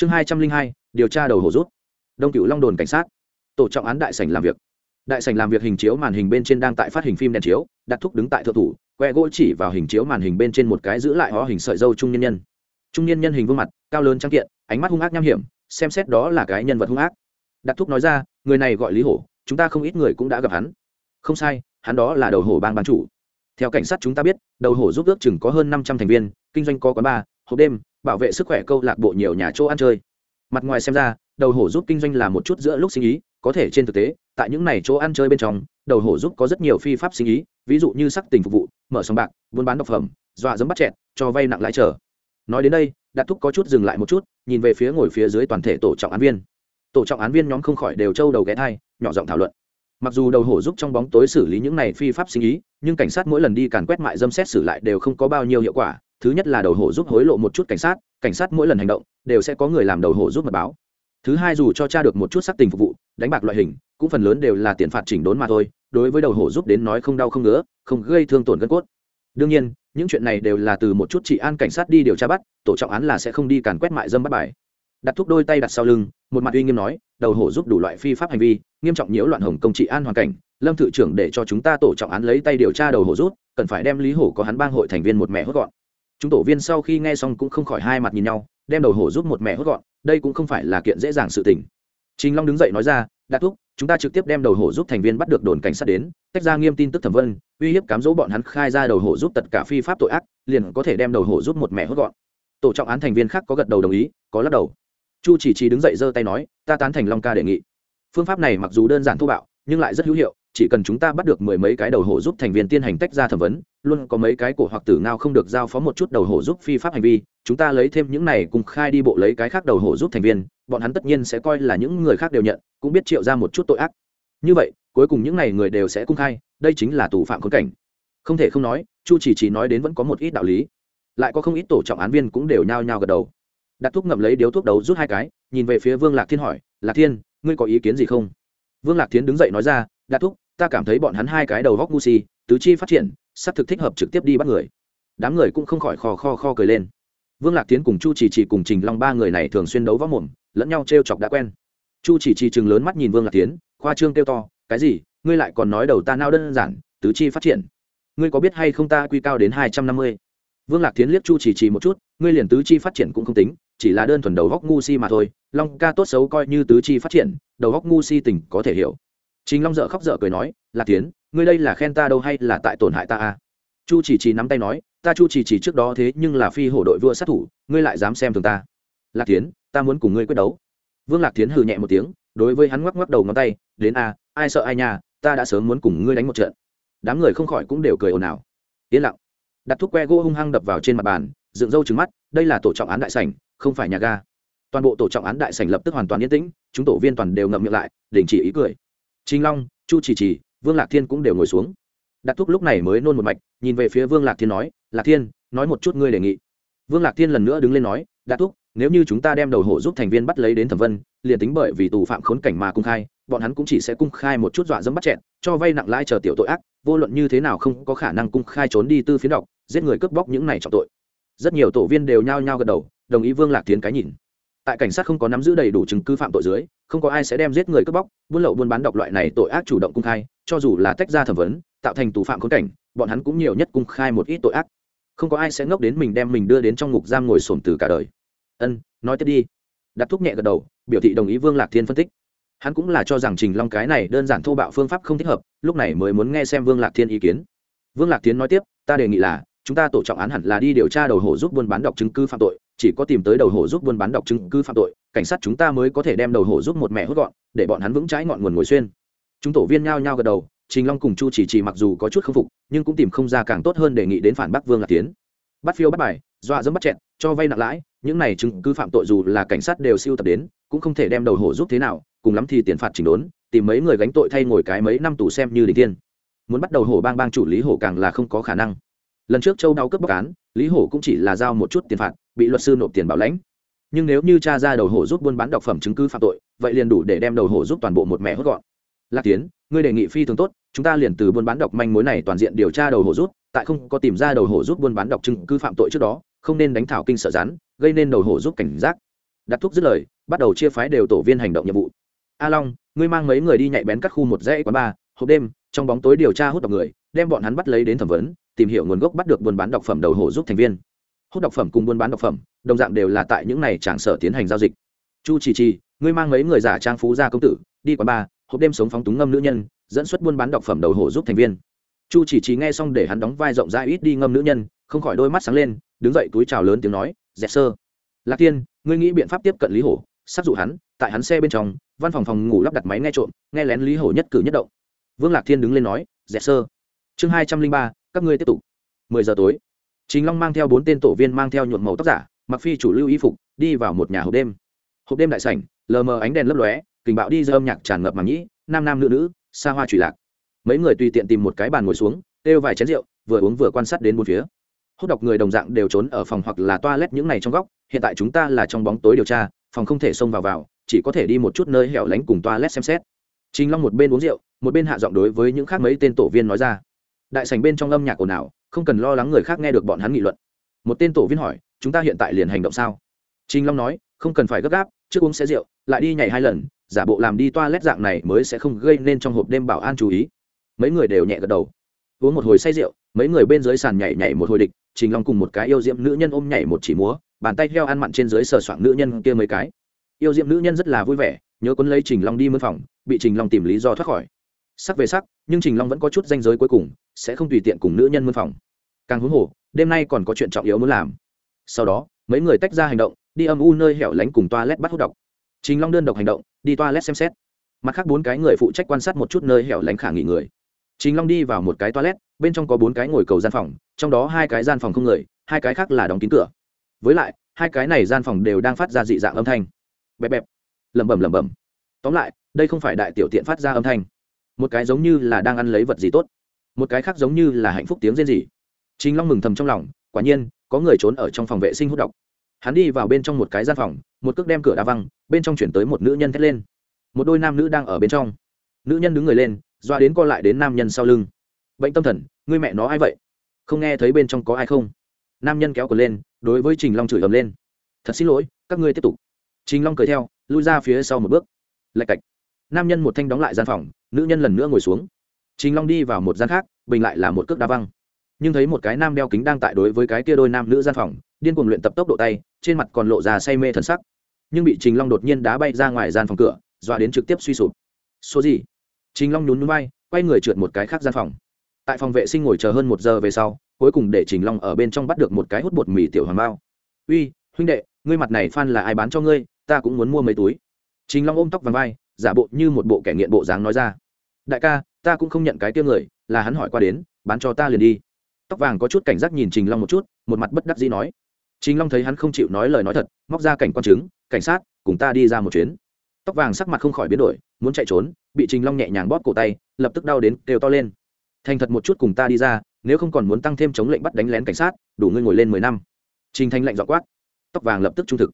chương hai trăm linh hai, điều tra đầu hồ rút. Đông cựu long đồn cảnh sát. Tổ trọng án đại sảnh làm việc. Đại sảnh làm việc hình chiếu màn hình bên trên đang tại phát hình phim đèn chiếu, đặt thúc đứng tại thượng thủ, que gỗ chỉ vào hình chiếu màn hình bên trên một cái giữ lại hó hình sợi dâu trung nhân nhân. Trung nhân nhân hình vương mặt, cao lớn trắng kiện, ánh mắt hung ác nham hiểm, xem xét đó là cái nhân vật hung ác. Đặt thúc nói ra, người này gọi lý hổ, chúng ta không ít người cũng đã gặp hắn. Không sai, hắn đó là đầu hổ bang ban chủ. Theo cảnh sát chúng ta biết, đầu hổ giúp ước chừng có hơn năm trăm thành viên, kinh doanh có quán bar, hộp đêm bảo vệ sức khỏe câu lạc bộ nhiều nhà chỗ ăn chơi. Mặt ngoài xem ra đầu hổ giúp kinh doanh là một chút giữa lúc sinh ý có thể trên thực tế tại những này chỗ ăn chơi bên trong đầu hổ giúp có rất nhiều phi pháp sinh ý ví dụ như sắc tình phục vụ mở sòng bạc buôn bán độc phẩm dọa dẫm bắt chẹt, cho vay nặng lãi trở nói đến đây đạt thúc có chút dừng lại một chút nhìn về phía ngồi phía dưới toàn thể tổ trọng án viên. Tổ trọng án viên nhóm không khỏi đều trâu đầu ghé thai nhỏ giọng thảo luận. Mặc dù đầu hổ giúp trong bóng tối xử lý những này phi pháp sinh ý nhưng cảnh sát mỗi lần đi càn quét mại dâm xét xử lại đều không có bao nhiêu hiệu quả thứ nhất là đầu hổ giúp hối lộ một chút cảnh sát cảnh sát mỗi lần hành động đều sẽ có người làm đầu hổ giúp mật báo. Thứ hai dù cho tra được một chút sắc tình phục vụ, đánh bạc loại hình, cũng phần lớn đều là tiền phạt chỉnh đốn mà thôi, đối với đầu hổ giúp đến nói không đau không ngứa, không gây thương tổn gân cốt. Đương nhiên, những chuyện này đều là từ một chút trị an cảnh sát đi điều tra bắt, tổ trọng án là sẽ không đi càn quét mại dâm bắt bài. Đặt thúc đôi tay đặt sau lưng, một mặt uy nghiêm nói, đầu hổ giúp đủ loại phi pháp hành vi, nghiêm trọng nhiễu loạn hồng công trị an hoàn cảnh, lâm thự trưởng để cho chúng ta tổ trọng án lấy tay điều tra đầu hổ rút cần phải đem lý hổ có hắn bang hội thành viên một mẹ hốt gọn chúng tổ viên sau khi nghe xong cũng không khỏi hai mặt nhìn nhau, đem đầu hổ giúp một mẹ hốt gọn, đây cũng không phải là kiện dễ dàng sự tình. Trình long đứng dậy nói ra, đạt thúc, chúng ta trực tiếp đem đầu hổ giúp thành viên bắt được đồn cảnh sát đến, tách ra nghiêm tin tức thẩm vân, uy hiếp cám dỗ bọn hắn khai ra đầu hổ giúp tất cả phi pháp tội ác, liền có thể đem đầu hổ giúp một mẹ hốt gọn. Tổ trọng án thành viên khác có gật đầu đồng ý, có lắc đầu. Chu chỉ trì đứng dậy giơ tay nói, ta tán thành long ca đề nghị. Phương pháp này mặc dù đơn giản thô bạo, nhưng lại rất hữu hiệu chỉ cần chúng ta bắt được mười mấy cái đầu hổ giúp thành viên tiến hành tách ra thẩm vấn, luôn có mấy cái cổ hoặc tử ngao không được giao phó một chút đầu hổ giúp phi pháp hành vi, chúng ta lấy thêm những này cùng khai đi bộ lấy cái khác đầu hổ giúp thành viên, bọn hắn tất nhiên sẽ coi là những người khác đều nhận, cũng biết triệu ra một chút tội ác. Như vậy, cuối cùng những này người đều sẽ cung khai, đây chính là tù phạm khốn cảnh. Không thể không nói, chu chỉ chỉ nói đến vẫn có một ít đạo lý. Lại có không ít tổ trọng án viên cũng đều nhao nhao gật đầu. Đặt thuốc ngậm lấy điếu thuốc đầu rút hai cái, nhìn về phía vương lạc thiên hỏi, lạc thiên, ngươi có ý kiến gì không? Vương lạc thiên đứng dậy nói ra, đặt thuốc ta cảm thấy bọn hắn hai cái đầu góc ngu si, tứ chi phát triển, sắp thực thích hợp trực tiếp đi bắt người. Đám người cũng không khỏi kho kho kho cười lên. Vương lạc tiến cùng chu chỉ chỉ cùng trình long ba người này thường xuyên đấu võ mồm, lẫn nhau t r e o chọc đã quen. Chu chỉ chỉ chừng lớn mắt nhìn vương lạc tiến khoa trương kêu to, cái gì? Ngươi lại còn nói đầu ta nao đơn giản, tứ chi phát triển. Ngươi có biết hay không ta quy cao đến hai trăm năm mươi? Vương lạc tiến liếc chu chỉ chỉ một chút, ngươi liền tứ chi phát triển cũng không tính, chỉ là đơn thuần đầu góc ngu si mà thôi, long ca tốt xấu coi như tứ chi phát triển, đầu góc ngu si tình có thể hiểu chính long dở khóc dở cười nói, lạc tiến ngươi đây là khen ta đâu hay là tại tổn hại ta à? Chu chỉ chỉ nắm tay nói, ta chu chỉ chỉ trước đó thế nhưng là phi hổ đội vua sát thủ, ngươi lại dám xem thường ta. Lạc tiến ta muốn cùng ngươi quyết đấu. Vương lạc tiến hừ nhẹ một tiếng, đối với hắn ngoắc ngoắc đầu ngón tay, đến a ai sợ ai nhà ta đã sớm muốn cùng ngươi đánh một trận. Đám người không khỏi cũng đều cười ồn ào. Yên lặng. Đặt thuốc que gỗ hung hăng đập vào trên mặt bàn, dựng râu trừng mắt, đây là tổ trọng án đại sảnh, không phải nhà ga. Toàn bộ tổ trọng án đại sảnh lập tức hoàn toàn yên tĩnh, chúng tổ viên toàn đều ngậm miệng lại, đình chỉ ý cười. Trình Long, Chu Chỉ Chỉ, Vương Lạc Thiên cũng đều ngồi xuống. Đặt thuốc lúc này mới nôn một mạch, nhìn về phía Vương Lạc Thiên nói, "Lạc Thiên, nói một chút ngươi đề nghị." Vương Lạc Thiên lần nữa đứng lên nói, "Đặt thuốc, nếu như chúng ta đem đầu hổ giúp thành viên bắt lấy đến thẩm vân, liền tính bởi vì tù phạm khốn cảnh mà cung khai, bọn hắn cũng chỉ sẽ cung khai một chút dọa dẫm bắt chẹn, cho vay nặng lãi chờ tiểu tội ác, vô luận như thế nào không có khả năng cung khai trốn đi tư phiến độc, giết người cướp bóc những này trọng tội. Rất nhiều tổ viên đều nhao nhao gật đầu, đồng ý Vương Lạc Thiên cái nhìn. Tại cảnh sát không có nắm giữ đầy đủ chứng cứ phạm tội dưới, không có ai sẽ đem giết người cướp bóc, buôn lậu buôn bán độc loại này tội ác chủ động cung khai, cho dù là tách ra thẩm vấn, tạo thành tù phạm khốn cảnh, bọn hắn cũng nhiều nhất cung khai một ít tội ác. Không có ai sẽ ngốc đến mình đem mình đưa đến trong ngục giam ngồi sổm từ cả đời. Ân, nói tiếp đi. Đặt thuốc nhẹ gật đầu, biểu thị đồng ý Vương Lạc Thiên phân tích hắn cũng là cho rằng trình long cái này đơn giản thô bạo phương pháp không thích hợp lúc này mới muốn nghe xem vương lạc thiên ý kiến vương lạc thiên nói tiếp ta đề nghị là chúng ta tổ trọng án hẳn là đi điều tra đầu hổ giúp buôn bán đọc chứng cứ phạm tội, chỉ có tìm tới đầu hổ giúp buôn bán đọc chứng cứ phạm tội, cảnh sát chúng ta mới có thể đem đầu hổ giúp một mẹ hốt gọn, để bọn hắn vững trái ngọn nguồn ngồi xuyên. Chúng tổ viên nhao nhao gật đầu, trình long cùng chu chỉ chỉ mặc dù có chút k phục, nhưng cũng tìm không ra càng tốt hơn đề nghị đến phản bác vương lạc tiến bắt phiêu bắt bài, dọa dẫm bắt chẹn, cho vay nặng lãi, những này chứng cứ phạm tội dù là cảnh sát đều siêu tập đến, cũng không thể đem đầu hổ giúp thế nào, cùng lắm thì tiền phạt chỉnh đốn, tìm mấy người gánh tội thay ngồi cái mấy năm tù xem như đình tiên muốn bắt đầu hổ bang bang chủ lý hổ càng là không có khả năng lần trước châu đau cướp bóc án, lý hổ cũng chỉ là giao một chút tiền phạt, bị luật sư nộp tiền bảo lãnh. Nhưng nếu như cha ra đầu hổ giúp buôn bán độc phẩm chứng cứ phạm tội, vậy liền đủ để đem đầu hổ giúp toàn bộ một mẹ hốt gọn. Lạc tiến, ngươi đề nghị phi thường tốt, chúng ta liền từ buôn bán độc manh mối này toàn diện điều tra đầu hổ rút tại không có tìm ra đầu hổ rút buôn bán độc chứng cứ phạm tội trước đó, không nên đánh thảo kinh sợ rắn, gây nên đầu hổ giúp cảnh giác. Đặt thuốc dứt lời, bắt đầu chia phái đều tổ viên hành động nhiệm vụ. A long, ngươi mang mấy người đi nhạy bén các khu một dãy quán bar, hộp đêm, trong bóng tối điều tra hút độc người đem bọn hắn bắt lấy đến thẩm vấn, tìm hiểu nguồn gốc bắt được buôn bán độc phẩm đầu hổ giúp thành viên. Hút độc phẩm cùng buôn bán độc phẩm, đồng dạng đều là tại những này tràng sở tiến hành giao dịch. Chu chỉ trì ngươi mang mấy người giả trang phú gia công tử, đi quán bar, hộp đêm sống phóng túng ngâm nữ nhân, dẫn xuất buôn bán độc phẩm đầu hổ giúp thành viên. Chu chỉ trì nghe xong để hắn đóng vai rộng ra ít đi ngâm nữ nhân, không khỏi đôi mắt sáng lên, đứng dậy túi chào lớn tiếng nói dẹp sơ. Lạc tiên ngươi nghĩ biện pháp tiếp cận lý hổ sát dụ hắn, tại hắn xe bên trong, văn phòng phòng ngủ lắp đặt máy nghe trộm, nghe lén lý hổ nhất cử nhất động. Vương lạc thiên đứng lên nói dẹp sơ chương hai trăm linh ba các ngươi tiếp tục. mười giờ tối. Chính long mang theo bốn tên tổ viên mang theo nhuộm màu tóc giả mặc phi chủ lưu y phục đi vào một nhà hộp đêm. Hộp đêm đại sảnh lờ mờ ánh đèn lấp lóe kình bạo đi dơ âm nhạc tràn ngập màng nhĩ nam nam nữ nữ xa hoa trụy lạc. Mấy người tùy tiện tìm một cái bàn ngồi xuống têu vài chén rượu vừa uống vừa quan sát đến bốn phía. Hút độc người đồng dạng đều trốn ở phòng hoặc là toilet những này trong góc hiện tại chúng ta là trong bóng tối điều tra phòng không thể xông vào vào chỉ có thể đi một chút nơi hẻo lánh cùng toilet xem xét. Trình Long một bên uống rượu, một bên hạ giọng đối với những khác mấy tên tổ viên nói ra. Đại sảnh bên trong âm nhạc ồn ào, không cần lo lắng người khác nghe được bọn hắn nghị luận. Một tên tổ viên hỏi, chúng ta hiện tại liền hành động sao? Trình Long nói, không cần phải gấp gáp, trước uống sẽ rượu, lại đi nhảy hai lần, giả bộ làm đi toa lét dạng này mới sẽ không gây nên trong hộp đêm bảo an chú ý. Mấy người đều nhẹ gật đầu. Uống một hồi say rượu, mấy người bên dưới sàn nhảy nhảy một hồi địch, Trình Long cùng một cái yêu diệm nữ nhân ôm nhảy một chỉ múa, bàn tay heo ăn mặn trên dưới sờ soạng nữ nhân kia mấy cái. Yêu diệm nữ nhân rất là vui vẻ, nhớ cuốn lấy Trình Long đi mân phòng, bị Trình Long tìm lý do thoát khỏi. Sắc về sắc, nhưng Trình Long vẫn có chút danh giới cuối cùng, sẽ không tùy tiện cùng nữ nhân mướn phòng. Càng huống hồ, đêm nay còn có chuyện trọng yếu muốn làm. Sau đó, mấy người tách ra hành động, đi âm u nơi hẻo lánh cùng toa toilet bắt hút độc. Trình Long đơn độc hành động, đi toa toilet xem xét. Mặt khác bốn cái người phụ trách quan sát một chút nơi hẻo lánh khả nghỉ người. Trình Long đi vào một cái toilet, bên trong có bốn cái ngồi cầu gian phòng, trong đó hai cái gian phòng không người, hai cái khác là đóng kín cửa. Với lại, hai cái này gian phòng đều đang phát ra dị dạng âm thanh. Bẹp bẹp, lẩm bẩm lẩm bẩm. Tóm lại, đây không phải đại tiểu tiện phát ra âm thanh. Một cái giống như là đang ăn lấy vật gì tốt, một cái khác giống như là hạnh phúc tiếng rên rỉ. Trình Long mừng thầm trong lòng, quả nhiên, có người trốn ở trong phòng vệ sinh hút độc. Hắn đi vào bên trong một cái gian phòng, một cước đem cửa đá văng, bên trong chuyển tới một nữ nhân thét lên. Một đôi nam nữ đang ở bên trong. Nữ nhân đứng người lên, doa đến co lại đến nam nhân sau lưng bệnh tâm thần người mẹ nó ai vậy không nghe thấy bên trong có ai không nam nhân kéo cờ lên đối với trình long chửi ầm lên thật xin lỗi các ngươi tiếp tục trình long cười theo lui ra phía sau một bước lạch cạch nam nhân một thanh đóng lại gian phòng, nữ nhân lần nữa ngồi xuống. Trình long đi vào một gian khác, bình lại là một cước đa văng. Nhưng thấy một cái nam đeo kính đang tại đối với cái kia đôi nam nữ gian phòng, điên cuồng luyện tập tốc độ tay, trên mặt còn lộ ra say mê thần sắc. Nhưng bị trình long đột nhiên đá bay ra ngoài gian phòng cửa, dọa đến trực tiếp suy sụp. Số gì? Trình long nhún núi bay quay người trượt một cái khác gian phòng. Tại phòng vệ sinh ngồi chờ hơn một giờ về sau, cuối cùng để trình long ở bên trong bắt được một cái hút bột mì tiểu hoàng bao. Uy, huynh đệ, ngươi mặt này phan là ai bán cho ngươi? Ta cũng muốn mua mấy túi. Trình long ôm tóc vàng vai giả bộ như một bộ kẻ nghiện bộ dáng nói ra. Đại ca, ta cũng không nhận cái tiêu người, là hắn hỏi qua đến, bán cho ta liền đi. Tóc vàng có chút cảnh giác nhìn trình long một chút, một mặt bất đắc dĩ nói. Trình long thấy hắn không chịu nói lời nói thật, móc ra cảnh quan chứng cảnh sát, cùng ta đi ra một chuyến. Tóc vàng sắc mặt không khỏi biến đổi, muốn chạy trốn, bị trình long nhẹ nhàng bóp cổ tay, lập tức đau đến kêu to lên. Thành thật một chút cùng ta đi ra, nếu không còn muốn tăng thêm chống lệnh bắt đánh lén cảnh sát, đủ ngươi ngồi lên mười năm. Trình thanh lạnh dọ quát. Tóc vàng lập tức trung thực.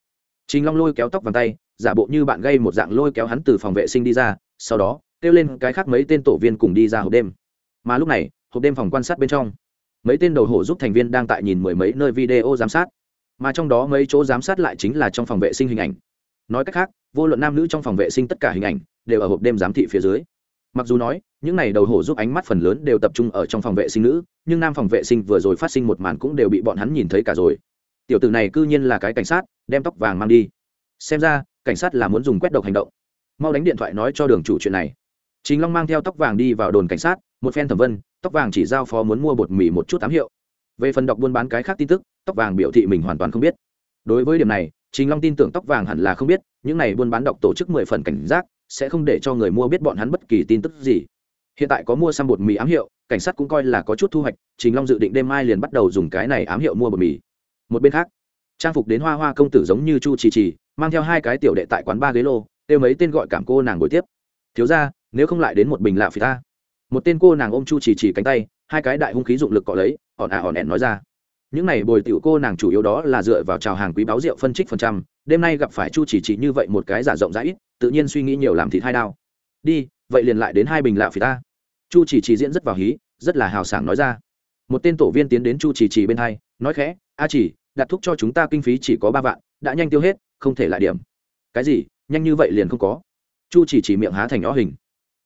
Trình long lôi kéo tóc vàng tay giả bộ như bạn gây một dạng lôi kéo hắn từ phòng vệ sinh đi ra, sau đó, kêu lên cái khác mấy tên tổ viên cùng đi ra hộp đêm. Mà lúc này, hộp đêm phòng quan sát bên trong, mấy tên đầu hổ giúp thành viên đang tại nhìn mười mấy nơi video giám sát. Mà trong đó mấy chỗ giám sát lại chính là trong phòng vệ sinh hình ảnh. Nói cách khác, vô luận nam nữ trong phòng vệ sinh tất cả hình ảnh đều ở hộp đêm giám thị phía dưới. Mặc dù nói, những này đầu hổ giúp ánh mắt phần lớn đều tập trung ở trong phòng vệ sinh nữ, nhưng nam phòng vệ sinh vừa rồi phát sinh một màn cũng đều bị bọn hắn nhìn thấy cả rồi. Tiểu tử này c ư nhiên là cái cảnh sát, đem tóc vàng mang đi. Xem ra cảnh sát là muốn dùng quét độc hành động. Mau đánh điện thoại nói cho đường chủ chuyện này. Chính long mang theo tóc vàng đi vào đồn cảnh sát, một phen thẩm vân, tóc vàng chỉ giao phó muốn mua bột mì một chút ám hiệu. Về phần đọc buôn bán cái khác tin tức, tóc vàng biểu thị mình hoàn toàn không biết. Đối với điểm này chính long tin tưởng tóc vàng hẳn là không biết, những này buôn bán độc tổ chức mười phần cảnh giác, sẽ không để cho người mua biết bọn hắn bất kỳ tin tức gì. Hiện tại có mua xăm bột mì ám hiệu, cảnh sát cũng coi là có chút thu hoạch, trình long dự định đêm mai liền bắt đầu dùng cái này ám hiệu mua bột mì. Một bên khác trang phục đến hoa hoa công tử giống như chu trì trì, mang theo hai cái tiểu đệ tại quán ba ghế lô, kêu mấy tên gọi cảm cô nàng buổi tiếp. Thiếu ra nếu không lại đến một bình lạ phi ta. Một tên cô nàng ôm chu trì trì cánh tay, hai cái đại hung khí dụng lực cọ lấy ỏn à ỏn ẹn nói ra. Những này bồi tiểu cô nàng chủ yếu đó là dựa vào trào hàng quý báo rượu phân trích phần trăm, đêm nay gặp phải chu chỉ chỉ như vậy một cái giả rộng rãi tự nhiên suy nghĩ nhiều làm thịt hai đao. Đi, vậy liền lại đến hai bình lạ phỉ ta. Chu chỉ chỉ diễn rất vào hí, rất là hào sảng nói ra. Một tên tổ viên tiến đến chu chỉ chỉ bên hai, nói khẽ, a chỉ đặt thuốc cho chúng ta kinh phí chỉ có ba vạn, đã nhanh tiêu hết, không thể lại điểm. Cái gì? Nhanh như vậy liền không có. Chu chỉ chỉ miệng há thành nhỏ hình.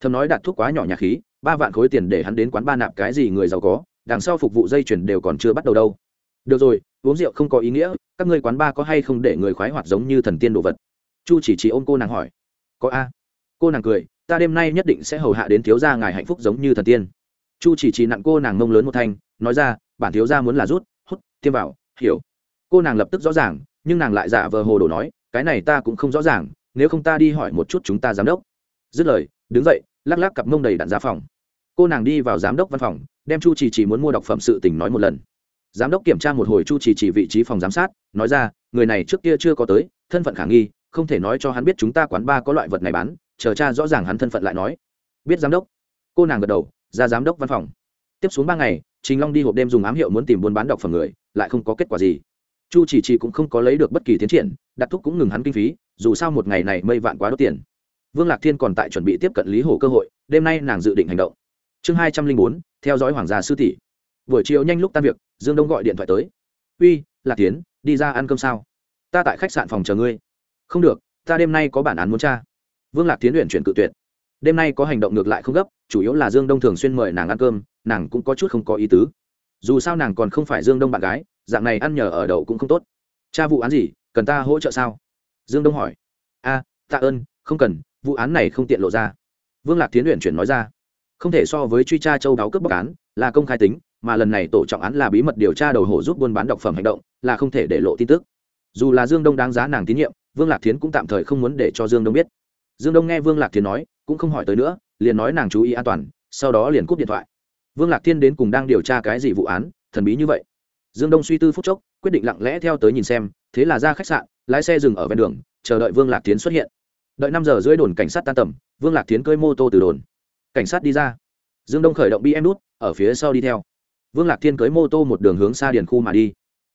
Thầm nói đặt thuốc quá nhỏ nhà khí, ba vạn khối tiền để hắn đến quán ba nạp cái gì người giàu có, đằng sau phục vụ dây chuyển đều còn chưa bắt đầu đâu. Được rồi, uống rượu không có ý nghĩa, các ngươi quán ba có hay không để người khoái hoạt giống như thần tiên đồ vật? Chu chỉ chỉ ôm cô nàng hỏi. Có a. Cô nàng cười, ta đêm nay nhất định sẽ hầu hạ đến thiếu gia ngài hạnh phúc giống như thần tiên. Chu chỉ chỉ nặng cô nàng mông lớn một thanh, nói ra, bản thiếu gia muốn là rút, hút, tiêm vào, hiểu cô nàng lập tức rõ ràng, nhưng nàng lại giả vờ hồ đồ nói, cái này ta cũng không rõ ràng, nếu không ta đi hỏi một chút chúng ta giám đốc. Dứt lời, đứng dậy, lắc lắc cặp mông đầy đặn ra phòng. Cô nàng đi vào giám đốc văn phòng, đem chu chỉ chỉ muốn mua đọc phẩm sự tình nói một lần. Giám đốc kiểm tra một hồi chu chỉ chỉ vị trí phòng giám sát, nói ra, người này trước kia chưa có tới, thân phận khả nghi, không thể nói cho hắn biết chúng ta quán ba có loại vật này bán, chờ cha rõ ràng hắn thân phận lại nói. Biết giám đốc. Cô nàng gật đầu, ra giám đốc văn phòng. Tiếp xuống ba ngày, trình long đi hộp đêm dùng ám hiệu muốn tìm buôn bán đọc phẩm người, lại không có kết quả gì chu chỉ chỉ cũng không có lấy được bất kỳ tiến triển đặt Thúc cũng ngừng hắn kinh phí, dù sao một ngày này mây vạn quá đốt tiền. Vương lạc thiên còn tại chuẩn bị tiếp cận lý hồ cơ hội, đêm nay nàng dự định hành động. Chương hai trăm linh bốn, theo dõi hoàng gia sư tỷ. Buổi chiều nhanh lúc tan việc, dương đông gọi điện thoại tới. Uy, lạc tiến đi ra ăn cơm sao? Ta tại khách sạn phòng chờ ngươi. Không được, ta đêm nay có bản án muốn tra. Vương lạc tiến luyện chuyển cự tuyệt. Đêm nay có hành động ngược lại không gấp, chủ yếu là dương đông thường xuyên mời nàng ăn cơm, nàng cũng có chút không có ý tứ. Dù sao nàng còn không phải dương đông bạn gái dạng này ăn nhờ ở đậu cũng không tốt. Cha vụ án gì, cần ta hỗ trợ sao? Dương đông hỏi. A, tạ ơn, không cần, vụ án này không tiện lộ ra. Vương lạc tiến luyện chuyển nói ra. Không thể so với truy tra châu đáo cướp bóc án, là công khai tính, mà lần này tổ trọng án là bí mật điều tra đầu hổ giúp buôn bán độc phẩm hành động, là không thể để lộ tin tức. Dù là dương đông đáng giá nàng tín nhiệm, vương lạc thiến cũng tạm thời không muốn để cho dương đông biết. Dương đông nghe vương lạc thiến nói, cũng không hỏi tới nữa, liền nói nàng chú ý an toàn, sau đó liền cúp điện thoại. Vương lạc thiên đến cùng đang điều tra cái gì vụ án, thần bí như vậy dương đông suy tư phút chốc, quyết định lặng lẽ theo tới nhìn xem, thế là ra khách sạn, lái xe dừng ở ven đường, chờ đợi vương lạc tiến xuất hiện. Đợi năm giờ rưỡi đồn cảnh sát tan tầm, vương lạc tiến cưỡi mô tô từ đồn. Cảnh sát đi ra. Dương đông khởi động bi nút, ở phía sau đi theo. Vương lạc thiên cưỡi mô tô một đường hướng xa điền khu mà đi.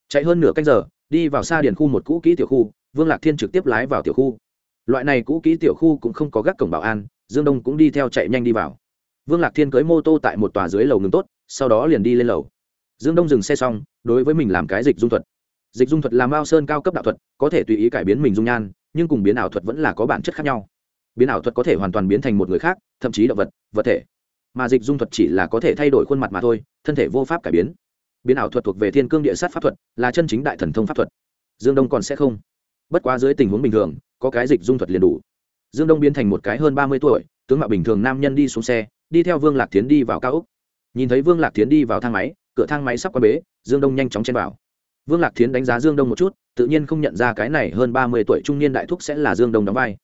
Chạy hơn nửa canh giờ, đi vào xa điền khu một cũ kỹ tiểu khu, vương lạc thiên trực tiếp lái vào tiểu khu. Loại này cũ kỹ tiểu khu cũng không có gác cổng bảo an, dương đông cũng đi theo chạy nhanh đi vào. Vương lạc thiên cưới mô tô tại một tòa dưới lầu ngừng tốt, sau đó liền đi lên lầu. Dương đông dừng xe xong đối với mình làm cái dịch dung thuật. Dịch dung thuật làm bao sơn cao cấp đạo thuật, có thể tùy ý cải biến mình dung nhan, nhưng cùng biến ảo thuật vẫn là có bản chất khác nhau. Biến ảo thuật có thể hoàn toàn biến thành một người khác, thậm chí động vật vật thể. Mà dịch dung thuật chỉ là có thể thay đổi khuôn mặt mà thôi, thân thể vô pháp cải biến. Biến ảo thuật thuộc về thiên cương địa sát pháp thuật, là chân chính đại thần thông pháp thuật. Dương đông còn sẽ không. Bất quá dưới tình huống bình thường, có cái dịch dung thuật liền đủ. Dương đông biến thành một cái hơn ba mươi tuổi, tướng mạo bình thường nam nhân đi xuống xe, đi theo vương lạc tiến đi vào cao úc nhìn thấy vương lạc tiến đi vào thang máy cửa thang máy sắp qua bế, dương đông nhanh chóng chen vào. Vương lạc thiến đánh giá dương đông một chút, tự nhiên không nhận ra cái này hơn ba mươi tuổi trung niên đại thúc sẽ là dương đông đóng vai.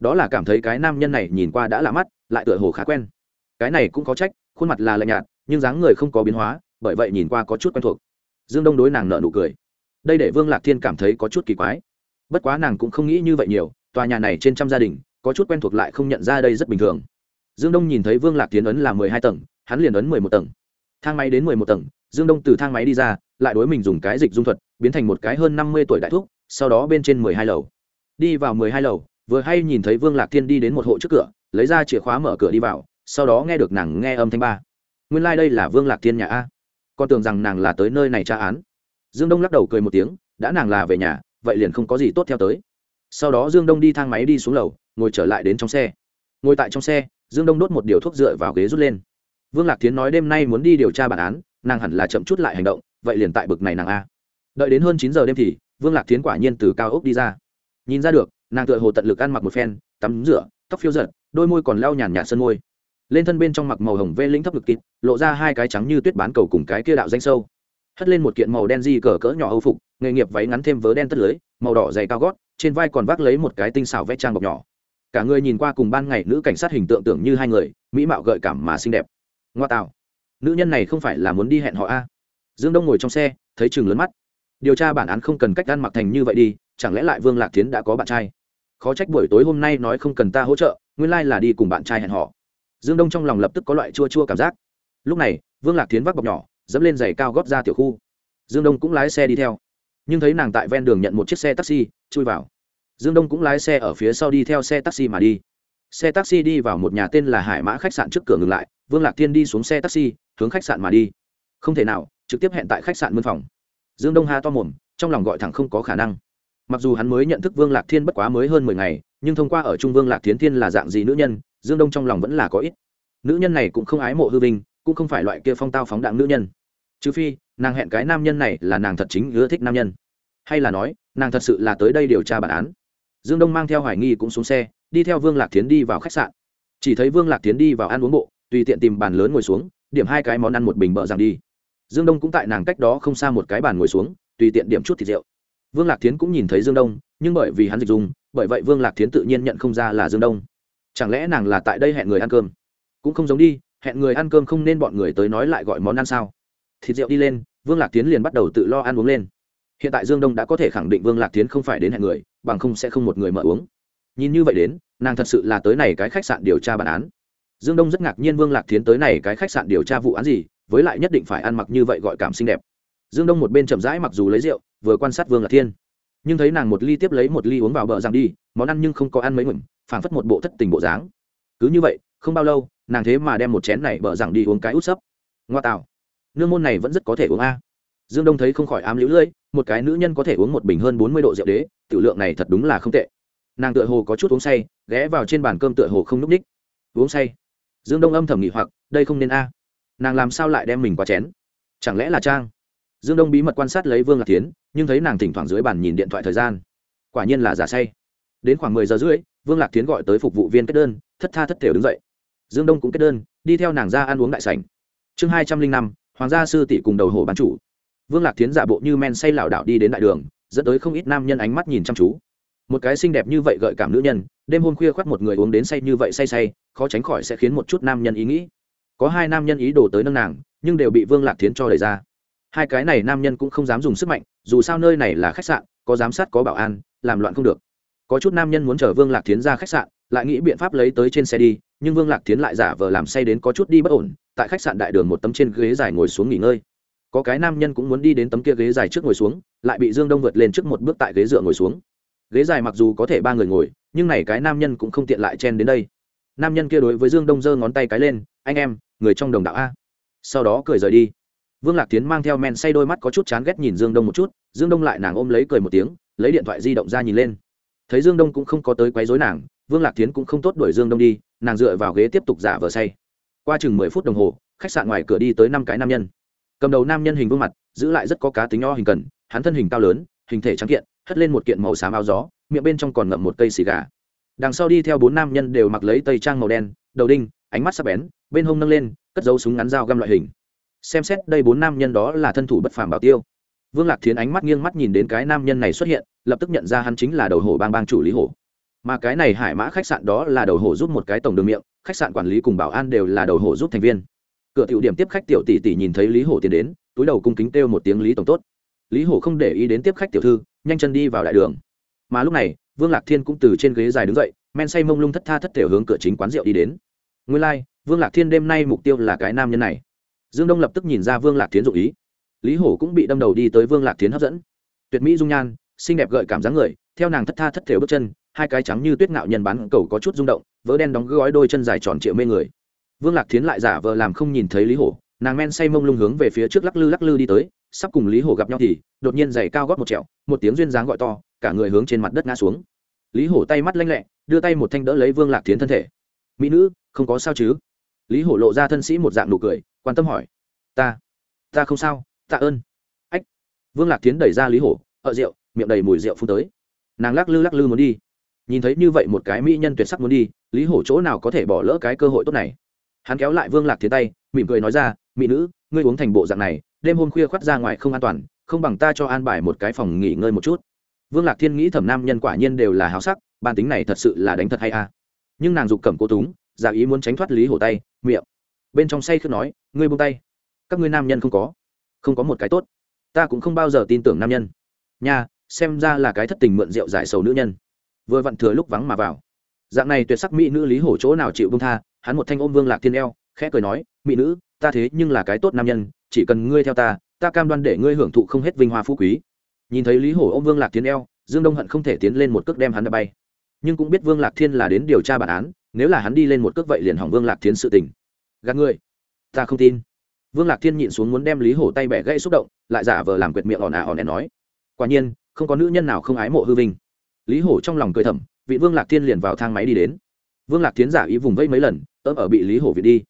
Đó là cảm thấy cái nam nhân này nhìn qua đã lạ mắt, lại tựa hồ khá quen. Cái này cũng có trách, khuôn mặt là lạnh nhạt, nhưng dáng người không có biến hóa, bởi vậy nhìn qua có chút quen thuộc. Dương đông đối nàng nợ nụ cười. Đây để vương lạc thiên cảm thấy có chút kỳ quái. Bất quá nàng cũng không nghĩ như vậy nhiều, tòa nhà này trên trăm gia đình, có chút quen thuộc lại không nhận ra đây rất bình thường. Dương đông nhìn thấy vương lạc tiến ấn là mười hai tầng, hắn liền ấn mười một tầng. Thang máy đến mười một tầng dương đông từ thang máy đi ra, lại đối mình dùng cái dịch dung thuật, biến thành một cái hơn năm mươi tuổi đại thúc, sau đó bên trên mười hai lầu. Đi vào mười hai lầu, vừa hay nhìn thấy vương lạc thiên đi đến một hộ trước cửa, lấy ra chìa khóa mở cửa đi vào, sau đó nghe được nàng nghe âm thanh ba. Nguyên lai、like、đây là vương lạc thiên nhà a. Con tưởng rằng nàng là tới nơi này tra án. Dương đông lắc đầu cười một tiếng, đã nàng là về nhà, vậy liền không có gì tốt theo tới. Sau đó dương đông đi thang máy đi xuống lầu, ngồi trở lại đến trong xe. Ngồi tại trong xe, dương đông đốt một điều thuốc dựa vào ghế rút lên. Vương lạc thiến nói đêm nay muốn đi điều tra bản án nàng hẳn là chậm chút lại hành động, vậy liền tại bực này nàng a. Đợi đến hơn chín giờ đêm thì, vương lạc thiến quả nhiên từ cao ốc đi ra. Nhìn ra được, nàng tựa hồ tận lực ăn mặc một phen, tắm rửa, tóc phiêu giật, đôi môi còn leo nhàn nhạt sân môi. Lên thân bên trong mặc màu hồng vê lĩnh thấp ngực kịt lộ ra hai cái trắng như tuyết bán cầu cùng cái kia đạo danh sâu. Hất lên một kiện màu đen di cờ cỡ nhỏ âu phục, nghề nghiệp váy ngắn thêm vớ đen tất lưới, màu đỏ dày cao gót, trên vai còn vác lấy một cái tinh xảo vét trang bọc nhỏ. Cả người nhìn qua cùng ban ngày nữ cảnh sát hình tượng tưởng như hai người, mỹ mạo gợi cảm mà xinh đẹp. Ngoa tạo nữ nhân này không phải là muốn đi hẹn họ a? Dương đông ngồi trong xe, thấy chừng lớn mắt. Điều tra bản án không cần cách ăn mặc thành như vậy đi, chẳng lẽ lại vương lạc tiến đã có bạn trai? Khó trách buổi tối hôm nay nói không cần ta hỗ trợ, nguyên lai là đi cùng bạn trai hẹn họ. Dương đông trong lòng lập tức có loại chua chua cảm giác. Lúc này, vương lạc tiến vác bọc nhỏ, dẫm lên giày cao gót ra tiểu khu. Dương đông cũng lái xe đi theo. Nhưng thấy nàng tại ven đường nhận một chiếc xe taxi, chui vào. Dương đông cũng lái xe ở phía sau đi theo xe taxi mà đi. Xe taxi đi vào một nhà tên là hải mã khách sạn trước cửa ngừng lại vương lạc thiên đi xuống xe taxi, hướng khách sạn mà đi. Không thể nào, trực tiếp hẹn tại khách sạn mân phòng. Dương đông ha to mồm, trong lòng gọi thẳng không có khả năng. Mặc dù hắn mới nhận thức vương lạc thiên bất quá mới hơn mười ngày, nhưng thông qua ở trung vương lạc thiên thiên là dạng gì nữ nhân, dương đông trong lòng vẫn là có ít. Nữ nhân này cũng không ái mộ hư vinh, cũng không phải loại kia phong tao phóng đạn nữ nhân. Trừ phi, nàng hẹn cái nam nhân này là nàng thật chính ưa thích nam nhân. Hay là nói, nàng thật sự là tới đây điều tra bản án. Dương đông mang theo hoài nghi cũng xuống xe, đi theo vương lạc tiến đi vào khách sạn. Chỉ thấy vương lạc tiến đi vào ăn uống bộ tùy tiện tìm bàn lớn ngồi xuống, điểm hai cái món ăn một bình bợ rằng đi. Dương đông cũng tại nàng cách đó không xa một cái bàn ngồi xuống, tùy tiện điểm chút thịt rượu. Vương lạc Thiến cũng nhìn thấy dương đông, nhưng bởi vì hắn dịch dùng, bởi vậy vương lạc Thiến tự nhiên nhận không ra là dương đông. Chẳng lẽ nàng là tại đây hẹn người ăn cơm? Cũng không giống đi, hẹn người ăn cơm không nên bọn người tới nói lại gọi món ăn sao? Thịt rượu đi lên, vương lạc tiến liền bắt đầu tự lo ăn uống lên. Hiện tại dương đông đã có thể khẳng định vương lạc tiến không phải đến hẹn người, bằng không sẽ không một người mở uống. Nhìn như vậy đến, nàng thật sự là tới này cái khách sạn điều tra bản án dương đông rất ngạc nhiên vương lạc Thiến tới này cái khách sạn điều tra vụ án gì, với lại nhất định phải ăn mặc như vậy gọi cảm xinh đẹp. Dương đông một bên chậm rãi mặc dù lấy rượu, vừa quan sát vương lạc thiên nhưng thấy nàng một ly tiếp lấy một ly uống vào bờ rằng đi, món ăn nhưng không có ăn mấy mừng phảng phất một bộ thất tình bộ dáng. Cứ như vậy, không bao lâu, nàng thế mà đem một chén này bờ rằng đi uống cái út sấp. Ngoa tạo. Nương môn này vẫn rất có thể uống a. Dương đông thấy không khỏi ám lũ lưỡi, một cái nữ nhân có thể uống một bình hơn bốn mươi độ rượu đế, tiểu lượng này thật đúng là không tệ. Nàng tựa hồ có chút uống say, ghé vào trên bàn cơm tựa hồ không n ú c ních. Uống say dương đông âm thầm nghị hoặc, đây không nên a. Nàng làm sao lại đem mình qua chén? Chẳng lẽ là trang? Dương đông bí mật quan sát lấy vương lạc tiến nhưng thấy nàng thỉnh thoảng dưới bàn nhìn điện thoại thời gian. Quả nhiên là giả say. Đến khoảng mười giờ rưỡi, vương lạc tiến gọi tới phục vụ viên kết đơn, thất tha thất thể đứng dậy. Dương đông cũng kết đơn, đi theo nàng ra ăn uống đại sảnh. Chương hai trăm linh năm, hoàng gia sư tỷ cùng đầu hồ bán chủ. Vương lạc tiến giả bộ như men say lảo đảo đi đến đại đường, dẫn tới không ít nam nhân ánh mắt nhìn chăm chú. Một cái xinh đẹp như vậy gợi cảm nữ nhân đêm hôm khuya khoác một người uống đến say như vậy say say, khó tránh khỏi sẽ khiến một chút nam nhân ý nghĩ. Có hai nam nhân ý đồ tới nâng nàng, nhưng đều bị vương lạc Thiến cho đẩy ra. Hai cái này nam nhân cũng không dám dùng sức mạnh, dù sao nơi này là khách sạn, có giám sát, có bảo an, làm loạn không được. Có chút nam nhân muốn chở vương lạc Thiến ra khách sạn, lại nghĩ biện pháp lấy tới trên xe đi, nhưng vương lạc Thiến lại giả vờ làm say đến có chút đi bất ổn, tại khách sạn đại đường một tấm trên ghế dài ngồi xuống nghỉ ngơi. Có cái nam nhân cũng muốn đi đến tấm kia ghế dài trước ngồi xuống, lại bị dương đông vượt lên trước một bước tại ghế dựa ngồi xuống ghế dài mặc dù có thể ba người ngồi, nhưng này cái nam nhân cũng không tiện lại chen đến đây. Nam nhân kia đối với dương đông giơ ngón tay cái lên, anh em, người trong đồng đạo a. Sau đó cười rời đi. Vương lạc tiến mang theo men say đôi mắt có chút chán ghét nhìn dương đông một chút, dương đông lại nàng ôm lấy cười một tiếng, lấy điện thoại di động ra nhìn lên. Thấy dương đông cũng không có tới quấy dối nàng, vương lạc tiến cũng không tốt đuổi dương đông đi, nàng dựa vào ghế tiếp tục giả vờ say. Qua chừng mười phút đồng hồ, khách sạn ngoài cửa đi tới năm cái nam nhân. Cầm đầu nam nhân hình vương mặt, giữ lại rất có cá tính nho hình cần, hắn thân hình cao lớn, hình thể trắng kiện hất lên một kiện màu xám áo gió, miệng bên trong còn ngậm một cây xì gà. Đằng sau đi theo bốn nam nhân đều mặc lấy tây trang màu đen, đầu đinh, ánh mắt sắp bén, bên hông nâng lên, cất dấu súng ngắn dao găm loại hình. Xem xét, đây bốn nam nhân đó là thân thủ bất phàm bảo tiêu. Vương lạc thiến ánh mắt nghiêng mắt nhìn đến cái nam nhân này xuất hiện, lập tức nhận ra hắn chính là đầu hổ bang bang chủ lý hổ. Mà cái này hải mã khách sạn đó là đầu hổ giúp một cái tổng đường miệng, khách sạn quản lý cùng bảo an đều là đầu hổ giúp thành viên. Cửa tiểu điểm tiếp khách tiểu tỷ tỷ nhìn thấy lý hổ tiến đến, túi đầu cung kính kêu một tiếng lý tổng tốt lý hổ không để ý đến tiếp khách tiểu thư nhanh chân đi vào đại đường. Mà lúc này vương lạc thiên cũng từ trên ghế dài đứng dậy men say mông lung thất tha thất thể hướng cửa chính quán rượu đi đến. Nguyên lai、like, vương lạc thiên đêm nay mục tiêu là cái nam nhân này. Dương đông lập tức nhìn ra vương lạc Thiên dụ ý. Lý hổ cũng bị đâm đầu đi tới vương lạc Thiên hấp dẫn. Tuyệt mỹ dung nhan xinh đẹp gợi cảm dáng người theo nàng thất tha thất thể bước chân hai cái trắng như tuyết ngạo nhân bán cầu có chút rung động vỡ đen đóng gói đôi chân dài tròn triệu mê người. Vương lạc thiến lại giả vờ làm không nhìn thấy lý hổ nàng men say mông lung hướng về phía trước lắc lư lắc lư đi tới sắp cùng lý hổ gặp nhau thì đột nhiên giày cao gót một trẹo, một tiếng duyên dáng gọi to, cả người hướng trên mặt đất ngã xuống. Lý hổ tay mắt lanh lẹ, đưa tay một thanh đỡ lấy vương lạc thiến thân thể. Mỹ nữ, không có sao chứ? Lý hổ lộ ra thân sĩ một dạng nụ cười, quan tâm hỏi. Ta ta không sao, tạ ơn. Ách. Vương lạc thiến đẩy ra lý hổ ợ rượu, miệng đầy mùi rượu phun tới. Nàng lắc lư lắc lư muốn đi. Nhìn thấy như vậy một cái mỹ nhân tuyệt sắc muốn đi, lý hổ chỗ nào có thể bỏ lỡ cái cơ hội tốt này? Hắn kéo lại vương lạc thiến tay, mỉm cười nói ra, mỹ nữ, ngươi uống thành bộ dạng này đêm hôm khuya khoắt ra ngoài không an toàn, không bằng ta cho an bài một cái phòng nghỉ ngơi một chút. Vương lạc thiên nghĩ thẩm nam nhân quả nhiên đều là háo sắc bản tính này thật sự là đánh thật hay a. Nhưng nàng dục cầm cô túng, giả ý muốn tránh thoát lý hổ tay, miệng. Bên trong say khước nói, ngươi buông tay. Các ngươi nam nhân không có không có một cái tốt. Ta cũng không bao giờ tin tưởng nam nhân. Nha, xem ra là cái thất tình mượn rượu giải sầu nữ nhân. Vừa vặn thừa lúc vắng mà vào. Dạng này tuyệt sắc mỹ nữ lý hổ chỗ nào chịu bông tha, hắn một thanh ôm vương lạc thiên eo, khẽ cười nói, mỹ nữ ta thế nhưng là cái tốt nam nhân, chỉ cần ngươi theo ta ta cam đoan để ngươi hưởng thụ không hết vinh hoa phú quý. Nhìn thấy lý hổ ô m vương lạc thiên eo, dương đông hận không thể tiến lên một cước đem hắn đã bay. Nhưng cũng biết vương lạc thiên là đến điều tra bản án, nếu là hắn đi lên một cước vậy liền hỏng vương lạc thiên sự tình. Gạt ngươi. Ta không tin. Vương lạc thiên nhịn xuống muốn đem lý hổ tay bẻ gãy xúc động, lại giả vờ làm quyệt miệng ỏn à ỏn ẻn nói. Quả nhiên, không có nữ nhân nào không ái mộ hư vinh. Lý hổ trong lòng cười thầm, vị vương lạc thiên liền vào thang máy đi đến. Vương lạc tiến giả ý vùng vẫy mấy lần ớm ở bị lý hổ vị đi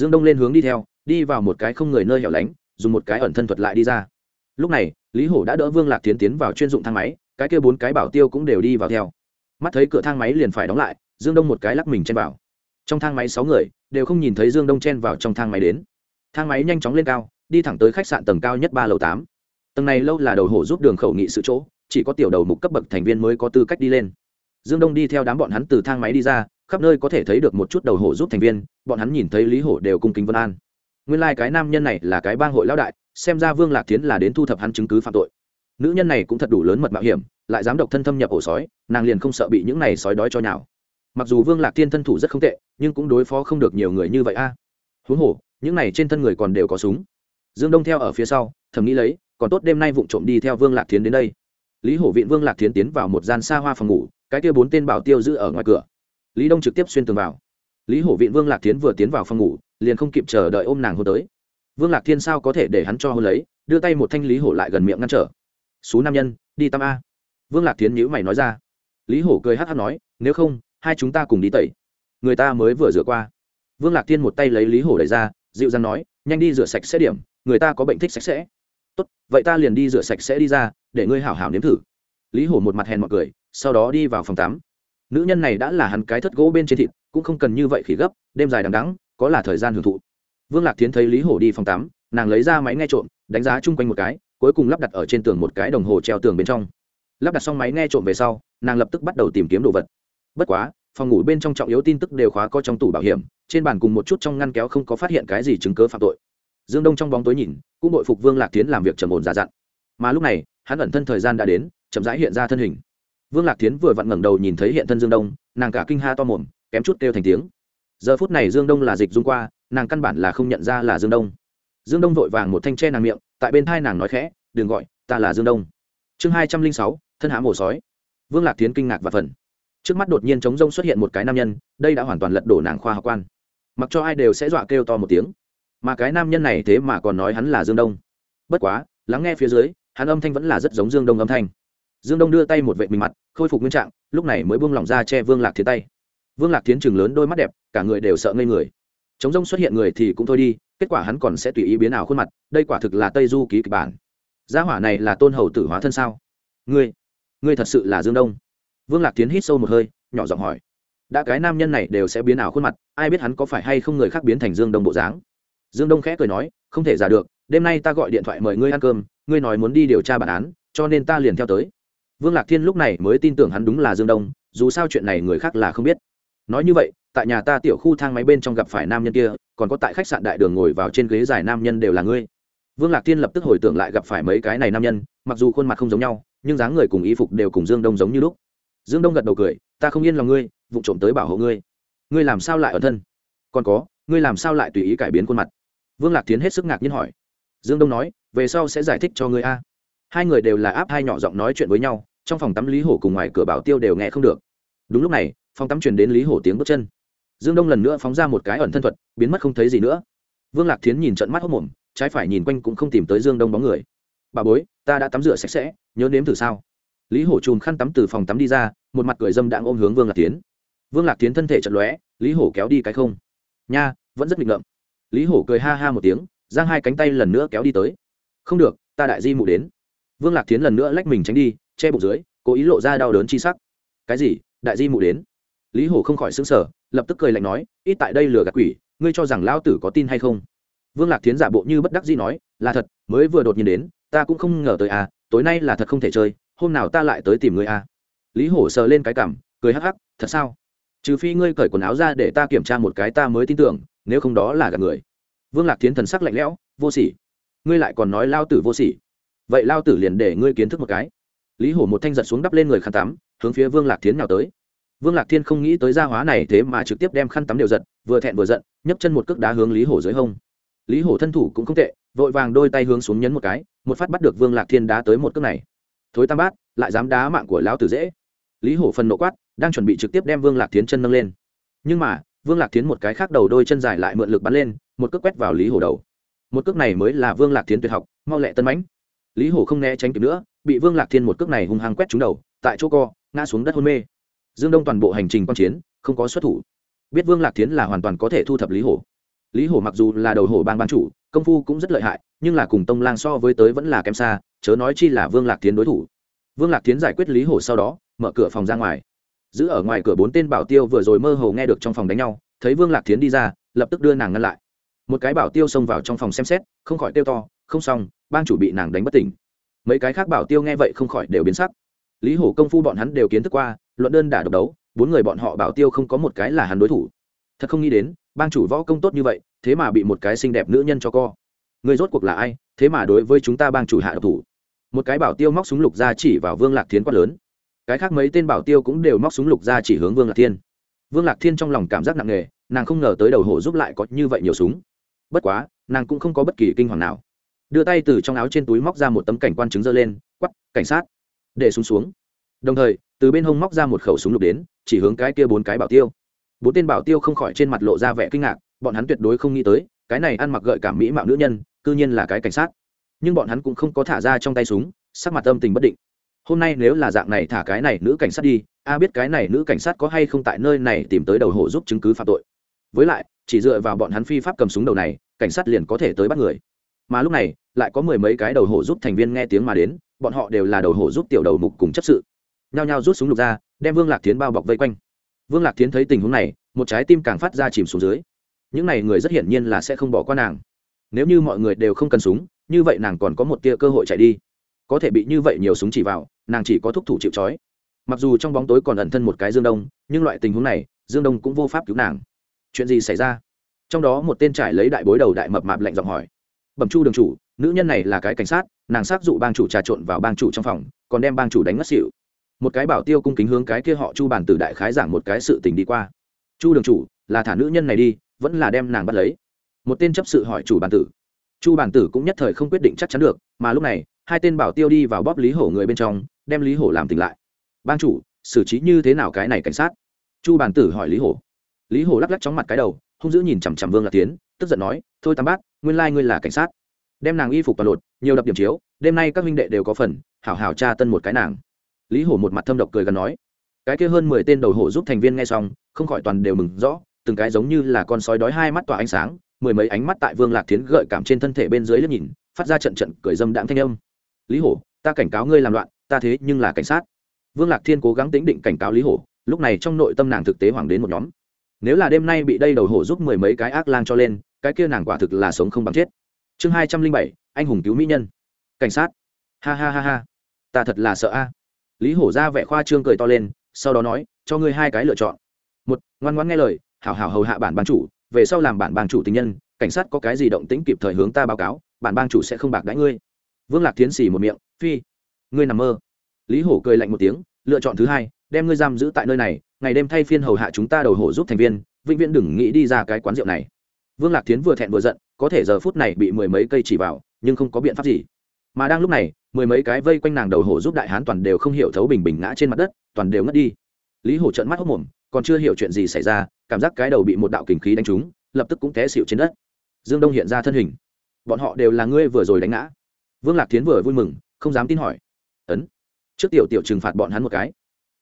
dương đông lên hướng đi theo, đi vào một cái không người nơi hẻo lánh, dùng một cái ẩn thân thuật lại đi ra. Lúc này, lý hổ đã đỡ vương lạc tiến tiến vào chuyên dụng thang máy, cái kia bốn cái bảo tiêu cũng đều đi vào theo. Mắt thấy cửa thang máy liền phải đóng lại, dương đông một cái lắc mình chen vào. Trong thang máy sáu người, đều không nhìn thấy dương đông chen vào trong thang máy đến. Thang máy nhanh chóng lên cao, đi thẳng tới khách sạn tầng cao nhất ba lầu tám. Tầng này lâu là đầu hổ giúp đường khẩu nghị sự chỗ, chỉ có tiểu đầu mục cấp bậc thành viên mới có tư cách đi lên. Dương đông đi theo đám bọn hắn từ thang máy đi ra khắp nơi có thể thấy được một chút đầu hổ giúp thành viên, bọn hắn nhìn thấy lý hổ đều cung kính vân an. Nguyên lai、like、cái nam nhân này là cái bang hội lão đại, xem ra vương lạc tiến là đến thu thập hắn chứng cứ phạm tội. Nữ nhân này cũng thật đủ lớn mật mạo hiểm, lại dám độc thân thâm nhập ổ sói, nàng liền không sợ bị những này sói đói cho nhào. Mặc dù vương lạc tiên thân thủ rất không tệ, nhưng cũng đối phó không được nhiều người như vậy a. Huống hồ, những này trên thân người còn đều có súng. Dương đông theo ở phía sau, thầm nghĩ lấy, còn tốt đêm nay vụng trộm đi theo vương lạc tiến đến đây. Lý hổ viện vương lạc tiến tiến vào một gian xa hoa phòng ngủ, cái kia bốn tên bảo tiêu giữ ở ngoài cửa lý đông trực tiếp xuyên tường vào. Lý hổ viện vương lạc tiến vừa tiến vào phòng ngủ, liền không kịp chờ đợi ôm nàng hôn tới. Vương lạc thiên sao có thể để hắn cho hôn lấy, đưa tay một thanh lý hổ lại gần miệng ngăn trở. Xú nam nhân, đi tam a. Vương lạc tiến nhữ mày nói ra. Lý hổ cười hát hát nói, nếu không, hai chúng ta cùng đi tẩy. Người ta mới vừa rửa qua. Vương lạc thiên một tay lấy lý hổ đẩy ra, dịu dàng nói, nhanh đi rửa sạch sẽ điểm, người ta có bệnh thích sạch sẽ. Tốt, vậy ta liền đi rửa sạch sẽ đi ra, để ngươi hảo hảo nếm thử. Lý hổ một mặt hèn mọi cười, sau đó đi vào phòng tắm nữ nhân này đã là hắn cái thất gỗ bên trên thịt, cũng không cần như vậy khỉ gấp, đêm dài đằng đắng có là thời gian hưởng thụ. Vương lạc tiến thấy lý hổ đi phòng tắm, nàng lấy ra máy nghe trộm, đánh giá chung quanh một cái, cuối cùng lắp đặt ở trên tường một cái đồng hồ treo tường bên trong. Lắp đặt xong máy nghe trộm về sau, nàng lập tức bắt đầu tìm kiếm đồ vật. Bất quá, phòng ngủ bên trong trọng yếu tin tức đều khóa có trong tủ bảo hiểm, trên bàn cùng một chút trong ngăn kéo không có phát hiện cái gì chứng cớ phạm tội. Dương đông trong bóng tối nhìn, cũng đội phục vương lạc tiến làm việc trầm ổn giả dặn. Mà lúc này, hắn ẩn thân thời gian đã đến, chậm rãi hiện ra thân hình vương lạc tiến vừa vặn ngẩng đầu nhìn thấy hiện thân dương đông, nàng cả kinh ha to mồm, kém chút kêu thành tiếng. Giờ phút này dương đông là dịch dung qua, nàng căn bản là không nhận ra là dương đông. Dương đông vội vàng một thanh tre nàng miệng, tại bên thai nàng nói khẽ, đừng gọi, ta là dương đông. Chương hai trăm linh sáu, thân hãm ổ sói. Vương lạc tiến kinh ngạc và phần trước mắt đột nhiên chống rông xuất hiện một cái nam nhân, đây đã hoàn toàn lật đổ nàng khoa học quan. Mặc cho ai đều sẽ dọa kêu to một tiếng. Mà cái nam nhân này thế mà còn nói hắn là dương đông. Bất quá, lắng nghe phía dưới, hắn âm thanh vẫn là rất giống dương đông âm thanh dương đông đưa tay một vệ mình mặt, khôi phục nguyên trạng, lúc này mới buông lỏng ra che vương lạc thiến tay. Vương lạc thiến chừng lớn đôi mắt đẹp, cả người đều sợ ngây người. Chống rông xuất hiện người thì cũng thôi đi, kết quả hắn còn sẽ tùy ý biến ảo khuôn mặt, đây quả thực là tây du ký kịch bản. Gia hỏa này là tôn hầu tử hóa thân sao? Ngươi ngươi thật sự là dương đông? Vương lạc tiến hít sâu một hơi, nhỏ giọng hỏi. Đã cái nam nhân này đều sẽ biến ảo khuôn mặt, ai biết hắn có phải hay không người khác biến thành dương đông bộ dáng? Dương đông khẽ cười nói, không thể giả được, đêm nay ta gọi điện thoại mời ngươi ăn cơm, ngươi nói muốn đi điều tra bản án, cho nên ta liền theo tới vương lạc thiên lúc này mới tin tưởng hắn đúng là dương đông, dù sao chuyện này người khác là không biết. Nói như vậy, tại nhà ta tiểu khu thang máy bên trong gặp phải nam nhân kia, còn có tại khách sạn đại đường ngồi vào trên ghế dài nam nhân đều là ngươi. Vương lạc thiên lập tức hồi tưởng lại gặp phải mấy cái này nam nhân, mặc dù khuôn mặt không giống nhau, nhưng dáng người cùng y phục đều cùng dương đông giống như lúc. Dương đông gật đầu cười, ta không yên lòng ngươi, vụ trộm tới bảo hộ ngươi. Ngươi làm sao lại ở thân? Còn có, ngươi làm sao lại tùy ý cải biến khuôn mặt? Vương lạc tiến hết sức ngạc nhiên hỏi. Dương đông nói, về sau sẽ giải thích cho ngươi a hai người đều là áp hai nhỏ giọng nói chuyện với nhau, trong phòng tắm lý hổ cùng ngoài cửa bảo tiêu đều nghe không được. Đúng lúc này, phòng tắm truyền đến lý hổ tiếng bước chân. Dương đông lần nữa phóng ra một cái ẩn thân thuật, biến mất không thấy gì nữa. Vương lạc thiến nhìn trận mắt hốc mồm, trái phải nhìn quanh cũng không tìm tới dương đông bóng người. Bà bối, ta đã tắm rửa sạch sẽ, nhớ nếm thử sao? Lý hổ chùm khăn tắm từ phòng tắm đi ra, một mặt cười dâm đang ôm hướng vương lạc tiến vương lạc tiến thân thể chật lóe, lý hổ kéo đi cái không. Nha, vẫn rất nghịch ngợm. Lý hổ cười ha ha một tiếng, giang hai cánh tay lần nữa kéo đi tới. Không được, ta đại di mụ đến vương lạc tiến lần nữa lách mình tránh đi, che bụng dưới, cố ý lộ ra đau đớn chi sắc. Cái gì? Đại di mụ đến? Lý hổ không khỏi xứng sở lập tức cười lạnh nói, ít tại đây lừa gạt quỷ, ngươi cho rằng lão tử có tin hay không? Vương lạc tiến giả bộ như bất đắc dĩ nói, là thật, mới vừa đột nhiên đến, ta cũng không ngờ tới à tối nay là thật không thể chơi, hôm nào ta lại tới tìm ngươi à? Lý hổ sờ lên cái cảm cười hắc hắc, thật sao? Trừ phi ngươi cởi quần áo ra để ta kiểm tra một cái ta mới tin tưởng, nếu không đó là gạt người. Vương lạc tiến thần sắc lạnh lẽo, vô sỉ. Ngươi lại còn nói lao tử vô sỉ vậy lao tử liền để ngươi kiến thức một cái. Lý hổ một thanh giật xuống đắp lên người khăn tắm, hướng phía vương lạc thiến nào tới. Vương lạc thiên không nghĩ tới gia hóa này thế mà trực tiếp đem khăn tắm đều giật, vừa thẹn vừa giận, nhấc chân một cước đá hướng lý hổ dưới hông. Lý hổ thân thủ cũng không tệ, vội vàng đôi tay hướng xuống nhấn một cái, một phát bắt được vương lạc thiên đá tới một cước này. Thối tam bát, lại dám đá mạng của lão tử dễ. Lý hổ phần nộ quát, đang chuẩn bị trực tiếp đem vương lạc thiến chân nâng lên. Nhưng mà, vương lạc thiến một cái khác đầu đôi chân dài lại mượn lực bắn lên, một cước quét vào lý hổ đầu. Một cước này mới là vương lạc thiến tuyệt học, mau lẹ tân mãnh lý hổ không né tránh kịp nữa, bị vương lạc thiên một cước này hung hăng quét trúng đầu, tại chỗ co, ngã xuống đất hôn mê. Dương đông toàn bộ hành trình quan chiến, không có xuất thủ. Biết vương lạc Thiên là hoàn toàn có thể thu thập lý hổ lý hổ mặc dù là đầu hổ bang ban chủ, công phu cũng rất lợi hại, nhưng là cùng tông lang so với tới vẫn là kém xa, chớ nói chi là vương lạc Thiên đối thủ. Vương lạc Thiên giải quyết lý hổ sau đó, mở cửa phòng ra ngoài. Giữ ở ngoài cửa bốn tên bảo tiêu vừa rồi mơ hồ nghe được trong phòng đánh nhau, thấy vương lạc Thiên đi ra, lập tức đưa nàng ngăn lại. Một cái bảo tiêu xông vào trong phòng xem xét, không khỏi tiêu to không xong, bang chủ bị nàng đánh bất tỉnh. Mấy cái khác bảo tiêu nghe vậy không khỏi đều biến sắc. Lý hổ công phu bọn hắn đều kiến thức qua, luận đơn đả độc đấu, bốn người bọn họ bảo tiêu không có một cái là hắn đối thủ. Thật không nghĩ đến, bang chủ võ công tốt như vậy, thế mà bị một cái xinh đẹp nữ nhân cho co. Người rốt cuộc là ai, thế mà đối với chúng ta bang chủ hạ độc thủ? Một cái bảo tiêu móc súng lục ra chỉ vào vương lạc thiến quát lớn. Cái khác mấy tên bảo tiêu cũng đều móc súng lục ra chỉ hướng vương lạc thiên. Vương lạc thiên trong lòng cảm giác nặng nề, nàng không ngờ tới đầu hổ giúp lại có như vậy nhiều súng. Bất quá, nàng cũng không có bất kỳ kinh hoàng nào đưa tay từ trong áo trên túi móc ra một tấm cảnh quan chứng dơ lên quắp cảnh sát. Để súng xuống. Đồng thời, từ bên hông móc ra một khẩu súng lục đến, chỉ hướng cái kia bốn cái bảo tiêu. Bốn tên bảo tiêu không khỏi trên mặt lộ ra vẻ kinh ngạc, bọn hắn tuyệt đối không nghĩ tới, cái này ăn mặc gợi cảm mỹ mạo nữ nhân, cư nhiên là cái cảnh sát. Nhưng bọn hắn cũng không có thả ra trong tay súng, sắc mặt âm tình bất định. Hôm nay nếu là dạng này thả cái này nữ cảnh sát đi, a biết cái này nữ cảnh sát có hay không tại nơi này tìm tới đầu hộ giúp chứng cứ phạm tội. Với lại, chỉ dựa vào bọn hắn phi pháp cầm súng đầu này, cảnh sát liền có thể tới bắt người mà lúc này, lại có mười mấy cái đầu hổ giúp thành viên nghe tiếng mà đến, bọn họ đều là đầu hổ giúp tiểu đầu mục cùng chấp sự. Nhao nhao rút súng lục ra, đem vương lạc tiến bao bọc vây quanh. Vương lạc tiến thấy tình huống này, một trái tim càng phát ra chìm xuống dưới. Những n à y người rất hiển nhiên là sẽ không bỏ qua nàng. Nếu như mọi người đều không cần súng, như vậy nàng còn có một tia cơ hội chạy đi. Có thể bị như vậy nhiều súng chỉ vào, nàng chỉ có thúc thủ chịu c mặc dù trong bóng tối còn ẩn thân một cái dương đông, nhưng loại tình huống này, dương đông cũng vô pháp cứu nàng. Chuyện gì xảy ra? Trong đó một tên trải lấy đại bối đầu đại mập mạp lạnh giọng hỏi bẩm chu đường chủ, nữ nhân này là cái cảnh sát, nàng sát dụ bang chủ trà trộn vào bang chủ trong phòng, còn đem bang chủ đánh ngất xỉu. Một cái bảo tiêu cung kính hướng cái kia họ chu bản tử đại khái giảng một cái sự tình đi qua. Chu đường chủ, là thả nữ nhân này đi, vẫn là đem nàng bắt lấy. Một tên chấp sự hỏi chủ bản tử. Chu bản tử cũng nhất thời không quyết định chắc chắn được, mà lúc này, hai tên bảo tiêu đi vào bóp lý hổ người bên trong, đem lý hổ làm tỉnh lại. Ban chủ, xử trí như thế nào cái này cảnh sát? Chu bản tử hỏi lý hổ. Lý hổ lắc lắc chóng mặt cái đầu, hung dữ nhìn chằm chằm vương lạc tiến tức giận nói, thôi tam bác nguyên lai ngươi là cảnh sát. Đem nàng y phục toàn lột, nhiều đập điểm chiếu, đêm nay các minh đệ đều có phần, hảo hảo tra tân một cái nàng. Lý hổ một mặt thâm độc cười gần nói, cái kia hơn mười tên đầu hổ giúp thành viên nghe xong, không khỏi toàn đều mừng rõ, từng cái giống như là con sói đói hai mắt tỏa ánh sáng, mười mấy ánh mắt tại vương lạc thiến gợi cảm trên thân thể bên dưới liếc nhìn, phát ra trận trận cười dâm đãng thanh âm. Lý hổ, ta cảnh cáo ngươi làm loạn, ta thế nhưng là cảnh sát. Vương lạc thiên cố gắng tính định cảnh cáo lý hổ, lúc này trong nội tâm nàng thực tế hoàng đến một nhóm. Nếu là đêm nay bị đây đầu hổ giúp mười mấy cái ác lang cho lên cái kia nàng quả thực là sống không bằng chết. Chương hai trăm linh bảy, anh hùng cứu mỹ nhân. Cảnh sát. Ha ha ha ha. Ta thật là sợ a. Lý hổ ra vẻ khoa trương cười to lên, sau đó nói, cho ngươi hai cái lựa chọn. Một, ngoan ngoãn nghe lời, hảo hảo hầu hạ bản ban chủ, về sau làm bản bang chủ tình nhân, cảnh sát có cái gì động tĩnh kịp thời hướng ta báo cáo, bản bang chủ sẽ không bạc đãi ngươi. Vương lạc tiến xì một miệng, phi, ngươi nằm mơ. Lý hổ cười lạnh một tiếng, lựa chọn thứ hai, đem ngươi giam giữ tại nơi này, ngày đêm thay phiên hầu hạ chúng ta đầu hổ giúp thành viên, vĩnh viễn đừng nghĩ đi ra cái quán rượu này vương lạc tiến vừa thẹn vừa giận, có thể giờ phút này bị mười mấy cây chỉ vào, nhưng không có biện pháp gì. Mà đang lúc này, mười mấy cái vây quanh nàng đầu hổ giúp đại hán toàn đều không hiểu thấu bình bình ngã trên mặt đất, toàn đều ngất đi. Lý hổ trợn mắt hốc mồm, còn chưa hiểu chuyện gì xảy ra, cảm giác cái đầu bị một đạo kình khí đánh trúng, lập tức cũng té xịu trên đất. Dương đông hiện ra thân hình. Bọn họ đều là ngươi vừa rồi đánh ngã. Vương lạc tiến vừa vui mừng, không dám tin hỏi. Ấn. Trước tiểu tiểu trừng phạt bọn hắn một cái.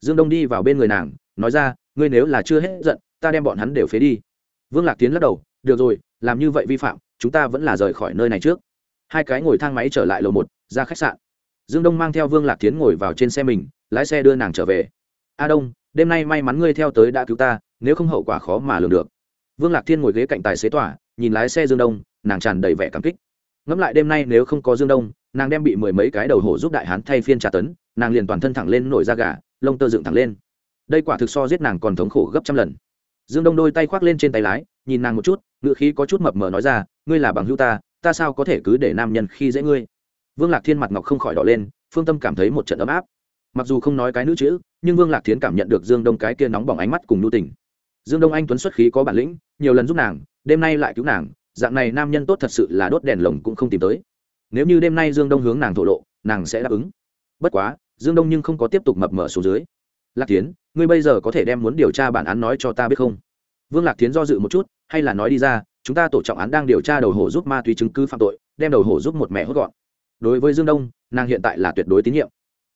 Dương đông đi vào bên người nàng, nói ra, ngươi nếu là chưa hết giận, ta đem bọn hắn đều phế đi. Vương lạc tiến lắc đầu được rồi, làm như vậy vi phạm, chúng ta vẫn là rời khỏi nơi này trước. Hai cái ngồi thang máy trở lại lầu một, ra khách sạn. Dương đông mang theo vương lạc tiến ngồi vào trên xe mình, lái xe đưa nàng trở về. A đông, đêm nay may mắn ngươi theo tới đã cứu ta, nếu không hậu quả khó mà lường được. Vương lạc thiên ngồi ghế cạnh tài xế tỏa, nhìn lái xe dương đông, nàng tràn đầy vẻ cảm kích. Ngẫm lại đêm nay nếu không có dương đông, nàng đem bị mười mấy cái đầu hổ giúp đại hán thay phiên trả tấn, nàng liền toàn thân thẳng lên nổi da gà, lông tơ dựng thẳng lên. Đây quả thực so giết nàng còn thống khổ gấp trăm lần dương đông đôi tay khoác lên trên tay lái, nhìn nàng một chút ngự khí có chút mập mờ nói ra, ngươi là bằng hữu ta ta sao có thể cứ để nam nhân khi dễ ngươi? Vương lạc thiên mặt ngọc không khỏi đỏ lên, phương tâm cảm thấy một trận ấm áp. Mặc dù không nói cái nữ chữ, nhưng vương lạc Thiên cảm nhận được dương đông cái kia nóng bỏng ánh mắt cùng nhu tình. Dương đông anh tuấn xuất khí có bản lĩnh, nhiều lần giúp nàng, đêm nay lại cứu nàng, dạng này nam nhân tốt thật sự là đốt đèn lồng cũng không tìm tới. Nếu như đêm nay dương đông hướng nàng thổ lộ, nàng sẽ đáp ứng. Bất quá, dương đông nhưng không có tiếp tục mập mở xuống dưới. Lạc tiến ngươi bây giờ có thể đem muốn điều tra bản án nói cho ta biết không? Vương lạc tiến do dự một chút, hay là nói đi ra, chúng ta tổ trọng án đang điều tra đầu hổ giúp ma túy chứng cứ phạm tội, đem đầu hổ giúp một mẹ hốt gọn. Đối với dương đông, nàng hiện tại là tuyệt đối tín nhiệm.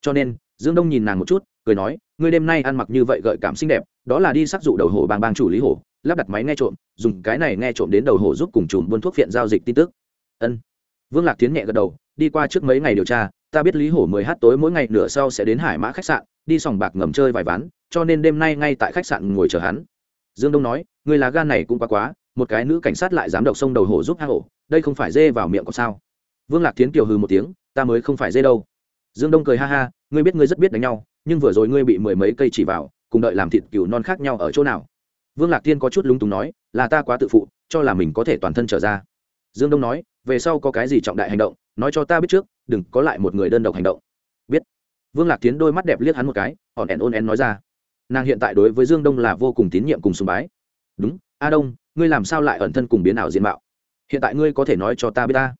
Cho nên, dương đông nhìn nàng một chút, cười nói, ngươi đêm nay ăn mặc như vậy gợi cảm xinh đẹp, đó là đi sắc dụ đầu hổ bang bang chủ lý hổ, lắp đặt máy nghe trộm, dùng cái này nghe trộm đến đầu hổ giúp cùng chùm buôn thuốc phiện giao dịch tin tức. Ân. Vương lạc tiến nhẹ gật đầu, đi qua trước mấy ngày điều tra, ta biết lý hổ mười h tối mỗi ngày nửa sau sẽ đến hải mã khách sạn, đi sòng bạc ngầm chơi vài ván cho nên đêm nay ngay tại khách sạn ngồi chờ hắn. Dương đông nói người lá gan này cũng quá quá, một cái nữ cảnh sát lại dám độc sông đầu hổ giúp hang hổ đây không phải dê vào miệng có sao? Vương lạc tiến kiều hừ một tiếng, ta mới không phải dê đâu. Dương đông cười ha ha, ngươi biết ngươi rất biết đánh nhau, nhưng vừa rồi ngươi bị mười mấy cây chỉ vào, cùng đợi làm thịt cừu non khác nhau ở chỗ nào? Vương lạc tiên có chút lúng túng nói, là ta quá tự phụ, cho là mình có thể toàn thân trở ra. Dương đông nói, về sau có cái gì trọng đại hành động, nói cho ta biết trước, đừng có lại một người đơn độc hành động. Biết. Vương lạc tiến đôi mắt đẹp liếc hắn một cái, hòn ẻn ôn ẻn nói ra nàng hiện tại đối với dương đông là vô cùng tín nhiệm cùng sùng bái. Đúng, a đông, ngươi làm sao lại ẩn thân cùng biến ảo diện mạo? Hiện tại ngươi có thể nói cho ta biết ta.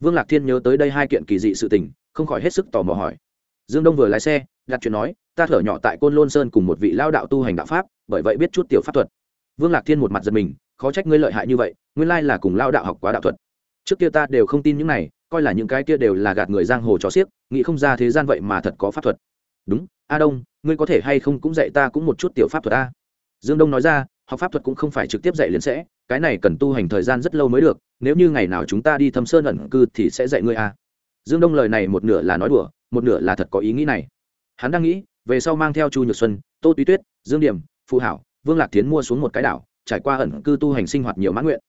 Vương lạc thiên nhớ tới đây hai kiện kỳ dị sự tình, không khỏi hết sức tò mò hỏi. Dương đông vừa lái xe, đặt chuyện nói, ta thở nhỏ tại côn lôn sơn cùng một vị lao đạo tu hành đạo pháp, bởi vậy biết chút tiểu pháp thuật. Vương lạc thiên một mặt giật mình, khó trách ngươi lợi hại như vậy, nguyên lai là cùng lao đạo học quá đạo thuật. Trước kia ta đều không tin những này, coi là những cái kia đều là gạt người giang hồ cho xiếc, nghĩ không ra thế gian vậy mà thật có pháp thuật đúng, a đông, ngươi có thể hay không cũng dạy ta cũng một chút tiểu pháp thuật a. Dương đông nói ra, học pháp thuật cũng không phải trực tiếp dạy liền sẽ, cái này cần tu hành thời gian rất lâu mới được, nếu như ngày nào chúng ta đi thâm sơn ẩn cư thì sẽ dạy ngươi a. Dương đông lời này một nửa là nói đùa, một nửa là thật có ý nghĩ này. Hắn đang nghĩ, về sau mang theo chu nhược xuân, tô túy tuyết, dương điểm phụ hảo, vương lạc tiến mua xuống một cái đảo, trải qua ẩn cư tu hành sinh hoạt nhiều mãn nguyện.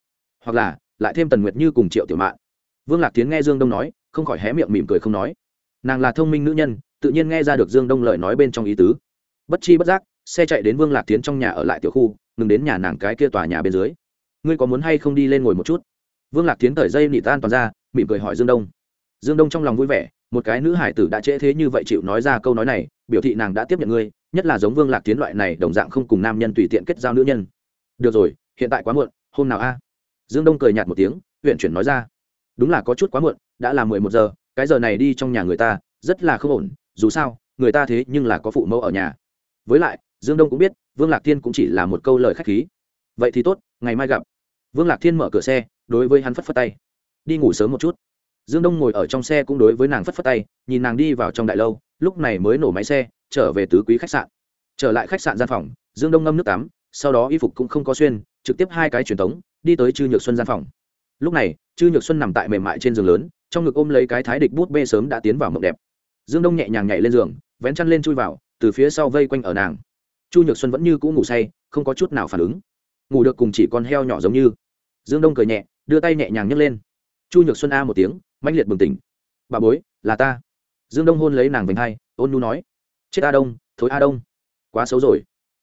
Hoặc là, lại thêm tần nguyệt như cùng triệu tiểu mạn. Vương lạc tiến nghe dương đông nói, không khỏi hé miệng mỉm cười không nói. Nàng là thông minh nữ nhân tự nhiên nghe ra được dương đông lời nói bên trong ý tứ. Bất chi bất giác, xe chạy đến vương lạc tiến trong nhà ở lại tiểu khu, ngừng đến nhà nàng cái kia tòa nhà bên dưới. Ngươi có muốn hay không đi lên ngồi một chút? Vương lạc tiến thời dây nị tan toàn ra, mỉm cười hỏi dương đông. Dương đông trong lòng vui vẻ, một cái nữ hải tử đã trễ thế như vậy chịu nói ra câu nói này, biểu thị nàng đã tiếp nhận ngươi, nhất là giống vương lạc tiến loại này, đồng dạng không cùng nam nhân tùy tiện kết giao nữ nhân. Được rồi, hiện tại quá muộn, hôm nào a? Dương đông cười nhạt một tiếng huyện chuyển nói ra. Đúng là có chút quá muộn, đã là mười một giờ, cái giờ này đi trong nhà người ta, rất là không ổn dù sao, người ta thế nhưng là có phụ mẫu ở nhà. Với lại, dương đông cũng biết, vương lạc thiên cũng chỉ là một câu lời k h á c h khí. Vậy thì tốt, ngày mai gặp. Vương lạc thiên mở cửa xe, đối với hắn phất phất tay. Đi ngủ sớm một chút. Dương đông ngồi ở trong xe cũng đối với nàng phất phất tay, nhìn nàng đi vào trong đại lâu, lúc này mới nổ máy xe, trở về tứ quý khách sạn. Trở lại khách sạn gian phòng, dương đông ngâm nước tắm, sau đó y phục cũng không có xuyên, trực tiếp hai cái truyền thống đi tới chư nhược xuân gian phòng. Lúc này chư nhược xuân nằm tại mềm mại trên giường lớn, trong ngực ôm lấy cái thái địch bút bê sớm đã tiến vào mộng đẹp dương đông nhẹ nhàng nhảy lên giường, vén chăn lên chui vào, từ phía sau vây quanh ở nàng. Chu nhược xuân vẫn như cũ ngủ say, không có chút nào phản ứng. Ngủ được cùng chỉ con heo nhỏ giống như. Dương đông cười nhẹ, đưa tay nhẹ nhàng nhấc lên. Chu nhược xuân a một tiếng, mãnh liệt bừng tỉnh. Bà bối, là ta. Dương đông hôn lấy nàng vành hai, ôn nu nói. Chết a đông, thối a đông. Quá xấu rồi.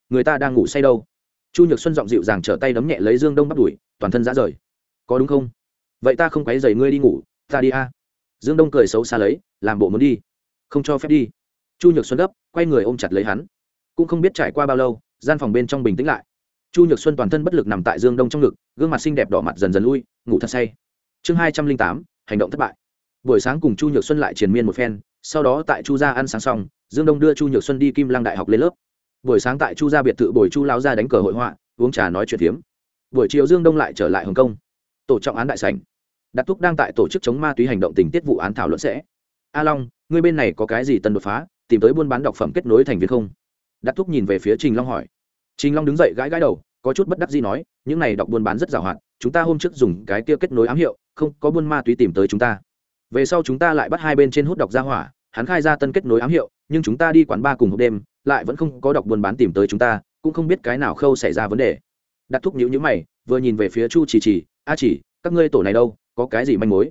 Người ta đang ngủ say đâu? Chu nhược xuân giọng dịu dàng trở tay đấm nhẹ lấy dương đông bắt đuổi toàn thân dã rời. Có đúng không? Vậy ta không quấy dày ngươi đi ngủ, ta đi a. Dương đông cười xấu xa lấy, làm bộ muốn đi không cho phép đi. Chu nhược xuân gấp, quay người ôm chặt lấy hắn. Cũng không biết trải qua bao lâu, gian phòng bên trong bình tĩnh lại. Chu nhược xuân toàn thân bất lực nằm tại dương đông trong ngực, gương mặt xinh đẹp đỏ mặt dần dần lui, ngủ thật say. Chương hai trăm linh tám, hành động thất bại. Buổi sáng cùng chu nhược xuân lại triền miên một phen, sau đó tại chu gia ăn sáng xong, dương đông đưa chu nhược xuân đi kim lăng đại học lên lớp. Buổi sáng tại chu gia biệt thự bồi chu lao ra đánh cờ hội họa, uống trà nói chuyện phiếm. Buổi chiều dương đông lại trở lại hồng kông. Tổ trọng án đại sảnh. Đặt thúc đang tại tổ chức chống ma túy hành động tình tiết vụ án thảo luận sẽ a long, ngươi bên này có cái gì tân đột phá, tìm tới buôn bán độc phẩm kết nối thành viên không? Đắc thúc nhìn về phía trình long hỏi. Trình long đứng dậy gãi gãi đầu, có chút bất đắc gì nói, những này đọc buôn bán rất giàu hạn, chúng ta hôm trước dùng cái kia kết nối ám hiệu, không có buôn ma túy tìm tới chúng ta. Về sau chúng ta lại bắt hai bên trên hút độc ra hỏa, hắn khai ra tân kết nối ám hiệu, nhưng chúng ta đi quán ba cùng hộp đêm, lại vẫn không có đọc buôn bán tìm tới chúng ta, cũng không biết cái nào khâu xảy ra vấn đề. Đặt thúc nhữ nhữ mày, vừa nhìn về phía chu chỉ chỉ, a chỉ, các ngươi tổ này đâu, có cái gì manh mối?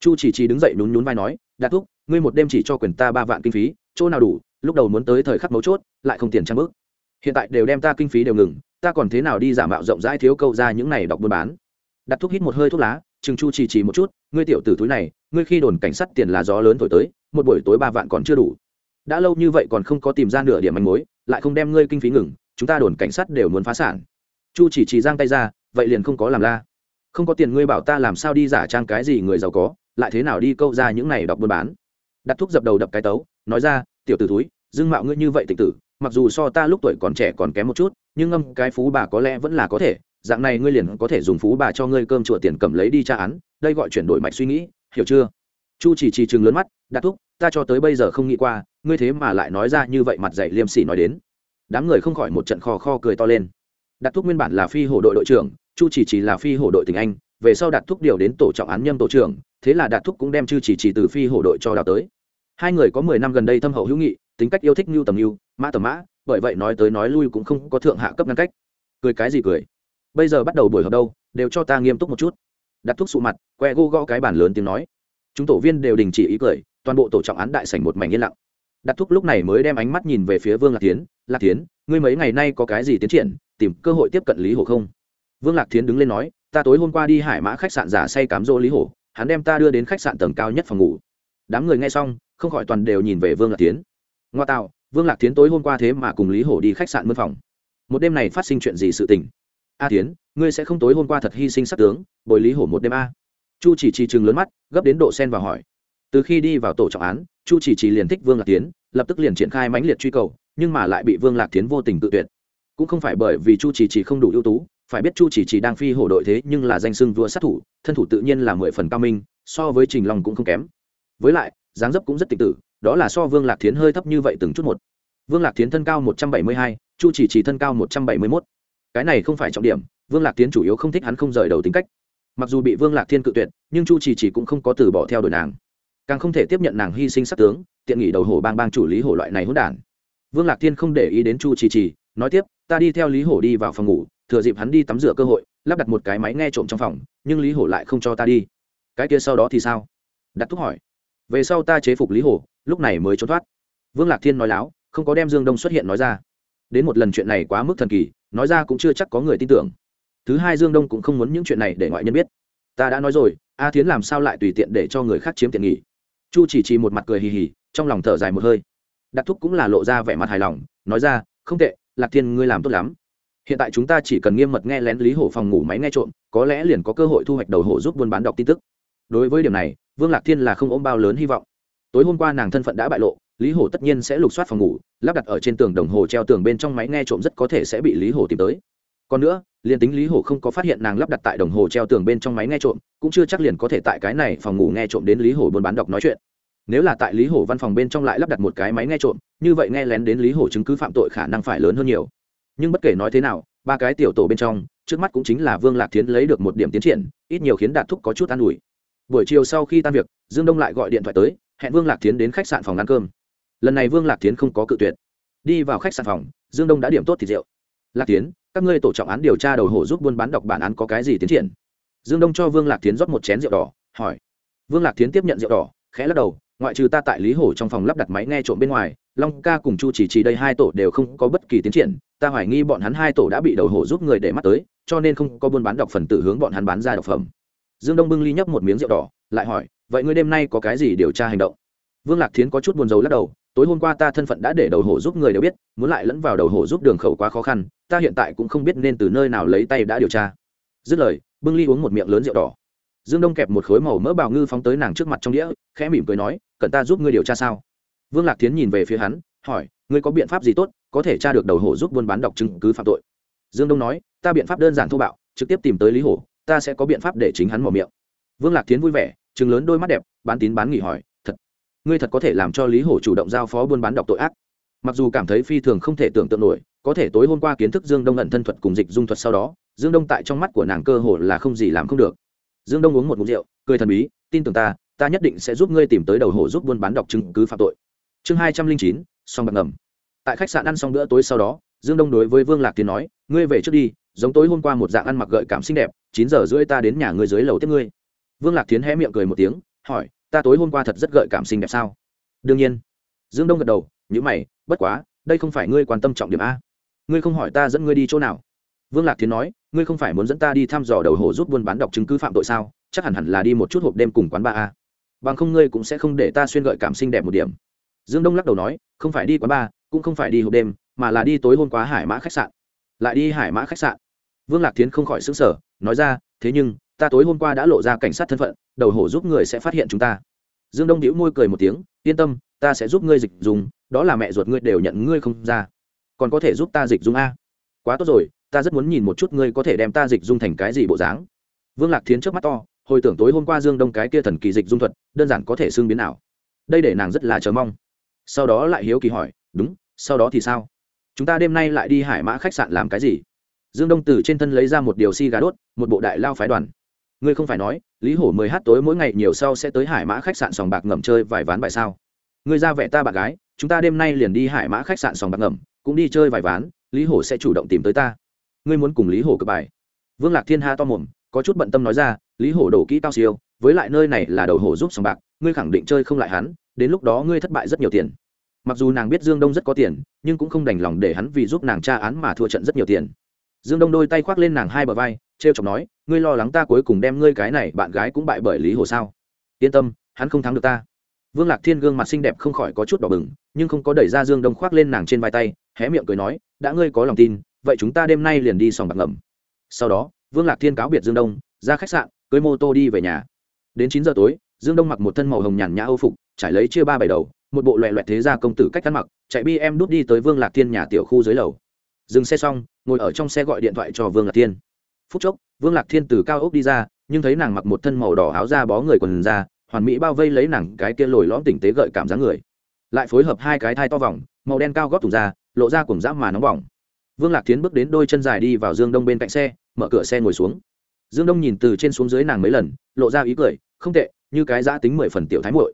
Chu chỉ chỉ đứng dậy nhún nhún vai nói Đạt thúc, ngươi một đêm chỉ cho quyền ta ba vạn kinh phí, chỗ nào đủ, lúc đầu muốn tới thời khắc mấu chốt, lại không tiền trang bước. Hiện tại đều đem ta kinh phí đều ngừng, ta còn thế nào đi giả mạo rộng rãi thiếu câu ra những này đọc buôn bán. Đặt thuốc hít một hơi thuốc lá chừng chu chỉ chỉ một chút, ngươi tiểu tử túi này, ngươi khi đồn cảnh sát tiền là gió lớn thổi tới, một buổi tối ba vạn còn chưa đủ. Đã lâu như vậy còn không có tìm ra nửa điểm manh mối, lại không đem ngươi kinh phí ngừng, chúng ta đồn cảnh sát đều muốn phá sản. Chu chỉ chỉ giang tay ra, vậy liền không có làm la. Không có tiền ngươi bảo ta làm sao đi giả trang cái gì người giàu có lại thế nào đi câu ra những này đọc buôn bán. Đặt thuốc dập đầu đập cái tấu, nói ra, tiểu tử túi dưng mạo ngươi như vậy tịch tử, mặc dù so ta lúc tuổi còn trẻ còn kém một chút, nhưng ngâm cái phú bà có lẽ vẫn là có thể. Dạng này ngươi liền có thể dùng phú bà cho ngươi cơm chùa tiền cầm lấy đi tra án, đây gọi chuyển đổi mạch suy nghĩ, hiểu chưa? Chu chỉ trì chừng lớn mắt đạt thúc, ta cho tới bây giờ không nghĩ qua, ngươi thế mà lại nói ra như vậy mặt dạy liêm sỉ nói đến. Đám người không khỏi một trận kho kho cười to lên. Đạt thúc nguyên bản là phi hổ đội đội trưởng, chu chỉ chỉ là phi hổ đội tình anh, về sau đạt thúc điều đến tổ trọng án nhâm tổ trưởng thế là đạt thúc cũng đem chư chỉ chỉ từ phi hổ đội cho đào tới. Hai người có mười năm gần đây thâm hậu hữu nghị, tính cách yêu thích mưu tầm mưu mã tầm mã, bởi vậy nói tới nói lui cũng không có thượng hạ cấp ngăn cách. Cười cái gì cười? Bây giờ bắt đầu buổi họp đâu, đều cho ta nghiêm túc một chút. Đặt thuốc sụ mặt, que gô gõ cái bản lớn tiếng nói. Chúng tổ viên đều đình chỉ ý cười, toàn bộ tổ trọng án đại sảnh một mảnh yên lặng. Đặt thuốc lúc này mới đem ánh mắt nhìn về phía vương lạc tiến lạc tiến ngươi mấy ngày nay có cái gì tiến triển, tìm cơ hội tiếp cận lý hổ không? Vương lạc tiến đứng lên nói, ta tối hôm qua đi hải mã khách sạn giả say cám dỗ lý hổ hắn đem ta đưa đến khách sạn tầng cao nhất phòng ngủ. Đám người nghe xong, không khỏi toàn đều nhìn về vương lạc tiến ngoa tạo, vương lạc tiến tối hôm qua thế mà cùng lý hổ đi khách sạn mân phòng. Một đêm này phát sinh chuyện gì sự tình? A tiến ngươi sẽ không tối hôm qua thật hy sinh sắc tướng, bồi lý hổ một đêm a. Chu chỉ trì chừng lớn mắt, gấp đến độ sen và hỏi. Từ khi đi vào tổ trọng án, chu chỉ trì liền thích vương lạc tiến lập tức liền triển khai mãnh liệt truy cầu, nhưng mà lại bị vương lạc tiến vô tình tự tuyệt. Cũng không phải bởi vì chu chỉ trì không đủ ưu tú phải biết chu chỉ chỉ đang phi hổ đội thế nhưng là danh sưng vua sát thủ, thân thủ tự nhiên là mười phần cao minh, so với trình long cũng không kém. Với lại, dáng dấp cũng rất tịch tử, đó là so vương lạc thiến hơi thấp như vậy từng chút một. Vương lạc thiến thân cao một trăm bảy mươi hai, chu chỉ chỉ thân cao một trăm bảy mươi mốt. Cái này không phải trọng điểm, vương lạc thiến chủ yếu không thích hắn không rời đầu tính cách. Mặc dù bị vương lạc thiên cự tuyệt, nhưng chu chỉ chỉ cũng không có từ bỏ theo đuổi nàng. Càng không thể tiếp nhận nàng hy sinh sắc tướng, tiện nghỉ đầu hổ bang bang chủ lý hổ loại này hỗn đản. Vương lạc thiên không để ý đến chu chỉ chỉ, nói tiếp, ta đi theo lý hổ đi vào phòng ngủ thừa dịp hắn đi tắm rửa cơ hội, lắp đặt một cái máy nghe trộm trong phòng, nhưng lý hổ lại không cho ta đi. Cái kia sau đó thì sao? Đặt thúc hỏi. Về sau ta chế phục lý hổ, lúc này mới trốn thoát. Vương lạc thiên nói láo, không có đem dương đông xuất hiện nói ra. Đến một lần chuyện này quá mức thần kỳ, nói ra cũng chưa chắc có người tin tưởng. Thứ hai dương đông cũng không muốn những chuyện này để ngoại nhân biết. Ta đã nói rồi, a thiến làm sao lại tùy tiện để cho người khác chiếm tiện nghỉ chu chỉ chỉ một mặt cười hì hì, trong lòng thở dài một hơi. Đặt thúc cũng là lộ ra vẻ mặt hài lòng, nói ra, không tệ, lạc thiên ngươi làm tốt lắm hiện tại chúng ta chỉ cần nghiêm mật nghe lén lý hổ phòng ngủ máy nghe trộm, có lẽ liền có cơ hội thu hoạch đầu hổ giúp buôn bán đọc tin tức. Đối với điểm này, vương lạc thiên là không ôm bao lớn hy vọng. Tối hôm qua nàng thân phận đã bại lộ, lý hổ tất nhiên sẽ lục soát phòng ngủ, lắp đặt ở trên tường đồng hồ treo tường bên trong máy nghe trộm rất có thể sẽ bị lý hổ tìm tới. Còn nữa, liền tính lý hổ không có phát hiện nàng lắp đặt tại đồng hồ treo tường bên trong máy nghe trộm, cũng chưa chắc liền có thể tại cái này phòng ngủ nghe trộm đến lý hổ buôn bán đọc nói chuyện. Nếu là tại lý hổ văn phòng bên trong lại lắp đặt một cái máy nghe trộm, như vậy nghe lén đến lý hổ chứng cứ phạm tội khả năng phải lớn hơn nhiều nhưng bất kể nói thế nào, ba cái tiểu tổ bên trong, trước mắt cũng chính là vương lạc thiến lấy được một điểm tiến triển, ít nhiều khiến đạt thúc có chút an ủi. Buổi chiều sau khi tan việc, dương đông lại gọi điện thoại tới, hẹn vương lạc thiến đến khách sạn phòng ăn cơm. Lần này vương lạc thiến không có cự tuyệt. Đi vào khách sạn phòng, dương đông đã điểm tốt thịt rượu. Lạc tiến các ngươi tổ trọng án điều tra đầu hổ giúp buôn bán đọc bản án có cái gì tiến triển? Dương đông cho vương lạc tiến rót một chén rượu đỏ, hỏi. Vương lạc tiến tiếp nhận rượu đỏ, khẽ lắc đầu, ngoại trừ ta tại lý hổ trong phòng lắp đặt máy nghe trộm bên ngoài long ca cùng chu chỉ chỉ đây hai tổ đều không có bất kỳ tiến triển, ta hoài nghi bọn hắn hai tổ đã bị đầu hổ giúp người để mắt tới, cho nên không có buôn bán đọc phần tử hướng bọn hắn bán ra độc phẩm. Dương đông bưng ly nhấp một miếng rượu đỏ, lại hỏi, vậy ngươi đêm nay có cái gì điều tra hành động? Vương lạc thiến có chút buồn rầu lắc đầu, tối hôm qua ta thân phận đã để đầu hổ giúp người đều biết, muốn lại lẫn vào đầu hổ giúp đường khẩu quá khó khăn, ta hiện tại cũng không biết nên từ nơi nào lấy tay đã điều tra. Dứt lời, bưng ly uống một miệng lớn rượu đỏ. Dương đông kẹp một khối màu mỡ bào ngư phóng tới nàng trước mặt trong đĩa, khẽ mỉm cười nói, cần ta giúp ngươi điều tra sao? Vương lạc tiến nhìn về phía hắn, hỏi, ngươi có biện pháp gì tốt, có thể tra được đầu hổ giúp buôn bán đọc chứng cứ phạm tội? Dương đông nói, ta biện pháp đơn giản thô bạo, trực tiếp tìm tới lý hổ, ta sẽ có biện pháp để chính hắn mở miệng. Vương lạc tiến vui vẻ chừng lớn đôi mắt đẹp, bán tín bán nghỉ hỏi, thật, ngươi thật có thể làm cho lý hổ chủ động giao phó buôn bán đọc tội ác? Mặc dù cảm thấy phi thường không thể tưởng tượng nổi, có thể tối hôm qua kiến thức dương đông ẩn thân thuật cùng dịch dung thuật sau đó, dương đông tại trong mắt của nàng cơ hồ là không gì làm không được. Dương đông uống một mục rượu, cười thần bí, tin tưởng ta ta nhất định sẽ giúp ngươi tìm tới đầu hổ giúp buôn bán đọc chứng cứ phạm tội chương hai trăm linh chín, song bạc ngầm. Tại khách sạn ăn xong bữa tối sau đó, dương đông đối với vương lạc tiến nói, ngươi về trước đi, giống tối hôm qua một dạng ăn mặc gợi cảm xinh đẹp, chín giờ rưỡi ta đến nhà ngươi dưới lầu tiếp ngươi. Vương lạc tiến hé miệng cười một tiếng, hỏi, ta tối hôm qua thật rất gợi cảm xinh đẹp sao? Đương nhiên. Dương đông gật đầu, nhữ mày, bất quá, đây không phải ngươi quan tâm trọng điểm a. Ngươi không hỏi ta dẫn ngươi đi chỗ nào. Vương lạc tiến nói, ngươi không phải muốn dẫn ta đi thăm dò đầu hồ rút buôn bán đọc chứng cứ phạm tội sao? Chắc hẳn hẳn là đi một chút hộp đêm cùng quán ba a. Bằng không ngươi cũng sẽ không để ta xuyên gợi cảm xinh đẹp một điểm dương đông lắc đầu nói không phải đi quán bar, cũng không phải đi hộp đêm mà là đi tối hôm qua hải mã khách sạn. Lại đi hải mã khách sạn? Vương lạc tiến không khỏi xứng sở nói ra thế nhưng ta tối hôm qua đã lộ ra cảnh sát thân phận đầu hổ giúp người sẽ phát hiện chúng ta. Dương đông đĩu môi cười một tiếng yên tâm ta sẽ giúp ngươi dịch dùng đó là mẹ ruột ngươi đều nhận ngươi không ra. Còn có thể giúp ta dịch dung a. Quá tốt rồi ta rất muốn nhìn một chút ngươi có thể đem ta dịch dung thành cái gì bộ dáng. Vương lạc thiến trước mắt to hồi tưởng tối hôm qua dương đông cái kia thần kỳ dịch dung thuật đơn giản có thể xương biến ảo. Đây để nàng rất là chờ mong sau đó lại hiếu kỳ hỏi, đúng, sau đó thì sao? Chúng ta đêm nay lại đi hải mã khách sạn làm cái gì? Dương đông từ trên thân lấy ra một điều si gà đốt, một bộ đại lao phái đoàn. Ngươi không phải nói, lý hổ mười h tối mỗi ngày nhiều sau sẽ tới hải mã khách sạn sòng bạc ngầm chơi vài ván bài sao? Ngươi ra vẻ ta bạn gái, chúng ta đêm nay liền đi hải mã khách sạn sòng bạc ngầm, cũng đi chơi vài ván, lý hổ sẽ chủ động tìm tới ta. Ngươi muốn cùng lý hổ cập bài. Vương lạc thiên ha to mồm, có chút bận tâm nói ra, lý hổ đổ kỹ cao siêu, với lại nơi này là đầu hổ giúp sòng bạc, ngươi khẳng định chơi không lại hắn đến lúc đó ngươi thất bại rất nhiều tiền. Mặc dù nàng biết dương đông rất có tiền, nhưng cũng không đành lòng để hắn vì giúp nàng tra án mà thua trận rất nhiều tiền. Dương đông đôi tay khoác lên nàng hai bờ vai t r e o chọc nói, ngươi lo lắng ta cuối cùng đem ngươi cái này bạn gái cũng bại bởi lý hồ sao? Yên tâm, hắn không thắng được ta. Vương lạc thiên gương mặt xinh đẹp không khỏi có chút đỏ bừng, nhưng không có đẩy ra dương đông khoác lên nàng trên vai tay, hé miệng cười nói, đã ngươi có lòng tin, vậy chúng ta đêm nay liền đi sòng bạc ngầm. Sau đó, vương lạc thiên cáo biệt dương đông, ra khách sạn, cưới mô tô đi về nhà. Đến chín giờ tối, dương đông mặc một thân màu hồng nhàn nhã âu phục trải lấy chia ba bảy đầu, một bộ loẹ loẹt thế gia công tử cách ăn mặc, chạy bi em đút đi tới vương lạc thiên nhà tiểu khu dưới lầu. Dừng xe xong, ngồi ở trong xe gọi điện thoại cho vương lạc thiên. Phút chốc, vương lạc thiên từ cao ốc đi ra, nhưng thấy nàng mặc một thân màu đỏ áo da bó người quần ra hoàn mỹ bao vây lấy nàng cái kia lồi lõm tỉnh tế gợi cảm giác người. Lại phối hợp hai cái thai to vòng, màu đen cao góp thùng ra lộ ra cùng dã mà nóng bỏng. Vương lạc tiến bước đến đôi chân dài đi vào dương đông bên cạnh xe, mở cửa xe ngồi xuống. Dương đông nhìn từ trên xuống dưới nàng mấy lần, lộ ra ý cười, không tệ, như cái giã tính mười phần tiểu thái muội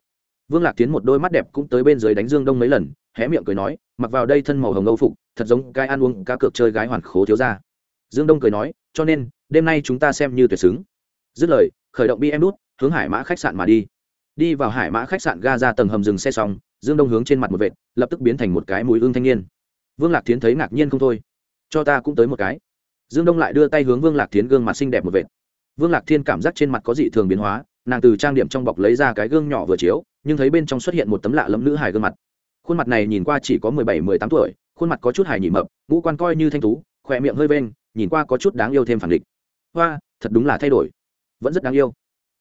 vương lạc tiến một đôi mắt đẹp cũng tới bên dưới đánh dương đông mấy lần, hé miệng cười nói, mặc vào đây thân màu hồng âu phục, thật giống cái ăn uống, cá cược chơi gái hoàn khố thiếu ra dương đông cười nói, cho nên, đêm nay chúng ta xem như tuyệt xứng. Dứt lời, khởi động bi em đút hướng hải mã khách sạn mà đi. Đi vào hải mã khách sạn ga ra tầng hầm dừng xe xong, dương đông hướng trên mặt một vệt, lập tức biến thành một cái mùi hương thanh niên. Vương lạc tiến thấy ngạc nhiên không thôi. Cho ta cũng tới một cái. Dương đông lại đưa tay hướng vương lạc tiến gương mặt xinh đẹp một vệt. Vương lạc thiên cảm giác trên mặt có dị thường biến hóa, nàng từ trang điểm trong bọc lấy ra cái gương nhỏ vừa chiếu nhưng thấy bên trong xuất hiện một tấm lạ lẫm nữ hài gương mặt. Khuôn mặt này nhìn qua chỉ có mười bảy, mười tám tuổi, khuôn mặt có chút hài nhỉ mập, ngũ quan coi như thanh tú, khỏe miệng hơi vên nhìn qua có chút đáng yêu thêm phản địch hoa, thật đúng là thay đổi. Vẫn rất đáng yêu.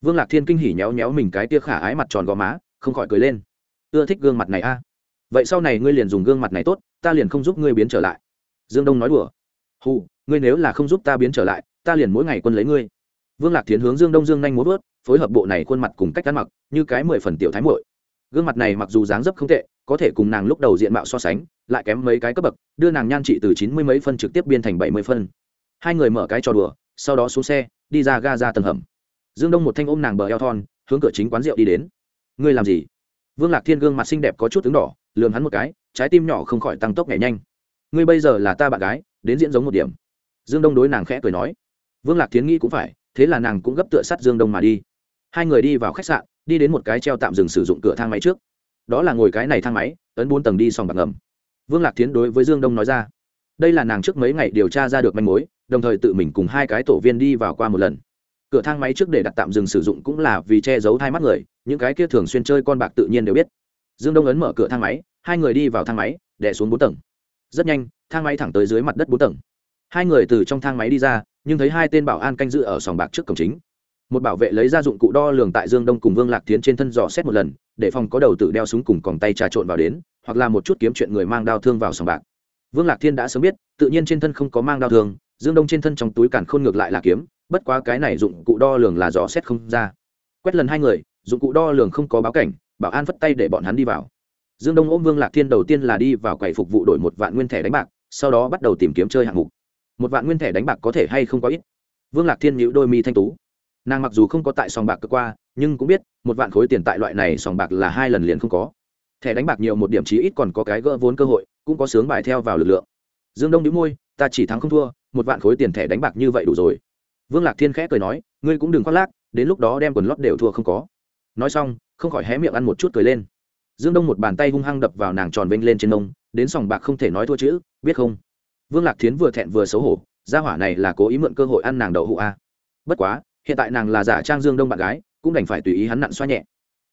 Vương lạc thiên kinh hỉ nhéo nhéo mình cái tia khả ái mặt tròn gò má, không khỏi cười lên. Ưa thích gương mặt này a. Vậy sau này ngươi liền dùng gương mặt này tốt, ta liền không giúp ngươi biến trở lại. Dương đông nói đùa. Hù, ngươi nếu là không giúp ta biến trở lại, ta liền mỗi ngày quân lấy ngươi. Vương lạc thiến hướng dương đông dương nhanh muốn vớt phối hợp bộ này khuôn mặt cùng cách ăn mặc, như cái mười phần tiểu thái muội. Gương mặt này mặc dù dáng dấp không tệ, có thể cùng nàng lúc đầu diện mạo so sánh, lại kém mấy cái cấp bậc, đưa nàng nhan trị từ chín mươi mấy phân trực tiếp biên thành bảy mươi phân. Hai người mở cái trò đùa, sau đó xuống xe, đi ra ga ra tầng hầm. Dương đông một thanh ôm nàng bờ eo thon, hướng cửa chính quán rượu đi đến. Ngươi làm gì? Vương lạc thiên gương mặt xinh đẹp có chút tướng đỏ, lườm hắn một cái, trái tim nhỏ không khỏi tăng tốc nhảy nhanh. Ngươi bây giờ là ta bạn gái, đến diễn giống một điểm. Dương đông đối nàng khẽ cười nói. Vương lạc thiến nghĩ cũng phải, thế là nàng cũng gấp tựa sắt dương đông mà đi hai người đi vào khách sạn, đi đến một cái treo tạm dừng sử dụng cửa thang máy trước. Đó là ngồi cái này thang máy, ấn bốn tầng đi sòng bạc ngầm. Vương lạc tiến đối với dương đông nói ra, đây là nàng trước mấy ngày điều tra ra được manh mối, đồng thời tự mình cùng hai cái tổ viên đi vào qua một lần. Cửa thang máy trước để đặt tạm dừng sử dụng cũng là vì che giấu hai mắt người, những cái kia thường xuyên chơi con bạc tự nhiên đều biết. Dương đông ấn mở cửa thang máy, hai người đi vào thang máy đẻ xuống bốn tầng. Rất nhanh, thang máy thẳng tới dưới mặt đất bốn tầng. Hai người từ trong thang máy đi ra, nhưng thấy hai tên bảo an canh giữ ở sòng bạc trước cổng chính một bảo vệ lấy ra dụng cụ đo lường tại dương đông cùng vương lạc tiến trên thân dò xét một lần, để phòng có đầu tự đeo súng cùng còng tay trà trộn vào đến, hoặc là một chút kiếm chuyện người mang đao thương vào sòng bạc. Vương lạc thiên đã sớm biết, tự nhiên trên thân không có mang đao thương, dương đông trên thân trong túi càn khôn ngược lại là kiếm, bất quá cái này dụng cụ đo lường là dò xét không ra. Quét lần hai người, dụng cụ đo lường không có báo cảnh, bảo an phất tay để bọn hắn đi vào. Dương đông ôm vương lạc thiên đầu tiên là đi vào quầy phục vụ đổi một vạn nguyên thẻ đánh bạc, sau đó bắt đầu tìm kiếm chơi hạng mục. Một vạn nguyên thẻ đánh bạc có thể hay không có ít? Vương lạc thiên nhữ đôi mi thanh tú nàng mặc dù không có tại sòng bạc cơ qua, nhưng cũng biết, một vạn khối tiền tại loại này sòng bạc là hai lần liền không có. Thẻ đánh bạc nhiều một điểm chí ít còn có cái gỡ vốn cơ hội, cũng có sướng bài theo vào lực lượng. Dương đông đĩu môi, ta chỉ thắng không thua, một vạn khối tiền thẻ đánh bạc như vậy đủ rồi. Vương lạc thiên khẽ cười nói, ngươi cũng đừng khoác lác, đến lúc đó đem quần lót đều thua không có. Nói xong, không khỏi hé miệng ăn một chút cười lên. Dương đông một bàn tay hung hăng đập vào nàng tròn vênh lên trên nông đến sòng bạc không thể nói thua chữ, biết không? Vương lạc thiến vừa thẹn vừa xấu hổ, gia hỏa này là cố ý mượn cơ hội ăn nàng đậu hụ a. Bất quá hiện tại nàng là giả trang dương đông bạn gái, cũng đành phải tùy ý hắn nặn xoa nhẹ.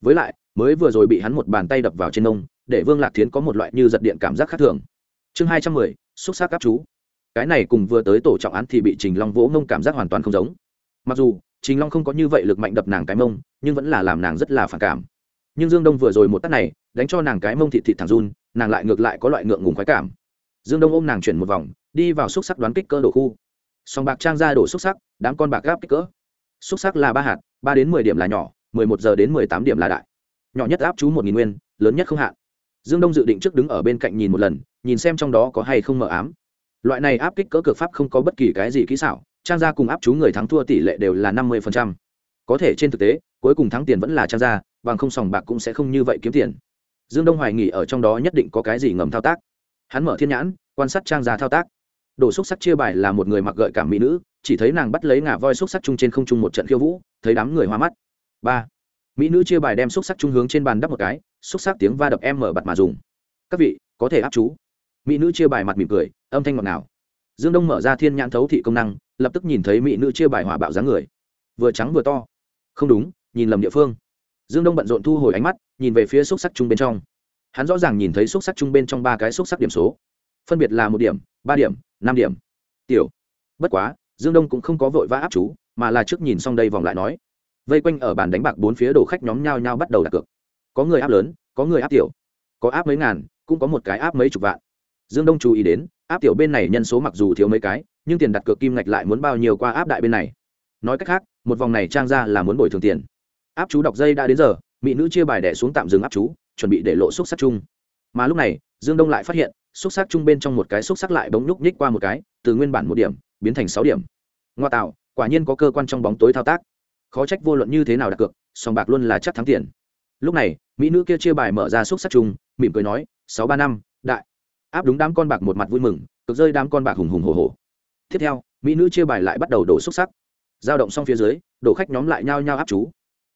Với lại, mới vừa rồi bị hắn một bàn tay đập vào trên nông, để vương lạc thiến có một loại như giật điện cảm giác khác thường. Chương hai trăm mười, xúc xác các chú. Cái này cùng vừa tới tổ trọng án thì bị trình long vỗ mông cảm giác hoàn toàn không giống. Mặc dù, trình long không có như vậy lực mạnh đập nàng cái mông, nhưng vẫn là làm nàng rất là phản cảm. Nhưng dương đông vừa rồi một tắt này, đánh cho nàng cái mông thịt thịt thẳng run, nàng lại ngược lại có loại ngượng ngùng khoái cảm. Dương đông ôm nàng chuyển một vòng, đi vào xúc sắc đoán kích cỡ đổ khu. Sòng bạc trang ra đổ xúc sắc đám con bạc gáp kích cỡ xúc sắc là ba hạt, ba đến mười điểm là nhỏ, mười một giờ đến mười tám điểm là đại. Nhỏ nhất áp chú một nghìn nguyên, lớn nhất không hạn. Dương đông dự định trước đứng ở bên cạnh nhìn một lần, nhìn xem trong đó có hay không mờ ám. Loại này áp kích cỡ cực pháp không có bất kỳ cái gì kỹ xảo, trang gia cùng áp chú người thắng thua tỷ lệ đều là năm mươi phần trăm. có thể trên thực tế, cuối cùng thắng tiền vẫn là trang gia, bằng không sòng bạc cũng sẽ không như vậy kiếm tiền. Dương đông hoài nghỉ ở trong đó nhất định có cái gì ngầm thao tác. Hắn mở thiên nhãn, quan sát trang gia thao tác. Đổ xúc sắc chia bài là một người mặc gợi cảm mỹ nữ chỉ thấy nàng bắt lấy ngà voi xúc sắc chung trên không trung một trận khiêu vũ, thấy đám người hoa mắt. Ba. Mỹ nữ chia bài đem xúc sắc trung hướng trên bàn đắp một cái, xúc sắc tiếng va đập em mở bặt mà dùng. Các vị, có thể áp chú. Mỹ nữ chia bài mặt mỉm cười, âm thanh ngọt ngào. Dương đông mở ra thiên nhãn thấu thị công năng, lập tức nhìn thấy mỹ nữ chia bài hỏa bạo dáng người. Vừa trắng vừa to. Không đúng, nhìn lầm địa phương. Dương đông bận rộn thu hồi ánh mắt, nhìn về phía xúc sắc chung bên trong. Hắn rõ ràng nhìn thấy xúc sắc chung bên trong ba cái xúc sắc điểm số. Phân biệt là một điểm, ba điểm, năm điểm. Tiểu. Bất quá dương đông cũng không có vội vã áp chú, mà là trước nhìn xong đây vòng lại nói. Vây quanh ở bàn đánh bạc bốn phía đồ khách nhóm nhao nhao bắt đầu đặt cược. Có người áp lớn, có người áp tiểu. Có áp mấy ngàn, cũng có một cái áp mấy chục vạn. Dương đông chú ý đến, áp tiểu bên này nhân số mặc dù thiếu mấy cái, nhưng tiền đặt cược kim ngạch lại muốn bao nhiêu qua áp đại bên này. Nói cách khác, một vòng này trang ra là muốn bồi thường tiền. Áp chú đọc dây đã đến giờ, mỹ nữ chia bài đẻ xuống tạm dừng áp chú, chuẩn bị để lộ xúc sắc chung. Mà lúc này, dương đông lại phát hiện, xúc sắc chung bên trong một cái xúc sắc lại bỗng nhúc nhích qua một cái, từ nguyên bản một điểm biến thành sáu điểm. Ngoa tạo, quả nhiên có cơ quan trong bóng tối thao tác. Khó trách vô luận như thế nào đặt cược sòng bạc luôn là chắc thắng tiền. Lúc này, mỹ nữ kia chia bài mở ra xúc sắc chung mỉm cười nói, sáu ba năm, đại. Áp đúng đám con bạc một mặt vui mừng, cực rơi đám con bạc hùng hùng hồ hồ tiếp theo, mỹ nữ chia bài lại bắt đầu đổ xúc sắc. Giao động xong phía dưới, đổ khách nhóm lại nhao nhao áp chú.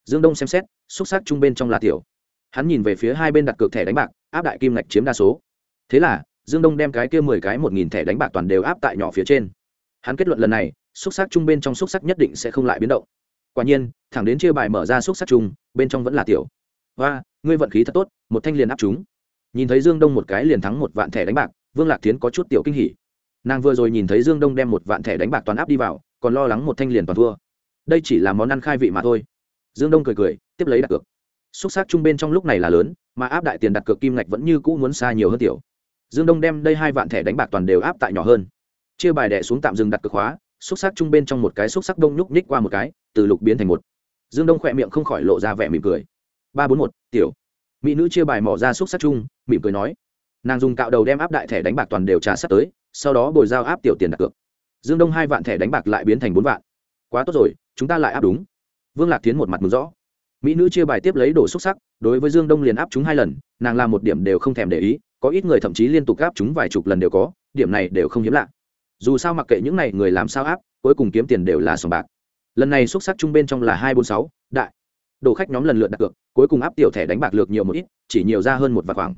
Dương đông xem xét, xúc sắc chung bên trong là tiểu. Hắn nhìn về phía hai bên đặt cược thẻ đánh bạc, áp đại kim ngạch chiếm đa số. Thế là, dương đông đem cái kia mười cái một nghìn thẻ đánh bạc toàn đều áp tại nhỏ phía trên hắn kết luận lần này, xúc sắc chung bên trong xúc sắc nhất định sẽ không lại biến động. Quả nhiên, thẳng đến chia bài mở ra xúc sắc chung, bên trong vẫn là tiểu. Và ngươi vận khí thật tốt, một thanh liền áp chúng. Nhìn thấy dương đông một cái liền thắng một vạn thẻ đánh bạc, vương lạc tiến có chút tiểu kinh hỉ. Nàng vừa rồi nhìn thấy dương đông đem một vạn thẻ đánh bạc toàn áp đi vào, còn lo lắng một thanh liền toàn thua. Đây chỉ là món ăn khai vị mà thôi. Dương đông cười cười, tiếp lấy đặt cược. Xúc xác chung bên trong lúc này là lớn, mà áp đại tiền đặt cược kim ngạch vẫn như cũ muốn xa nhiều hơn tiểu. Dương đông đem đây hai vạn thẻ đánh bạc toàn đều áp tại nhỏ hơn chia bài đẻ xuống tạm dừng đặt cực khóa, xúc sắc chung bên trong một cái xúc sắc đông nhúc nhích qua một cái, từ lục biến thành một. Dương đông khỏe miệng không khỏi lộ ra vẻ mỉm cười. Ba bốn một, tiểu. Mỹ nữ chia bài mỏ ra xúc sắc chung, mỉm cười nói. Nàng dùng cạo đầu đem áp đại thẻ đánh bạc toàn đều trả sắp tới, sau đó bồi giao áp tiểu tiền đặt cược. Dương đông hai vạn thẻ đánh bạc lại biến thành bốn vạn. Quá tốt rồi, chúng ta lại áp đúng. Vương lạc tiến một mặt mừng rõ. Mỹ nữ chia bài tiếp lấy đồ xúc sắc, đối với dương đông liền áp chúng hai lần, nàng làm một điểm đều không thèm để ý, có ít người thậm chí liên tục áp chúng vài chục lần đều có, điểm này đều không hiếm lạ dù sao mặc kệ những này người làm sao áp, cuối cùng kiếm tiền đều là sòng bạc. Lần này xúc sắc chung bên trong là hai bốn sáu, đại. Đồ khách nhóm lần lượt đặt cược, cuối cùng áp tiểu thẻ đánh bạc lược nhiều một ít, chỉ nhiều ra hơn một vạn khoảng.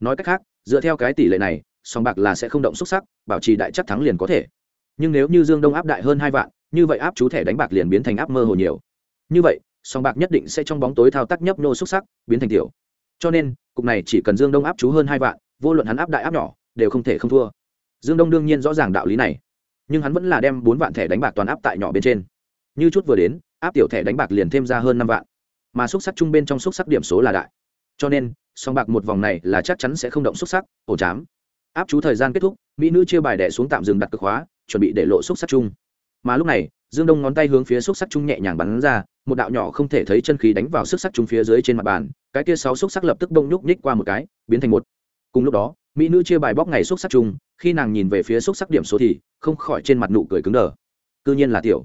Nói cách khác, dựa theo cái tỷ lệ này, sòng bạc là sẽ không động xúc sắc, bảo trì đại chắc thắng liền có thể. Nhưng nếu như dương đông áp đại hơn hai vạn, như vậy áp chú thẻ đánh bạc liền biến thành áp mơ hồ nhiều. Như vậy, sòng bạc nhất định sẽ trong bóng tối thao tác nhấp nô xúc sắc, biến thành tiểu. Cho nên, cục này chỉ cần dương đông áp chú hơn hai vạn, vô luận hắn áp đại áp nhỏ, đều không thể không thua dương đông đương nhiên rõ ràng đạo lý này nhưng hắn vẫn là đem bốn vạn thẻ đánh bạc toàn áp tại nhỏ bên trên. Như chút vừa đến áp tiểu thẻ đánh bạc liền thêm ra hơn năm vạn. Mà xúc sắc chung bên trong xúc sắc điểm số là đại. Cho nên song bạc một vòng này là chắc chắn sẽ không động xúc sắc ổ chám. Áp chú thời gian kết thúc mỹ nữ chia bài đẻ xuống tạm dừng đặt cực khóa, chuẩn bị để lộ xúc sắc chung. Mà lúc này dương đông ngón tay hướng phía xúc sắc chung nhẹ nhàng bắn ra một đạo nhỏ không thể thấy chân khí đánh vào xúc sắc chung phía dưới trên mặt bàn cái kia sáu xúc sắc lập tức bông nhúc nhích qua một cái biến thành một. Cùng lúc đó mỹ nữ chia bài bóc ngày xúc sắc chung khi nàng nhìn về phía xúc sắc điểm số thì không khỏi trên mặt nụ cười cứng đờ. Cư nhiên là tiểu.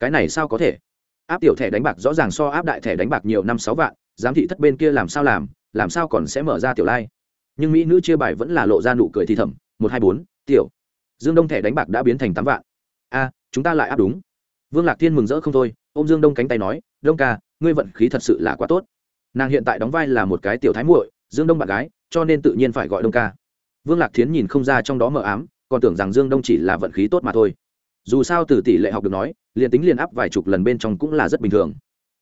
Cái này sao có thể? Áp tiểu thẻ đánh bạc rõ ràng so áp đại thẻ đánh bạc nhiều năm sáu vạn, giám thị thất bên kia làm sao làm làm sao còn sẽ mở ra tiểu lai? Nhưng mỹ nữ chia bài vẫn là lộ ra nụ cười thì thầm, một hai bốn, tiểu. Dương đông thẻ đánh bạc đã biến thành tám vạn. A, chúng ta lại áp đúng. Vương lạc thiên mừng rỡ không thôi ô m dương đông cánh tay nói, đông ca, ngươi vận khí thật sự là quá tốt. Nàng hiện tại đóng vai là một cái tiểu thái muội, dương đông bạn gái, cho nên tự nhiên phải gọi đông ca vương lạc thiến nhìn không ra trong đó mờ ám, còn tưởng rằng dương đông chỉ là vận khí tốt mà thôi. Dù sao từ tỷ lệ học được nói, liền tính liền áp vài chục lần bên trong cũng là rất bình thường.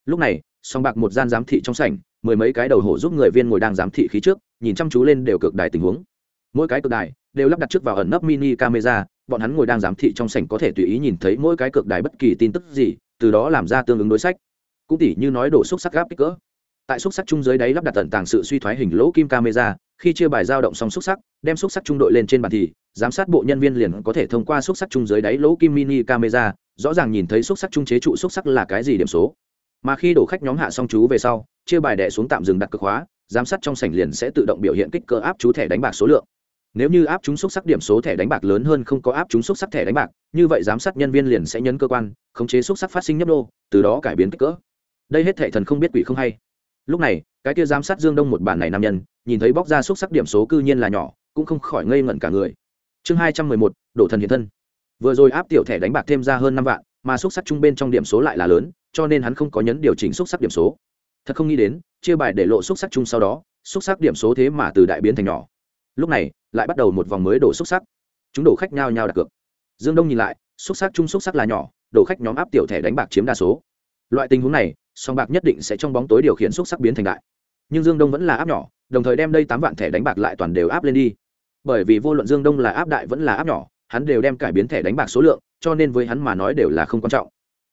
Lúc này, song bạc một gian giám thị trong sảnh, mười mấy cái đầu hổ giúp người viên ngồi đang giám thị khí trước, nhìn chăm chú lên đều cực đài tình huống. Mỗi cái cực đài đều lắp đặt trước vào ẩn nấp mini camera, bọn hắn ngồi đang giám thị trong sảnh có thể tùy ý nhìn thấy mỗi cái cực đài bất kỳ tin tức gì, từ đó làm ra tương ứng đối sách. Cũng tỉ như nói đổ xúc sắc gáp kích cỡ tại xúc sắc chung dưới đáy lắp đặt tận tàng sự suy thoái hình lỗ kim camera khi chia bài giao động xong xúc sắc đem xúc sắc trung đội lên trên bàn thì giám sát bộ nhân viên liền có thể thông qua xúc sắc chung dưới đáy lỗ kim mini camera rõ ràng nhìn thấy xúc sắc trung chế trụ xúc sắc là cái gì điểm số. Mà khi đổ khách nhóm hạ xong chú về sau chia bài đẻ xuống tạm dừng đặt cực hóa, giám sát trong sảnh liền sẽ tự động biểu hiện kích cỡ áp chú thẻ đánh bạc số lượng. Nếu như áp chúng xúc sắc điểm số thẻ đánh bạc lớn hơn không có áp chúng xúc sắc thẻ đánh bạc như vậy giám sát nhân viên liền sẽ nhấn cơ quan khống chế xúc sắc phát sinh nhấp đô từ đó cải biến kích cỡ. Đây hết thệ thần không biết quỷ không hay lúc này, cái kia giám sát dương đông một bản này nam nhân, nhìn thấy bóc ra xúc sắc điểm số cư nhiên là nhỏ, cũng không khỏi ngây ngẩn cả người. Chương hai trăm mười một, đổ thần hiện thân. Vừa rồi áp tiểu thẻ đánh bạc thêm ra hơn năm vạn, mà xúc sắc trung bên trong điểm số lại là lớn, cho nên hắn không có nhấn điều chỉnh xúc sắc điểm số. Thật không nghĩ đến, chia bài để lộ xúc sắc chung sau đó, xúc sắc điểm số thế mà từ đại biến thành nhỏ. Lúc này, lại bắt đầu một vòng mới đổ xúc sắc. Chúng đổ khách nhau nhau đặt cược. Dương đông nhìn lại, xúc sắc chung xúc sắc là nhỏ, đổ khách nhóm áp tiểu thẻ đánh bạc chiếm đa số loại tình huống này, song bạc nhất định sẽ trong bóng tối điều khiển xúc sắc biến thành đại. Nhưng dương đông vẫn là áp nhỏ, đồng thời đem đây tám vạn thẻ đánh bạc lại toàn đều áp lên đi. Bởi vì vô luận dương đông là áp đại vẫn là áp nhỏ, hắn đều đem cải biến thẻ đánh bạc số lượng, cho nên với hắn mà nói đều là không quan trọng.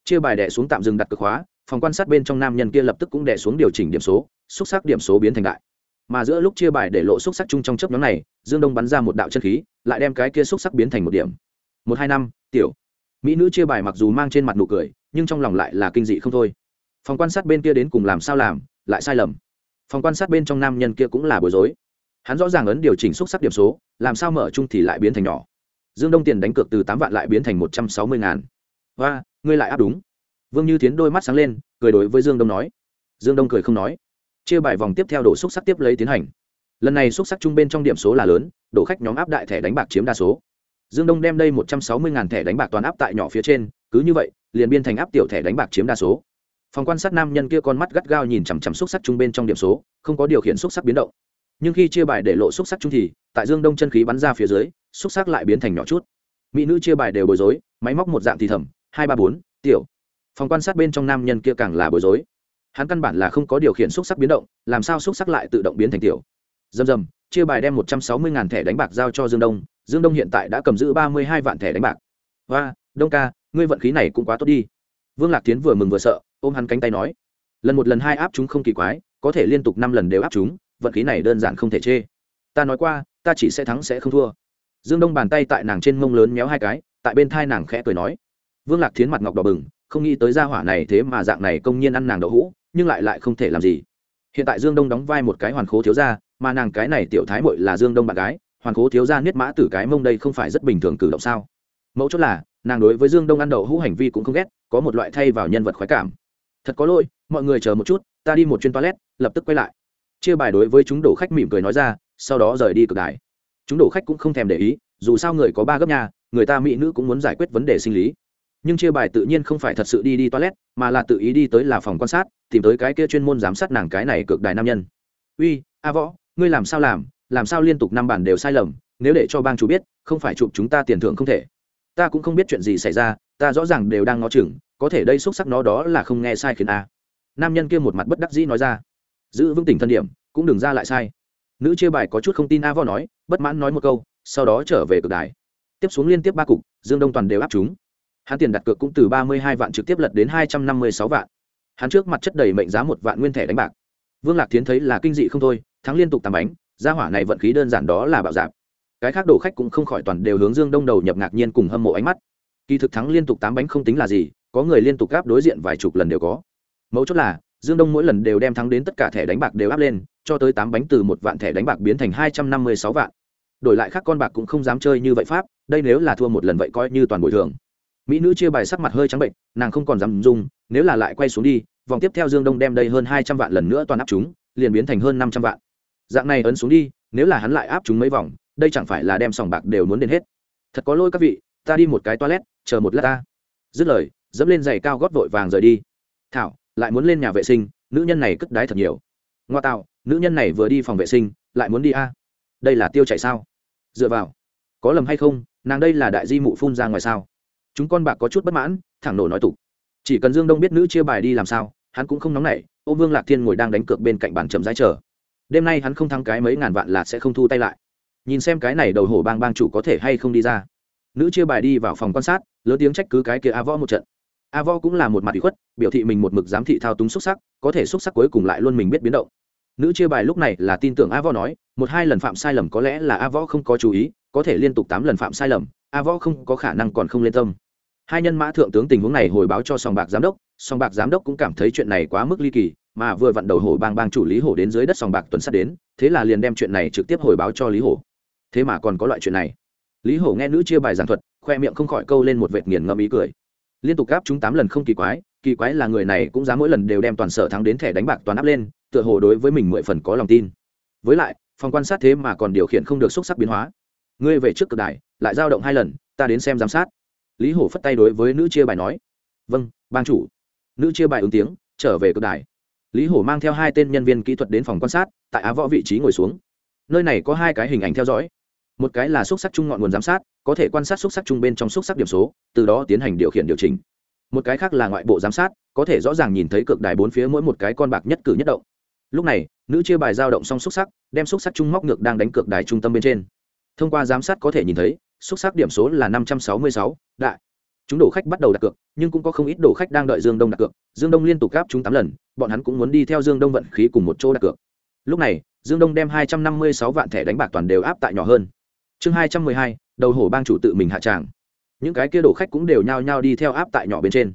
Chia bài đẻ xuống tạm dừng đặt cực khóa, phòng quan sát bên trong nam nhân kia lập tức cũng đẻ xuống điều chỉnh điểm số, xúc sắc điểm số biến thành đại. Mà giữa lúc chia bài để lộ xúc sắc chung trong chấp nhóm này, dương đông bắn ra một đạo chân khí, lại đem cái kia xúc sắc biến thành một điểm. Một hai năm, tiểu mỹ nữ chia bài mặc dù mang trên mặt nụ cười, nhưng trong lòng lại là kinh dị không thôi. Phòng quan sát bên kia đến cùng làm sao làm, lại sai lầm. Phòng quan sát bên trong nam nhân kia cũng là bối rối. Hắn rõ ràng ấn điều chỉnh xúc sắc điểm số, làm sao mở chung thì lại biến thành nhỏ. Dương đông tiền đánh cược từ tám vạn lại biến thành một trăm sáu mươi ngàn. Và ngươi lại áp đúng. Vương như tiến đôi mắt sáng lên, cười đối với dương đông nói. Dương đông cười không nói. Chia bài vòng tiếp theo đổ xúc sắc tiếp lấy tiến hành. Lần này xúc sắc trung bên trong điểm số là lớn, đổ khách nhóm áp đại thẻ đánh bạc chiếm đa số dương đông đem đây một trăm sáu mươi thẻ đánh bạc toàn áp tại nhỏ phía trên, cứ như vậy, liền biên thành áp tiểu thẻ đánh bạc chiếm đa số. Phòng quan sát nam nhân kia con mắt gắt gao nhìn chằm chằm xúc sắc trung bên trong điểm số, không có điều khiển xúc sắc biến động. Nhưng khi chia bài để lộ xúc sắc trung thì, tại dương đông chân khí bắn ra phía dưới, xúc sắc lại biến thành nhỏ chút. Mỹ nữ chia bài đều bối rối, máy móc một dạng thì thầm, hai ba bốn, tiểu. Phòng quan sát bên trong nam nhân kia càng là bối rối. Hắn căn bản là không có điều khiển xúc sắc biến động, làm sao xúc sắc lại tự động biến thành tiểu? Dầm dầm chia bài đem một trăm sáu mươi thẻ đánh bạc giao cho dương đông dương đông hiện tại đã cầm giữ ba mươi hai vạn thẻ đánh bạc. Và đông ca, ngươi vận khí này cũng quá tốt đi. Vương lạc tiến vừa mừng vừa sợ, ôm hắn cánh tay nói, lần một lần hai áp chúng không kỳ quái, có thể liên tục năm lần đều áp chúng, vận khí này đơn giản không thể chê. Ta nói qua, ta chỉ sẽ thắng sẽ không thua. Dương đông bàn tay tại nàng trên mông lớn méo hai cái, tại bên thai nàng khẽ cười nói. Vương lạc thiến mặt ngọc đỏ bừng, không nghĩ tới gia hỏa này thế mà dạng này công nhiên ăn nàng đậu hũ, nhưng lại lại không thể làm gì. Hiện tại dương đông đóng vai một cái hoàn khố thiếu gia, mà nàng cái này tiểu thái mội là dương đông bạn gái hoàn cố thiếu gia niết mã tử cái mông đây không phải rất bình thường cử động sao? Mẫu chốt là, nàng đối với dương đông ăn đậu hũ hành vi cũng không ghét, có một loại thay vào nhân vật khoái cảm. Thật có lỗi, mọi người chờ một chút, ta đi một chuyên toilet, lập tức quay lại. Chia bài đối với chúng đổ khách mỉm cười nói ra, sau đó rời đi cực đài chúng đổ khách cũng không thèm để ý, dù sao người có ba gấp nhà, người ta mỹ nữ cũng muốn giải quyết vấn đề sinh lý. Nhưng chia bài tự nhiên không phải thật sự đi đi toilet, mà là tự ý đi tới là phòng quan sát, tìm tới cái kia chuyên môn giám sát nàng cái này cực đài nam nhân. Uy, a võ, ngươi làm sao làm? Làm sao liên tục năm bản đều sai lầm, nếu để cho bang chủ biết, không phải chụp chúng ta tiền thưởng không thể. Ta cũng không biết chuyện gì xảy ra, ta rõ ràng đều đang ngó chừng, có thể đây xúc sắc nó đó là không nghe sai khiến a. Nam nhân kia một mặt bất đắc dĩ nói ra. Giữ vững tình thân điểm, cũng đừng ra lại sai. Nữ chia bài có chút không tin a vo nói, bất mãn nói một câu, sau đó trở về cực đài. Tiếp xuống liên tiếp ba cục, dương đông toàn đều áp chúng. Hắn tiền đặt cược cũng từ ba mươi hai vạn trực tiếp lật đến hai trăm năm mươi sáu vạn. Hắn trước mặt chất đầy mệnh giá một vạn nguyên thẻ đánh bạc. Vương lạc tiến thấy là kinh dị không thôi, thắng liên tục tạm bánh gia hỏa này vận khí đơn giản đó là bạo dạp. Cái khác đổ khách cũng không khỏi toàn đều hướng dương đông đầu nhập ngạc nhiên cùng hâm mộ ánh mắt. Kỳ thực thắng liên tục tám bánh không tính là gì, có người liên tục gáp đối diện vài chục lần đều có. Mấu chốt là, dương đông mỗi lần đều đem thắng đến tất cả thẻ đánh bạc đều áp lên, cho tới tám bánh từ một vạn thẻ đánh bạc biến thành hai trăm năm mươi sáu vạn. Đổi lại khác con bạc cũng không dám chơi như vậy pháp, đây nếu là thua một lần vậy coi như toàn bồi thường. Mỹ nữ chia bài sắc mặt hơi trắng bệnh, nàng không còn dám dùng, nếu là lại quay xuống đi, vòng tiếp theo dương đông đem đây hơn hai trăm vạn lần nữa toàn áp chúng, liền biến thành hơn năm trăm vạn dạng này ấn xuống đi, nếu là hắn lại áp chúng mấy vòng, đây chẳng phải là đem sòng bạc đều muốn đến hết. Thật có lỗi các vị, ta đi một cái toilet, chờ một lát ta. Dứt lời, dẫm lên giày cao gót vội vàng rời đi. Thảo, lại muốn lên nhà vệ sinh, nữ nhân này cất đái thật nhiều. Ngoa tạo, nữ nhân này vừa đi phòng vệ sinh, lại muốn đi a. Đây là tiêu chạy sao? Dựa vào, có lầm hay không, nàng đây là đại di mụ phun ra ngoài sao? Chúng con bạc có chút bất mãn, thẳng nổ nói tục. Chỉ cần dương đông biết nữ chia bài đi làm sao, hắn cũng không nóng nảy, ô vương lạc thiên ngồi đang đánh cược bên cạnh bàn chậm rãi chờ đêm nay hắn không thắng cái mấy ngàn vạn là sẽ không thu tay lại. Nhìn xem cái này đầu hổ bang bang chủ có thể hay không đi ra. Nữ chia bài đi vào phòng quan sát, lớn tiếng trách cứ cái kia a võ một trận. A võ cũng là một mặt bị khuất, biểu thị mình một mực giám thị thao túng xúc sắc, có thể xúc sắc cuối cùng lại luôn mình biết biến động. Nữ chia bài lúc này là tin tưởng a võ nói, một hai lần phạm sai lầm có lẽ là a võ không có chú ý, có thể liên tục tám lần phạm sai lầm, a võ không có khả năng còn không lên tâm. Hai nhân mã thượng tướng tình huống này hồi báo cho sòng bạc giám đốc song bạc giám đốc cũng cảm thấy chuyện này quá mức ly kỳ mà vừa vặn đầu hổ bang bang chủ lý hổ đến dưới đất sòng bạc tuần sát đến, thế là liền đem chuyện này trực tiếp hồi báo cho lý hổ. Thế mà còn có loại chuyện này. Lý hổ nghe nữ chia bài giảng thuật, khoe miệng không khỏi câu lên một vệt nghiền ngẫm ý cười. Liên tục gáp chúng tám lần không kỳ quái kỳ quái là người này cũng dám mỗi lần đều đem toàn sở thắng đến thẻ đánh bạc toàn áp lên, tựa hồ đối với mình mười phần có lòng tin. Với lại, phòng quan sát thế mà còn điều khiển không được xúc sắc biến hóa. Ngươi về trước cực đại, lại giao động hai lần, ta đến xem giám sát. Lý hổ phất tay đối với nữ chia bài nói. Vâng ban chủ. Nữ chia bài ứng tiếng, trở về cực đài lý hổ mang theo hai tên nhân viên kỹ thuật đến phòng quan sát, tại á võ vị trí ngồi xuống. Nơi này có hai cái hình ảnh theo dõi. Một cái là xúc sắc chung ngọn nguồn giám sát, có thể quan sát xúc sắc chung bên trong xúc sắc điểm số, từ đó tiến hành điều khiển điều chỉnh. Một cái khác là ngoại bộ giám sát, có thể rõ ràng nhìn thấy cực đài bốn phía mỗi một cái con bạc nhất cử nhất động. Lúc này, nữ chia bài giao động xong xúc sắc, đem xúc sắc chung móc ngược đang đánh cược đài trung tâm bên trên. Thông qua giám sát có thể nhìn thấy, xúc sắc điểm số là năm trăm sáu mươi sáu, đại chúng đổ khách bắt đầu đặt cược, nhưng cũng có không ít đổ khách đang đợi dương đông đặt cược. Dương đông liên tục gáp chúng tám lần, bọn hắn cũng muốn đi theo dương đông vận khí cùng một chỗ đặt cược. Lúc này, dương đông đem hai trăm năm mươi sáu vạn thẻ đánh bạc toàn đều áp tại nhỏ hơn. Chương hai trăm mười hai, đầu hổ bang chủ tự mình hạ tràng. Những cái kia đổ khách cũng đều nhao nhao đi theo áp tại nhỏ bên trên.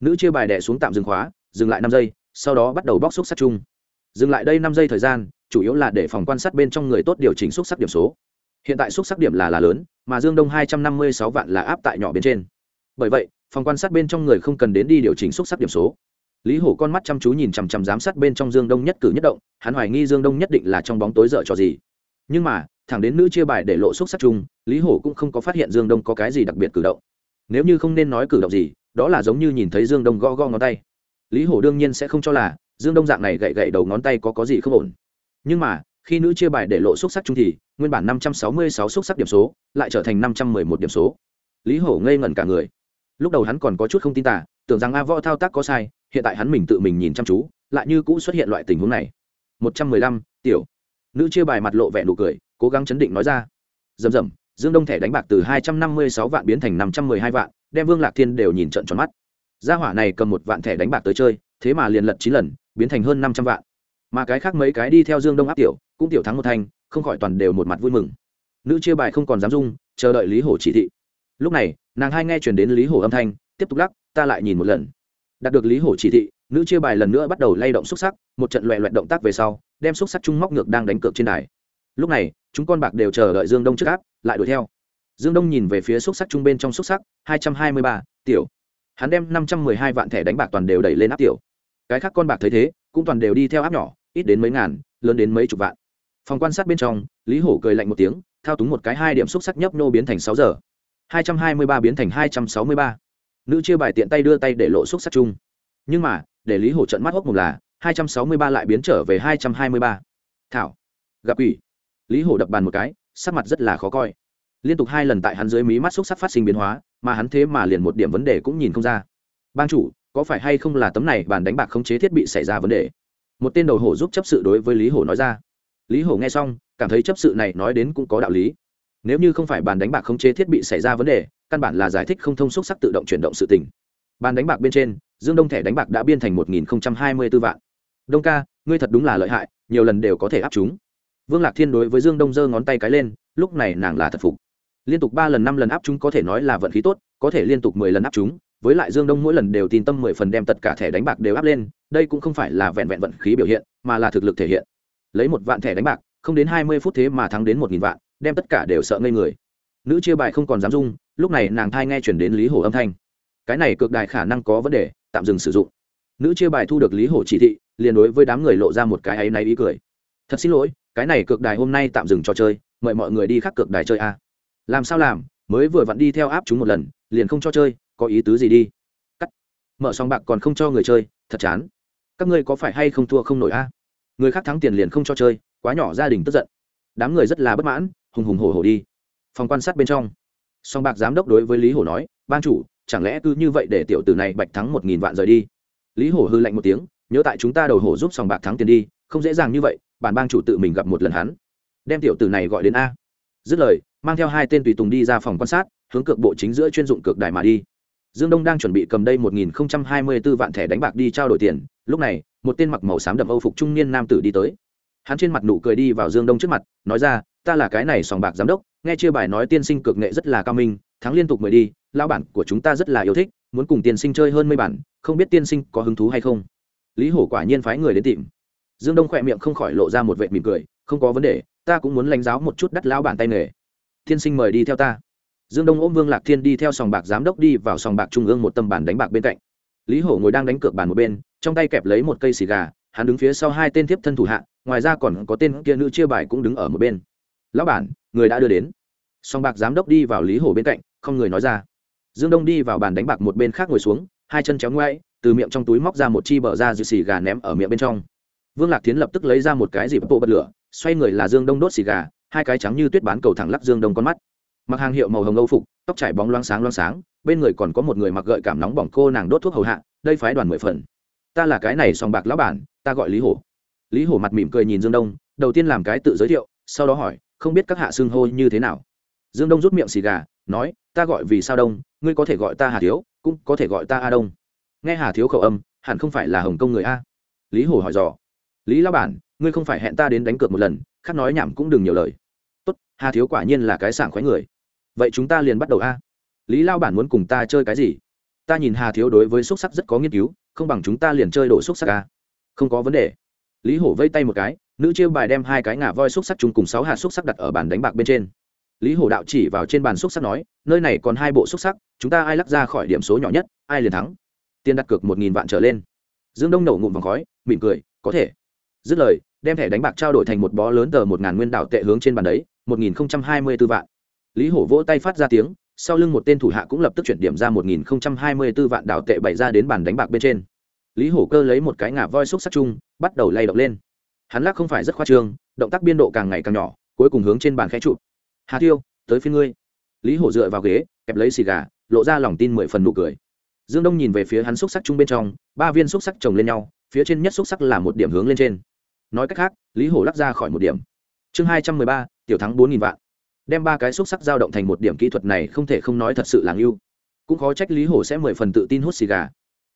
Nữ chia bài đẻ xuống tạm dừng khóa, dừng lại năm giây, sau đó bắt đầu bóc xúc sắc chung. Dừng lại đây năm giây thời gian, chủ yếu là để phòng quan sát bên trong người tốt điều chỉnh xúc sắc điểm số. Hiện tại xúc sắc điểm là là lớn, mà dương đông hai trăm năm mươi sáu vạn là áp tại nhỏ bên trên bởi vậy, phòng quan sát bên trong người không cần đến đi điều chỉnh xúc sắc điểm số. Lý hổ con mắt chăm chú nhìn chằm chằm giám sát bên trong dương đông nhất cử nhất động, hắn hoài nghi dương đông nhất định là trong bóng tối dở trò gì. Nhưng mà, thẳng đến nữ chia bài để lộ xúc sắc chung, lý hổ cũng không có phát hiện dương đông có cái gì đặc biệt cử động. Nếu như không nên nói cử động gì, đó là giống như nhìn thấy dương đông go go ngón tay. Lý hổ đương nhiên sẽ không cho là dương đông dạng này gậy gậy đầu ngón tay có có gì không ổn. Nhưng mà, khi nữ chia bài để lộ xúc sắc chung thì, nguyên bản năm trăm sáu mươi sáu xúc sắc điểm số, lại trở thành năm trăm mười một điểm số. Lý hổ ngây ngẩn cả người lúc đầu hắn còn có chút không tin tả tưởng rằng a võ thao tác có sai, hiện tại hắn mình tự mình nhìn chăm chú, lại như cũ xuất hiện loại tình huống này. Một trăm mười lăm, tiểu. Nữ chia bài mặt lộ vẻ nụ cười, cố gắng chấn định nói ra. Rầm rầm, dương đông thẻ đánh bạc từ hai trăm năm mươi sáu vạn biến thành năm trăm mười hai vạn, đem vương lạc thiên đều nhìn trận tròn mắt. Gia hỏa này cầm một vạn thẻ đánh bạc tới chơi, thế mà liền lật chín lần, biến thành hơn năm trăm vạn. Mà cái khác mấy cái đi theo dương đông áp tiểu, cũng tiểu thắng một thanh không khỏi toàn đều một mặt vui mừng. Nữ chia bài không còn dám dung, chờ đợi lý hổ chỉ thị lúc này, nàng hai nghe chuyển đến lý hổ âm thanh, tiếp tục lắc, ta lại nhìn một lần. Đạt được lý hổ chỉ thị, nữ chia bài lần nữa bắt đầu lay động xúc sắc, một trận loẹ loẹt động tác về sau, đem xúc sắc trung móc ngược đang đánh cược trên đài. Lúc này, chúng con bạc đều chờ đợi dương đông trước áp, lại đuổi theo. Dương đông nhìn về phía xúc sắc trung bên trong xúc sắc, hai trăm hai mươi ba, tiểu. Hắn đem năm trăm mười hai vạn thẻ đánh bạc toàn đều đẩy lên áp tiểu. Cái khác con bạc thấy thế, cũng toàn đều đi theo áp nhỏ, ít đến mấy ngàn, lớn đến mấy chục vạn. Phòng quan sát bên trong, lý hổ cười lạnh một tiếng, thao túng một cái hai điểm xúc sắc nhấp nô biến thành sáu giờ hai trăm hai mươi ba biến thành hai trăm sáu mươi ba. Nữ chia bài tiện tay đưa tay để lộ xúc sắc chung. Nhưng mà, để lý hổ trận mắt hốc mồm là, hai trăm sáu mươi ba lại biến trở về hai trăm hai mươi ba. Thảo, gặp ủy lý hổ đập bàn một cái, sắc mặt rất là khó coi. Liên tục hai lần tại hắn dưới mí mắt xúc sắc phát sinh biến hóa, mà hắn thế mà liền một điểm vấn đề cũng nhìn không ra. Ban chủ, có phải hay không là tấm này bàn đánh bạc khống chế thiết bị xảy ra vấn đề? Một tên đầu hổ giúp chấp sự đối với lý hổ nói ra. Lý hổ nghe xong, cảm thấy chấp sự này nói đến cũng có đạo lý nếu như không phải bàn đánh bạc khống chế thiết bị xảy ra vấn đề, căn bản là giải thích không thông xúc sắc tự động chuyển động sự tình. Bàn đánh bạc bên trên, dương đông thẻ đánh bạc đã biên thành một nghìn hai mươi b ố vạn. Đông ca, ngươi thật đúng là lợi hại, nhiều lần đều có thể áp chúng. Vương lạc thiên đối với dương đông giơ ngón tay cái lên, lúc này nàng là thật phục. Liên tục ba lần năm lần áp chúng có thể nói là vận khí tốt, có thể liên tục mười lần áp chúng, với lại dương đông mỗi lần đều tin tâm mười phần đem tất cả thẻ đánh bạc đều áp lên, đây cũng không phải là vẹn vẹn vận khí biểu hiện, mà là thực lực thể hiện. Lấy một vạn thẻ đánh bạc, không đến hai mươi phút thế mà thắng đến một nghìn vạn đem tất cả đều sợ ngây người. Nữ chia bài không còn dám dung, lúc này nàng thai nghe chuyển đến lý hổ âm thanh. Cái này cực đài khả năng có vấn đề, tạm dừng sử dụng. Nữ chia bài thu được lý hổ chỉ thị, liền đối với đám người lộ ra một cái áy náy ý cười. Thật xin lỗi, cái này cực đài hôm nay tạm dừng cho chơi, mời mọi người đi khắc cực đài chơi a. Làm sao làm, mới vừa vặn đi theo áp chúng một lần, liền không cho chơi, có ý tứ gì đi? Cắt. Mở xong bạc còn không cho người chơi, thật chán. Các ngươi có phải hay không thua không nổi a? Người khác thắng tiền liền không cho chơi, quá nhỏ gia đình tức giận. Đám người rất là bất mãn hùng hùng hổ hổ đi. Phòng quan sát bên trong. Song bạc giám đốc đối với lý hổ nói ban chủ, chẳng lẽ cứ như vậy để tiểu tử này bạch thắng một nghìn vạn rời đi? Lý hổ hư lạnh một tiếng, nhớ tại chúng ta đầu hổ giúp sòng bạc thắng tiền đi, không dễ dàng như vậy, bản bang chủ tự mình gặp một lần hắn. Đem tiểu tử này gọi đến a. Dứt lời, mang theo hai tên tùy tùng đi ra phòng quan sát, hướng cược bộ chính giữa chuyên dụng cược đài mà đi. Dương đông đang chuẩn bị cầm đây một nghìn hai mươi b ố vạn thẻ đánh bạc đi trao đổi tiền, lúc này, một tên mặc màu xám đậm âu phục trung niên nam tử đi tới. Hắn trên mặt nụ cười đi vào dương đông trước mặt, nói ra ta là cái này sòng bạc giám đốc, nghe chia bài nói tiên sinh cực nghệ rất là cao minh, thắng liên tục mời đi lao bản của chúng ta rất là yêu thích, muốn cùng tiên sinh chơi hơn mấy bản, không biết tiên sinh có hứng thú hay không? Lý hổ quả nhiên phái người đến tìm. Dương đông khỏe miệng không khỏi lộ ra một vệ mỉm cười, không có vấn đề, ta cũng muốn lãnh giáo một chút đắt lao bản tay nghề. Tiên sinh mời đi theo ta. Dương đông ôm vương lạc thiên đi theo sòng bạc giám đốc đi vào sòng bạc trung ương một tâm bản đánh bạc bên cạnh. Lý hổ ngồi đang đánh cược bàn một bên, trong tay kẹp lấy một cây xì gà, hắn đứng phía sau hai tên tiếp thân thủ hạ, ngoài ra còn có tên kia nữ chia bài cũng đứng ở một bên lão bản, người đã đưa đến. Song bạc giám đốc đi vào lý hổ bên cạnh, không người nói ra. Dương đông đi vào bàn đánh bạc một bên khác ngồi xuống, hai chân chéo ngoay từ miệng trong túi móc ra một chi bờ ra dịu xì gà ném ở miệng bên trong. Vương lạc tiến lập tức lấy ra một cái dịp bộ bật lửa, xoay người là dương đông đốt xì gà, hai cái trắng như tuyết bán cầu thẳng lắc dương đông con mắt. Mặc hàng hiệu màu hồng âu phục, tóc trải bóng loáng sáng loáng sáng, bên người còn có một người mặc gợi cảm nóng bỏng cô nàng đốt thuốc hầu hạ, đây phái đoàn mười phần. Ta là cái này sòng bạc lão bản, ta gọi lý hổ. Lý hổ mặt mỉm cười nhìn dương đông, đầu tiên làm cái tự giới thiệu, sau đó hỏi không biết các hạ xưng hô như thế nào. Dương đông rút miệng xì gà, nói, ta gọi vì sao đông, ngươi có thể gọi ta hà thiếu, cũng có thể gọi ta a đông. Nghe hà thiếu khẩu âm, hẳn không phải là hồng kông người a. Lý hổ hỏi dò, lý lao bản, ngươi không phải hẹn ta đến đánh cược một lần, khác nói nhảm cũng đừng nhiều lời. Tốt, hà thiếu quả nhiên là cái sảng khoái người. Vậy chúng ta liền bắt đầu a. Lý lao bản muốn cùng ta chơi cái gì? Ta nhìn hà thiếu đối với xúc sắc rất có nghiên cứu, không bằng chúng ta liền chơi đổ xúc sắc a. Không có vấn đề. Lý hổ vây tay một cái nữ chiêu bài đem hai cái ngà voi xúc sắc chung cùng sáu hạt xúc sắc đặt ở bàn đánh bạc bên trên. Lý hổ đạo chỉ vào trên bàn xúc sắc nói, nơi này còn hai bộ xúc sắc, chúng ta ai lắc ra khỏi điểm số nhỏ nhất, ai liền thắng. Tiền đặt cược một nghìn vạn trở lên. Dương đông nổ ngụm vòng khói, mỉm cười, có thể. Dứt lời, đem thẻ đánh bạc trao đổi thành một bó lớn tờ một ngàn nguyên đạo tệ hướng trên bàn đấy, một nghìn không trăm hai mươi b ố vạn. Lý hổ vỗ tay phát ra tiếng, sau lưng một tên thủ hạ cũng lập tức chuyển điểm ra một nghìn không trăm hai mươi b ố vạn đạo tệ bày ra đến bàn đánh bạc bên trên. Lý hổ cơ lấy một cái ngà voi xúc sắc chung, bắt đầu lay động lên hắn lắc không phải rất khoa trương, động tác biên độ càng ngày càng nhỏ, cuối cùng hướng trên bàn khẽ chụp. Hà tiêu, tới phía ngươi. Lý hổ dựa vào ghế, kẹp lấy xì gà, lộ ra lòng tin mười phần nụ cười. Dương đông nhìn về phía hắn xúc sắc chung bên trong, ba viên xúc sắc chồng lên nhau, phía trên nhất xúc sắc là một điểm hướng lên trên. Nói cách khác, lý hổ lắc ra khỏi một điểm. Chương hai trăm mười ba, tiểu thắng bốn nghìn vạn. Đem ba cái xúc sắc dao động thành một điểm kỹ thuật này không thể không nói thật sự là ngưu. Cũng khó trách lý hổ sẽ mười phần tự tin hút xì gà.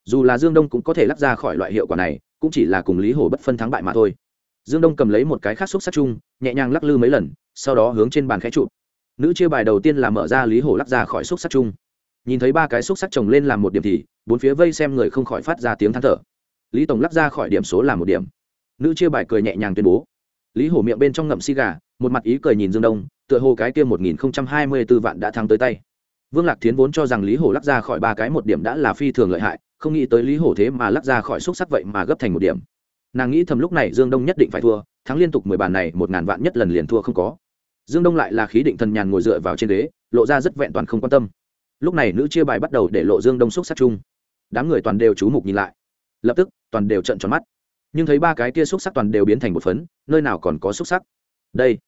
Dù là dương đông cũng có thể lắc ra khỏi loại hiệu quả này, cũng chỉ là cùng lý hổ bất phân thắng bại mà thôi dương đông cầm lấy một cái khác xúc sắc chung, nhẹ nhàng lắc lư mấy lần, sau đó hướng trên bàn khẽ trụ nữ chia bài đầu tiên là mở ra lý hổ lắc ra khỏi xúc sắc chung. Nhìn thấy ba cái xúc sắc chồng lên làm một điểm thì, bốn phía vây xem người không khỏi phát ra tiếng than thở. Lý tổng lắc ra khỏi điểm số làm một điểm. Nữ chia bài cười nhẹ nhàng tuyên bố. Lý hổ miệng bên trong ngậm xi gà, một mặt ý cười nhìn dương đông, tựa hồ cái kia một nghìn không trăm hai mươi b ố vạn đã thắng tới tay. Vương lạc thiến vốn cho rằng lý hổ lắc ra khỏi ba cái một điểm đã là phi thường lợi hại, không nghĩ tới lý hổ thế mà lắc ra khỏi xúc sắc vậy mà gấp thành một điểm nàng nghĩ thầm lúc này dương đông nhất định phải thua, thắng liên tục mười bàn này, một ngàn vạn nhất lần liền thua không có. Dương đông lại là khí định thần nhàn ngồi dựa vào trên ghế, lộ ra rất vẹn toàn không quan tâm. Lúc này nữ chia bài bắt đầu để lộ dương đông xúc sắc chung. Đám người toàn đều chú mục nhìn lại. Lập tức, toàn đều trận tròn mắt. Nhưng thấy ba cái kia xúc sắc toàn đều biến thành một phấn, nơi nào còn có xúc sắc? Đây,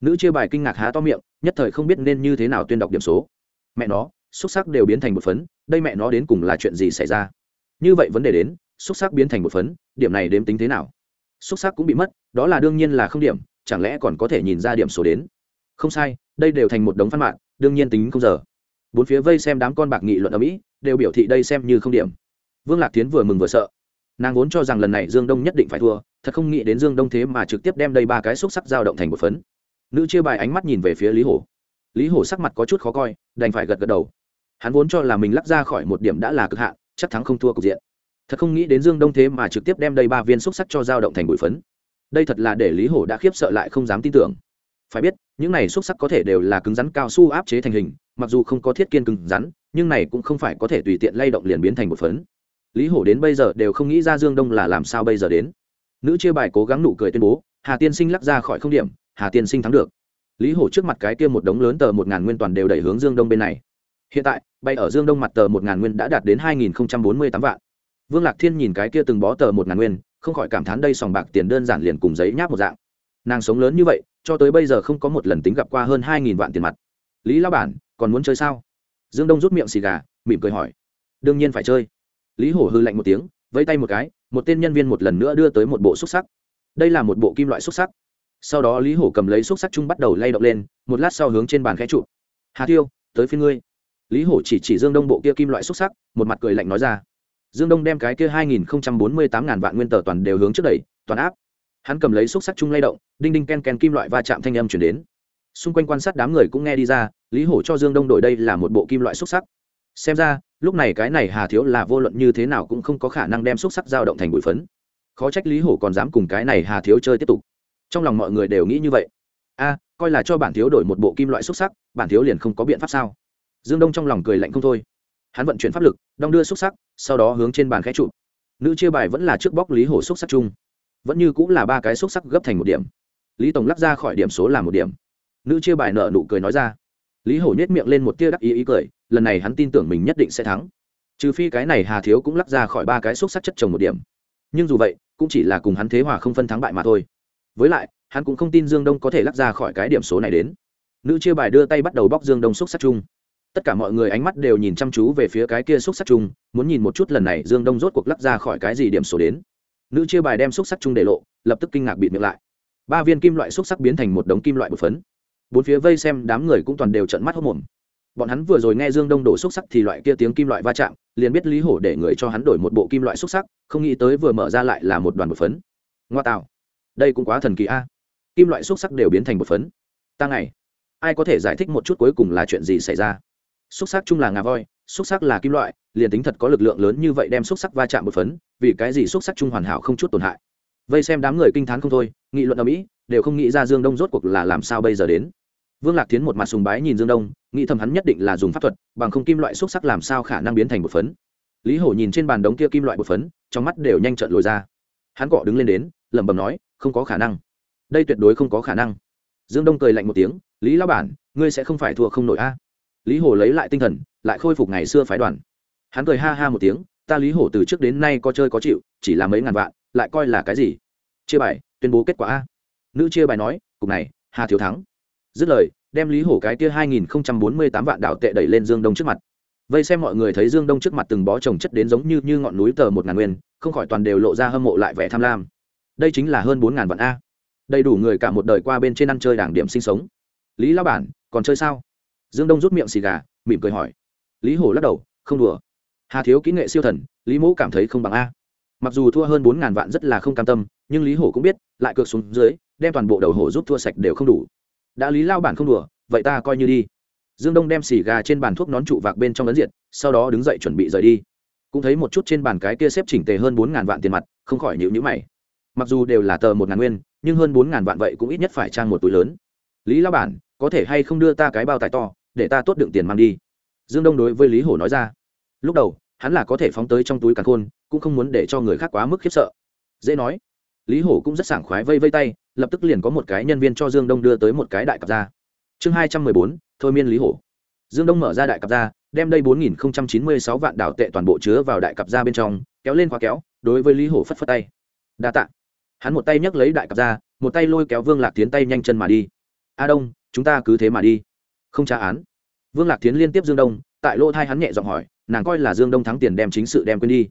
nữ chia bài kinh ngạc há to miệng, nhất thời không biết nên như thế nào tuyên đọc điểm số. Mẹ nó, xúc sắc đều biến thành một phấn, đây mẹ nó đến cùng là chuyện gì xảy ra? Như vậy vấn đề đến xúc sắc biến thành một phấn, điểm này đếm tính thế nào? Xúc sắc cũng bị mất, đó là đương nhiên là không điểm, chẳng lẽ còn có thể nhìn ra điểm số đến? Không sai, đây đều thành một đống phân mạng, đương nhiên tính không giờ. Bốn phía vây xem đám con bạc nghị luận ở mỹ, đều biểu thị đây xem như không điểm. Vương lạc tiến vừa mừng vừa sợ. Nàng vốn cho rằng lần này dương đông nhất định phải thua, thật không nghĩ đến dương đông thế mà trực tiếp đem đây ba cái xúc sắc dao động thành một phấn. Nữ chia bài ánh mắt nhìn về phía lý hổ. Lý hổ sắc mặt có chút khó coi, đành phải gật gật đầu. Hắn vốn cho là mình lắc ra khỏi một điểm đã là cực hạn, chắc thắng không thua cục diện thật không nghĩ đến dương đông thế mà trực tiếp đem đây ba viên xúc sắc cho dao động thành bụi phấn. Đây thật là để lý hổ đã khiếp sợ lại không dám tin tưởng. Phải biết, những này xúc sắc có thể đều là cứng rắn cao su áp chế thành hình, mặc dù không có thiết kiên cứng rắn, nhưng này cũng không phải có thể tùy tiện lay động liền biến thành một phấn. Lý hổ đến bây giờ đều không nghĩ ra dương đông là làm sao bây giờ đến. Nữ chia bài cố gắng nụ cười tuyên bố, hà tiên sinh lắc ra khỏi không điểm, hà tiên sinh thắng được. Lý hổ trước mặt cái kia một đống lớn tờ một ngàn nguyên toàn đều đẩy hướng dương đông bên này. Hiện tại, bay ở dương đông mặt tờ một ngàn nguyên đã đạt đến hai nghìn bốn mươi tám vạn vương lạc thiên nhìn cái kia từng bó tờ một ngàn nguyên, không khỏi cảm thán đây sòng bạc tiền đơn giản liền cùng giấy nháp một dạng. Nàng sống lớn như vậy, cho tới bây giờ không có một lần tính gặp qua hơn hai nghìn vạn tiền mặt. Lý lao bản, còn muốn chơi sao? Dương đông rút miệng xì gà, mỉm cười hỏi. Đương nhiên phải chơi. Lý hổ hư lạnh một tiếng, vẫy tay một cái, một tên nhân viên một lần nữa đưa tới một bộ xúc sắc. Đây là một bộ kim loại xúc sắc. Sau đó lý hổ cầm lấy xúc sắc chung bắt đầu lay động lên, một lát sau hướng trên bàn khẽ trụ. Hà tiêu, tới phía ngươi. Lý hổ chỉ chỉ dương đông bộ kia kim loại xúc sắc, một mặt cười lạnh nói ra dương đông đem cái kia hai nghìn bốn mươi tám ngàn vạn nguyên tờ toàn đều hướng trước đẩy, toàn áp. Hắn cầm lấy xúc sắc chung lay động, đinh đinh ken ken kim loại va chạm thanh âm chuyển đến. Xung quanh quan sát đám người cũng nghe đi ra, lý hổ cho dương đông đổi đây là một bộ kim loại xúc sắc. Xem ra, lúc này cái này hà thiếu là vô luận như thế nào cũng không có khả năng đem xúc sắc dao động thành bụi phấn. Khó trách lý hổ còn dám cùng cái này hà thiếu chơi tiếp tục. Trong lòng mọi người đều nghĩ như vậy. A, coi là cho bản thiếu đổi một bộ kim loại xúc sắc, bản thiếu liền không có biện pháp sao? Dương đông trong lòng cười lạnh không thôi hắn vận chuyển pháp lực, đong đưa xúc sắc, sau đó hướng trên bàn khẽ trụ. Nữ chia bài vẫn là trước bóc lý hổ xúc sắc chung. Vẫn như cũng là ba cái xúc sắc gấp thành một điểm. Lý tổng lắc ra khỏi điểm số là một điểm. Nữ chia bài nợ nụ cười nói ra. Lý hổ nhét miệng lên một tia đắc ý ý cười, lần này hắn tin tưởng mình nhất định sẽ thắng. Trừ phi cái này hà thiếu cũng lắc ra khỏi ba cái xúc sắc chất trồng một điểm. Nhưng dù vậy, cũng chỉ là cùng hắn thế hòa không phân thắng bại mà thôi. Với lại, hắn cũng không tin dương đông có thể lắc ra khỏi cái điểm số này đến. Nữ chia bài đưa tay bắt đầu bóc dương đông xúc sắc chung tất cả mọi người ánh mắt đều nhìn chăm chú về phía cái kia xúc sắc chung, muốn nhìn một chút lần này dương đông rốt cuộc lắc ra khỏi cái gì điểm số đến. Nữ chia bài đem xúc sắc chung để lộ, lập tức kinh ngạc bịt miệng lại. Ba viên kim loại xúc sắc biến thành một đống kim loại bột phấn. Bốn phía vây xem đám người cũng toàn đều trận mắt hốc mồm bọn hắn vừa rồi nghe dương đông đổ xúc sắc thì loại kia tiếng kim loại va chạm, liền biết lý hổ để người cho hắn đổi một bộ kim loại xúc sắc, không nghĩ tới vừa mở ra lại là một đoàn bột phấn. Ngoa tạo. Đây cũng quá thần kỳ a. Kim loại xúc sắc đều biến thành bột phấn. Ta ngày. Ai có thể giải thích một chút cuối cùng là chuyện gì xảy ra? Xúc sắc chung là ngà voi, xúc sắc là kim loại, liền tính thật có lực lượng lớn như vậy đem xúc sắc va chạm một phấn, vì cái gì xúc sắc chung hoàn hảo không chút tổn hại? Vây xem đám người kinh t h á n không thôi, nghị luận ở mỹ, đều không nghĩ ra dương đông rốt cuộc là làm sao bây giờ đến. Vương lạc tiến một mặt sùng bái nhìn dương đông, nghĩ thầm hắn nhất định là dùng pháp thuật, bằng không kim loại xúc sắc làm sao khả năng biến thành một phấn. Lý hổ nhìn trên bàn đống kia kim loại bột phấn, trong mắt đều nhanh trận lồi ra. Hắn cọ đứng lên đến, lẩm bẩm nói, không có khả năng. Đây tuyệt đối không có khả năng. Dương đông cười lạnh một tiếng, lý lao bản, ngươi sẽ không phải thua không nổi a lý hổ lấy lại tinh thần lại khôi phục ngày xưa phái đoàn. Hắn cười ha ha một tiếng ta lý hổ từ trước đến nay có chơi có chịu chỉ là mấy ngàn vạn lại coi là cái gì? Chia bài tuyên bố kết quả a. Nữ chia bài nói cục này hà thiếu thắng. Dứt lời đem lý hổ cái kia hai nghìn không trăm bốn mươi tám vạn đạo tệ đẩy lên dương đông trước mặt. Vây xem mọi người thấy dương đông trước mặt từng bó trồng chất đến giống như, như ngọn núi tờ một ngàn nguyên không khỏi toàn đều lộ ra hâm mộ lại vẻ tham lam. Đây chính là hơn bốn ngàn vạn a. Đầy đủ người cả một đời qua bên trên ăn chơi đảng điểm sinh sống. Lý lao bản còn chơi sao? Dương đông rút miệng xì gà, mỉm cười hỏi. Lý hổ lắc đầu, không đùa. Hà thiếu kỹ nghệ siêu thần, lý mẫu cảm thấy không bằng a. Mặc dù thua hơn bốn ngàn vạn rất là không cam tâm, nhưng lý hổ cũng biết, lại cược xuống dưới, đem toàn bộ đầu hổ giúp thua sạch đều không đủ. Đã lý lao bản không đùa, vậy ta coi như đi. Dương đông đem xì gà trên bàn thuốc nón trụ vạc bên trong ấn diệt, sau đó đứng dậy chuẩn bị rời đi. Cũng thấy một chút trên bàn cái kia xếp chỉnh tề hơn bốn ngàn vạn tiền mặt, không khỏi nhịu nhữ mày. Mặc dù đều là tờ một ngàn nguyên, nhưng hơn bốn ngàn vạn vậy cũng ít nhất phải trang một túi lớn. Lý lao bản, có thể hay không đưa ta cái bao tài to? Để ta tốt đựng tiền mang đi. Dương đông đối với lý hổ nói ra. Lúc đầu, hắn là có thể phóng tới trong túi càn khôn, cũng không muốn để cho người khác quá mức khiếp sợ. Dễ nói. Lý hổ cũng rất sảng khoái vây vây tay, lập tức liền có một cái nhân viên cho dương đông đưa tới một cái đại cặp ra. Chương hai trăm mười bốn, thôi miên lý hổ. Dương đông mở ra đại cặp ra, đem đây bốn nghìn chín mươi sáu vạn đảo tệ toàn bộ chứa vào đại cặp ra bên trong, kéo lên khóa kéo, đối với lý hổ phất phất tay. Đa t ạ hắn một tay nhấc lấy đại cặp ra, một tay lôi kéo vương lạc tiến tay nhanh chân mà đi. A đông, chúng ta cứ thế mà đi không trả án. Vương lạc tiến liên tiếp dương đông, tại lỗ thai hắn nhẹ giọng hỏi, nàng coi là dương đông thắng tiền đem chính sự đem quên đi.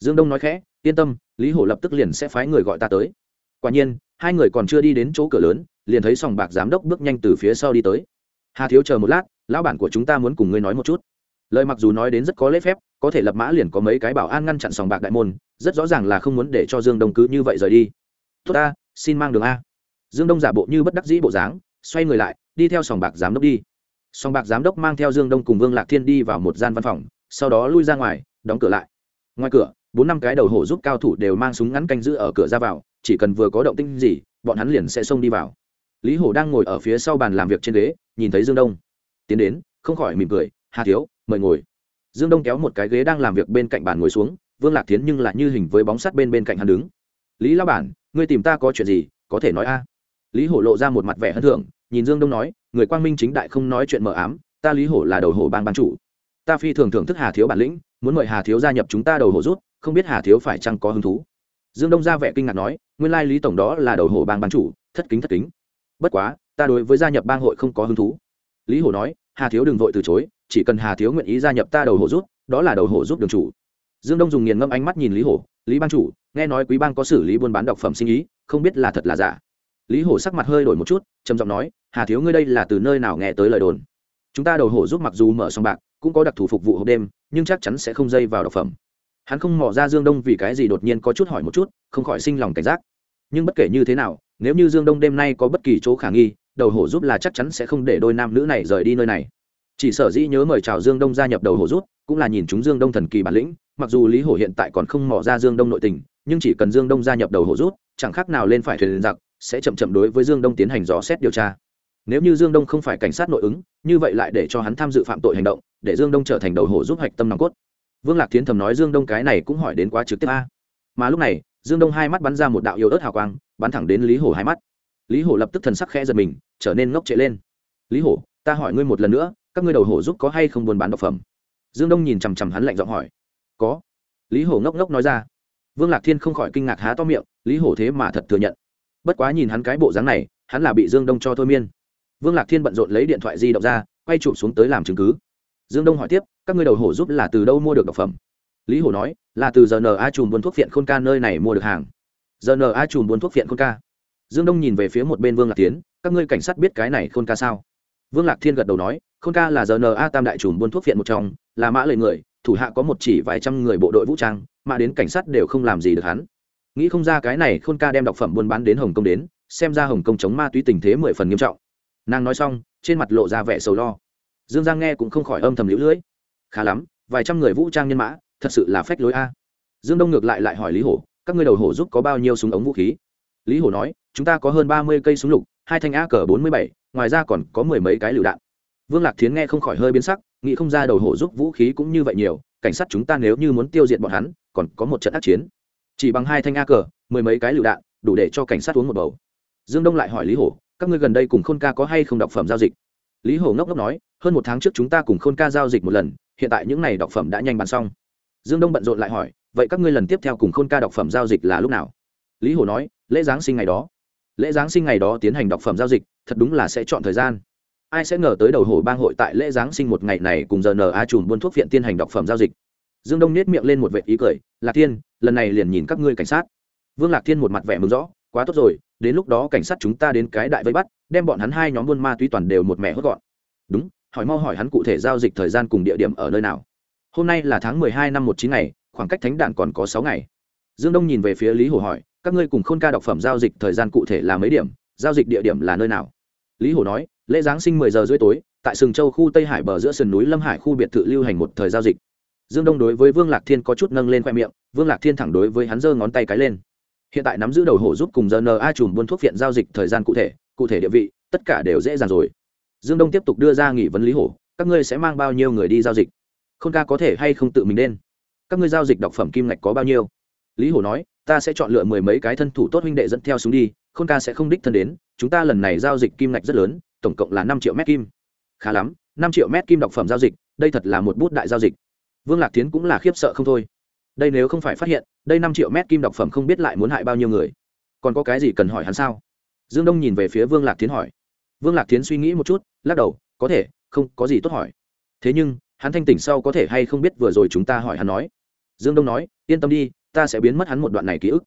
Dương đông nói khẽ, yên tâm, lý hổ lập tức liền sẽ phái người gọi ta tới. Quả nhiên, hai người còn chưa đi đến chỗ cửa lớn, liền thấy sòng bạc giám đốc bước nhanh từ phía sau đi tới. Hà thiếu chờ một lát, lão bản của chúng ta muốn cùng ngươi nói một chút. Lời mặc dù nói đến rất có lễ phép, có thể lập mã liền có mấy cái bảo an ngăn chặn sòng bạc đại môn, rất rõ ràng là không muốn để cho dương đông cứ như vậy rời đi. Tốt ta, xin mang đường a. Dương đông giả bộ như bất đắc dĩ bộ dáng, xoay người lại, đi theo sòng bạc giám đốc đi song bạc giám đốc mang theo dương đông cùng vương lạc thiên đi vào một gian văn phòng, sau đó lui ra ngoài, đóng cửa lại. Ngoài cửa, bốn năm cái đầu hổ giúp cao thủ đều mang súng ngắn canh giữ ở cửa ra vào, chỉ cần vừa có động tinh gì, bọn hắn liền sẽ xông đi vào. Lý hổ đang ngồi ở phía sau bàn làm việc trên ghế, nhìn thấy dương đông. Tiến đến, không khỏi mỉm cười, hà thiếu, mời ngồi. Dương đông kéo một cái ghế đang làm việc bên cạnh bàn ngồi xuống, vương lạc tiến nhưng lại như hình với bóng sắt bên bên cạnh hắn đứng. Lý lao bản, ngươi tìm ta có chuyện gì, có thể nói a? Lý hổ lộ ra một mặt vẻ hân thưởng nhìn dương đông nói, người quang minh chính đại không nói chuyện mờ ám, ta lý hổ là đầu hổ bang ban chủ. Ta phi thường thưởng thức hà thiếu bản lĩnh, muốn mời hà thiếu gia nhập chúng ta đầu hổ rút, không biết hà thiếu phải chăng có hứng thú. Dương đông ra vẻ kinh ngạc nói, nguyên lai lý tổng đó là đầu hổ bang ban chủ, thất kính thất kính. Bất quá, ta đối với gia nhập bang hội không có hứng thú. Lý hổ nói, hà thiếu đừng vội từ chối, chỉ cần hà thiếu nguyện ý gia nhập ta đầu hổ rút, đó là đầu hổ giúp đường chủ. Dương đông dùng nghiền ngâm ánh mắt nhìn lý hổ, lý ban chủ, nghe nói quý bang có xử lý buôn bán độc phẩm sinh ý, không biết là thật là giả. Lý hổ sắc mặt hơi đổi một chút, trầm giọng nói hà thiếu ngươi đây là từ nơi nào nghe tới lời đồn? Chúng ta đầu hổ giúp mặc dù mở sòng bạc, cũng có đặc thù phục vụ hộp đêm, nhưng chắc chắn sẽ không dây vào độc phẩm. Hắn không mò ra dương đông vì cái gì đột nhiên có chút hỏi một chút, không khỏi sinh lòng cảnh giác. Nhưng bất kể như thế nào, nếu như dương đông đêm nay có bất kỳ chỗ khả nghi, đầu hổ giúp là chắc chắn sẽ không để đôi nam nữ này rời đi nơi này. Chỉ sở dĩ nhớ mời chào dương đông gia nhập đầu hổ rút cũng là nhìn chúng dương đông thần kỳ bản lĩnh, mặc dù lý hổ hiện tại còn không mỏ ra dương đông nội tình, nhưng chỉ cần dương đông gia nhập đầu hổ rút chẳng khác nào lên phải thuyền giặc, sẽ chậm chậm đối với dương đông tiến hành dò xét điều tra nếu như dương đông không phải cảnh sát nội ứng, như vậy lại để cho hắn tham dự phạm tội hành động, để dương đông trở thành đầu hổ giúp hạch tâm nòng cốt. Vương lạc Thiến thầm nói dương đông cái này cũng hỏi đến quá trực tiếp a. Mà lúc này, dương đông hai mắt bắn ra một đạo yếu ớt hào quang, bắn thẳng đến lý hổ hai mắt. Lý hổ lập tức thần sắc khẽ giật mình, trở nên ngốc trệ lên. Lý hổ, ta hỏi ngươi một lần nữa, các ngươi đầu hổ giúp có hay không buôn bán độc phẩm? Dương đông nhìn chằm chằm hắn lạnh giọng hỏi. Có. Lý hổ ngốc ngốc nói ra. Vương lạc thiên không khỏi kinh ngạc há to miệng, lý hổ thế mà thật thừa nhận. Bất quá nhìn hắn cái bộ dáng này, hắn là bị dương đông cho thôi miên vương lạc thiên bận rộn lấy điện thoại di động ra, quay chụp xuống tới làm chứng cứ. Dương đông hỏi tiếp, các ngươi đầu hổ giúp là từ đâu mua được độc phẩm? Lý hổ nói, là từ giờ a chùm buôn thuốc phiện khôn ca nơi này mua được hàng. Giờ a chùm buôn thuốc phiện khôn ca. Dương đông nhìn về phía một bên vương lạc tiến các ngươi cảnh sát biết cái này khôn ca sao? Vương lạc thiên gật đầu nói, khôn ca là giờ a tam đại chùm buôn thuốc phiện một trong, là mã lời người, thủ hạ có một chỉ vài trăm người bộ đội vũ trang, mà đến cảnh sát đều không làm gì được hắn. Nghĩ không ra cái này khôn ca đem độc phẩm buôn bán đến hồng kông đến, xem ra hồng kông chống ma túy tình thế mười phần nghiêm trọng nàng nói xong, trên mặt lộ ra vẻ sầu lo. Dương giang nghe cũng không khỏi âm thầm lũ lưỡi. Khá lắm, vài trăm người vũ trang nhân mã, thật sự là phách lối a. Dương đông ngược lại lại hỏi lý hổ, các ngươi đầu hổ giúp có bao nhiêu súng ống vũ khí? Lý hổ nói, chúng ta có hơn ba mươi cây súng lục, hai thanh a cờ bốn mươi bảy, ngoài ra còn có mười mấy cái lựu đạn. Vương lạc thiến nghe không khỏi hơi biến sắc, nghĩ không ra đầu hổ giúp vũ khí cũng như vậy nhiều, cảnh sát chúng ta nếu như muốn tiêu diệt bọn hắn, còn có một trận ác chiến. Chỉ bằng hai thanh a cờ mười mấy cái lựu đạn, đủ để cho cảnh sát uống một bầu. Dương đông lại hỏi lý hổ các ngươi gần đây cùng khôn ca có hay không đọc phẩm giao dịch? Lý hổ ngốc ngốc nói, hơn một tháng trước chúng ta cùng khôn ca giao dịch một lần, hiện tại những n à y đọc phẩm đã nhanh bàn xong. Dương đông bận rộn lại hỏi, vậy các ngươi lần tiếp theo cùng khôn ca đọc phẩm giao dịch là lúc nào? Lý hổ nói, lễ giáng sinh ngày đó. Lễ giáng sinh ngày đó tiến hành đọc phẩm giao dịch, thật đúng là sẽ chọn thời gian. Ai sẽ ngờ tới đầu hồ bang hội tại lễ giáng sinh một ngày này cùng giờ n a chùm buôn thuốc viện tiến hành đọc phẩm giao dịch. Dương đông nết miệng lên một vệ ý cười, lạc thiên, lần này liền nhìn các ngươi cảnh sát. Vương lạc thiên một mặt vẻ mừng rõ, quá tốt rồi đến lúc đó cảnh sát chúng ta đến cái đại vây bắt, đem bọn hắn hai nhóm buôn ma túy toàn đều một mẹ hốt gọn. Đúng, hỏi mau hỏi hắn cụ thể giao dịch thời gian cùng địa điểm ở nơi nào. Hôm nay là tháng mười hai năm một chín ngày, khoảng cách thánh đạn còn có sáu ngày. Dương đông nhìn về phía lý hồ hỏi, các ngươi cùng khôn ca đọc phẩm giao dịch thời gian cụ thể là mấy điểm, giao dịch địa điểm là nơi nào? Lý hồ nói, lễ giáng sinh mười giờ rưỡi tối, tại sừng châu khu tây hải bờ giữa sườn núi lâm hải khu biệt thự lưu hành một thời giao dịch. Dương đông đối với vương lạc thiên có chút nâng lên khoe miệng, vương lạc thiên thẳng đối với hắn giơ ngón tay cái lên hiện tại nắm giữ đầu hổ giúp cùng rna chùm buôn thuốc viện giao dịch thời gian cụ thể cụ thể địa vị, tất cả đều dễ dàng rồi. Dương đông tiếp tục đưa ra nghỉ vấn lý hổ, các ngươi sẽ mang bao nhiêu người đi giao dịch? Khôn ca có thể hay không tự mình đến các ngươi giao dịch đọc phẩm kim ngạch có bao nhiêu? Lý hổ nói, ta sẽ chọn lựa mười mấy cái thân thủ tốt huynh đệ dẫn theo xuống đi, khôn ca sẽ không đích thân đến, chúng ta lần này giao dịch kim ngạch rất lớn, tổng cộng là năm triệu mét kim. Khá lắm, năm triệu mét kim đọc phẩm giao dịch, đây thật là một bút đại giao dịch. Vương lạc tiến cũng là khiếp sợ không thôi. Đây nếu không phải phát hiện đây năm triệu mét kim độc phẩm không biết lại muốn hại bao nhiêu người. Còn có cái gì cần hỏi hắn sao? Dương đông nhìn về phía vương lạc tiến hỏi. Vương lạc tiến suy nghĩ một chút, lắc đầu, có thể, không, có gì tốt hỏi. Thế nhưng, hắn thanh tỉnh sau có thể hay không biết vừa rồi chúng ta hỏi hắn nói. Dương đông nói, yên tâm đi, ta sẽ biến mất hắn một đoạn này ký ức.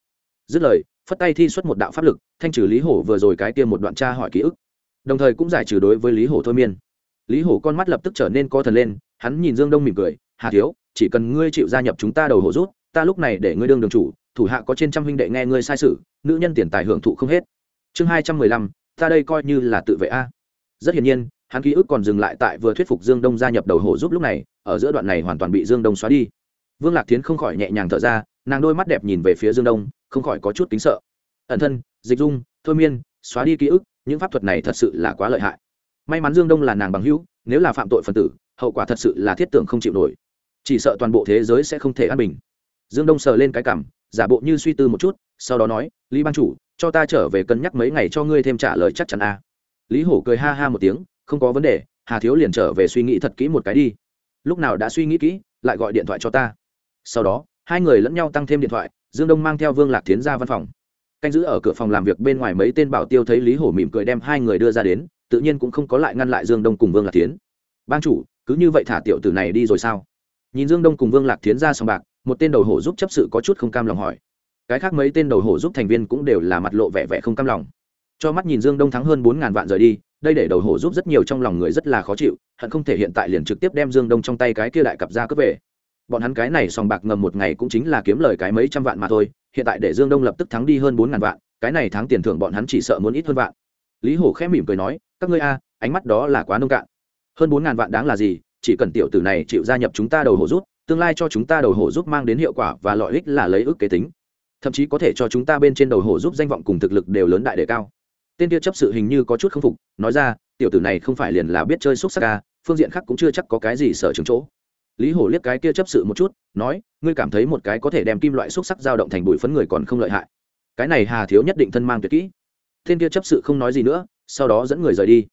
Dứt lời, phất tay thi xuất một đạo pháp lực, thanh trừ lý hổ vừa rồi cái kia một đoạn tra hỏi ký ức. Đồng thời cũng giải trừ đối với lý hổ thôi miên. Lý hổ con mắt lập tức trở nên co thần lên, hắn nhìn dương đông mỉm cười, hà thiếu, chỉ cần ngươi chịu gia nhập chúng ta đầu hộ rút ta lúc này để ngươi đương đường chủ, thủ hạ có trên trăm huynh đệ nghe ngươi sai sự, nữ nhân tiền tài hưởng thụ không hết. Chương hai trăm mười lăm, ta đây coi như là tự vệ a. Rất hiển nhiên, hắn ký ức còn dừng lại tại vừa thuyết phục dương đông gia nhập đầu hồ giúp lúc này, ở giữa đoạn này hoàn toàn bị dương đông xóa đi. Vương lạc tiến không khỏi nhẹ nhàng thở ra, nàng đôi mắt đẹp nhìn về phía dương đông, không khỏi có chút kính sợ. Ẩn thân, dịch dung, thôi miên, xóa đi ký ức, những pháp thuật này thật sự là quá lợi hại. May mắn dương đông là nàng bằng hữu, nếu là phạm tội phần tử, hậu quả thật sự là thiết tưởng không chịu nổi. Chỉ sợ toàn bộ thế giới sẽ không thể an bình dương đông sờ lên cái cảm, giả bộ như suy tư một chút, sau đó nói, lý ban chủ, cho ta trở về cân nhắc mấy ngày cho ngươi thêm trả lời chắc chắn a. À. lý hổ cười ha ha một tiếng, không có vấn đề, hà thiếu liền trở về suy nghĩ thật kỹ một cái đi. Lúc nào đã suy nghĩ kỹ, lại gọi điện thoại cho ta. Sau đó, hai người lẫn nhau tăng thêm điện thoại, dương đông mang theo vương lạc tiến ra văn phòng. Canh giữ ở cửa phòng làm việc bên ngoài mấy tên bảo tiêu thấy lý hổ mỉm cười đem hai người đưa ra đến, tự nhiên cũng không có lại ngăn lại dương đông cùng vương lạc tiến ban chủ, cứ như vậy thả tiểu tử này đi rồi sao? Nhìn dương đông cùng vương lạc tiến ra sòng bạc một tên đầu hổ giúp chấp sự có chút không cam lòng hỏi. Cái khác mấy tên đầu hổ giúp thành viên cũng đều là mặt lộ vẻ vẻ không cam lòng. Cho mắt nhìn dương đông thắng hơn bốn ngàn vạn rời đi, đây để đầu hổ giúp rất nhiều trong lòng người rất là khó chịu, hận không thể hiện tại liền trực tiếp đem dương đông trong tay cái kia đại cặp ra cướp về. Bọn hắn cái này sòng bạc ngầm một ngày cũng chính là kiếm lời cái mấy trăm vạn mà thôi, hiện tại để dương đông lập tức thắng đi hơn bốn ngàn vạn, cái này thắng tiền thưởng bọn hắn chỉ sợ muốn ít hơn vạn. Lý hổ khẽ mỉm cười nói, các ngươi a, ánh mắt đó là quá nông cạn. Hơn bốn ngàn vạn đáng là gì, chỉ cần tiểu tử này chịu gia nhập chúng ta đầu hổ rút tương lai cho chúng ta đầu hổ giúp mang đến hiệu quả và lợi ích là lấy ước kế tính. Thậm chí có thể cho chúng ta bên trên đầu hổ giúp danh vọng cùng thực lực đều lớn đại đề cao. Tên kia chấp sự hình như có chút k phục, nói ra, tiểu tử này không phải liền là biết chơi xúc sắc ca, phương diện khác cũng chưa chắc có cái gì sở trường chỗ. Lý hổ liếc cái kia chấp sự một chút, nói, ngươi cảm thấy một cái có thể đem kim loại xúc sắc dao động thành bụi phấn người còn không lợi hại. Cái này hà thiếu nhất định thân mang tuyệt kỹ. Tên kia chấp sự không nói gì nữa, sau đó dẫn người rời đi.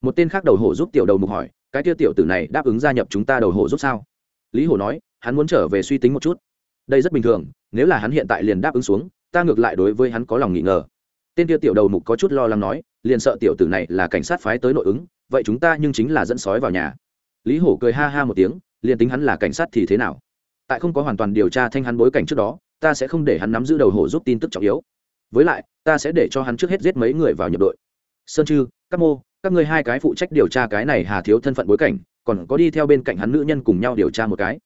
Một tên khác đầu hổ giúp tiểu đầu mục hỏi, cái kia tiểu tử này đáp ứng gia nhập chúng ta đầu hổ giúp sao? Lý hổ nói, hắn muốn trở về suy tính một chút. Đây rất bình thường, nếu là hắn hiện tại liền đáp ứng xuống, ta ngược lại đối với hắn có lòng nghi ngờ. Tên kia tiểu đầu mục có chút lo lắng nói, liền sợ tiểu tử này là cảnh sát phái tới nội ứng, vậy chúng ta nhưng chính là dẫn sói vào nhà. Lý hổ cười ha ha một tiếng, liền tính hắn là cảnh sát thì thế nào? Tại không có hoàn toàn điều tra thanh hắn bối cảnh trước đó, ta sẽ không để hắn nắm giữ đầu hổ giúp tin tức trọng yếu. Với lại, ta sẽ để cho hắn trước hết giết mấy người vào nhập đội. Sơn chư, các mô, các ngươi hai cái phụ trách điều tra cái này hà thiếu thân phận bối cảnh còn có đi theo bên cạnh hắn nữ nhân cùng nhau điều tra một cái.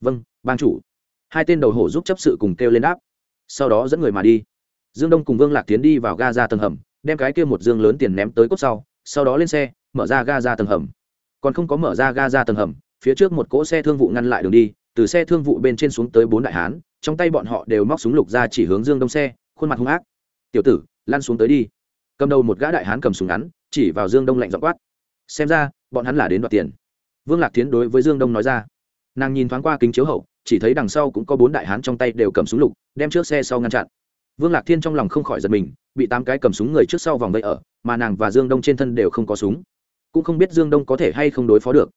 Vâng ban chủ. Hai tên đầu hổ giúp chấp sự cùng kêu lên áp, sau đó dẫn người mà đi. Dương đông cùng vương lạc tiến đi vào ga ra tầng hầm đem cái kia một dương lớn tiền ném tới cốt sau sau đó lên xe mở ra ga ra tầng hầm. Còn không có mở ra ga ra tầng hầm phía trước một cỗ xe thương vụ ngăn lại đường đi từ xe thương vụ bên trên xuống tới bốn đại hán trong tay bọn họ đều móc súng lục ra chỉ hướng dương đông xe khuôn mặt hung ác. Tiểu tử lăn xuống tới đi. Cầm đầu một gã đại hán cầm súng ngắn chỉ vào dương đông lạnh dọc quát. Xem ra bọn hắn là đến đoạt tiền vương lạc tiến đối với dương đông nói ra. Nàng nhìn thoáng qua kính chiếu hậu, chỉ thấy đằng sau cũng có bốn đại hán trong tay đều cầm súng lục, đem trước xe sau ngăn chặn. Vương lạc thiên trong lòng không khỏi giật mình, bị tám cái cầm súng người trước sau vòng vây ở, mà nàng và dương đông trên thân đều không có súng. Cũng không biết dương đông có thể hay không đối phó được.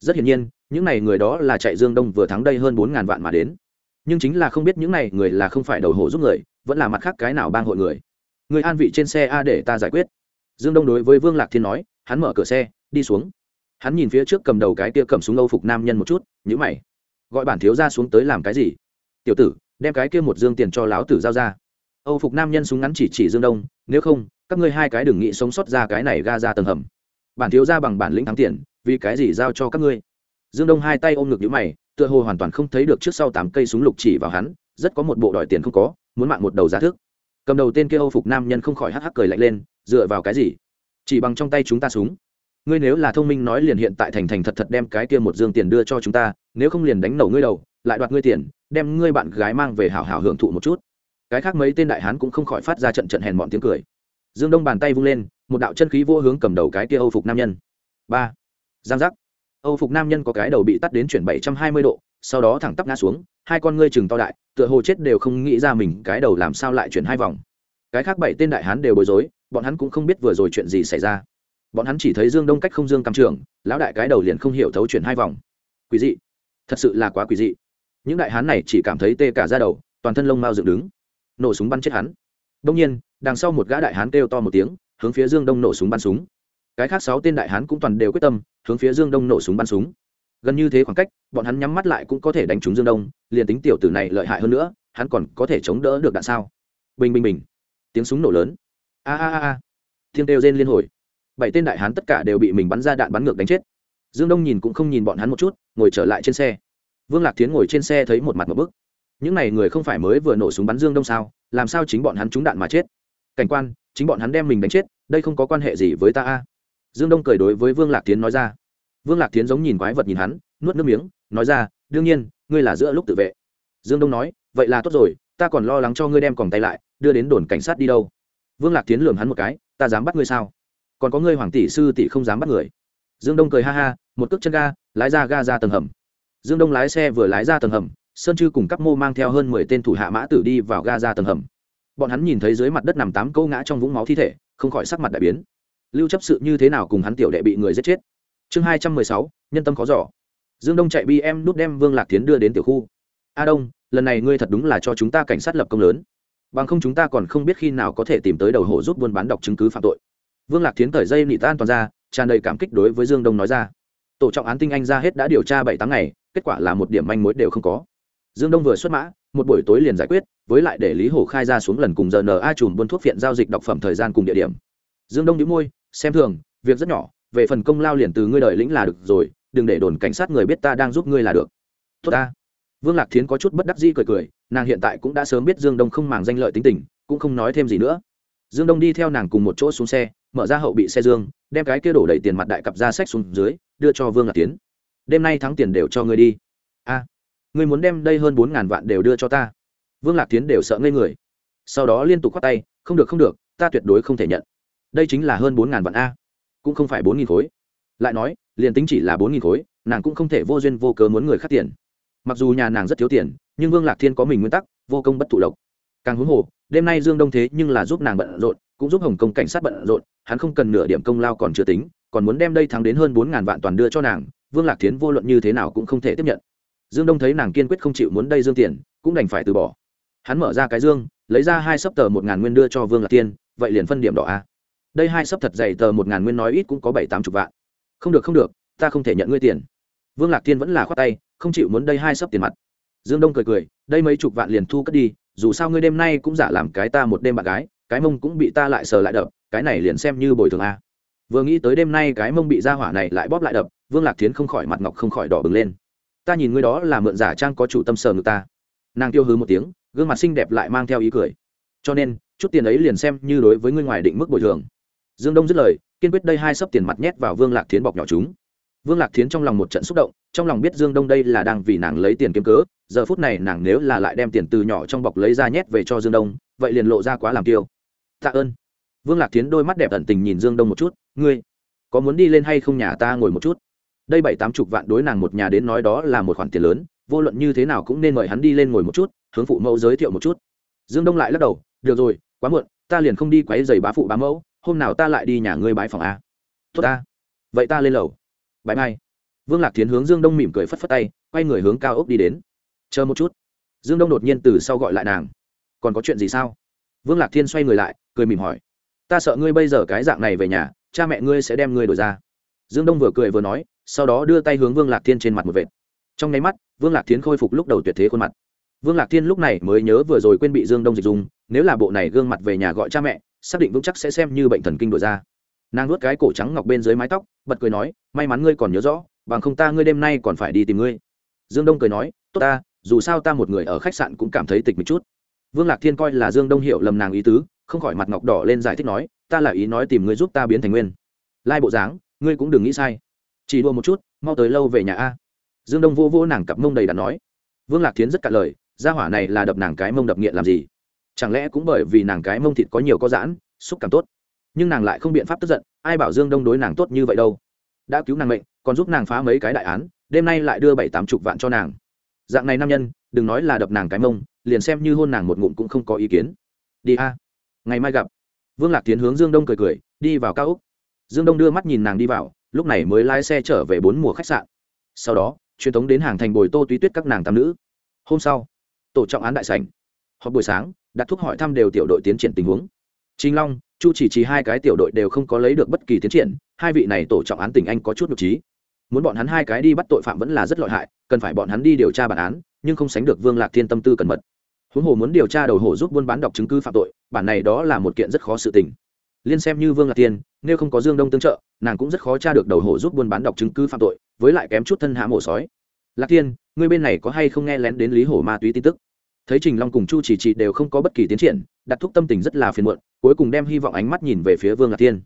Rất hiển nhiên, những n à y người đó là chạy dương đông vừa thắng đây hơn bốn ngàn vạn mà đến. Nhưng chính là không biết những n à y người là không phải đầu hổ giúp người, vẫn là mặt khác cái nào bang hội người. Người an vị trên xe a để ta giải quyết. Dương đông đối với vương lạc thiên nói, hắn mở cửa xe, đi xuống hắn nhìn phía trước cầm đầu cái kia cầm súng âu phục nam nhân một chút nhữ mày. Gọi bản thiếu ra xuống tới làm cái gì? Tiểu tử, đem cái kia một dương tiền cho láo tử giao ra. Âu phục nam nhân súng ngắn chỉ chỉ dương đông, nếu không, các ngươi hai cái đừng nghĩ sống sót ra cái này ga ra tầng hầm. Bản thiếu ra bằng bản lĩnh thắng tiền, vì cái gì giao cho các ngươi? Dương đông hai tay ôm ngực nhữ mày, tựa hồ hoàn toàn không thấy được trước sau tám cây súng lục chỉ vào hắn, rất có một bộ đòi tiền không có, muốn mạng một đầu giá thước cầm đầu tên kia âu phục nam nhân không khỏi hắc hắc cười lạnh lên, dựa vào cái gì? Chỉ bằng trong tay chúng ta súng ngươi nếu là thông minh nói liền hiện tại thành thành thật thật đem cái kia một dương tiền đưa cho chúng ta, nếu không liền đánh nổ ngươi đầu, lại đoạt ngươi tiền, đem ngươi bạn gái mang về hảo hảo hưởng thụ một chút. Cái khác mấy tên đại hán cũng không khỏi phát ra trận trận hèn bọn tiếng cười. Dương đông bàn tay vung lên, một đạo chân khí vô hướng cầm đầu cái kia âu phục nam nhân. Ba, giang giác. Âu phục nam nhân có cái đầu bị tắt đến chuyển bảy trăm hai mươi độ, sau đó thẳng tắp ngã xuống, hai con ngươi chừng to đại tựa hồ chết đều không nghĩ ra mình cái đầu làm sao lại chuyển hai vòng. Cái khác bảy tên đại hán đều bối rối, bọn hắn cũng không biết vừa rồi chuyện gì xảy ra bọn hắn chỉ thấy dương đông cách không dương cam trường, lão đại cái đầu liền không hiểu thấu chuyển hai vòng. Quỷ dị. Thật sự là quá quỷ dị. Những đại hán này chỉ cảm thấy tê cả ra đầu, toàn thân lông mao dựng đứng. Nổ súng bắn chết hắn. Đông nhiên, đằng sau một gã đại hán kêu to một tiếng, hướng phía dương đông nổ súng bắn súng. Cái khác sáu tên đại hán cũng toàn đều quyết tâm, hướng phía dương đông nổ súng bắn súng. Gần như thế khoảng cách, bọn hắn nhắm mắt lại cũng có thể đánh trúng dương đông, liền tính tiểu tử này lợi hại hơn nữa, hắn còn có thể chống đỡ được đạn sao? Bình bình bình. Tiếng súng nổ lớn. A a a a. Tiếng kêu rên liên hồi bảy tên đại hán tất cả đều bị mình bắn ra đạn bắn ngược đánh chết. Dương đông nhìn cũng không nhìn bọn hắn một chút, ngồi trở lại trên xe. Vương lạc tiến ngồi trên xe thấy một mặt một bức. Những n à y người không phải mới vừa nổ súng bắn dương đông sao? Làm sao chính bọn hắn trúng đạn mà chết? Cảnh quan, chính bọn hắn đem mình đánh chết, đây không có quan hệ gì với ta a. Dương đông cười đối với vương lạc tiến nói ra. Vương lạc tiến giống nhìn quái vật nhìn hắn, nuốt nước miếng, nói ra, đương nhiên, ngươi là giữa lúc tự vệ. Dương đông nói, vậy là tốt rồi, ta còn lo lắng cho ngươi đem còng tay lại, đưa đến đồn cảnh sát đi đâu. Vương lạc tiến lường hắn một cái, ta dám bắt ngươi sao? Còn có ngươi hoàng tỷ sư tỷ không dám bắt người. Dương đông cười ha ha, một cước chân ga, lái ra ga ra tầng hầm. Dương đông lái xe vừa lái ra tầng hầm, sơn chư cùng các mô mang theo hơn mười tên thủ hạ mã tử đi vào ga ra tầng hầm. Bọn hắn nhìn thấy dưới mặt đất nằm tám câu ngã trong vũng máu thi thể, không khỏi sắc mặt đại biến. Lưu chấp sự như thế nào cùng hắn tiểu đệ bị người giết chết? Chương hai trăm mười sáu, nhân tâm khó giỏ dương đông chạy bi em đút đem vương lạc tiến đưa đến tiểu khu. A đông, lần này ngươi thật đúng là cho chúng ta cảnh sát lập công lớn. Bằng không chúng ta còn không biết khi nào có thể tìm tới đầu hộ giúp buôn bán đọc chứng cứ phạm tội vương lạc tiến thời dây nị tan toàn ra, tràn đầy cảm kích đối với dương đông nói ra. Tổ trọng án tinh anh ra hết đã điều tra bảy tháng ngày, kết quả là một điểm manh mối đều không có. Dương đông vừa xuất mã, một buổi tối liền giải quyết, với lại để lý hổ khai ra xuống lần cùng giờ na chùm buôn thuốc phiện giao dịch đọc phẩm thời gian cùng địa điểm. Dương đông đĩu môi, xem thường, việc rất nhỏ, về phần công lao liền từ ngươi đợi lĩnh là được rồi, đừng để đồn cảnh sát người biết ta đang giúp ngươi là được. Tốt ta. Vương lạc thiến có chút bất đắc dĩ cười cười, nàng hiện tại cũng đã sớm biết dương đông không màng danh lợi tính tình, cũng không nói thêm gì nữa. Dương đông đi theo nàng cùng một chỗ xuống xe mở ra hậu bị xe dương, đem cái kia đổ đầy tiền mặt đại cặp ra sách xuống dưới, đưa cho vương lạc tiến. Đêm nay thắng tiền đều cho ngươi đi. A, ngươi muốn đem đây hơn bốn ngàn vạn đều đưa cho ta. Vương lạc tiến đều sợ ngây người. Sau đó liên tục khoát tay, không được không được, ta tuyệt đối không thể nhận. Đây chính là hơn bốn ngàn vạn a, cũng không phải bốn nghìn khối. Lại nói, liền tính chỉ là bốn nghìn khối, nàng cũng không thể vô duyên vô cớ muốn người khác tiền. Mặc dù nhà nàng rất thiếu tiền, nhưng vương lạc thiên có mình nguyên tắc, vô công bất thụ lộc. Càng huống hồ, đêm nay dương đông thế nhưng là giúp nàng bận rộn cũng giúp hồng công cảnh sát bận rộn, hắn không cần nửa điểm công lao còn chưa tính, còn muốn đem đây thắng đến hơn bốn ngàn vạn toàn đưa cho nàng, vương lạc thiến vô luận như thế nào cũng không thể tiếp nhận. Dương đông thấy nàng kiên quyết không chịu muốn đây dương tiền cũng đành phải từ bỏ. Hắn mở ra cái dương, lấy ra hai sấp tờ một ngàn nguyên đưa cho vương lạc tiên vậy liền phân điểm đỏ a. Đây hai sấp thật dày tờ một ngàn nguyên nói ít cũng có bảy tám chục vạn. Không được không được, ta không thể nhận ngươi tiền. Vương lạc tiên vẫn là khoát tay, không chịu muốn đây hai sấp tiền mặt. Dương đông cười cười, đây mấy chục vạn liền thu cất đi, dù sao ngươi đêm nay cũng giả làm cái ta một đêm bạn gái cái mông cũng bị ta lại sờ lại đập, cái này liền xem như bồi thường a. Vừa nghĩ tới đêm nay cái mông bị ra hỏa này lại bóp lại đập, vương lạc thiến không khỏi mặt ngọc không khỏi đỏ bừng lên. Ta nhìn ngươi đó là mượn giả trang có chủ tâm sờ ngực ta. Nàng tiêu hứ một tiếng, gương mặt xinh đẹp lại mang theo ý cười. Cho nên, chút tiền ấy liền xem như đối với ngươi ngoài định mức bồi thường. Dương đông dứt lời, kiên quyết đây hai sấp tiền mặt nhét vào vương lạc thiến bọc nhỏ chúng. Vương lạc thiến trong lòng một trận xúc động, trong lòng biết dương đông đây là đang vì nàng lấy tiền kiếm cớ, giờ phút này nàng nếu là lại đem tiền từ nhỏ trong bọc lấy ra nhét về cho dương đông, vậy liền lộ ra quá làm tiêu tạ ơn. Vương lạc tiến đôi mắt đẹp tận tình nhìn dương đông một chút. Ngươi, có muốn đi lên hay không nhà ta ngồi một chút? Đây bảy tám chục vạn đối nàng một nhà đến nói đó là một khoản tiền lớn, vô luận như thế nào cũng nên mời hắn đi lên ngồi một chút, hướng phụ mẫu giới thiệu một chút. Dương đông lại lắc đầu. Được rồi, quá muộn, ta liền không đi quấy giày bá phụ bá mẫu, hôm nào ta lại đi nhà ngươi bái phòng a tốt ta. Vậy ta lên lầu. Bãi mai. Vương lạc tiến hướng dương đông mỉm cười phất phất tay, quay người hướng cao ốc đi đến. Chờ một chút. Dương đông đột nhiên từ sau gọi lại nàng. Còn có chuyện gì sao? Vương lạc thiên xoay người lại, cười mỉm hỏi, ta sợ ngươi bây giờ cái dạng này về nhà, cha mẹ ngươi sẽ đem ngươi đổi ra. Dương đông vừa cười vừa nói, sau đó đưa tay hướng vương lạc thiên trên mặt một vệt. Trong nháy mắt, vương lạc thiên khôi phục lúc đầu tuyệt thế khuôn mặt. Vương lạc thiên lúc này mới nhớ vừa rồi quên bị dương đông dịch dùng, nếu là bộ này gương mặt về nhà gọi cha mẹ, xác định vững chắc sẽ xem như bệnh thần kinh đổi ra. Nàng nuốt cái cổ trắng ngọc bên dưới mái tóc, bật cười nói, may mắn ngươi còn nhớ rõ, bằng không ta ngươi đêm nay còn phải đi tìm ngươi. Dương đông cười nói, tốt ta, dù sao ta một người ở khách sạn cũng cảm thấy tịch một chút vương lạc thiên coi là dương đông hiểu lầm nàng ý tứ, không khỏi mặt ngọc đỏ lên giải thích nói, ta là ý nói tìm ngươi giúp ta biến thành nguyên. Lai bộ dáng, ngươi cũng đừng nghĩ sai. Chỉ đua một chút, mau tới lâu về nhà a. Dương đông vô vô nàng cặp mông đầy đặn nói. Vương lạc thiến rất cạn lời, gia hỏa này là đập nàng cái mông đập nghiện làm gì? Chẳng lẽ cũng bởi vì nàng cái mông thịt có nhiều có giãn, xúc cảm tốt? Nhưng nàng lại không biện pháp tức giận, ai bảo dương đông đối nàng tốt như vậy đâu? Đã cứu nàng mệnh, còn giúp nàng phá mấy cái đại án, đêm nay lại đưa bảy tám chục vạn cho nàng dạng này nam nhân đừng nói là đập nàng cái mông liền xem như hôn nàng một ngụm cũng không có ý kiến. Đi a. Ngày mai gặp. Vương lạc tiến hướng dương đông cười cười đi vào cao úc dương đông đưa mắt nhìn nàng đi vào lúc này mới lái xe trở về bốn mùa khách sạn. Sau đó truyền thống đến hàng thành bồi tô túy tuyết các nàng tam nữ. Hôm sau tổ trọng án đại sảnh. Họp buổi sáng đặt thuốc hỏi thăm đều tiểu đội tiến triển tình huống. Trình Long, Chu Chỉ Chỉ hai cái tiểu đội đều không có lấy được bất kỳ tiến triển, hai vị này tổ trọng án tỉnh anh có chút nhục trí. Muốn bọn hắn hai cái đi bắt tội phạm vẫn là rất lợi hại, cần phải bọn hắn đi điều tra bản án, nhưng không sánh được Vương Lạc Thiên tâm tư cẩn mật. Huống hồ muốn điều tra đầu hổ giúp buôn bán đọc chứng cứ phạm tội, bản này đó là một kiện rất khó sự tình. Liên xem như Vương Lạc Thiên, nếu không có Dương Đông tương trợ, nàng cũng rất khó tra được đầu hổ giúp buôn bán đọc chứng cứ phạm tội, với lại kém chút thân hạ mổ sói. Lạc Thiên, ngươi bên này có hay không nghe lén đến Lý Hổ ma túy tin tức? thấy trình long cùng chu chỉ chỉ đều không có bất kỳ tiến triển đặt thúc tâm tình rất là phiền muộn cuối cùng đem hy vọng ánh mắt nhìn về phía vương lạc thiên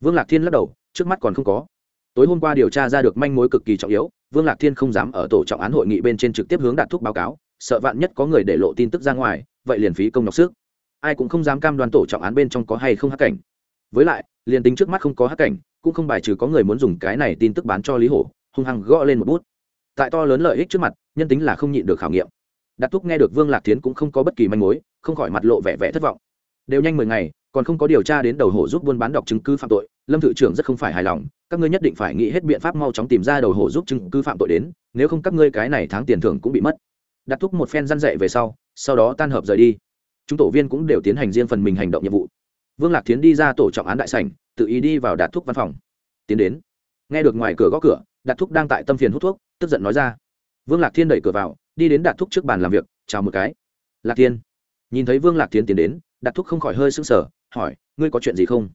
vương lạc thiên lắc đầu trước mắt còn không có tối hôm qua điều tra ra được manh mối cực kỳ trọng yếu, vương lạc thiên không dám ở tổ trọng án hội nghị bên trên trực tiếp hướng đạt thúc báo cáo, sợ vạn nhất có người để lộ tin tức ra ngoài, vậy liền phí công nhọc sức. Ai cũng không dám cam đoan tổ trọng án bên trong có hay không hắc cảnh. Với lại, liền tính trước mắt không có hắc cảnh, cũng không bài trừ có người muốn dùng cái này tin tức bán cho lý hổ, hung hăng gõ lên một bút. Tại to lớn lợi ích trước mặt, nhân tính là không nhịn được khảo nghiệm. Đặt thúc nghe được vương lạc tiến cũng không có bất kỳ manh mối, không khỏi mặt lộ vẻ vẻ thất vọng. Đều nhanh mười ngày, còn không có điều tra đến đầu hổ giúp buôn bán đọc chứng cứ phạm tội lâm thự trưởng rất không phải hài lòng các ngươi nhất định phải nghĩ hết biện pháp mau chóng tìm ra đầu hổ giúp chứng cứ phạm tội đến nếu không các ngươi cái này tháng tiền thưởng cũng bị mất. Đặt thúc một phen răn dậy về sau sau đó tan hợp rời đi. Chúng tổ viên cũng đều tiến hành riêng phần mình hành động nhiệm vụ. Vương lạc tiến đi ra tổ trọng án đại sảnh tự ý đi vào đạt thúc văn phòng. Tiến đến. Nghe được ngoài cửa gõ cửa đạt thúc đang tại tâm phiền hút thuốc tức giận nói ra. Vương lạc thiên đẩy cửa vào đi đến đạt thúc trước bàn làm việc chào một cái. Lạc thiên nhìn thấy vương lạc thiên tiến đến đạt thúc không khỏi hơi sưng sờ, hỏi ngươi có chuyện gì không?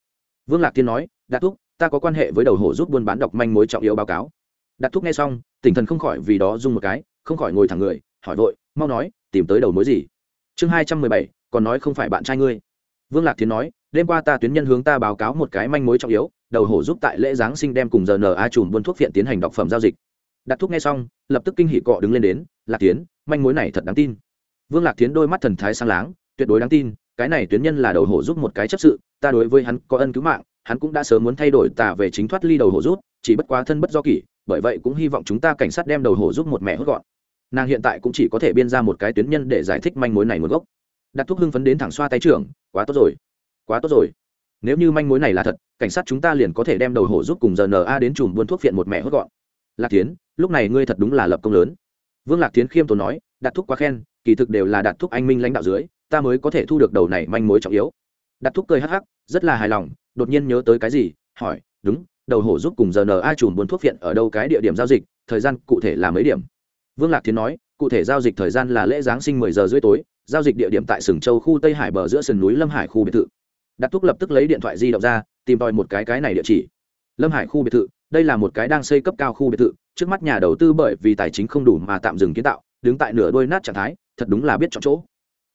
Vương lạc thiên nói, đạt thúc, ta có quan hệ với đầu hổ giúp buôn bán đọc manh mối trọng yếu báo cáo. Đạt thúc nghe xong, tỉnh thần không khỏi vì đó dung một cái, không khỏi ngồi thẳng người, hỏi vội, mau nói, tìm tới đầu mối gì? Chương hai trăm mười bảy, còn nói không phải bạn trai ngươi. Vương lạc thiên nói, đêm qua ta tuyến nhân hướng ta báo cáo một cái manh mối trọng yếu, đầu hổ giúp tại lễ giáng sinh đem cùng giờ n a chùm buôn thuốc phiện tiến hành đọc phẩm giao dịch. Đặt thuốc nghe xong, lập tức kinh hỉ cọ đứng lên đến, lạc tiến manh mối này thật đáng tin. Vương lạc tiến đôi mắt thần thái sang láng, tuyệt đối đáng tin cái này tuyến nhân là đầu hổ giúp một cái chấp sự, ta đối với hắn có ân cứu mạng, hắn cũng đã sớm muốn thay đổi tả về chính thoát ly đầu hổ rút chỉ bất quá thân bất do kỷ, bởi vậy cũng hy vọng chúng ta cảnh sát đem đầu hổ giúp một mẹ hốt gọn. Nàng hiện tại cũng chỉ có thể biên ra một cái tuyến nhân để giải thích manh mối này nguồn gốc. Đặt thuốc hưng phấn đến thẳng xoa tay trưởng, quá tốt rồi, quá tốt rồi. Nếu như manh mối này là thật, cảnh sát chúng ta liền có thể đem đầu hổ giúp cùng giờ đến chùm buôn thuốc phiện một mẹ hốt gọn. Lạc tiến lúc này ngươi thật đúng là lập công lớn. Vương lạc tiến khiêm tốn nói, đặt thuốc quá khen, kỳ thực đều là đặt thuốc anh minh lãnh đạo dưới ta mới có thể thu được đầu này manh mối trọng yếu. Đặt thuốc cười hắc hắc, rất là hài lòng, đột nhiên nhớ tới cái gì, hỏi, đúng, đầu hổ giúp cùng giờ na chùm buôn thuốc phiện ở đâu cái địa điểm giao dịch, thời gian cụ thể là mấy điểm? Vương lạc thiến nói, cụ thể giao dịch thời gian là lễ giáng sinh mười giờ rưỡi tối, giao dịch địa điểm tại sừng châu khu tây hải bờ giữa sườn núi lâm hải khu biệt thự. Đặt thuốc lập tức lấy điện thoại di động ra, tìm tòi một cái cái này địa chỉ. Lâm hải khu biệt thự, đây là một cái đang xây cấp cao khu biệt thự, trước mắt nhà đầu tư bởi vì tài chính không đủ mà tạm dừng kiến tạo, đứng tại nửa đôi nát trạng thái, thật đúng là biết chọn chỗ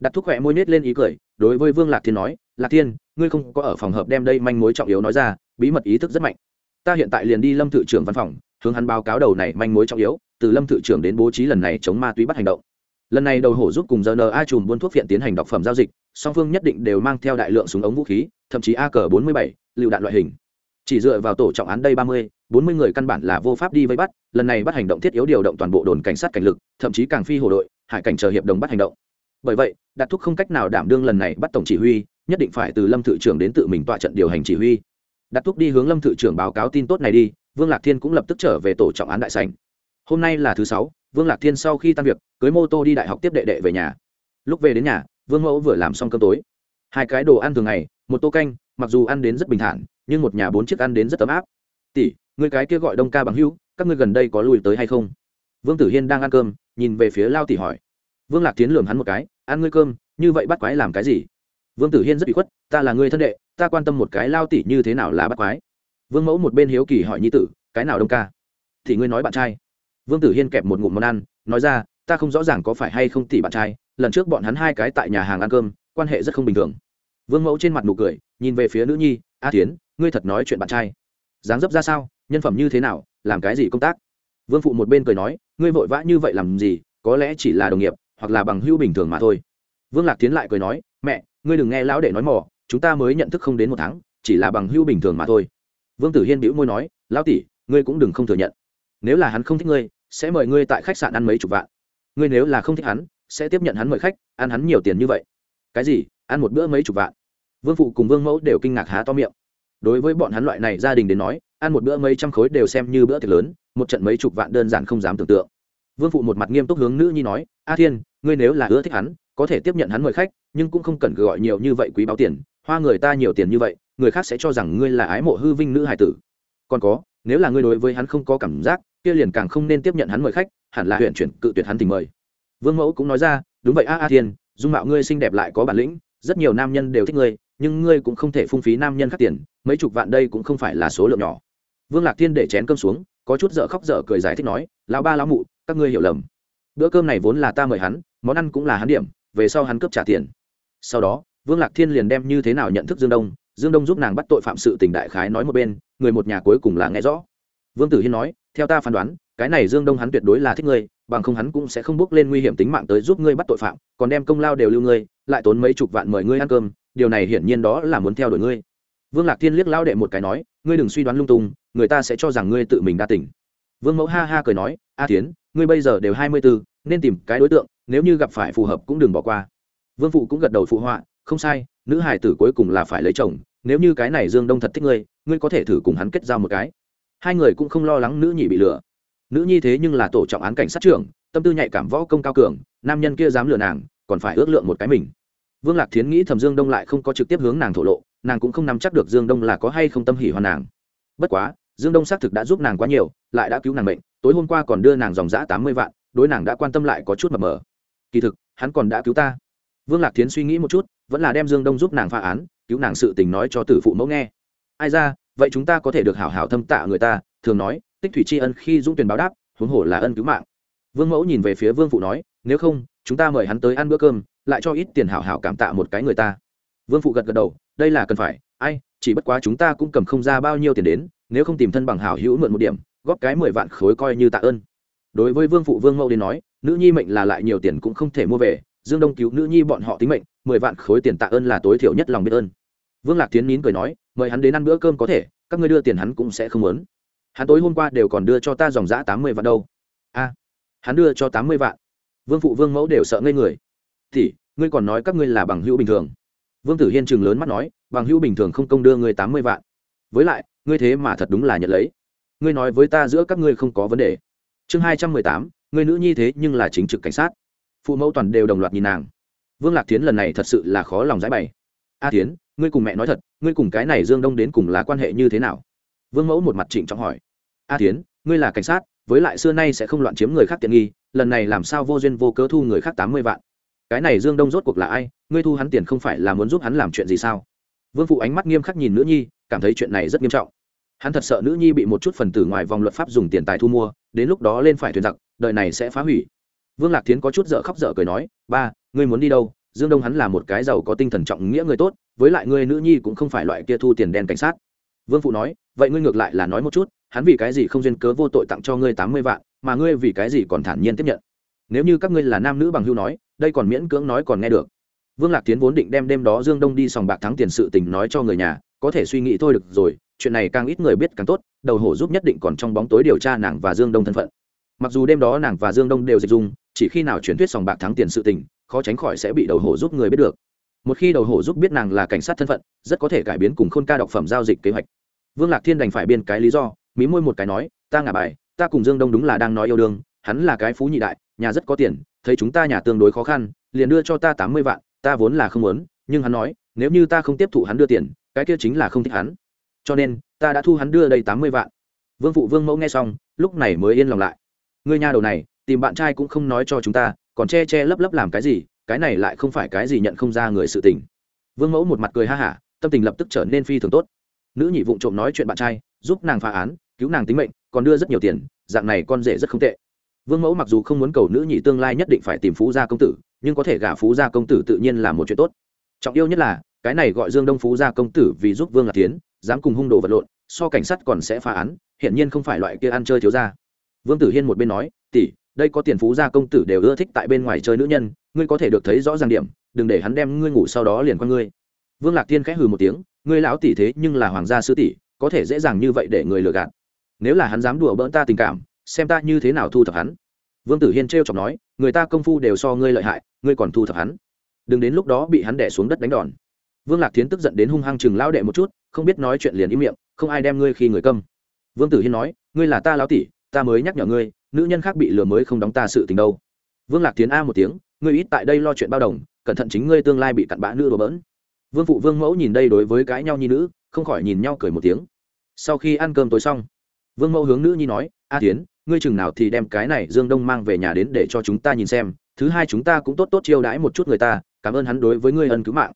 đặt thuốc khỏe môi nết lên ý cười, đối với vương lạc thiên nói, lạc thiên, ngươi không có ở phòng hợp đem đây manh mối trọng yếu nói ra, bí mật ý thức rất mạnh. Ta hiện tại liền đi lâm thự trưởng văn phòng, hướng hắn báo cáo đầu này manh mối trọng yếu, từ lâm thự trưởng đến bố trí lần này chống ma túy bắt hành động. Lần này đầu hổ giúp cùng A chùm buôn thuốc viện tiến hành đọc phẩm giao dịch, song phương nhất định đều mang theo đại lượng súng ống vũ khí, thậm chí A Cờ bốn mươi bảy, lựu đạn loại hình. Chỉ dựa vào tổ trọng án đây ba mươi, bốn mươi người căn bản là vô pháp đi vây bắt, lần này bắt hành động thiết yếu điều động toàn bộ đồn cảnh sát cảnh lực, thậm chí càng phi hồ đội, hải cảnh chờ hiệp đồng bắt hành động bởi vậy, đạt thúc không cách nào đảm đương lần này bắt tổng chỉ huy, nhất định phải từ lâm thự trưởng đến tự mình tọa trận điều hành chỉ huy. Đạt thúc đi hướng lâm thự trưởng báo cáo tin tốt này đi, vương lạc thiên cũng lập tức trở về tổ trọng án đại sành hôm nay là thứ sáu, vương lạc thiên sau khi tan việc, cưới mô tô đi đại học tiếp đệ đệ về nhà. Lúc về đến nhà, vương mẫu vừa làm xong cơm tối. Hai cái đồ ăn thường ngày, một tô canh, mặc dù ăn đến rất bình thản, nhưng một nhà bốn chiếc ăn đến rất ấm áp. Tỷ người cái kia gọi đông ca bằng hữu, các ngươi gần đây có lùi tới hay không? Vương tử hiên đang ăn cơm, nhìn về phía lao tỷ hỏi vương lạc tiến lường hắn một cái, ăn ngươi cơm, như vậy bắt quái làm cái gì? Vương tử hiên rất bị khuất, ta là người thân đệ, ta quan tâm một cái lao tỷ như thế nào là bắt quái? Vương mẫu một bên hiếu kỳ hỏi nhi tử, cái nào đông ca? Thì ngươi nói bạn trai. Vương tử hiên kẹp một ngụm món ăn, nói ra, ta không rõ ràng có phải hay không tỷ bạn trai, lần trước bọn hắn hai cái tại nhà hàng ăn cơm, quan hệ rất không bình thường. Vương mẫu trên mặt nụ cười, nhìn về phía nữ nhi, a tiến ngươi thật nói chuyện bạn trai. Dáng dấp ra sao, nhân phẩm như thế nào, làm cái gì công tác? Vương phụ một bên cười nói, ngươi vội vã như vậy làm gì, có lẽ chỉ là đồng nghiệp hoặc là bằng hữu bình thường mà thôi. Vương lạc tiến lại cười nói, mẹ, ngươi đừng nghe lão đệ nói mỏ chúng ta mới nhận thức không đến một tháng, chỉ là bằng hữu bình thường mà thôi. Vương tử hiên bĩu môi nói, lão tỷ, ngươi cũng đừng không thừa nhận. Nếu là hắn không thích ngươi, sẽ mời ngươi tại khách sạn ăn mấy chục vạn. Ngươi nếu là không thích hắn, sẽ tiếp nhận hắn mời khách, ăn hắn nhiều tiền như vậy. Cái gì? Ăn một bữa mấy chục vạn? Vương phụ cùng vương mẫu đều kinh ngạc há to miệng. Đối với bọn hắn loại này gia đình đến nói, ăn một bữa mấy trăm khối đều xem như bữa tiệc lớn, một trận mấy chục vạn đơn giản không dám tưởng tượng. Vương phụ một mặt nghiêm túc hướng nữ nhi nói, a thiên ngươi nếu là ưa thích hắn, có thể tiếp nhận hắn mời khách, nhưng cũng không cần gọi nhiều như vậy quý báo tiền, hoa người ta nhiều tiền như vậy, người khác sẽ cho rằng ngươi là ái mộ hư vinh nữ hải tử. Còn có, nếu là ngươi đối với hắn không có cảm giác, kia liền càng không nên tiếp nhận hắn mời khách, hẳn là huyện chuyển cự tuyệt hắn tình mời. Vương mẫu cũng nói ra, đúng vậy, a a thiên, dung mạo ngươi xinh đẹp lại có bản lĩnh, rất nhiều nam nhân đều thích ngươi, nhưng ngươi cũng không thể phung phí nam nhân khác tiền, mấy chục vạn đây cũng không phải là số lượng nhỏ. Vương lạc thiên để chén cơm xuống, có chút dở khóc dở cười giải thích nói, lão ba lão mụ, các ngươi hiểu lầm. Bữa cơm này vốn là ta mời hắn món ăn cũng là hắn điểm, về sau hắn cướp trả tiền. Sau đó, vương lạc thiên liền đem như thế nào nhận thức dương đông dương đông giúp nàng bắt tội phạm sự tình đại khái nói một bên, người một nhà cuối cùng là nghe rõ. Vương tử hiên nói, theo ta phán đoán, cái này dương đông hắn tuyệt đối là thích ngươi, bằng không hắn cũng sẽ không bước lên nguy hiểm tính mạng tới giúp ngươi bắt tội phạm, còn đem công lao đều lưu ngươi, lại tốn mấy chục vạn mời ngươi ăn cơm, điều này hiển nhiên đó là muốn theo đuổi ngươi. Vương lạc thiên liếc lao đệ một cái nói, ngươi đừng suy đoán lung tung, người ta sẽ cho rằng ngươi tự mình đa tỉnh vương mẫu ha ha cười nói, a tiến ngươi bây giờ đều hai mươi bốn nên tìm cái đối tượng nếu như gặp phải phù hợp cũng đừng bỏ qua. Vương phụ cũng gật đầu phụ họa, không sai, nữ hải tử cuối cùng là phải lấy chồng, nếu như cái này dương đông thật thích ngươi ngươi có thể thử cùng hắn kết giao một cái. Hai người cũng không lo lắng nữ nhị bị lừa. Nữ nhi thế nhưng là tổ trọng án cảnh sát trưởng, tâm tư nhạy cảm võ công cao cường, nam nhân kia dám lừa nàng, còn phải ước lượng một cái mình. Vương lạc thiến nghĩ thầm dương đông lại không có trực tiếp hướng nàng thổ lộ, nàng cũng không nắm chắc được dương đông là có hay không tâm hỉ hoàn nàng. Bất quá, dương đông xác thực đã giúp nàng quá nhiều, lại đã cứu nàng bệnh tối hôm qua còn đưa nàng dòng giã tám mươi vạn, đối nàng đã quan tâm lại có chút mập mờ kỳ thực, hắn còn đã cứu ta. Vương lạc thiến suy nghĩ một chút, vẫn là đem dương đông giúp nàng phá án, cứu nàng sự tình nói cho tử phụ mẫu nghe. Ai ra, vậy chúng ta có thể được hảo hảo thâm tạ người ta, thường nói, tích thủy tri ân khi dũng tuyển báo đáp, huống hồ là ân cứu mạng. Vương mẫu nhìn về phía vương phụ nói, nếu không, chúng ta mời hắn tới ăn bữa cơm, lại cho ít tiền hảo hảo cảm tạ một cái người ta. Vương phụ gật gật đầu, đây là cần phải, ai, chỉ bất quá chúng ta cũng cầm không ra bao nhiêu tiền đến, nếu không tìm thân bằng hảo hữu mượn một điểm, góp cái mười vạn khối coi như tạ ơn. Đối với vương phụ vương mẫu đến nói nữ nhi mệnh là lại nhiều tiền cũng không thể mua về, dương đông cứu nữ nhi bọn họ tính mệnh, mười vạn khối tiền tạ ơn là tối thiểu nhất lòng biết ơn. Vương lạc tiến nín cười nói, mời hắn đến ăn bữa cơm có thể, các ngươi đưa tiền hắn cũng sẽ không muốn. Hắn tối hôm qua đều còn đưa cho ta dòng giã tám mươi vạn đâu. A, hắn đưa cho tám mươi vạn. Vương phụ vương mẫu đều sợ ngây người. Thì ngươi còn nói các ngươi là bằng hữu bình thường. Vương tử hiên chừng lớn mắt nói, bằng hữu bình thường không công đưa ngươi tám mươi vạn. Với lại, ngươi thế mà thật đúng là nhận lấy. Ngươi nói với ta giữa các ngươi không có vấn đề. Chương hai trăm mười tám Người nữ nhi thế nhưng là chính trực cảnh sát. Phụ mẫu toàn đều đồng loạt nhìn nàng. Vương lạc tiến lần này thật sự là khó lòng giải bày. A tiến ngươi cùng mẹ nói thật, ngươi cùng cái này dương đông đến cùng là quan hệ như thế nào? Vương mẫu một mặt trịnh trọng hỏi. A tiến ngươi là cảnh sát, với lại xưa nay sẽ không loạn chiếm người khác tiện nghi, lần này làm sao vô duyên vô cớ thu người khác tám mươi vạn? Cái này dương đông rốt cuộc là ai, ngươi thu hắn tiền không phải là muốn giúp hắn làm chuyện gì sao? Vương phụ ánh mắt nghiêm khắc nhìn nữ nhi, cảm thấy chuyện này rất nghiêm trọng hắn thật sợ nữ nhi bị một chút phần tử ngoài vòng luật pháp dùng tiền tài thu mua, đến lúc đó lên phải thuyền giặc, đời này sẽ phá hủy. Vương lạc tiến có chút dở khóc dở cười nói, ba, ngươi muốn đi đâu? Dương đông hắn là một cái giàu có tinh thần trọng nghĩa người tốt, với lại ngươi nữ nhi cũng không phải loại kia thu tiền đen cảnh sát. Vương phụ nói, vậy ngươi ngược lại là nói một chút, hắn vì cái gì không duyên cớ vô tội tặng cho ngươi tám mươi vạn, mà ngươi vì cái gì còn thản nhiên tiếp nhận? Nếu như các ngươi là nam nữ bằng hưu nói, đây còn miễn cưỡng nói còn nghe được. Vương lạc tiến vốn định đem đêm đó dương đông đi sòng bạc thắng tiền sự tình nói cho người nhà, có thể suy nghĩ thôi được rồi chuyện này càng ít người biết càng tốt, đầu hổ giúp nhất định còn trong bóng tối điều tra nàng và dương đông thân phận. Mặc dù đêm đó nàng và dương đông đều dịch dung, chỉ khi nào truyền thuyết sòng bạc thắng tiền sự tình, khó tránh khỏi sẽ bị đầu hổ giúp người biết được. Một khi đầu hổ giúp biết nàng là cảnh sát thân phận, rất có thể cải biến cùng khôn ca đọc phẩm giao dịch kế hoạch. Vương lạc thiên đành phải biên cái lý do, mí môi một cái nói, ta ngả bài, ta cùng dương đông đúng là đang nói yêu đương, hắn là cái phú nhị đại, nhà rất có tiền, thấy chúng ta nhà tương đối khó khăn, liền đưa cho ta tám mươi vạn, ta vốn là không muốn, nhưng hắn nói, nếu như ta không tiếp thụ hắn đưa tiền, cái kia chính là không thích hắn cho nên, ta đã thu hắn đưa đây tám mươi vạn. Vương phụ vương mẫu nghe xong, lúc này mới yên lòng lại. Người nhà đầu này, tìm bạn trai cũng không nói cho chúng ta, còn che che lấp lấp làm cái gì, cái này lại không phải cái gì nhận không ra người sự tình. Vương mẫu một mặt cười ha hả, tâm tình lập tức trở nên phi thường tốt. Nữ nhị vụng trộm nói chuyện bạn trai, giúp nàng phá án, cứu nàng tính mệnh, còn đưa rất nhiều tiền, dạng này con rể rất không tệ. Vương mẫu mặc dù không muốn cầu nữ nhị tương lai nhất định phải tìm phú gia công tử, nhưng có thể gả phú gia công tử tự nhiên là một chuyện tốt. Trọng yêu nhất là, cái này gọi dương đông phú gia công tử vì giúp vương lạc tiến dám cùng hung đồ vật lộn, so cảnh sát còn sẽ phá án, hiển nhiên không phải loại kia ăn chơi thiếu ra. vương tử hiên một bên nói, tỷ, đây có tiền phú gia công tử đều ưa thích tại bên ngoài chơi nữ nhân, ngươi có thể được thấy rõ ràng điểm, đừng để hắn đem ngươi ngủ sau đó liền qua ngươi. Vương lạc tiên khẽ hừ một tiếng, ngươi lão tỷ thế nhưng là hoàng gia sư tỷ, có thể dễ dàng như vậy để người lừa gạt. Nếu là hắn dám đùa bỡn ta tình cảm, xem ta như thế nào thu thập hắn. Vương tử hiên t chọc nói, người ta công phu đều so ngươi lợi hại, ngươi còn thu thập hắn. Đừng đến lúc đó bị hắn đẻ xuống đất đánh đòn vương lạc Thiến tức giận đến hung hăng chừng lao đệ một chút, không biết nói chuyện liền im miệng, không ai đem ngươi khi người câm. Vương tử hiên nói, ngươi là ta lao tỷ, ta mới nhắc nhở ngươi, nữ nhân khác bị lừa mới không đóng ta sự tình đâu. Vương lạc tiến a một tiếng, ngươi ít tại đây lo chuyện bao đồng, cẩn thận chính ngươi tương lai bị cặn bã nữ đồ bỡn. Vương phụ vương mẫu nhìn đây đối với cãi nhau nhi nữ, không khỏi nhìn nhau cười một tiếng. Sau khi ăn cơm tối xong, vương mẫu hướng nữ nhi nói, a tiến ngươi chừng nào thì đem cái này dương đông mang về nhà đến để cho chúng ta nhìn xem, thứ hai chúng ta cũng tốt tốt chiêu đãi một chút người ta, cảm ơn hắn đối với ngươi ân cứu mạng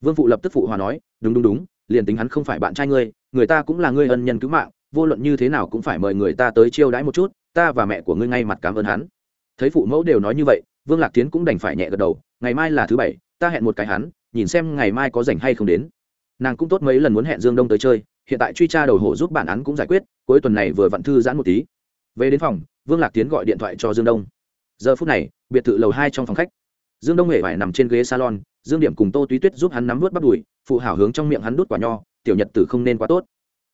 vương phụ lập tức phụ hòa nói, đúng đúng đúng, liền tính hắn không phải bạn trai ngươi, người ta cũng là ngươi ân nhân cứu mạng, vô luận như thế nào cũng phải mời người ta tới chiêu đãi một chút, ta và mẹ của ngươi ngay mặt cảm ơn hắn. Thấy phụ mẫu đều nói như vậy, vương lạc tiến cũng đành phải nhẹ gật đầu, ngày mai là thứ bảy, ta hẹn một cái hắn, nhìn xem ngày mai có rảnh hay không đến. Nàng cũng tốt mấy lần muốn hẹn dương đông tới chơi, hiện tại truy tra đầu hổ giúp bản án cũng giải quyết, cuối tuần này vừa vặn thư giãn một tí. Về đến phòng, vương lạc tiến gọi điện thoại cho dương đông. Giờ phút này, biệt thự lầu hai trong phòng khách. Dương đông hề phải nằm trên ghế salon dương điểm cùng tô túy tuyết giúp hắn nắm vớt bắt đùi, phụ hảo hướng trong miệng hắn đút quả nho, tiểu nhật tử không nên quá tốt.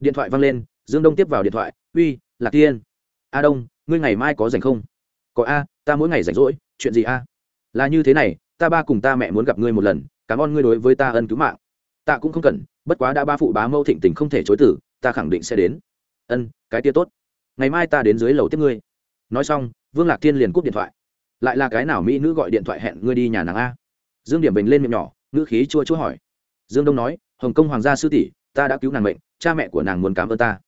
Điện thoại văng lên, dương đông tiếp vào điện thoại, uy, lạc tiên. A đông, ngươi ngày mai có rảnh không? Có a, ta mỗi ngày rảnh rỗi, chuyện gì a? Là như thế này, ta ba cùng ta mẹ muốn gặp ngươi một lần, cảm ơn ngươi đối với ta ân cứu mạng. Ta cũng không cần, bất quá đã ba phụ bá mâu thịnh tình không thể chối tử, ta khẳng định sẽ đến. Ân, cái tia tốt. Ngày mai ta đến dưới lầu tiếp ngươi. Nói xong, vương lạc thiên liền cúp điện thoại. Lại là cái nào mỹ nữ gọi điện thoại hẹn ngươi đi nhà nàng a? Dương điểm bình lên miệng nhỏ, ngữ khí chua chua hỏi. Dương đông nói, hồng kông hoàng gia sư tỷ, ta đã cứu nàng mệnh, cha mẹ của nàng muốn cảm ơn ta.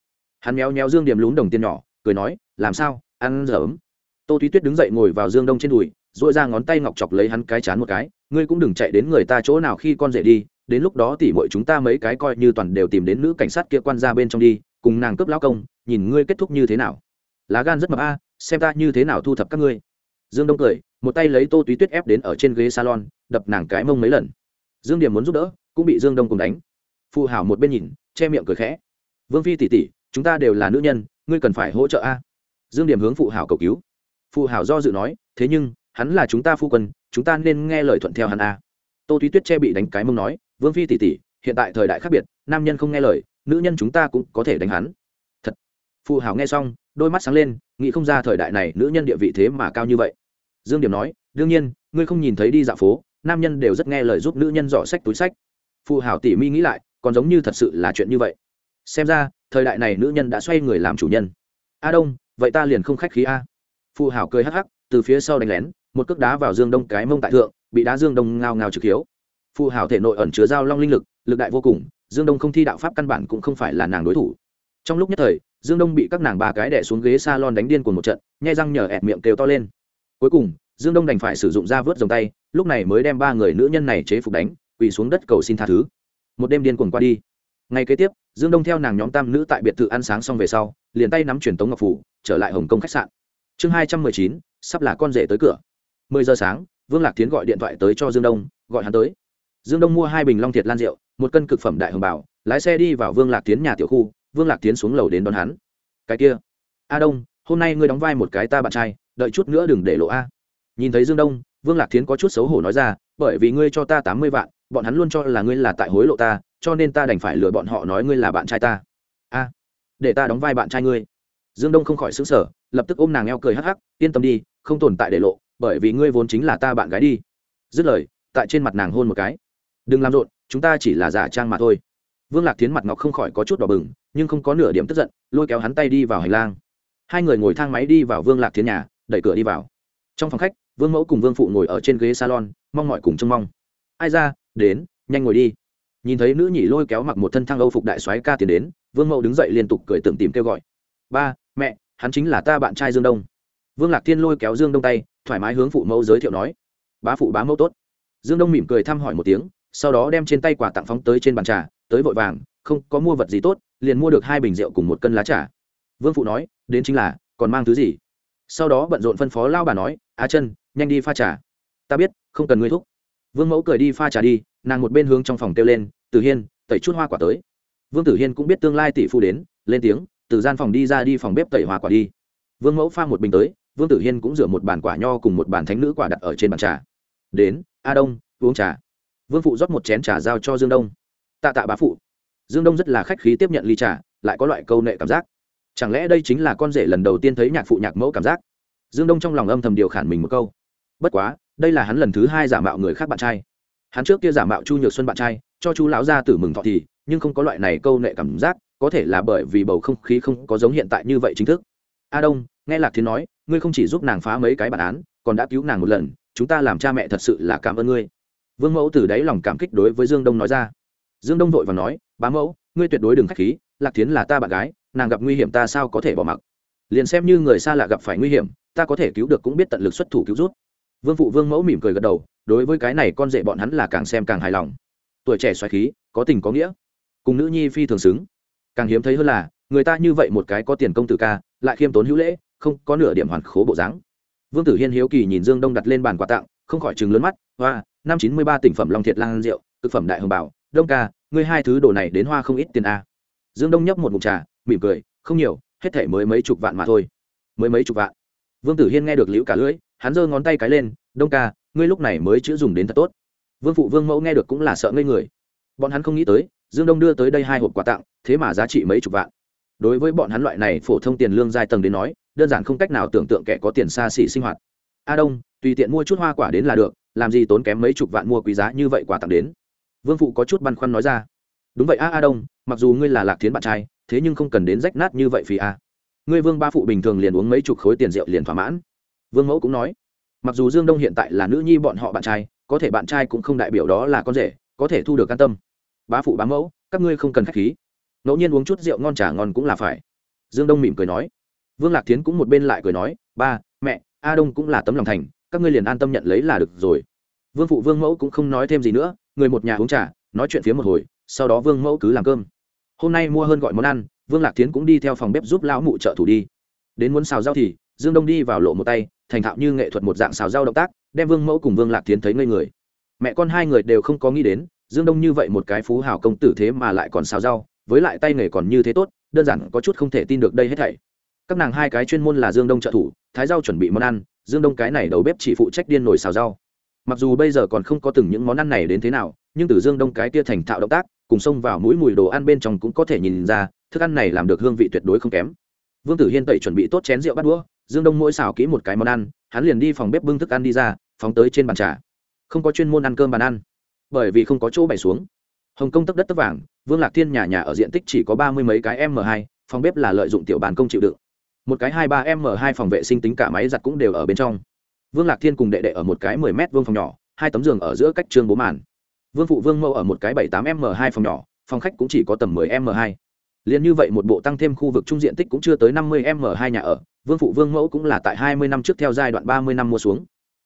Hắn méo méo dương điểm lún đồng tiền nhỏ, cười nói, làm sao, ăn dở ấm. Tô thúy tuyết đứng dậy ngồi vào dương đông trên đùi dội ra ngón tay ngọc chọc lấy hắn cái chán một cái, ngươi cũng đừng chạy đến người ta chỗ nào khi con rể đi, đến lúc đó tỉ mọi chúng ta mấy cái coi như toàn đều tìm đến nữ cảnh sát kia quan ra bên trong đi, cùng nàng cướp lao công, nhìn ngươi kết thúc như thế nào. Lá gan rất mập a, xem ta như thế nào thu thập các ngươi. Dương đông cười, một tay lấy tô túy tuyết ép đến ở trên ghế salon đập nàng cái mông mấy lần. Dương điểm muốn giúp đỡ, cũng bị dương đông cùng đánh. Phụ hảo một bên nhìn, che miệng cười khẽ. Vương phi tỉ tỉ chúng ta đều là nữ nhân, ngươi cần phải hỗ trợ a. Dương điểm hướng phụ hảo cầu cứu. Phụ hảo do dự nói, thế nhưng, hắn là chúng ta phu quân, chúng ta nên nghe lời thuận theo hắn a. Tô Thúy tuyết che bị đánh cái mông nói, vương phi tỉ tỉ hiện tại thời đại khác biệt, nam nhân không nghe lời, nữ nhân chúng ta cũng có thể đánh hắn. Thật. Phụ hảo nghe xong, đôi mắt sáng lên, nghĩ không ra thời đại này nữ nhân địa vị thế mà cao như vậy. Dương điểm nói, đương nhiên, ngươi không nhìn thấy đi dạo phố nam nhân đều rất nghe lời giúp nữ nhân dò sách túi sách. Phù hảo tỉ mi nghĩ lại, còn giống như thật sự là chuyện như vậy. Xem ra, thời đại này nữ nhân đã xoay người làm chủ nhân. A đông, vậy ta liền không khách khí a. Phù hảo cười hắc hắc, từ phía sau đánh lén, một cước đá vào dương đông cái mông tại thượng, bị đá dương đông ngao ngao trực hiếu. Phù hảo thể nội ẩn chứa dao long linh lực lực đại vô cùng, dương đông không thi đạo pháp căn bản cũng không phải là nàng đối thủ. Trong lúc nhất thời, dương đông bị các nàng ba cái đẻ xuống ghế s a lon đánh điên của một trận, nhai răng nhờ ẹt miệng kêu to lên. Cuối cùng, dương đông đành phải sử dụng da vớt dòng tay lúc này mới đem ba người nữ nhân này chế phục đánh, quỳ xuống đất cầu xin tha thứ. Một đêm điên cuồng qua đi. Ngay kế tiếp, dương đông theo nàng nhóm tam nữ tại biệt thự ăn sáng xong về sau, liền tay nắm truyền tống ngọc phủ, trở lại hồng kông khách sạn. Chương hai trăm mười chín, sắp là con rể tới cửa. Mười giờ sáng, vương lạc tiến gọi điện thoại tới cho dương đông, gọi hắn tới. Dương đông mua hai bình long thiệt lan rượu, một cân cực phẩm đại hồng bảo lái xe đi vào vương lạc tiến nhà tiểu khu, vương lạc tiến xuống lầu đến đón hắn. Cái kia, a đông, hôm nay ngươi đóng vai một cái ta bạn trai, đợi chút nữa đừng để lộ a. Nhìn thấy dương đông vương lạc Thiến có chút xấu hổ nói ra, bởi vì ngươi cho ta tám mươi vạn, bọn hắn luôn cho là ngươi là tại hối lộ ta, cho nên ta đành phải lừa bọn họ nói ngươi là bạn trai ta. A, để ta đóng vai bạn trai ngươi. Dương đông không khỏi xứng sở lập tức ôm nàng eo cười hắc hắc, yên tâm đi, không tồn tại để lộ, bởi vì ngươi vốn chính là ta bạn gái đi. Dứt lời, tại trên mặt nàng hôn một cái. Đừng làm rộn, chúng ta chỉ là giả trang mà thôi. Vương lạc tiến mặt ngọc không khỏi có chút đỏ bừng, nhưng không có nửa điểm tức giận, lôi kéo hắn tay đi vào hành lang. Hai người ngồi thang máy đi vào vương lạc Thiến nhà, đẩy cửa đi vào. Trong phòng khách vương mẫu cùng vương phụ ngồi ở trên ghế salon, mong mọi cùng trông mong. Ai ra, đến, nhanh ngồi đi. Nhìn thấy nữ nhị lôi kéo mặc một thân thang âu phục đại soái ca tiến đến, vương mẫu đứng dậy liên tục cười tưởng tìm kêu gọi. Ba, mẹ, hắn chính là ta bạn trai dương đông. Vương lạc thiên lôi kéo dương đông tay, thoải mái hướng phụ mẫu giới thiệu nói. Bá phụ bá mẫu tốt. Dương đông mỉm cười thăm hỏi một tiếng, sau đó đem trên tay quà tặng phóng tới trên bàn trà, tới vội vàng, không có mua vật gì tốt, liền mua được hai bình rượu cùng một cân lá trà. Vương phụ nói, đến chính là, còn mang thứ gì? Sau đó bận rộn phân phó lao bà nói, á chân nhanh đi pha trà. Ta biết, không cần ngươi thúc. Vương mẫu cười đi pha trà đi, nàng một bên hướng trong phòng kêu lên, tử hiên, tẩy chút hoa quả tới. Vương tử hiên cũng biết tương lai tỷ phu đến, lên tiếng, từ gian phòng đi ra đi, phòng bếp tẩy hoa quả đi. Vương mẫu pha một bình tới, vương tử hiên cũng rửa một bàn quả nho cùng một bàn thánh nữ quả đặt ở trên bàn trà. Đến, a đông, uống trà. Vương phụ rót một chén trà giao cho dương đông. Tạ tạ bá phụ. Dương đông rất là khách khí tiếp nhận ly trà, lại có loại câu nệ cảm giác. Chẳng lẽ đây chính là con rể lần đầu tiên thấy nhạc phụ nhạc mẫu cảm giác? Dương đông trong lòng âm thầm điều khản mình một câu bất quá, đây là hắn lần thứ hai giả mạo người khác bạn trai. Hắn trước kia giả mạo chu nhược xuân bạn trai, cho chú lão gia tử mừng thọ thì, nhưng không có loại này câu nệ cảm giác, có thể là bởi vì bầu không khí không có giống hiện tại như vậy chính thức. A đông, nghe lạc thiên nói, ngươi không chỉ giúp nàng phá mấy cái bản án, còn đã cứu nàng một lần, chúng ta làm cha mẹ thật sự là cảm ơn ngươi. Vương mẫu từ đáy lòng cảm kích đối với dương đông nói ra. Dương đông vội và nói, bá mẫu, ngươi tuyệt đối đừng k h á c h khí, lạc Thiến là ta bạn gái, nàng gặp nguy hiểm ta sao có thể bỏ mặc. Liền xem như người xa lạ gặp phải nguy hiểm, ta có thể cứu được cũng biết tận lực xuất thủ cứu rút vương phụ vương mẫu mỉm cười gật đầu, đối với cái này con rể bọn hắn là càng xem càng hài lòng. Tuổi trẻ xoài khí, có tình có nghĩa. Cùng nữ nhi phi thường xứng. Càng hiếm thấy hơn là, người ta như vậy một cái có tiền công tử ca, lại khiêm tốn hữu lễ, không có nửa điểm hoàn khố bộ dáng. Vương tử hiên hiếu kỳ nhìn dương đông đặt lên bàn quà tặng, không khỏi chừng lớn mắt, hoa, năm chín mươi ba tỉnh phẩm long thiệt lan rượu thực phẩm đại hồng bảo, đông ca, ngươi hai thứ đồ này đến hoa không ít tiền a. Dương đông nhấp một mục trà, mỉm cười, không nhiều, hết thể mới mấy chục vạn mà thôi. Mới mấy chục vạn. Vương tử hiên nghe được liễu cả lưỡi hắn giơ ngón tay cái lên, đông ca, ngươi lúc này mới chữ dùng đến thật tốt. Vương phụ vương mẫu nghe được cũng là sợ ngây người. Bọn hắn không nghĩ tới, dương đông đưa tới đây hai hộp quà tặng, thế mà giá trị mấy chục vạn. Đối với bọn hắn loại này phổ thông tiền lương giai tầng đến nói, đơn giản không cách nào tưởng tượng kẻ có tiền xa xỉ sinh hoạt. A đông, tùy tiện mua chút hoa quả đến là được, làm gì tốn kém mấy chục vạn mua quý giá như vậy quà tặng đến? Vương phụ có chút băn khoăn nói ra. Đúng vậy a a đông, mặc dù ngươi là lạc thiến bạn trai, thế nhưng không cần đến rách nát như vậy phì a. Ngươi vương ba phụ bình thường liền uống mấy chục khối tiền rượu liền thỏa mãn vương mẫu cũng nói, mặc dù dương đông hiện tại là nữ nhi bọn họ bạn trai, có thể bạn trai cũng không đại biểu đó là con rể, có thể thu được an tâm. Bá phụ bá mẫu, các ngươi không cần k h á c h khí. Ngẫu nhiên uống chút rượu ngon trà ngon cũng là phải. Dương đông mỉm cười nói. Vương lạc tiến cũng một bên lại cười nói, ba, mẹ, a đông cũng là tấm lòng thành, các ngươi liền an tâm nhận lấy là được rồi. Vương phụ vương mẫu cũng không nói thêm gì nữa, người một nhà uống trà, nói chuyện phía một hồi, sau đó vương mẫu cứ làm cơm. Hôm nay mua hơn gọi món ăn, vương lạc tiến cũng đi theo phòng bếp giúp lão mụ trợ thủ đi. Đến muốn xào rau thì dương đông đi vào lộ một tay, thành thạo như nghệ thuật một dạng xào rau động tác, đem vương mẫu cùng vương lạc tiến thấy ngây người. Mẹ con hai người đều không có nghĩ đến, dương đông như vậy một cái phú hào công tử thế mà lại còn xào rau, với lại tay nghề còn như thế tốt, đơn giản có chút không thể tin được đây hết thảy. Các nàng hai cái chuyên môn là dương đông trợ thủ, thái rau chuẩn bị món ăn, dương đông cái này đầu bếp chỉ phụ trách điên nổi xào rau. Mặc dù bây giờ còn không có từng những món ăn này đến thế nào, nhưng từ dương đông cái kia thành thạo động tác, cùng xông vào mũi mùi đồ ăn bên trong cũng có thể nhìn ra, thức ăn này làm được hương vị tuyệt đối không kém. Vương tử hiên tẩy chuẩn bị tốt chén rượu bắt đũa dương đông mỗi xào kỹ một cái món ăn, hắn liền đi phòng bếp bưng thức ăn đi ra, phóng tới trên bàn trà. Không có chuyên môn ăn cơm bàn ăn, bởi vì không có chỗ bày xuống. Hồng kông tấp đất tấp vàng, vương lạc thiên nhà nhà ở diện tích chỉ có ba mươi mấy cái m hai, phòng bếp là lợi dụng tiểu bàn công chịu đựng. Một cái hai ba m hai phòng vệ sinh tính cả máy giặt cũng đều ở bên trong. Vương lạc thiên cùng đệ đệ ở một cái mười m vương phòng nhỏ, hai tấm giường ở giữa cách trương bố màn. Vương phụ vương mẫu ở một cái bảy tám m hai phòng nhỏ, phòng khách cũng chỉ có tầm mười m hai. Liền như vậy một bộ tăng thêm khu vực trung diện tích cũng chưa tới năm mươi m hai nhà ở vương phụ vương mẫu cũng là tại hai mươi năm trước theo giai đoạn ba mươi năm mua xuống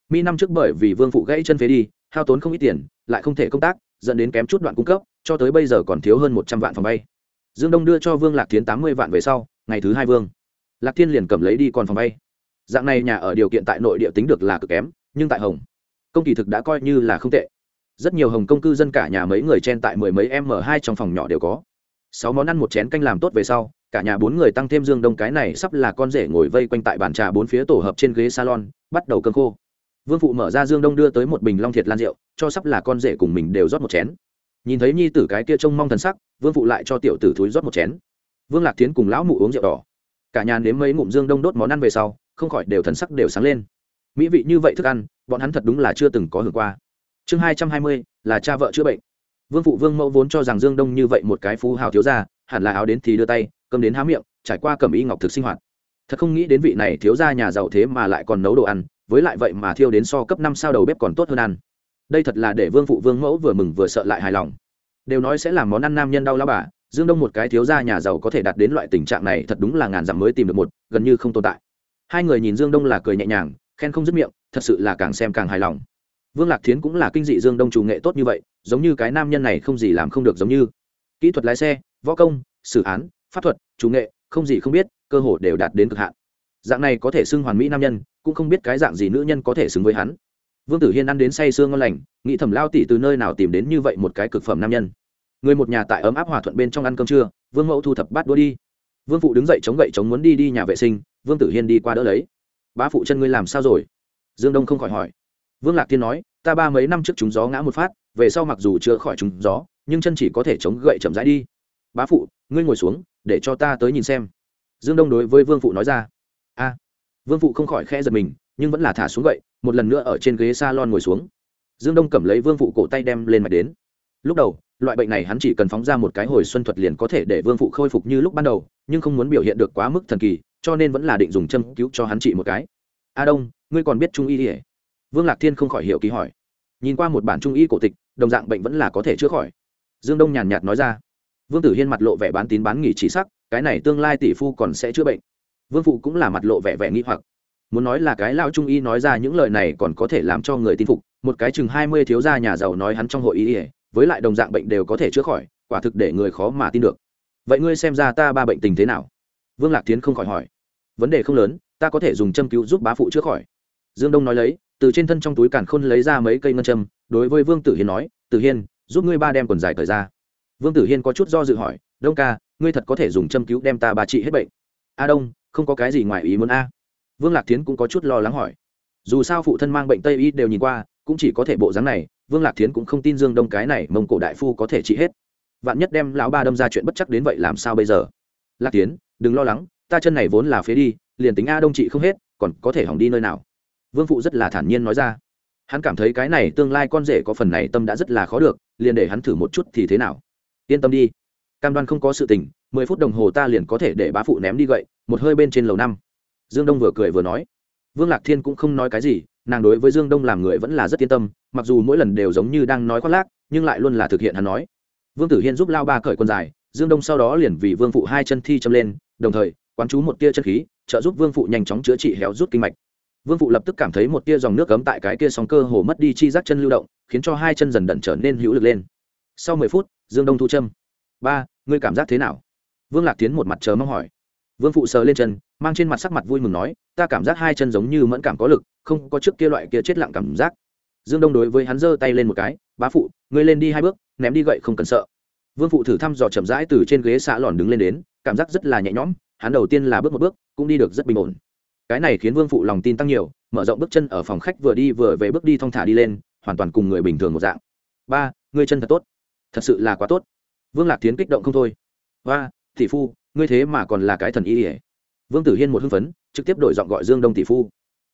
mi năm trước bởi vì vương phụ gãy chân phế đi, hao tốn không ít tiền, lại không thể công tác, dẫn đến kém chút đoạn cung cấp, cho tới bây giờ còn thiếu hơn một trăm vạn phòng bay. dương đông đưa cho vương lạc tiến tám mươi vạn về sau, ngày thứ hai vương lạc thiên liền cầm lấy đi còn phòng bay. dạng này nhà ở điều kiện tại nội địa tính được là cực kém, nhưng tại hồng, công kỳ thực đã coi như là không tệ rất nhiều hồng công cư dân cả nhà mấy người chen tại mười mấy m hai trong phòng nhỏ đều có sáu món ăn một chén canh làm tốt về sau cả nhà bốn người tăng thêm dương đông cái này sắp là con rể ngồi vây quanh tại bàn trà bốn phía tổ hợp trên ghế salon, bắt đầu cơm khô. Vương phụ mở ra dương đông đưa tới một bình long thiệt lan rượu, cho sắp là con rể cùng mình đều rót một chén. Nhìn thấy nhi tử cái kia trông mong thần sắc, vương phụ lại cho tiểu tử thúi rót một chén. Vương lạc tiến cùng lão mụ uống rượu đỏ. Cả nhà nếm mấy ngụm dương đông đốt món ăn về sau, không khỏi đều thần sắc đều sáng lên. Mỹ vị như vậy thức ăn, bọn hắn thật đúng là chưa từng có hưởng qua. Chương hai trăm hai mươi, là cha vợ chữa bệnh. Vương phụ vương mẫu vốn cho rằng dương đông như vậy một cái phú hào thiếu ra hẳn là áo đến thì đưa tay cơm đến há miệng, trải qua cầm y ngọc thực sinh hoạt. Thật không nghĩ đến vị này thiếu ra nhà giàu thế mà lại còn nấu đồ ăn, với lại vậy mà thiêu đến so cấp năm sao đầu bếp còn tốt hơn ăn. Đây thật là để vương phụ vương mẫu vừa mừng vừa sợ lại hài lòng. Đều nói sẽ làm món ăn nam nhân đau lao bà, dương đông một cái thiếu gia nhà giàu có thể đạt đến loại tình trạng này thật đúng là ngàn dặm mới tìm được một, gần như không tồn tại. Hai người nhìn dương đông là cười nhẹ nhàng, khen không dứt miệng, thật sự là càng xem càng hài lòng. Vương lạc thiến cũng là kinh dị dương đông chủ nghệ tốt như vậy, giống như cái nam nhân này không gì làm không được giống như. Kỹ thuật lái xe, võ công, xử án pháp thuật, chủ nghệ, không gì không biết, cơ hội đều đạt đến cực hạn. Dạng này có thể xưng hoàn mỹ nam nhân, cũng không biết cái dạng gì nữ nhân có thể xứng với hắn. Vương tử hiên ăn đến say sương ngon lành, nghĩ thầm lao tỷ từ nơi nào tìm đến như vậy một cái cực phẩm nam nhân. Người một nhà tại ấm áp hòa thuận bên trong ăn cơm trưa, vương mẫu thu thập bát đua đi. Vương phụ đứng dậy chống gậy chống muốn đi đi nhà vệ sinh, vương tử hiên đi qua đỡ lấy. Bá phụ chân ngươi làm sao rồi? Dương đông không khỏi hỏi. Vương lạc thiên nói, ta ba mấy năm trước chúng gió ngã một phát, về sau mặc dù chưa khỏi chúng gió, nhưng chân chỉ có thể chống gậy chậm rãi đi. Bá phụ ngươi ngồi xuống, để cho ta tới nhìn xem. Dương đông đối với vương phụ nói ra. A. Vương phụ không khỏi khẽ giật mình, nhưng vẫn là thả xuống vậy. một lần nữa ở trên ghế s a lon ngồi xuống. Dương đông cầm lấy vương phụ cổ tay đem lên mạch đến. Lúc đầu, loại bệnh này hắn chỉ cần phóng ra một cái hồi xuân thuật liền có thể để vương phụ khôi phục như lúc ban đầu, nhưng không muốn biểu hiện được quá mức thần kỳ, cho nên vẫn là định dùng châm cứu cho hắn trị một cái. A đông, ngươi còn biết trung y ỉa vương lạc thiên không khỏi hiểu ký hỏi. Nhìn qua một bản trung y cổ tịch, đồng dạng bệnh vẫn là có thể chữa khỏi. Dương đông nhàn nhạt nói ra vương tử hiên mặt lộ vẻ bán tín bán nghỉ chỉ sắc, cái này tương lai tỷ phu còn sẽ chữa bệnh. Vương phụ cũng là mặt lộ vẻ vẻ nghi hoặc. Muốn nói là cái lao trung y nói ra những lời này còn có thể làm cho người tin phục, một cái chừng hai mươi thiếu gia nhà giàu nói hắn trong hội y ỉa với lại đồng dạng bệnh đều có thể chữa khỏi, quả thực để người khó mà tin được. Vậy ngươi xem ra ta ba bệnh tình thế nào? Vương lạc tiến không khỏi hỏi. Vấn đề không lớn, ta có thể dùng châm cứu giúp bá phụ chữa khỏi. Dương đông nói lấy, từ trên thân trong túi càn khôn lấy ra mấy cây ngân châm, đối với vương tử hiên nói, tử hiên, giúp ngươi ba đem quần dài cởi ra vương tử hiên có chút do dự hỏi, đông ca, ngươi thật có thể dùng châm cứu đem ta bà trị hết bệnh? A đông, không có cái gì ngoài ý muốn a. Vương lạc tiến cũng có chút lo lắng hỏi. Dù sao phụ thân mang bệnh tây y đều nhìn qua, cũng chỉ có thể bộ dáng này, vương lạc thiến cũng không tin dương đông cái này mông cổ đại phu có thể trị hết. Vạn nhất đem lão ba đâm ra chuyện bất chắc đến vậy làm sao bây giờ? Lạc tiến đừng lo lắng, ta chân này vốn là phế đi, liền tính a đông trị không hết, còn có thể hỏng đi nơi nào? Vương phụ rất là thản nhiên nói ra. Hắn cảm thấy cái này tương lai con rể có phần này tâm đã rất là khó được, liền để hắn thử một chút thì thế nào? Yên tâm đi. Cam đoan không có sự tình, mười phút đồng hồ ta liền có thể để bá phụ ném đi gậy, một hơi bên trên lầu năm. Dương đông vừa cười vừa nói. Vương lạc thiên cũng không nói cái gì, nàng đối với dương đông làm người vẫn là rất yên tâm, mặc dù mỗi lần đều giống như đang nói khoác lác, nhưng lại luôn là thực hiện hắn nói. Vương tử hiên giúp lao ba cởi quần dài, dương đông sau đó liền vì vương phụ hai chân thi châm lên, đồng thời, quán chú một tia chân khí, trợ giúp vương phụ nhanh chóng chữa trị héo rút kinh mạch. Vương phụ lập tức cảm thấy một tia dòng nước cấm tại cái kia sóng cơ hồ mất đi chi giác chân lưu động, khiến cho hai chân dần đần trở nên hữu lực lên. Sau mười phút dương đông thu châm ba, ngươi cảm giác thế nào? Vương lạc tiến một mặt chờ mong hỏi. Vương phụ sờ lên chân, mang trên mặt sắc mặt vui mừng nói, ta cảm giác hai chân giống như mẫn cảm có lực, không có trước kia loại kia chết lặng cảm giác. Dương đông đối với hắn giơ tay lên một cái, bá phụ, ngươi lên đi hai bước, ném đi gậy không cần sợ. Vương phụ thử thăm dò chậm rãi từ trên ghế xạ lòn đứng lên đến, cảm giác rất là nhẹ nhõm, hắn đầu tiên là bước một bước, cũng đi được rất bình ổn. Cái này khiến vương phụ lòng tin tăng nhiều, mở rộng bước chân ở phòng khách vừa đi vừa về bước đi thong thả đi lên, hoàn toàn cùng người bình thường một dạng. Ba, ngươi chân thật tốt thật sự là quá tốt. Vương lạc tiến kích động không thôi. Và tỷ phu, ngươi thế mà còn là cái thần y ỉa vương tử hiên một hưng phấn, trực tiếp đổi giọng gọi dương đông tỷ phu.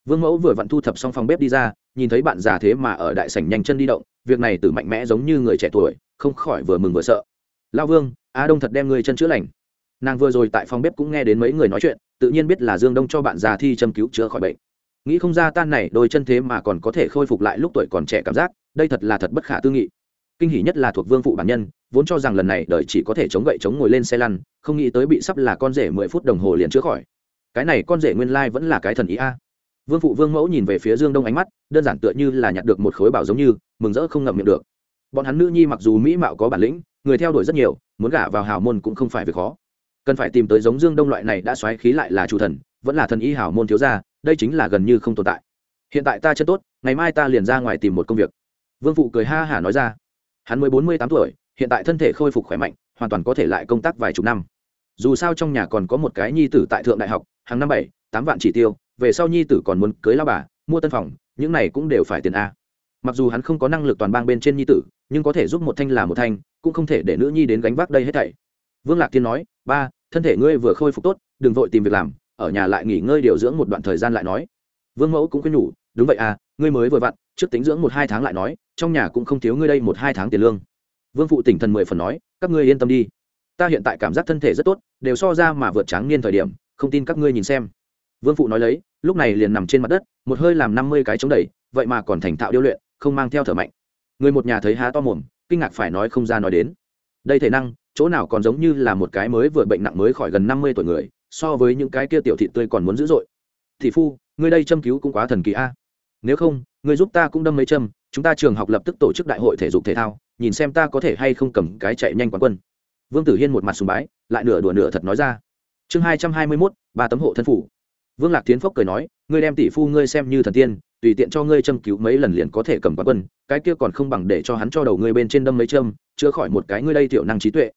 Vương mẫu vừa vặn thu thập xong phòng bếp đi ra, nhìn thấy bạn già thế mà ở đại sảnh nhanh chân đi động, việc này từ mạnh mẽ giống như người trẻ tuổi, không khỏi vừa mừng vừa sợ. Lao vương, a đông thật đem ngươi chân chữa lành. Nàng vừa rồi tại phòng bếp cũng nghe đến mấy người nói chuyện, tự nhiên biết là dương đông cho bạn già thi châm cứu chữa khỏi bệnh. Nghĩ không ra tan này đôi chân thế mà còn có thể khôi phục lại lúc tuổi còn trẻ cảm giác, đây thật là thật bất khả tư nghị kinh hỉ nhất là thuộc vương phụ bản nhân, vốn cho rằng lần này đời chỉ có thể chống gậy chống ngồi lên xe lăn, không nghĩ tới bị sắp là con rể mười phút đồng hồ liền chữa khỏi. Cái này con rể nguyên lai vẫn là cái thần ý a. Vương phụ vương mẫu nhìn về phía dương đông ánh mắt, đơn giản tựa như là nhặt được một khối bảo giống như, mừng rỡ không ngậm miệng được. Bọn hắn nữ nhi mặc dù mỹ mạo có bản lĩnh, người theo đuổi rất nhiều, muốn gả vào hào môn cũng không phải việc khó. Cần phải tìm tới giống dương đông loại này đã xoáy khí lại là chủ thần, vẫn là thần y hào môn thiếu gia, đây chính là gần như không tồn tại. Hiện tại ta chân tốt, ngày mai ta liền ra ngoài tìm một công việc. Vương phụ cười ha hả nói ra hắn mới bốn mươi tám tuổi, hiện tại thân thể khôi phục khỏe mạnh, hoàn toàn có thể lại công tác vài chục năm. Dù sao trong nhà còn có một cái nhi tử tại thượng đại học, hàng năm bảy, tám vạn chỉ tiêu, về sau nhi tử còn muốn cưới lao bà, mua tân phòng, những này cũng đều phải tiền a. Mặc dù hắn không có năng lực toàn bang bên trên nhi tử, nhưng có thể giúp một thanh là một thanh, cũng không thể để nữ nhi đến gánh vác đây hết thảy. Vương lạc tiên nói, ba, thân thể ngươi vừa khôi phục tốt, đừng vội tìm việc làm, ở nhà lại nghỉ ngơi điều dưỡng một đoạn thời gian lại nói. Vương mẫu cũng khuyên nhủ, đúng vậy à ngươi mới vừa vặn, trước tính dưỡng một hai tháng lại nói, trong nhà cũng không thiếu ngươi đây một hai tháng tiền lương. Vương phụ tỉnh thần mười phần nói, các ngươi yên tâm đi. Ta hiện tại cảm giác thân thể rất tốt, đều so ra mà vượt tráng niên thời điểm, không tin các ngươi nhìn xem. Vương phụ nói lấy, lúc này liền nằm trên mặt đất, một hơi làm năm mươi cái chống đẩy vậy mà còn thành thạo điêu luyện, không mang theo thở mạnh. Người một nhà thấy há to mồm, kinh ngạc phải nói không ra nói đến. Đây thể năng, chỗ nào còn giống như là một cái mới vừa bệnh nặng mới khỏi gần năm mươi tuổi người, so với những cái kia tiểu thị tươi còn muốn dữ dội. Thị phu, ngươi đây châm cứu cũng quá thần kỳ a nếu không người giúp ta cũng đâm mấy châm, chúng ta trường học lập tức tổ chức đại hội thể dục thể thao, nhìn xem ta có thể hay không cầm cái chạy nhanh quán quân. Vương tử hiên một mặt sùng bái, lại nửa đùa nửa thật nói ra. Chương hai trăm hai mươi mốt, ba tấm hộ thân phủ. Vương lạc tiến phốc cười nói, ngươi đem tỷ phu ngươi xem như thần tiên, tùy tiện cho ngươi châm cứu mấy lần liền có thể cầm quán quân, cái kia còn không bằng để cho hắn cho đầu ngươi bên trên đâm mấy châm, chữa khỏi một cái ngươi đây tiểu năng trí tuệ.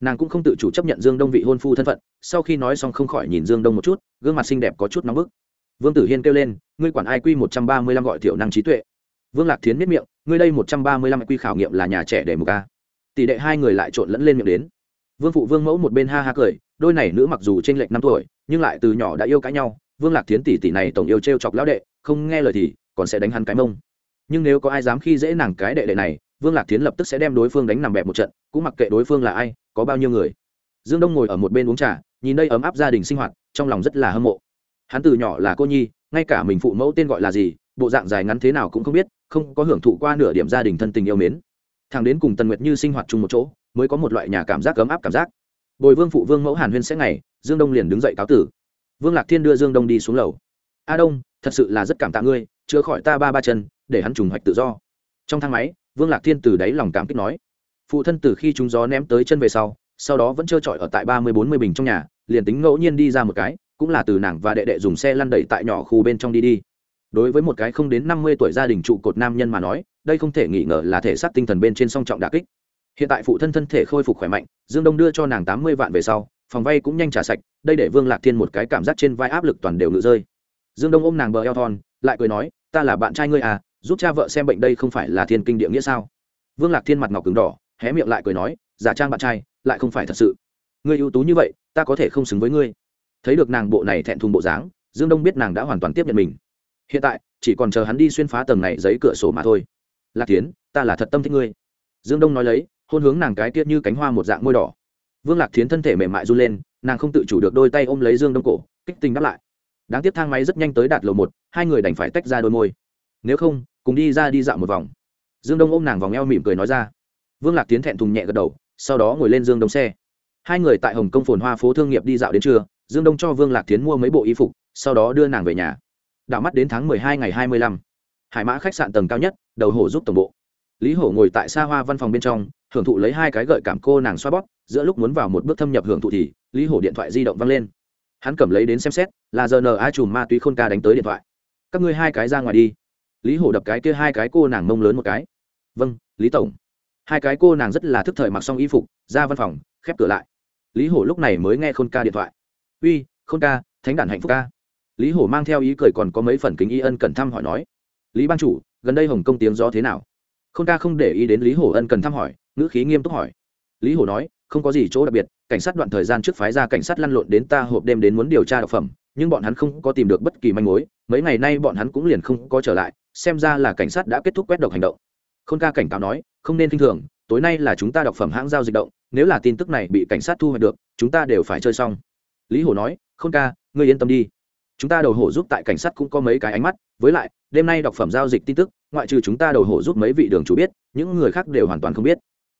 Nàng cũng không tự chủ chấp nhận dương đông vị hôn phu thân phận, sau khi nói xong không khỏi nhìn dương đông một chút, gương mặt xinh đẹp có chút nóng bức vương tử hiên kêu lên, ngươi quản ai quy một trăm ba mươi lăm gọi tiểu năng trí tuệ? Vương lạc thiến miết miệng, ngươi đây một trăm ba mươi lăm quy khảo nghiệm là nhà trẻ để một ca. Tỷ đệ hai người lại trộn lẫn lên miệng đến. Vương phụ vương mẫu một bên ha ha cười, đôi này nữ mặc dù t r ê n lệch năm tuổi, nhưng lại từ nhỏ đã yêu cãi nhau. Vương lạc thiến tỷ tỷ này tổng yêu t r e o chọc lão đệ, không nghe lời thì còn sẽ đánh hắn cái mông. Nhưng nếu có ai dám khi dễ nàng cái đệ đệ này, vương lạc thiến lập tức sẽ đem đối phương đánh nằm bẹp một trận, cũng mặc kệ đối phương là ai, có bao nhiêu người. Dương đông ngồi ở một bên uống trà, nhìn đây ấm áp gia đình sinh hoạt, trong lòng rất là hâm mộ hắn từ nhỏ là cô nhi, ngay cả mình phụ mẫu tên gọi là gì, bộ dạng dài ngắn thế nào cũng không biết, không có hưởng thụ qua nửa điểm gia đình thân tình yêu mến. Thằng đến cùng tần nguyệt như sinh hoạt chung một chỗ, mới có một loại nhà cảm giác ấm áp cảm giác. Bồi vương phụ vương mẫu hàn huyên sẽ ngày, dương đông liền đứng dậy cáo tử. Vương lạc thiên đưa dương đông đi xuống lầu. A đông, thật sự là rất cảm tạ ngươi, chữa khỏi ta ba ba chân, để hắn trùng hoạch tự do. Trong thang máy, vương lạc thiên từ đáy lòng cảm kích nói. Phụ thân từ khi chúng gió ném tới chân về sau sau đó vẫn trơ trọi ở tại ba mươi bốn mươi bình trong nhà, liền tính ngẫu nhiên đi ra một cái cũng là từ nàng và đệ đệ dùng xe lăn đẩy tại nhỏ khu bên trong đi đi. Đối với một cái không đến năm mươi tuổi gia đình trụ cột nam nhân mà nói, đây không thể nghi ngờ là thể xác tinh thần bên trên song trọng đà kích. Hiện tại phụ thân thân thể khôi phục khỏe mạnh, dương đông đưa cho nàng tám mươi vạn về sau, phòng vay cũng nhanh trả sạch, đây để vương lạc thiên một cái cảm giác trên vai áp lực toàn đều ngự rơi. Dương đông ôm nàng bờ eo thon, lại cười nói, ta là bạn trai ngươi à giúp cha vợ xem bệnh đây không phải là thiên kinh địa nghĩa sao? Vương lạc thiên mặt ngọc cứng đỏ, hé miệng lại cười nói, giả trang bạn trai, lại không phải thật sự. Ngươi ưu tú như vậy, ta có thể không xứng với ngươi thấy được nàng bộ này thẹn thùng bộ dáng, dương đông biết nàng đã hoàn toàn tiếp nhận mình. Hiện tại, chỉ còn chờ hắn đi xuyên phá tầng này giấy cửa sổ mà thôi. Lạc tiến ta là thật tâm thích ngươi. Dương đông nói lấy, hôn hướng nàng cái tiết như cánh hoa một dạng môi đỏ. Vương lạc thiến thân thể mềm mại run lên, nàng không tự chủ được đôi tay ôm lấy dương đông cổ, kích tình đáp lại. Đáng tiếc thang máy rất nhanh tới đạt lầu một, hai người đành phải tách ra đôi môi. Nếu không, cùng đi ra đi dạo một vòng. Dương đông ôm nàng vòng eo mỉm cười nói ra. Vương lạc tiến thẹn thùng nhẹ gật đầu, sau đó ngồi lên dương đông xe. Hai người tại hồng kông phồn hoa phố thương nghiệp đi dạo đến trưa dương đông cho vương lạc tiến mua mấy bộ y phục, sau đó đưa nàng về nhà. Đảo mắt đến tháng mười hai ngày hai mươi lăm. Hải mã khách sạn tầng cao nhất, đầu hổ giúp tổng bộ. Lý hổ ngồi tại xa hoa văn phòng bên trong, hưởng thụ lấy hai cái gợi cảm cô nàng xoa bóp, giữa lúc muốn vào một bước thâm nhập hưởng thụ thì, lý hổ điện thoại di động văng lên. Hắn cầm lấy đến xem xét, là giờ n a chùm ma túy khôn ca đánh tới điện thoại. Các ngươi hai cái ra ngoài đi. Lý hổ đập cái kia hai cái cô nàng mông lớn một cái. Vâng lý tổng. Hai cái cô nàng rất là thức thời mặc xong y phục, ra văn phòng, khép cửa lại. Lý hổ lúc này mới nghe khôn ca điện thoại uy khôn ca, thánh đản hạnh phúc ca. Lý hổ mang theo ý cười còn có mấy phần kính y ân cần thăm hỏi nói, lý ban chủ, gần đây hồng công tiếng gió thế nào? Khôn ca không để ý đến lý hổ ân cần thăm hỏi, ngữ khí nghiêm túc hỏi. Lý hổ nói, không có gì chỗ đặc biệt, cảnh sát đoạn thời gian trước phái ra cảnh sát lăn lộn đến ta hộp đêm đến muốn điều tra độc phẩm, nhưng bọn hắn không có tìm được bất kỳ manh mối, mấy ngày nay bọn hắn cũng liền không có trở lại, xem ra là cảnh sát đã kết thúc quét độc hành động. Khôn ca cảnh cáo nói, không nên k i n h thường, tối nay là chúng ta đọc phẩm hãng giao dịch động, nếu là tin tức này bị cảnh sát thu hoạch được, chúng ta đều phải chơi xong lý hổ nói, khôn ca, ngươi yên tâm đi. Chúng ta đầu hổ giúp tại cảnh sát cũng có mấy cái ánh mắt, với lại, đêm nay đọc phẩm giao dịch tin tức, ngoại trừ chúng ta đầu hổ giúp mấy vị đường chủ biết, những người khác đều hoàn toàn không biết.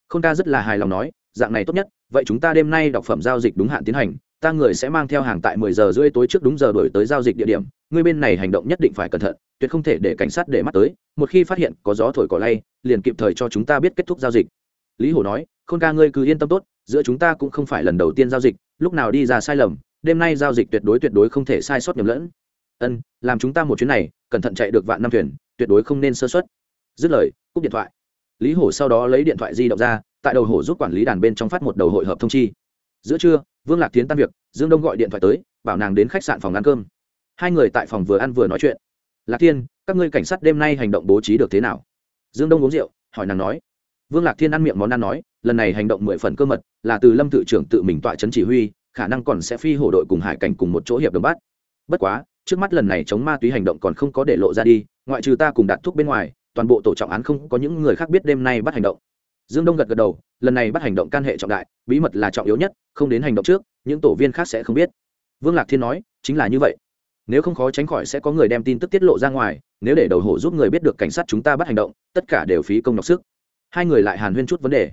Khôn ca rất là hài lòng nói, dạng này tốt nhất, vậy chúng ta đêm nay đọc phẩm giao dịch đúng hạn tiến hành, ta người sẽ mang theo hàng tại mười giờ rưỡi tối trước đúng giờ đổi tới giao dịch địa điểm, ngươi bên này hành động nhất định phải cẩn thận, tuyệt không thể để cảnh sát để mắt tới, một khi phát hiện có gió thổi cỏ lay, liền kịp thời cho chúng ta biết kết thúc giao dịch. Lý hổ nói không ca ngươi cứ yên tâm tốt, giữa chúng ta cũng không phải lần đầu tiên giao dịch lúc nào đi ra sai lầm, đêm nay giao dịch tuyệt đối tuyệt đối không thể sai sót nhầm lẫn. Ân, làm chúng ta một chuyến này, cẩn thận chạy được vạn năm thuyền, tuyệt đối không nên sơ xuất dứt lời, cúp điện thoại. Lý hổ sau đó lấy điện thoại di động ra, tại đầu hổ giúp quản lý đàn bên trong phát một đầu hội hợp thông chi. Giữa trưa, vương lạc tiến tan việc, dương đông gọi điện thoại tới, bảo nàng đến khách sạn phòng ăn cơm. Hai người tại phòng vừa ăn vừa nói chuyện. Lạc thiên, các ngươi cảnh sát đêm nay hành động bố trí được thế nào? Dương đông uống rượu, hỏi nàng nói vương lạc thiên ăn miệng món ăn nói, lần này hành động mười phần cơ mật, là từ lâm tự trưởng tự mình tọa chấn chỉ huy, khả năng còn sẽ phi hổ đội cùng hải cảnh cùng một chỗ hiệp đồng bắt. Bất quá, trước mắt lần này chống ma túy hành động còn không có để lộ ra đi, ngoại trừ ta cùng đặt thuốc bên ngoài, toàn bộ tổ trọng án không có những người khác biết đêm nay bắt hành động. Dương đông gật gật đầu, lần này bắt hành động can hệ trọng đại, bí mật là trọng yếu nhất, không đến hành động trước, những tổ viên khác sẽ không biết. Vương lạc thiên nói, chính là như vậy. Nếu không khó tránh khỏi sẽ có người đem tin tức tiết lộ ra ngoài, nếu để đầu hổ giúp người biết được cảnh sát chúng ta bắt hành động, tất cả đều phí công nhọc sức hai người lại hàn huyên chút vấn đề.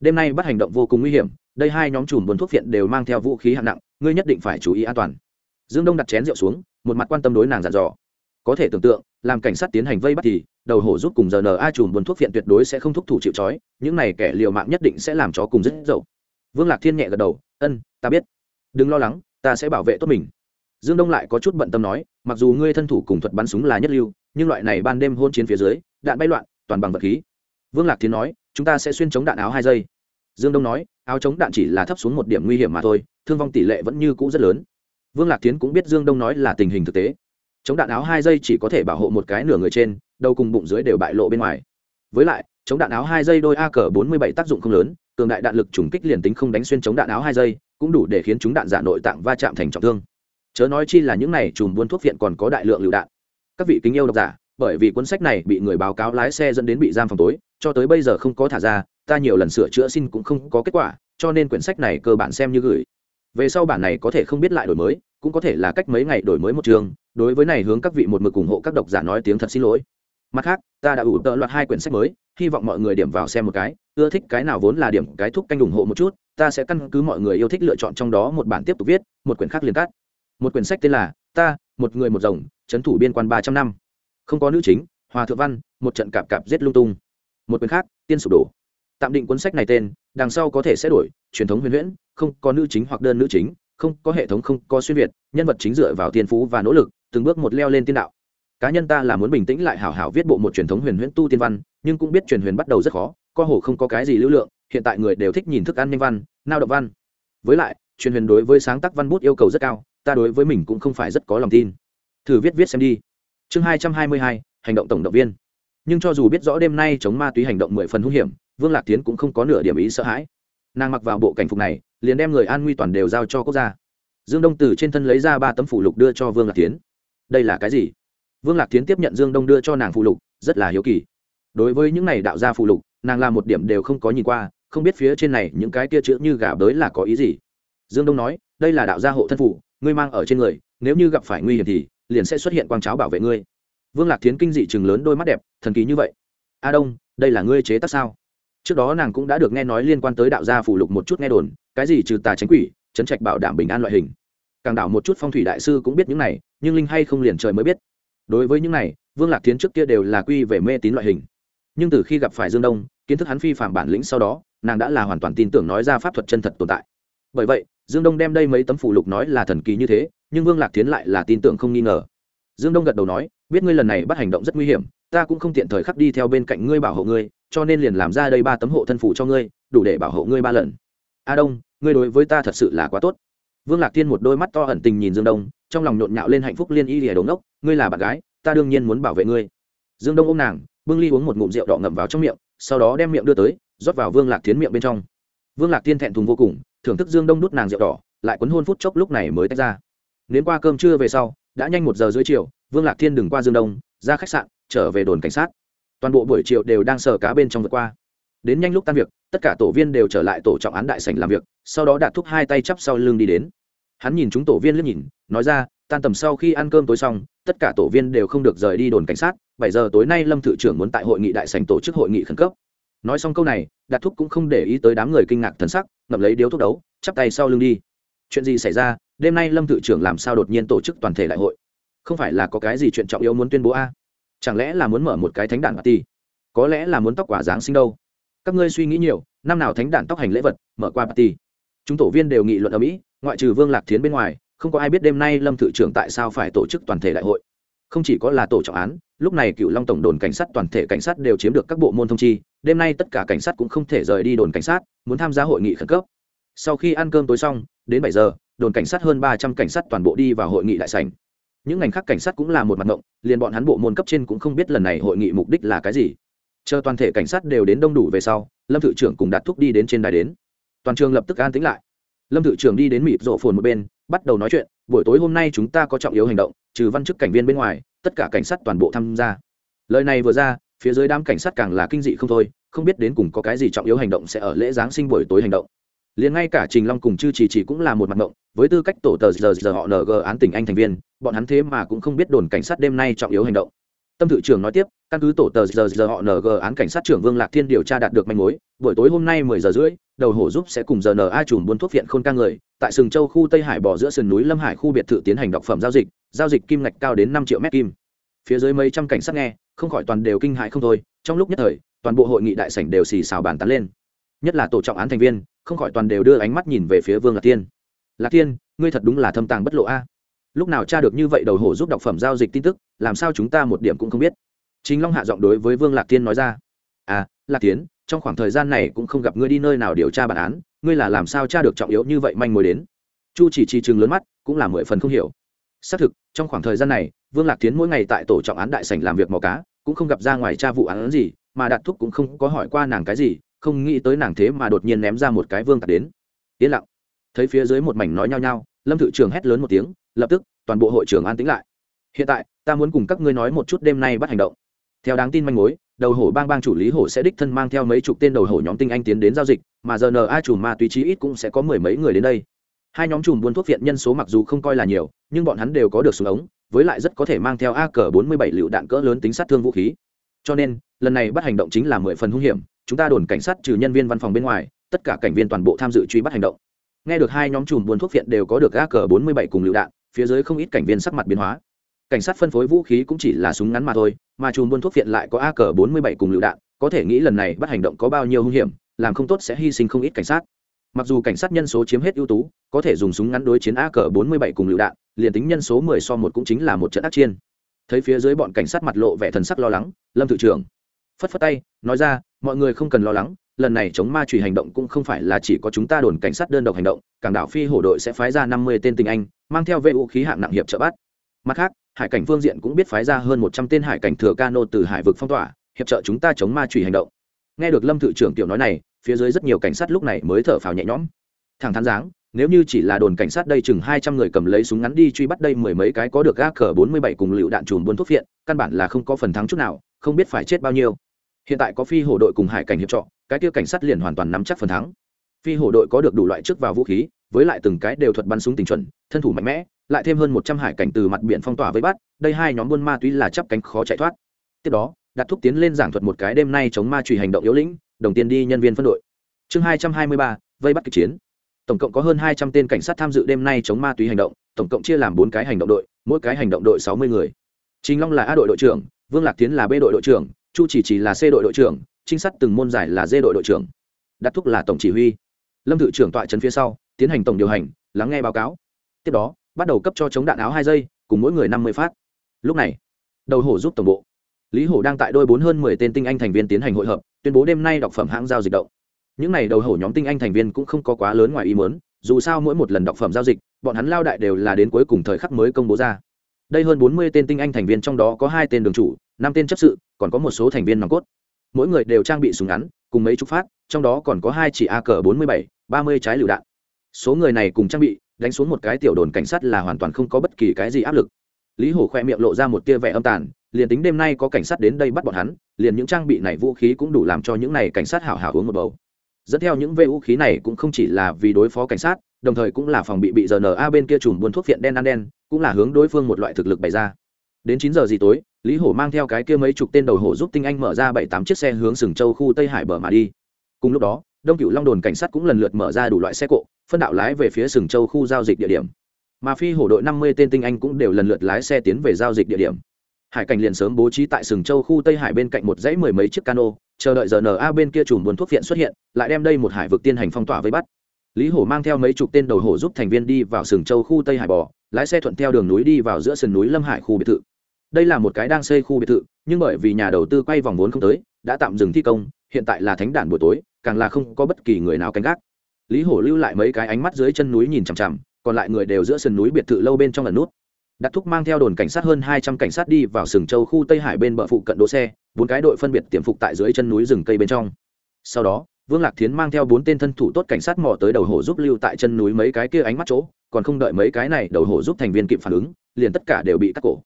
Đêm nay bắt hành động vô cùng nguy hiểm, đây hai nhóm chùm buôn thuốc phiện đều mang theo vũ khí hạng nặng, ngươi nhất định phải chú ý an toàn. Dương đông đặt chén rượu xuống, một mặt quan tâm đối nàng dặn dò. Có thể tưởng tượng, làm cảnh sát tiến hành vây bắt thì, đầu hổ giúp cùng giờ na chùm buôn thuốc phiện tuyệt đối sẽ không thúc thủ chịu trói, những này kẻ liều mạng nhất định sẽ làm chó cùng rất dậu. Vương lạc thiên nhẹ gật đầu, ân, ta biết. Đừng lo lắng, ta sẽ bảo vệ tốt mình. Dương đông lại có chút bận tâm nói, mặc dù ngươi thân thủ cùng thuật bắn súng là nhất lưu, nhưng loại này ban đêm hôn chiến phía dưới, đạn bay loạn, toàn bằng vật khí vương lạc tiến nói, chúng ta sẽ xuyên chống đạn áo hai giây. Dương đông nói, áo chống đạn chỉ là thấp xuống một điểm nguy hiểm mà thôi, thương vong tỷ lệ vẫn như cũ rất lớn. Vương lạc tiến cũng biết dương đông nói là tình hình thực tế. Chống đạn áo hai giây chỉ có thể bảo hộ một cái nửa người trên, đầu cùng bụng dưới đều bại lộ bên ngoài. Với lại, chống đạn áo hai giây đôi a cờ bốn mươi bảy tác dụng không lớn, cường đại đạn lực chủng kích liền tính không đánh xuyên chống đạn áo hai giây, cũng đủ để khiến chúng đạn giả nội tạng va chạm thành trọng thương. Chớ nói chi là những này chùm buôn thuốc viện còn có đại lượng lựu đạn. Các vị kính yêu độc giả, bởi vì cuốn sách này bị người báo cáo lái xe dẫn đến bị giam phòng tối cho tới bây giờ không có thả ra, ta nhiều lần sửa chữa xin cũng không có kết quả, cho nên quyển sách này cơ bản xem như gửi. Về sau bản này có thể không biết lại đổi mới, cũng có thể là cách mấy ngày đổi mới một trường đối với này hướng các vị một mực ủng hộ các độc giả nói tiếng thật xin lỗi. Mặt khác, ta đã ủ tợ loạt hai quyển sách mới, hy vọng mọi người điểm vào xem một cái, ưa thích cái nào vốn là điểm, cái thúc canh ủng hộ một chút, ta sẽ căn cứ mọi người yêu thích lựa chọn trong đó một bản tiếp tục viết, một quyển khác liền cắt một quyển sách tên là ta, một người một rồng trấn thủ biên quan ba trăm năm. Không có nữ chính, hòa thượng văn, một trận cạp cạp giết lung tung một quyển khác, tiên sụp đổ. Tạm định cuốn sách này tên, đằng sau có thể sẽ đổi, truyền thống huyền huyễn, không có nữ chính hoặc đơn nữ chính, không có hệ thống, không có xuyên việt, nhân vật chính dựa vào tiên phú và nỗ lực, từng bước một leo lên tiên đạo. Cá nhân ta là muốn bình tĩnh lại hảo hảo viết bộ một truyền thống huyền huyễn tu tiên văn, nhưng cũng biết truyền huyền bắt đầu rất khó co hồ không có cái gì lưu lượng, hiện tại người đều thích nhìn thức ăn nhanh văn, nao động văn. Với lại, truyền huyền đối với sáng tác văn bút yêu cầu rất cao, ta đối với mình cũng không phải rất có lòng tin. Thử viết viết xem đi. Chương hai trăm hai mươi hai, hành động tổng động viên nhưng cho dù biết rõ đêm nay chống ma túy hành động mười phần hung hiểm, vương lạc tiến cũng không có nửa điểm ý sợ hãi. Nàng mặc vào bộ cảnh phục này, liền đem người an nguy toàn đều giao cho quốc gia. Dương đông từ trên thân lấy ra ba tấm phủ lục đưa cho vương lạc tiến đây là cái gì? Vương lạc tiến tiếp nhận dương đông đưa cho nàng phụ lục, rất là hiếu kỳ. Đối với những này đạo gia phụ lục, nàng làm một điểm đều không có nhìn qua, không biết phía trên này những cái kia chữ như gà bới là có ý gì. Dương đông nói, đây là đạo gia hộ thân phủ ngươi mang ở trên người, nếu như gặp phải nguy hiểm thì liền sẽ xuất hiện quang cháo bảo vệ ngươi vương lạc tiến kinh dị chừng lớn đôi mắt đẹp, thần kỳ như vậy. A đông, đây là ngươi chế tác sao? Trước đó nàng cũng đã được nghe nói liên quan tới đạo gia phủ lục một chút nghe đồn, cái gì trừ tà tránh quỷ, chấn trạch bảo đảm bình an loại hình. Càng đảo một chút phong thủy đại sư cũng biết những này, nhưng linh hay không liền trời mới biết. Đối với những này, vương lạc tiến trước kia đều là quy về mê tín loại hình. Nhưng từ khi gặp phải dương đông, kiến thức hắn phi phạm bản lĩnh sau đó, nàng đã là hoàn toàn tin tưởng nói ra pháp thuật chân thật tồn tại. Bởi vậy, dương đông đem đây mấy tấm phủ lục nói là thần kỳ như thế, nhưng vương lạc tiến lại là tin tưởng không nghi ngờ dương đông gật đầu nói, biết ngươi lần này bắt hành động rất nguy hiểm, ta cũng không tiện thời khắc đi theo bên cạnh ngươi bảo hộ ngươi, cho nên liền làm ra đây ba tấm hộ thân phủ cho ngươi, đủ để bảo hộ ngươi ba lần. A đông, ngươi đối với ta thật sự là quá tốt. Vương lạc Thiên một đôi mắt to ẩn tình nhìn dương đông, trong lòng nhộn nhạo lên hạnh phúc liên y lìa đống ốc ngươi là bạn gái, ta đương nhiên muốn bảo vệ ngươi. Dương đông ôm nàng bưng ly uống một ngụm rượu đỏ ngậm vào trong miệng, sau đó đem miệng đưa tới, rót vào vương lạc Thiên miệng bên trong. Vương lạc Thiên thẹn thùng vô cùng, thưởng thức dương đông đút nàng rượu đỏ, lại quấn hôn phút chốc lúc này mới tách ra. Nếm qua cơm trưa về sau đã nhanh một giờ dưới chiều, vương lạc thiên đừng qua dương đông, ra khách sạn, trở về đồn cảnh sát. Toàn bộ buổi chiều đều đang sờ cá bên trong vượt qua. Đến nhanh lúc tan việc, tất cả tổ viên đều trở lại tổ trọng án đại sảnh làm việc, sau đó đạt thúc hai tay chắp sau lưng đi đến. Hắn nhìn chúng tổ viên liếc nhìn, nói ra, tan tầm sau khi ăn cơm tối xong, tất cả tổ viên đều không được rời đi đồn cảnh sát, bảy giờ tối nay lâm thự trưởng muốn tại hội nghị đại sảnh tổ chức hội nghị khẩn cấp. Nói xong câu này, đạt thúc cũng không để ý tới đám người kinh ngạc thần sắc, ngậm lấy điếu thuốc đấu, chắp tay sau lưng đi. Chuyện gì xảy ra? Đêm nay lâm Tự trưởng làm sao đột nhiên tổ chức toàn thể đại hội? Không phải là có cái gì chuyện trọng yếu muốn tuyên bố a? Chẳng lẽ là muốn mở một cái thánh đản party? Có lẽ là muốn tóc quả giáng sinh đâu. Các ngươi suy nghĩ nhiều, năm nào thánh đản tóc hành lễ vật, mở qua party. Chúng tổ viên đều nghị luận ở mỹ, ngoại trừ vương lạc thiến bên ngoài, không có ai biết đêm nay lâm Tự trưởng tại sao phải tổ chức toàn thể đại hội. Không chỉ có là tổ trọng án, lúc này cựu long tổng đồn cảnh sát toàn thể cảnh sát đều chiếm được các bộ môn thông chi, đêm nay tất cả cảnh sát cũng không thể rời đi đồn cảnh sát, muốn tham gia hội nghị khẩn cấp. Sau khi ăn cơm tối xong, đến bảy giờ đồn cảnh sát hơn ba trăm cảnh sát toàn bộ đi vào hội nghị đại sảnh. Những ngành khác cảnh sát cũng là một mặt ngộng, liền bọn hắn bộ môn cấp trên cũng không biết lần này hội nghị mục đích là cái gì. Chờ toàn thể cảnh sát đều đến đông đủ về sau, lâm thự trưởng cùng đạt thúc đi đến trên đài đến. Toàn trường lập tức an tĩnh lại. Lâm thự trưởng đi đến mịt rộ phồn một bên, bắt đầu nói chuyện, buổi tối hôm nay chúng ta có trọng yếu hành động, trừ văn chức cảnh viên bên ngoài, tất cả cảnh sát toàn bộ tham gia. Lời này vừa ra, phía dưới đám cảnh sát càng là kinh dị không thôi, không biết đến cùng có cái gì trọng yếu hành động sẽ ở lễ giáng sinh buổi tối hành động liền ngay cả trình long cùng chư chỉ chỉ cũng là một mặt mộng với tư cách tổ tờ giờ giờ họ ng án tỉnh anh thành viên, bọn hắn thế mà cũng không biết đồn cảnh sát đêm nay trọng yếu hành động. Tâm thự trưởng nói tiếp, căn cứ tổ tờ giờ giờ họ ng án cảnh sát trưởng vương lạc thiên điều tra đạt được manh mối, buổi tối hôm nay mười giờ rưỡi, đầu hổ giúp sẽ cùng giờ na chùm buôn thuốc viện khôn ca người, tại sừng châu khu tây hải bỏ giữa sườn núi lâm hải khu biệt thự tiến hành đọc phẩm giao dịch giao dịch kim ngạch cao đến năm triệu mét kim. Phía dưới mấy trăm cảnh sát nghe, không khỏi toàn đều kinh hại không thôi, trong lúc nhất thời, toàn bộ hội nghị đại sảnh đều xì xào bàn tán lên. Nhất là tổ trọng án thành viên không khỏi toàn đều đưa ánh mắt nhìn về phía vương lạc tiên lạc tiên ngươi thật đúng là thâm tàng bất lộ a. Lúc nào cha được như vậy đầu hổ giúp đọc phẩm giao dịch tin tức, làm sao chúng ta một điểm cũng không biết? Chính long hạ giọng đối với vương lạc tiên nói ra. À lạc tiến trong khoảng thời gian này cũng không gặp ngươi đi nơi nào điều tra bản án, ngươi là làm sao cha được trọng yếu như vậy manh mối đến? Chu chỉ trì chừng lớn mắt, cũng là mười phần không hiểu. Xác thực, trong khoảng thời gian này, vương lạc tiến mỗi ngày tại tổ trọng án đại sảnh làm việc mò cá, cũng không gặp ra ngoài cha vụ án gì, mà đạt thúc cũng không có hỏi qua nàng cái gì không nghĩ tới nàng thế mà đột nhiên ném ra một cái vương tạc đến. Yên lặng. Thấy phía dưới một mảnh nói nhao nhao, lâm thự trường hét lớn một tiếng, lập tức, toàn bộ hội trường an tĩnh lại. Hiện tại, ta muốn cùng các ngươi nói một chút đêm nay bắt hành động. Theo đáng tin manh mối, đầu hổ bang bang chủ lý hổ sẽ đích thân mang theo mấy chục tên đầu hổ nhóm tinh anh tiến đến giao dịch, mà giờ na chùm ma túy chí ít cũng sẽ có mười mấy người đến đây. Hai nhóm chùm buôn thuốc viện nhân số mặc dù không coi là nhiều, nhưng bọn hắn đều có được súng ống, với lại rất có thể mang theo a cờ bốn mươi bảy lựu đạn cỡ lớn tính sát thương vũ khí. Cho nên, lần này bắt hành động chính là mười phần hung hiểm chúng ta đồn cảnh sát trừ nhân viên văn phòng bên ngoài, tất cả cảnh viên toàn bộ tham dự truy bắt hành động. Nghe được hai nhóm chùm buôn thuốc viện đều có được a cờ bốn mươi bảy cùng lựu đạn, phía dưới không ít cảnh viên sắc mặt biến hóa. Cảnh sát phân phối vũ khí cũng chỉ là súng ngắn mà thôi, mà chùm buôn thuốc viện lại có a cờ bốn mươi bảy cùng lựu đạn, có thể nghĩ lần này bắt hành động có bao nhiêu hung hiểm, làm không tốt sẽ hy sinh không ít cảnh sát. Mặc dù cảnh sát nhân số chiếm hết ưu tú, có thể dùng súng ngắn đối chiến a cờ bốn mươi bảy cùng lựu đạn, liền tính nhân số mười so một cũng chính là một trận ác chiên thấy phía dưới bọn cảnh sát mặt lộ vẻ thần sắc lo lắng, lâm thự trưởng phất phất tay, nói ra, mọi người không cần lo lắng, lần này chống ma trùy hành động cũng không phải là chỉ có chúng ta đồn cảnh sát đơn độc hành động, cảng đảo phi hổ đội sẽ phái ra năm mươi tên tình anh, mang theo vệ vũ khí hạng nặng hiệp trợ bắt. Mặt khác, hải cảnh phương diện cũng biết phái ra hơn một trăm tên hải cảnh thừa cano từ hải vực phong tỏa, hiệp trợ chúng ta chống ma trùy hành động. Nghe được lâm thự trưởng tiểu nói này, phía dưới rất nhiều cảnh sát lúc này mới thở phào nhẹ nhõm. Thẳng thắn dáng, nếu như chỉ là đồn cảnh sát đây chừng hai trăm người cầm lấy súng ngắn đi truy bắt đây mười mấy cái có được gác cờ bốn mươi bảy cùng lựu đạn chùm buôn thuốc viện căn bản là không có phần thắng chút nào, không biết phải chết bao nhiêu hiện tại có phi hổ đội cùng hải cảnh hiệp trọ, cái tiêu cảnh sát liền hoàn toàn nắm chắc phần thắng. Phi hổ đội có được đủ loại trước vào vũ khí, với lại từng cái đều thuật bắn súng tình chuẩn, thân thủ mạnh mẽ, lại thêm hơn một trăm hải cảnh từ mặt biển phong tỏa với bắt, đây hai nhóm buôn ma túy là chắp cánh khó chạy thoát. Tiếp đó đặt thúc tiến lên giảng thuật một cái đêm nay chống ma trùy hành động yếu lĩnh, đồng tiền đi nhân viên phân đội. Chương hai trăm hai mươi ba, vây bắt kịch chiến. Tổng cộng có hơn hai trăm tên cảnh sát tham dự đêm nay chống ma túy hành động, tổng cộng chia làm bốn cái hành động đội, mỗi cái hành động đội sáu mươi người. Chính long là a đội đội trưởng, vương lạc tiến là b đội đội trưởng chu chỉ chỉ là c đội đội trưởng, trinh sát từng môn giải là d đội đội trưởng. Đặt thúc là tổng chỉ huy. Lâm thự trưởng tọa trấn phía sau, tiến hành tổng điều hành, lắng nghe báo cáo. Tiếp đó, bắt đầu cấp cho chống đạn áo hai giây, cùng mỗi người năm mươi phát. Lúc này, đầu hổ giúp tổng bộ. Lý hổ đang tại đôi bốn hơn mười tên tinh anh thành viên tiến hành hội hợp, tuyên bố đêm nay đọc phẩm hãng giao dịch động. Những n à y đầu hổ nhóm tinh anh thành viên cũng không có quá lớn ngoài ý muốn, dù sao mỗi một lần đọc phẩm giao dịch, bọn hắn lao đại đều là đến cuối cùng thời khắc mới công bố ra. Đây hơn bốn mươi tên tinh anh thành viên trong đó có hai tên đường chủ năm tên chấp sự, còn có một số thành viên nòng cốt. Mỗi người đều trang bị súng ngắn, cùng mấy chục phát, trong đó còn có hai chỉ a cờ bốn mươi bảy, ba mươi trái lựu đạn. Số người này cùng trang bị, đánh xuống một cái tiểu đồn cảnh sát là hoàn toàn không có bất kỳ cái gì áp lực. Lý hổ khoe miệng lộ ra một tia vẻ âm tàn, liền tính đêm nay có cảnh sát đến đây bắt bọn hắn, liền những trang bị này vũ khí cũng đủ làm cho những này cảnh sát hảo hảo uống một bầu. Dẫn theo những vũ khí này cũng không chỉ là vì đối phó cảnh sát, đồng thời cũng là phòng bị bị rna bên kia chùm buôn thuốc phiện đen ăn đen, cũng là hướng đối phương một loại thực lực bày ra. Đến chín giờ gì tối lý hổ mang theo cái kia mấy chục tên đầu hổ giúp tinh anh mở ra bảy tám chiếc xe hướng sừng châu khu tây hải bờ mà đi. Cùng lúc đó, đông cựu long đồn cảnh sát cũng lần lượt mở ra đủ loại xe cộ, phân đạo lái về phía sừng châu khu giao dịch địa điểm. Mà phi hổ đội năm mươi tên tinh anh cũng đều lần lượt lái xe tiến về giao dịch địa điểm. Hải cảnh liền sớm bố trí tại sừng châu khu tây hải bên cạnh một dãy mười mấy chiếc cano, chờ đợi giờ na bên kia chùm buôn thuốc viện xuất hiện, lại đem đây một hải vực tiên hành phong tỏa với bắt. Lý hổ mang theo mấy chục tên đầu hổ giúp thành viên đi vào sừng châu khu tây hải bò, lái xe thuận theo đường núi đi vào giữa sườn núi lâm hải khu biệt thự đây là một cái đang xây khu biệt thự, nhưng bởi vì nhà đầu tư quay vòng vốn không tới, đã tạm dừng thi công, hiện tại là thánh đản buổi tối, càng là không có bất kỳ người nào canh gác. Lý hổ lưu lại mấy cái ánh mắt dưới chân núi nhìn chằm chằm, còn lại người đều giữa sườn núi biệt thự lâu bên trong lần nút. Đặt thúc mang theo đồn cảnh sát hơn hai trăm cảnh sát đi vào sừng châu khu tây hải bên bờ phụ cận đỗ xe, bốn cái đội phân biệt tiềm phục tại dưới chân núi rừng cây bên trong. Sau đó, vương lạc thiến mang theo bốn tên thân thủ tốt cảnh sát mò tới đầu hổ giúp lưu tại chân núi mấy cái kia ánh mắt chỗ, còn không đợi mấy cái này đầu hổ giúp thành viên kịp phản ứng, liền tất cả đều bị cắt cổ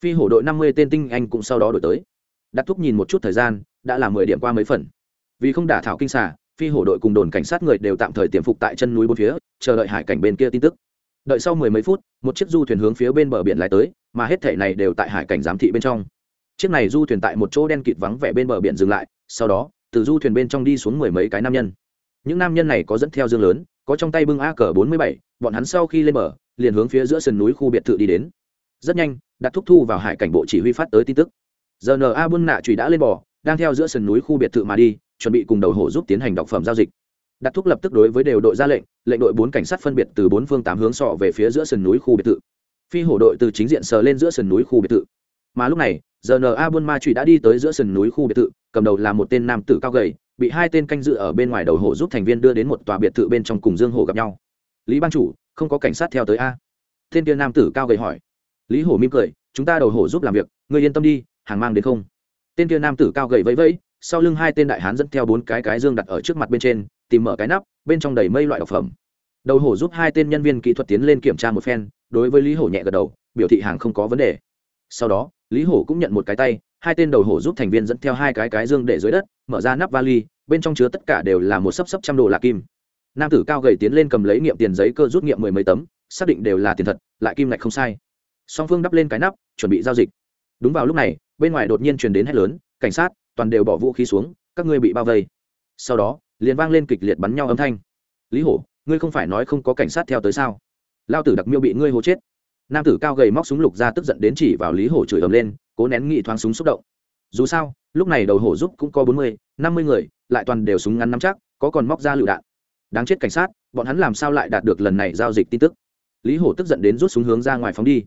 phi hổ đội năm mươi tên tinh anh cũng sau đó đổi tới. Đặt thúc nhìn một chút thời gian, đã là mười điểm qua mấy phần. Vì không đả thảo kinh xả phi hổ đội cùng đồn cảnh sát người đều tạm thời tiềm phục tại chân núi bốn phía, chờ đợi hải cảnh bên kia tin tức. Đợi sau mười mấy phút, một chiếc du thuyền hướng phía bên bờ biển lái tới, mà hết thể này đều tại hải cảnh giám thị bên trong. Chiếc này du thuyền tại một chỗ đen kịt vắng vẻ bên bờ biển dừng lại, sau đó, từ du thuyền bên trong đi xuống mười mấy cái nam nhân. Những nam nhân này có dẫn theo dương lớn, có trong tay bưng a cờ bốn mươi bảy, bọn hắn sau khi lên bờ, liền hướng phía giữa sườn núi khu biệt thự đi đến rất nhanh, đặt thúc thu vào hải cảnh bộ chỉ huy phát tới tin tức. Giờ n a buôn nạ trùy đã lên bò, đang theo giữa sườn núi khu biệt thự mà đi, chuẩn bị cùng đầu hổ giúp tiến hành đọc phẩm giao dịch. Đặt thúc lập tức đối với đều đội ra lệnh lệnh đội bốn cảnh sát phân biệt từ bốn phương tám hướng sọ về phía giữa sườn núi khu biệt thự. Phi hổ đội từ chính diện sờ lên giữa sườn núi khu biệt thự. Mà lúc này giờ N A buôn ma trùy đã đi tới giữa sườn núi khu biệt thự, cầm đầu là một tên nam tử cao gầy, bị hai tên canh dự ở bên ngoài đầu hổ giúp thành viên đưa đến một tòa biệt thự bên trong cùng dương hồ gặp nhau. Lý ban chủ, không có cảnh sát theo tới a? Tên kia nam tử cao gầy hỏi lý hổ mỉm cười, chúng ta đầu hổ giúp làm việc người yên tâm đi, hàng mang đến không. Tên kia nam tử cao gầy vẫy vẫy, sau lưng hai tên đại hán dẫn theo bốn cái cái dương đặt ở trước mặt bên trên, tìm mở cái nắp, bên trong đầy mây loại độc phẩm. Đầu hổ giúp hai tên nhân viên kỹ thuật tiến lên kiểm tra một phen, đối với lý hổ nhẹ gật đầu, biểu thị hàng không có vấn đề. Sau đó, lý hổ cũng nhận một cái tay, hai tên đầu hổ giúp thành viên dẫn theo hai cái cái dương để dưới đất, mở ra nắp vali, bên trong chứa tất cả đều là một sấp sấp trăm đồ lạc kim. Nam tử cao gầy tiến lên cầm lấy nghiệm tiền giấy cơ rút nghiệm mười mấy tấm, xác định đều là tiền thật, lại kim ngạch không sai song phương đắp lên cái nắp, chuẩn bị giao dịch. Đúng vào lúc này, bên ngoài đột nhiên truyền đến hét lớn, cảnh sát, toàn đều bỏ vũ khí xuống, các ngươi bị bao vây. Sau đó, liền vang lên kịch liệt bắn nhau âm thanh. Lý hổ, ngươi không phải nói không có cảnh sát theo tới sao? Lao tử đặc miêu bị ngươi hố chết. Nam tử cao gầy móc súng lục ra tức giận đến chỉ vào lý hổ chửi ầm lên, cố nén nghị thoáng súng xúc động. Dù sao, lúc này đầu hổ giúp cũng có bốn mươi, năm mươi người, lại toàn đều súng ngắn nắm chắc, có còn móc ra lựu đạn. Đáng chết cảnh sát, bọn hắn làm sao lại đạt được lần này giao dịch tin tức? Lý hổ tức giận đến rút súng hướng ra ngoài phóng đi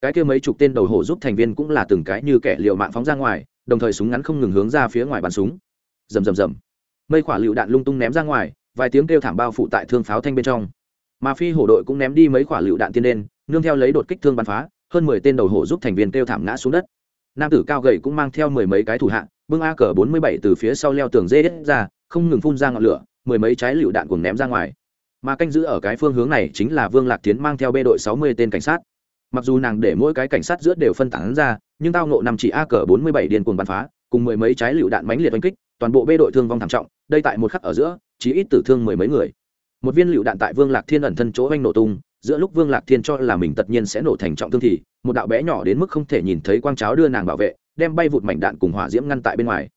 cái kia mấy chục tên đầu hổ giúp thành viên cũng là từng cái như kẻ liều mạng phóng ra ngoài, đồng thời súng ngắn không ngừng hướng ra phía ngoài bắn súng. Rầm rầm rầm. Mây quả lựu đạn lung tung ném ra ngoài, vài tiếng kêu thảm bao phụ tại thương pháo thanh bên trong. Mà phi hổ đội cũng ném đi mấy quả lựu đạn tiên đen nương theo lấy đột kích thương bắn phá, hơn mười tên đầu hổ giúp thành viên kêu thảm ngã xuống đất. Nam tử cao gầy cũng mang theo mười mấy cái thủ hạ, bưng a cờ bốn mươi bảy từ phía sau leo tường dê đất ra, không ngừng phun ra ngọn lửa, mười mấy trái lựu đạn cùng ném ra ngoài. Mà canh giữ ở cái phương hướng này chính là vương lạc tiến mang theo bê đội sáu mươi tên cảnh sát mặc dù nàng để mỗi cái cảnh sát giữa đều phân tán ra, nhưng tao nộ nằm chỉ a cờ bốn mươi bảy điên cuồng bắn phá, cùng mười mấy trái lựu đạn mánh liệt oanh kích, toàn bộ bê đội thương vong thảm trọng, đây tại một khắc ở giữa chỉ ít tử thương mười mấy người. Một viên lựu đạn tại vương lạc thiên ẩn thân chỗ oanh nổ tung, giữa lúc vương lạc thiên cho là mình tất nhiên sẽ nổ thành trọng thương thì, một đạo bé nhỏ đến mức không thể nhìn thấy quang cháo đưa nàng bảo vệ, đem bay vụt mảnh đạn cùng hỏa diễm ngăn tại bên ngoài.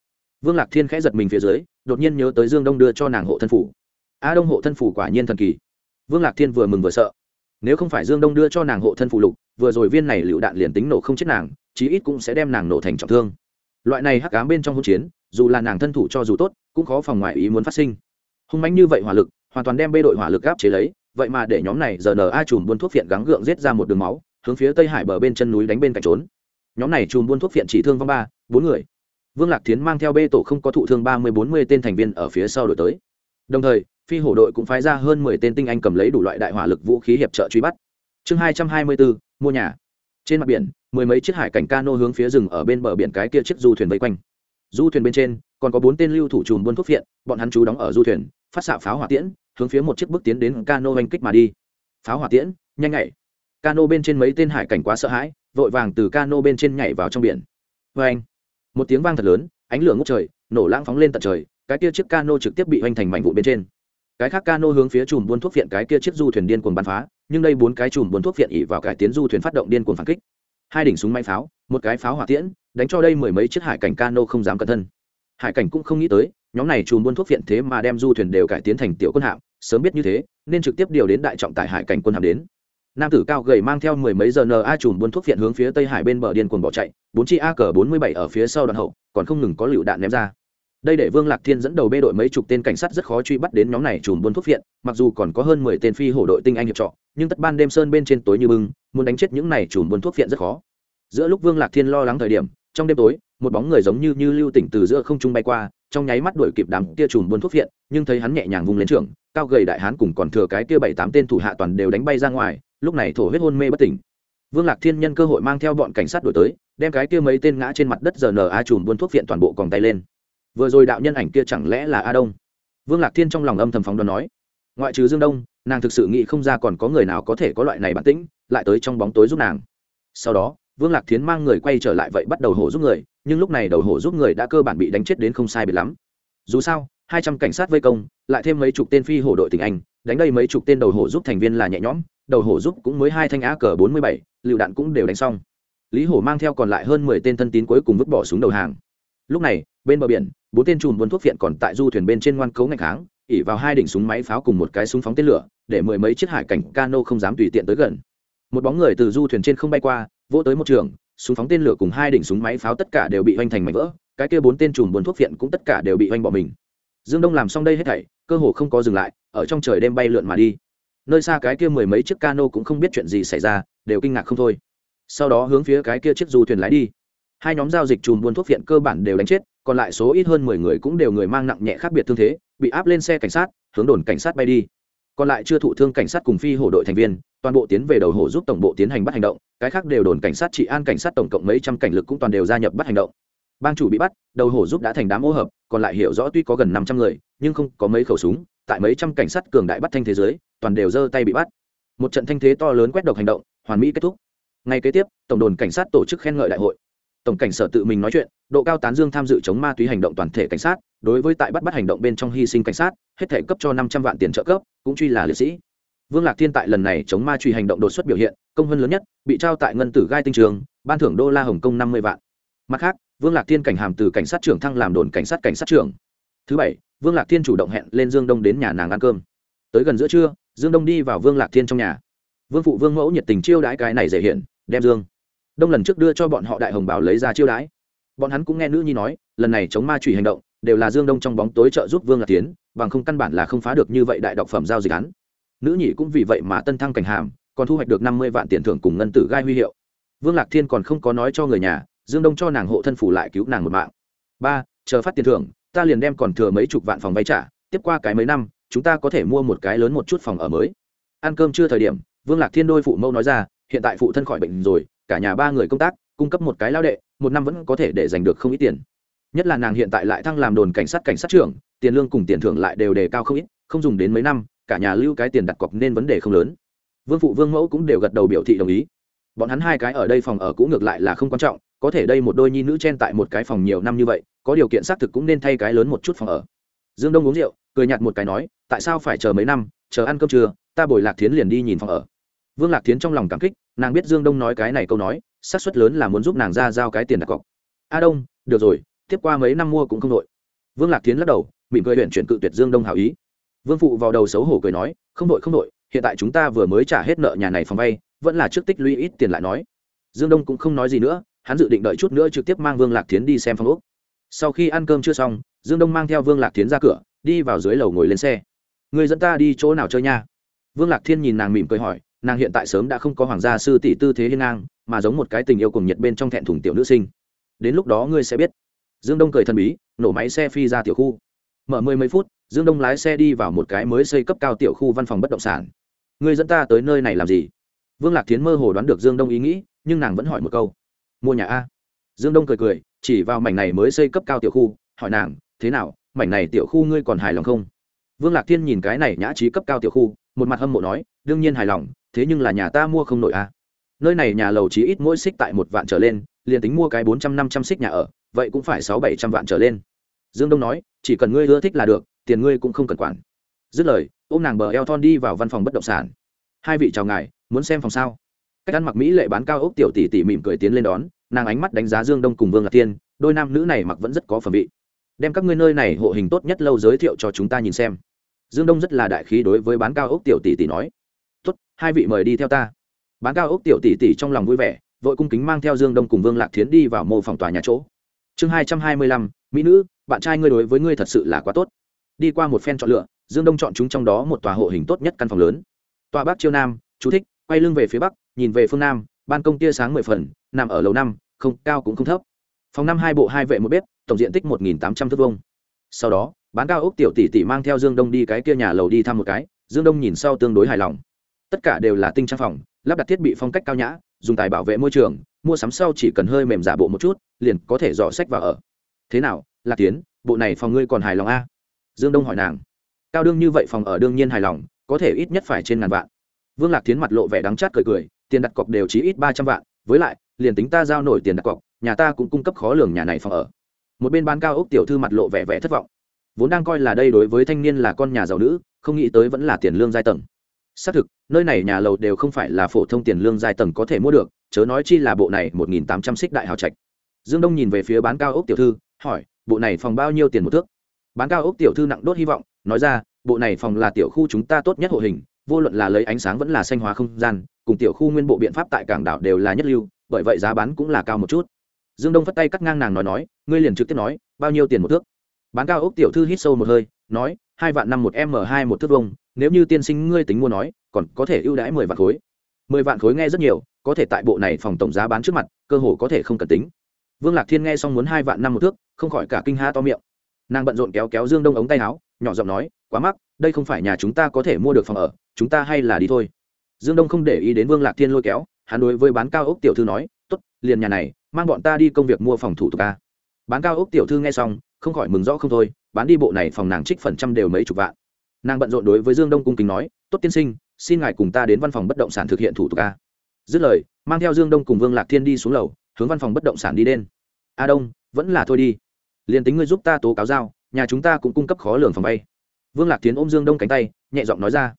Vương lạc thiên khẽ giật mình phía dưới, đột nhiên nhớ tới dương đông đưa cho nàng hộ thân phủ. A đông hộ thân phủ quả nhiên thần kỳ. Vương lạc thiên vừa mừng vừa sợ nếu không phải dương đông đưa cho nàng hộ thân phụ lục, vừa rồi viên này lựu đạn liền tính nổ không chết nàng, chí ít cũng sẽ đem nàng nổ thành trọng thương. Loại này hắc cám bên trong hỗn chiến, dù là nàng thân thủ cho dù tốt, cũng khó phòng ngoại ý muốn phát sinh. Hung mãnh như vậy hỏa lực, hoàn toàn đem bê đội hỏa lực gáp chế lấy, vậy mà để nhóm này giờ n a chùm buôn thuốc phiện gắng gượng giết ra một đường máu, hướng phía tây hải bờ bên chân núi đánh bên cạnh trốn. Nhóm này chùm buôn thuốc phiện chỉ thương vong ba, bốn người. Vương lạc tiến mang theo bê tổ không có thụ thương ba mươi bốn mươi tên thành viên ở phía sau đổi tới. Đồng thời phi hổ đội cũng phái ra hơn mười tên tinh anh cầm lấy đủ loại đại hỏa lực vũ khí hiệp trợ truy bắt. Chương hai trăm hai mươi bốn, mua nhà. Trên mặt biển, mười mấy chiếc hải cảnh cano hướng phía rừng ở bên bờ biển cái kia chiếc du thuyền vây quanh. Du thuyền bên trên, còn có bốn tên lưu thủ chùm buôn thuốc viện bọn hắn chú đóng ở du thuyền, phát xạ pháo hỏa tiễn, hướng phía một chiếc bước tiến đến cano oanh kích mà đi. Pháo hỏa tiễn, nhanh nhảy. Cano bên trên mấy tên hải cảnh quá sợ hãi, vội vàng từ cano bên trên nhảy vào trong biển. Vê anh một tiếng vang thật lớn, ánh lửa ngút trời, nổ lãng phóng lên tận trời, cái kia chiếc cano trực tiếp bị hoành thành mảnh vụ bên trên cái khác cano hướng phía chùm buôn thuốc viện cái kia chiếc du thuyền điên cuồng bắn phá, nhưng đây bốn cái chùm buôn thuốc viện ỉ vào cải tiến du thuyền phát động điên cuồng phản kích. Hai đỉnh súng máy pháo, một cái pháo hỏa tiễn, đánh cho đây mười mấy chiếc hải cảnh cano không dám cẩn thân. Hải cảnh cũng không nghĩ tới, nhóm này chùm buôn thuốc viện thế mà đem du thuyền đều cải tiến thành tiểu quân hạm, sớm biết như thế, nên trực tiếp điều đến đại trọng tải hải cảnh quân hạm đến. Nam tử cao gầy mang theo mười mấy giờ na chùm buôn thuốc viện hướng phía tây hải bên bờ điên cuồng bỏ chạy, bốn chi a cờ bốn mươi bảy ở phía sau đoạn hậu, còn không ngừng có lựu đạn ném ra đây để vương lạc thiên dẫn đầu bê đội mấy chục tên cảnh sát rất khó truy bắt đến nhóm này chùm buôn thuốc viện, mặc dù còn có hơn mười tên phi hổ đội tinh anh hiệp trọ, nhưng tất ban đêm sơn bên trên tối như bưng, muốn đánh chết những này chùm buôn thuốc viện rất khó. Giữa lúc vương lạc thiên lo lắng thời điểm, trong đêm tối, một bóng người giống như như lưu tỉnh từ giữa không trung bay qua, trong nháy mắt đuổi kịp đám kia chùm buôn thuốc viện, nhưng thấy hắn nhẹ nhàng vung lên trường cao gầy đại hán cùng còn thừa cái kia bảy tám tên thủ hạ toàn đều đánh bay ra ngoài, lúc này thổ huyết hôn mê bất tỉnh. Vương lạc thiên nhân cơ hội mang theo bọn cảnh sát đuổi tới, đem cái kia mấy tên ngã trên mặt đất giờ nờ a chùm buôn thuốc viện toàn bộ còng tay lên vừa rồi đạo nhân ảnh kia chẳng lẽ là a đông? Vương lạc thiên trong lòng âm thầm phóng đoán nói. Ngoại trừ dương đông, nàng thực sự nghĩ không ra còn có người nào có thể có loại này bản tĩnh, lại tới trong bóng tối giúp nàng. Sau đó, vương lạc thiến mang người quay trở lại vậy bắt đầu hổ giúp người, nhưng lúc này đầu hổ giúp người đã cơ bản bị đánh chết đến không sai biệt lắm. Dù sao, hai trăm cảnh sát vây công, lại thêm mấy chục tên phi hổ đội tình anh, đánh đây mấy chục tên đầu hổ giúp thành viên là nhẹ nhõm, đầu hổ giúp cũng mới hai thanh á cờ bốn mươi bảy, lựu đạn cũng đều đánh xong. Lý hổ mang theo còn lại hơn mười tên thân tín cuối cùng vứt bỏ xuống đầu hàng lúc này, bên bờ biển, bốn tên chùm buôn thuốc viện còn tại du thuyền bên trên ngoan cấu ngạch kháng ỉ vào hai đỉnh súng máy pháo cùng một cái súng phóng tên lửa, để mười mấy chiếc hải cảnh cano không dám tùy tiện tới gần. Một bóng người từ du thuyền trên không bay qua, vỗ tới một trường, súng phóng tên lửa cùng hai đỉnh súng máy pháo tất cả đều bị hoành thành mảnh vỡ, cái kia bốn tên chùm buôn thuốc viện cũng tất cả đều bị hoành bỏ mình. Dương đông làm xong đây hết thảy, cơ hồ không có dừng lại, ở trong trời đêm bay lượn mà đi. Nơi xa cái kia mười mấy chiếc cano cũng không biết chuyện gì xảy ra, đều kinh ngạc không thôi. Sau đó hướng phía cái kia chiếc du thuyền lái đi hai nhóm giao dịch chùm buôn thuốc viện cơ bản đều đánh chết, còn lại số ít hơn mười người cũng đều người mang nặng nhẹ khác biệt thương thế, bị áp lên xe cảnh sát, hướng đồn cảnh sát bay đi. Còn lại chưa thụ thương cảnh sát cùng phi hổ đội thành viên, toàn bộ tiến về đầu hổ giúp tổng bộ tiến hành bắt hành động, cái khác đều đồn cảnh sát trị an cảnh sát tổng cộng mấy trăm cảnh lực cũng toàn đều gia nhập bắt hành động. Bang chủ bị bắt, đầu hổ giúp đã thành đám ô hợp, còn lại hiểu rõ tuy có gần năm trăm người, nhưng không có mấy khẩu súng, tại mấy trăm cảnh sát cường đại bắt thanh thế giới, toàn đều giơ tay bị bắt. Một trận thanh thế to lớn quét độc hành động, hoàn mỹ kết thúc. Ngay kế tiếp, tổng đồn cảnh sát tổ chức khen ngợi đại hội tổng cảnh sở tự mình nói chuyện, độ cao tán dương tham dự chống ma túy hành động toàn thể cảnh sát, đối với tại bắt bắt hành động bên trong hy sinh cảnh sát, hết thể cấp cho năm trăm vạn tiền trợ cấp, cũng truy là liệt sĩ. Vương lạc thiên tại lần này chống ma truy hành động đột xuất biểu hiện, công hơn lớn nhất, bị trao tại ngân tử gai tinh trường, ban thưởng đô la hồng kông năm mươi vạn. Mặt khác, vương lạc thiên cảnh hàm từ cảnh sát trưởng thăng làm đồn cảnh sát cảnh sát trưởng. Thứ bảy, vương lạc thiên chủ động hẹn lên dương đông đến nhà nàng ăn cơm. Tới gần giữa trưa, dương đông đi vào vương lạc thiên trong nhà. Vương phụ vương mẫu nhiệt tình chiêu đãi cái này dễ hiện đem dương đông lần trước đưa cho bọn họ đại hồng bảo lấy ra chiêu đãi. Bọn hắn cũng nghe nữ nhi nói, lần này chống ma trùy hành động, đều là dương đông trong bóng tối trợ giúp vương lạc tiến bằng không căn bản là không phá được như vậy đại độc phẩm giao dịch án. Nữ nhị cũng vì vậy mà tân thăng cảnh hàm, còn thu hoạch được năm mươi vạn tiền thưởng cùng ngân tử gai huy hiệu. Vương lạc thiên còn không có nói cho người nhà, dương đông cho nàng hộ thân phủ lại cứu nàng một mạng. Ba, chờ phát tiền thưởng, ta liền đem còn thừa mấy chục vạn phòng vay trả, tiếp qua cái mấy năm, chúng ta có thể mua một cái lớn một chút phòng ở mới. Ăn cơm chưa thời điểm, vương lạc thiên đôi phụ mẫu nói ra, hiện tại phụ thân khỏi bệnh rồi cả nhà ba người công tác, cung cấp một cái lao đệ, một năm vẫn có thể để giành được không ít tiền. Nhất là nàng hiện tại lại thăng làm đồn cảnh sát cảnh sát trưởng, tiền lương cùng tiền thưởng lại đều đề cao không ít, không dùng đến mấy năm, cả nhà lưu cái tiền đặt cọc nên vấn đề không lớn. Vương phụ vương mẫu cũng đều gật đầu biểu thị đồng ý. Bọn hắn hai cái ở đây phòng ở cũng ngược lại là không quan trọng, có thể đây một đôi nhi nữ chen tại một cái phòng nhiều năm như vậy, có điều kiện xác thực cũng nên thay cái lớn một chút phòng ở. Dương đông uống rượu, cười nhạt một cái nói, tại sao phải chờ mấy năm, chờ ăn cơm trưa, ta bồi lạc thiến liền đi nhìn phòng ở. Vương lạc thiến trong lòng cảm kích nàng biết dương đông nói cái này câu nói, xác suất lớn là muốn giúp nàng ra giao cái tiền đặt cọc. A đông, được rồi, tiếp qua mấy năm mua cũng không đội vương lạc tiến lắc đầu, mỉm cười huyện chuyển cự tuyệt dương đông hảo ý. Vương phụ vào đầu xấu hổ cười nói, không đội không đội hiện tại chúng ta vừa mới trả hết nợ nhà này phòng vay, vẫn là trước tích lũy ít tiền lại nói. Dương đông cũng không nói gì nữa, hắn dự định đợi chút nữa trực tiếp mang vương lạc tiến đi xem phòng úc sau khi ăn cơm chưa xong, dương đông mang theo vương lạc tiến ra cửa, đi vào dưới lầu ngồi lên xe. Người dẫn ta đi chỗ nào chơi nha? Vương lạc thiên nhìn nàng mỉm cười hỏi nàng hiện tại sớm đã không có hoàng gia sư tỷ tư thế hiên ngang, mà giống một cái tình yêu cùng nhiệt bên trong thẹn thùng tiểu nữ sinh. Đến lúc đó ngươi sẽ biết. Dương đông cười thần bí, nổ máy xe phi ra tiểu khu. Mở mười mấy phút, dương đông lái xe đi vào một cái mới xây cấp cao tiểu khu văn phòng bất động sản. Ngươi dẫn ta tới nơi này làm gì? Vương lạc tiến mơ hồ đoán được dương đông ý nghĩ, nhưng nàng vẫn hỏi một câu. Mua nhà a. Dương đông cười cười, chỉ vào mảnh này mới xây cấp cao tiểu khu, hỏi nàng, thế nào, mảnh này tiểu khu ngươi còn hài lòng không? Vương lạc thiên nhìn cái này nhã trí cấp cao tiểu khu, một mặt hâm mộ nói, đương nhiên hài lòng thế nhưng là nhà ta mua không nổi a nơi này nhà lầu chỉ ít mỗi xích tại một vạn trở lên, liền tính mua cái bốn trăm năm trăm xích nhà ở, vậy cũng phải sáu bảy trăm vạn trở lên. Dương đông nói, chỉ cần ngươi ưa thích là được, tiền ngươi cũng không cần quản. Dứt lời ô m nàng bờ eo thon đi vào văn phòng bất động sản. Hai vị chào ngài, muốn xem phòng sao? Cách ăn mặc mỹ lệ bán cao ốc tiểu tỷ tỷ mỉm cười tiến lên đón, nàng ánh mắt đánh giá dương đông cùng vương lạc tiên đôi nam nữ này mặc vẫn rất có phẩm vị. Đem các ngươi nơi này hộ hình tốt nhất lâu giới thiệu cho chúng ta nhìn xem. Dương đông rất là đại khí đối với bán cao ốc tiểu tỷ tỷ nói tốt, hai vị mời đi theo ta. Bán cao ốc tiểu tỷ tỷ trong lòng vui vẻ, vội cung kính mang theo dương đông cùng vương lạc thiến đi vào mô phòng tòa nhà chỗ. Chương hai trăm hai mươi lăm, mỹ nữ, bạn trai ngươi đối với ngươi thật sự là quá tốt. Đi qua một phen chọn lựa, dương đông chọn chúng trong đó một tòa hộ hình tốt nhất căn phòng lớn. Tòa bắc chiêu nam, chú thích, quay lưng về phía bắc, nhìn về phương nam, ban công tia sáng mười phần, nằm ở lầu năm, không, cao cũng không thấp. Phòng năm hai bộ hai vệ một bếp, tổng diện tích một nghìn tám trăm thước vông sau đó, bán cao ốc tiểu tỷ tỷ mang theo dương đông đi cái kia nhà lầu đi thăm một cái, dương đông nhìn sau tương đối hài lòng tất cả đều là tinh trang phòng, lắp đặt thiết bị phong cách cao nhã, dùng tài bảo vệ môi trường, mua sắm sau chỉ cần hơi mềm giả bộ một chút, liền có thể dò sách vào ở. Thế nào, lạc tiến, bộ này phòng ngươi còn hài lòng a? Dương đông hỏi nàng. Cao đương như vậy phòng ở đương nhiên hài lòng, có thể ít nhất phải trên ngàn vạn. Vương lạc tiến mặt lộ vẻ đắng chát cười cười, tiền đặt cọc đều chỉ ít ba trăm vạn, với lại, liền tính ta giao nổi tiền đặt cọc, nhà ta cũng cung cấp khó lường nhà này phòng ở. Một bên bán cao ốc tiểu thư mặt lộ vẻ vẻ thất vọng. Vốn đang coi là đây đối với thanh niên là con nhà giàu nữ, không nghĩ tới vẫn là tiền lương giai tầng xác thực, nơi này nhà lầu đều không phải là phổ thông tiền lương giai tầng có thể mua được, chớ nói chi là bộ này một nghìn tám trăm xích đại hào trạch. Dương đông nhìn về phía bán cao ốc tiểu thư, hỏi, bộ này phòng bao nhiêu tiền một thước? Bán cao ốc tiểu thư nặng đốt hy vọng, nói ra, bộ này phòng là tiểu khu chúng ta tốt nhất hộ hình, vô luận là lấy ánh sáng vẫn là xanh hóa không gian, cùng tiểu khu nguyên bộ biện pháp tại cảng đảo đều là nhất lưu, bởi vậy giá bán cũng là cao một chút. Dương đông phất tay cắt ngang nàng nói nói, ngươi liền trực tiếp nói, bao nhiêu tiền một thước? Bán cao ốc tiểu thư hít sâu một hơi, nói, hai vạn năm một m hai một thước vông nếu như tiên sinh ngươi tính mua nói, còn có thể ưu đãi mười vạn khối. Mười vạn khối nghe rất nhiều, có thể tại bộ này phòng tổng giá bán trước mặt, cơ hồ có thể không cần tính. Vương lạc thiên nghe xong muốn hai vạn năm một thước, không khỏi cả kinh ha to miệng. Nàng bận rộn kéo kéo dương đông ống tay áo, nhỏ giọng nói, quá mắc, đây không phải nhà chúng ta có thể mua được phòng ở, chúng ta hay là đi thôi. Dương đông không để ý đến vương lạc thiên lôi kéo, hắn đối với bán cao ốc tiểu thư nói t ố t liền nhà này, mang bọn ta đi công việc mua phòng thủ tục ta bán cao ốc tiểu thư nghe xong, không khỏi mừng rõ không thôi, bán đi bộ này phòng nàng trích phần trăm đều mấy chục vạn nàng bận rộn đối với dương đông cung kính nói, tốt tiên sinh, xin ngài cùng ta đến văn phòng bất động sản thực hiện thủ tục a. Dứt lời, mang theo dương đông cùng vương lạc thiên đi xuống lầu, hướng văn phòng bất động sản đi đen a đông, vẫn là thôi đi. Liền tính ngươi giúp ta tố cáo giao, nhà chúng ta cũng cung cấp khó lường phòng vay vương lạc tiến ôm dương đông cánh tay, nhẹ giọng nói ra.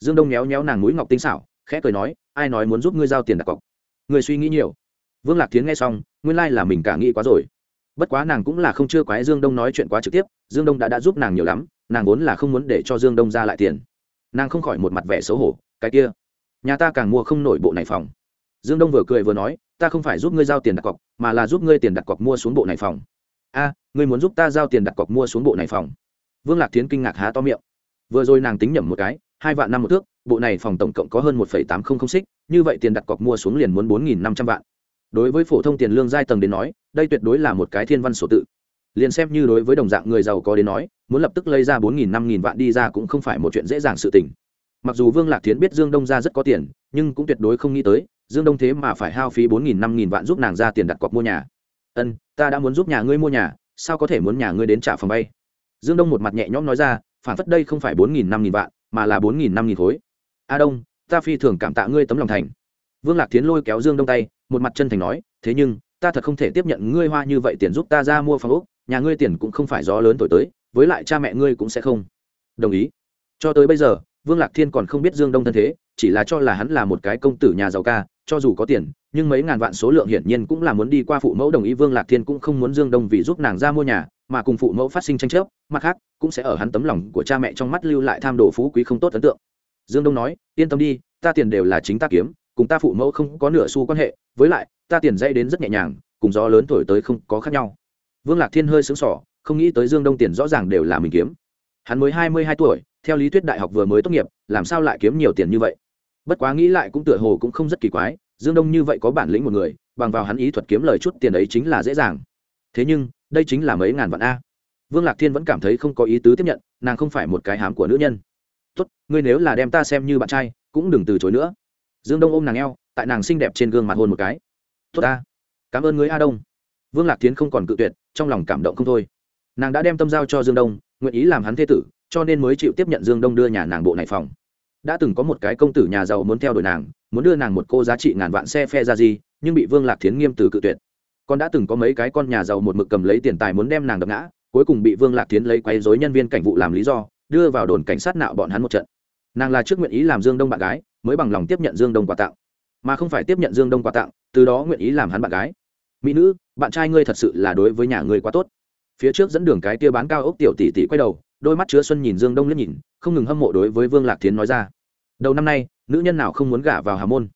Dương đông méo méo nàng núi ngọc tinh xảo, khẽ cười nói, ai nói muốn giúp ngươi giao tiền đặt cọc? Người suy nghĩ nhiều. Vương lạc tiến nghe xong, nguyên lai là mình cả nghĩ quá rồi. Bất quá nàng cũng là không chưa quái dương đông nói chuyện quá trực tiếp, dương đông đã đã giúp nàng nhiều lắm nàng vốn là không muốn để cho dương đông ra lại tiền. Nàng không khỏi một mặt vẻ xấu hổ, cái kia, nhà ta càng mua không nổi bộ này phòng. Dương đông vừa cười vừa nói, ta không phải giúp ngươi giao tiền đặt cọc, mà là giúp ngươi tiền đặt cọc mua xuống bộ này phòng. A, ngươi muốn giúp ta giao tiền đặt cọc mua xuống bộ này phòng? Vương lạc tiến kinh ngạc há to miệng. Vừa rồi nàng tính nhầm một cái, hai vạn năm một thước, bộ này phòng tổng cộng có hơn một tám trăm linh xích, như vậy tiền đặt cọc mua xuống liền muốn bốn năm trăm vạn. Đối với phổ thông tiền lương giai tầng đến nói, đây tuyệt đối là một cái thiên văn sổ tự liền xem như đối với đồng dạng người giàu có đến nói, muốn lập tức lấy ra bốn nghìn năm nghìn vạn đi ra cũng không phải một chuyện dễ dàng sự tình. Mặc dù vương lạc thiến biết dương đông ra rất có tiền, nhưng cũng tuyệt đối không nghĩ tới, dương đông thế mà phải hao phí bốn nghìn năm nghìn vạn giúp nàng ra tiền đặt cọc mua nhà. Ân, ta đã muốn giúp nhà ngươi mua nhà, sao có thể muốn nhà ngươi đến trả phòng bay? Dương đông một mặt nhẹ nhõm nói ra, phản phất đây không phải bốn nghìn năm nghìn vạn, mà là bốn nghìn năm nghìn khối. A đông, ta phi thường cảm tạ ngươi tấm lòng thành. Vương lạc tiến lôi kéo dương đông tay, một mặt chân thành nói, thế nhưng, ta thật không thể tiếp nhận ngươi hoa như vậy tiền giúp ta ra mua phòng úc nhà ngươi tiền cũng không phải gió lớn thổi tới, với lại cha mẹ ngươi cũng sẽ không. Đồng ý. Cho tới bây giờ, vương lạc thiên còn không biết dương đông thân thế, chỉ là cho là hắn là một cái công tử nhà giàu ca, cho dù có tiền, nhưng mấy ngàn vạn số lượng hiển nhiên cũng là muốn đi qua phụ mẫu đồng ý vương lạc thiên cũng không muốn dương đông vì giúp nàng ra mua nhà, mà cùng phụ mẫu phát sinh tranh chấp, mặt khác, cũng sẽ ở hắn tấm lòng của cha mẹ trong mắt lưu lại tham đồ phú quý không tốt ấn tượng. Dương đông nói, yên tâm đi, ta tiền đều là chính ta kiếm, cùng ta phụ mẫu không có nửa xu quan hệ, với lại, ta tiền dây đến rất nhẹ nhàng, cùng gió lớn thổi tới không có khác nhau vương lạc thiên hơi sướng sỏ không nghĩ tới dương đông tiền rõ ràng đều là mình kiếm. Hắn mới hai mươi hai tuổi, theo lý thuyết đại học vừa mới tốt nghiệp, làm sao lại kiếm nhiều tiền như vậy? Bất quá nghĩ lại cũng tựa hồ cũng không rất kỳ quái, dương đông như vậy có bản lĩnh một người, bằng vào hắn ý thuật kiếm lời chút tiền ấy chính là dễ dàng. Thế nhưng, đây chính là mấy ngàn vạn a. Vương lạc thiên vẫn cảm thấy không có ý tứ tiếp nhận, nàng không phải một cái hám của nữ nhân. Tốt, ngươi nếu là đem ta xem như bạn trai, cũng đừng từ chối nữa. Dương đông ôm nàng eo, tại nàng xinh đẹp trên gương mặt hôn một cái. Tốt ta cảm ơn ngươi a đông. Vương lạc Thiên không còn cự tuyệt trong lòng cảm động không thôi. Nàng đã đem tâm giao cho dương đông, nguyện ý làm hắn thế tử, cho nên mới chịu tiếp nhận dương đông đưa nhà nàng bộ này phòng. Đã từng có một cái công tử nhà giàu muốn theo đuổi nàng, muốn đưa nàng một cô giá trị ngàn vạn xe phe ra gì, nhưng bị vương lạc thiến nghiêm từ cự tuyệt. Còn đã từng có mấy cái con nhà giàu một mực cầm lấy tiền tài muốn đem nàng đập ngã, cuối cùng bị vương lạc thiến lấy quấy dối nhân viên cảnh vụ làm lý do, đưa vào đồn cảnh sát nạo bọn hắn một trận. Nàng là trước nguyện ý làm dương đông bạn gái, mới bằng lòng tiếp nhận dương đông quà tặng. Mà không phải tiếp nhận dương đông quà tặng, từ đó nguyện ý làm hắn bạn gái. Mỹ nữ bạn trai ngươi thật sự là đối với nhà ngươi quá tốt. Phía trước dẫn đường cái kia bán cao ốc tiểu tỷ tỷ quay đầu, đôi mắt chứa xuân nhìn dương đông liếc nhìn, không ngừng hâm mộ đối với vương lạc tiến nói ra. Đầu năm nay, nữ nhân nào không muốn gả vào hà môn?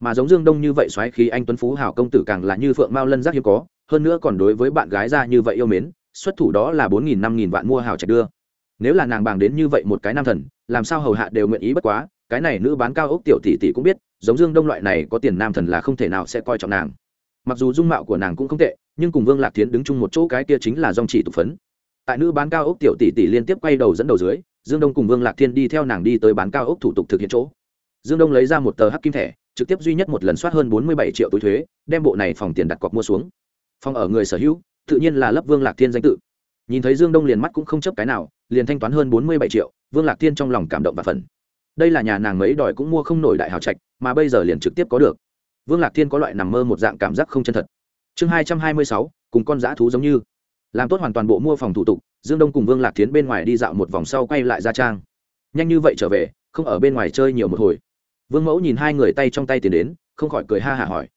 Mà giống dương đông như vậy xoáy khí anh tuấn phú hảo công tử càng là như phượng mao lân giác hiếm có, hơn nữa còn đối với bạn gái ra như vậy yêu mến, xuất thủ đó là bốn nghìn năm nghìn vạn mua hào trạch đưa. Nếu là nàng bàng đến như vậy một cái nam thần, làm sao hầu hạ đều nguyện ý bất quá, cái này nữ bán cao ốc tiểu tỷ tỷ cũng biết, giống dương đông loại này có tiền nam thần là không thể nào sẽ coi trọng nàng mặc dù dung mạo của nàng cũng không tệ, nhưng cùng vương lạc thiến đứng chung một chỗ cái kia chính là dòng chỉ tục phấn. Tại nữ bán cao ốc tiểu tỷ tỷ liên tiếp quay đầu dẫn đầu dưới, dương đông cùng vương lạc thiên đi theo nàng đi tới bán cao ốc thủ tục thực hiện chỗ. Dương đông lấy ra một tờ hắc kim thẻ, trực tiếp duy nhất một lần soát hơn bốn mươi bảy triệu túi thuế, đem bộ này phòng tiền đặt cọc mua xuống. Phòng ở người sở hữu, tự nhiên là lấp vương lạc thiên danh tự. Nhìn thấy dương đông liền mắt cũng không chấp cái nào, liền thanh toán hơn bốn mươi bảy triệu, vương lạc thiên trong lòng cảm động và phần đây là nhà nàng mấy đòi cũng mua không nổi đại hào trạch, mà bây giờ liền trực tiếp có được vương lạc thiên có loại nằm mơ một dạng cảm giác không chân thật. Chương hai trăm hai mươi sáu, cùng con dã thú giống như. Làm tốt hoàn toàn bộ mua phòng thủ tục, dương đông cùng vương lạc tiến bên ngoài đi dạo một vòng sau quay lại ra trang. Nhanh như vậy trở về, không ở bên ngoài chơi nhiều một hồi. Vương mẫu nhìn hai người tay trong tay tiến đến, không khỏi cười ha hả hỏi.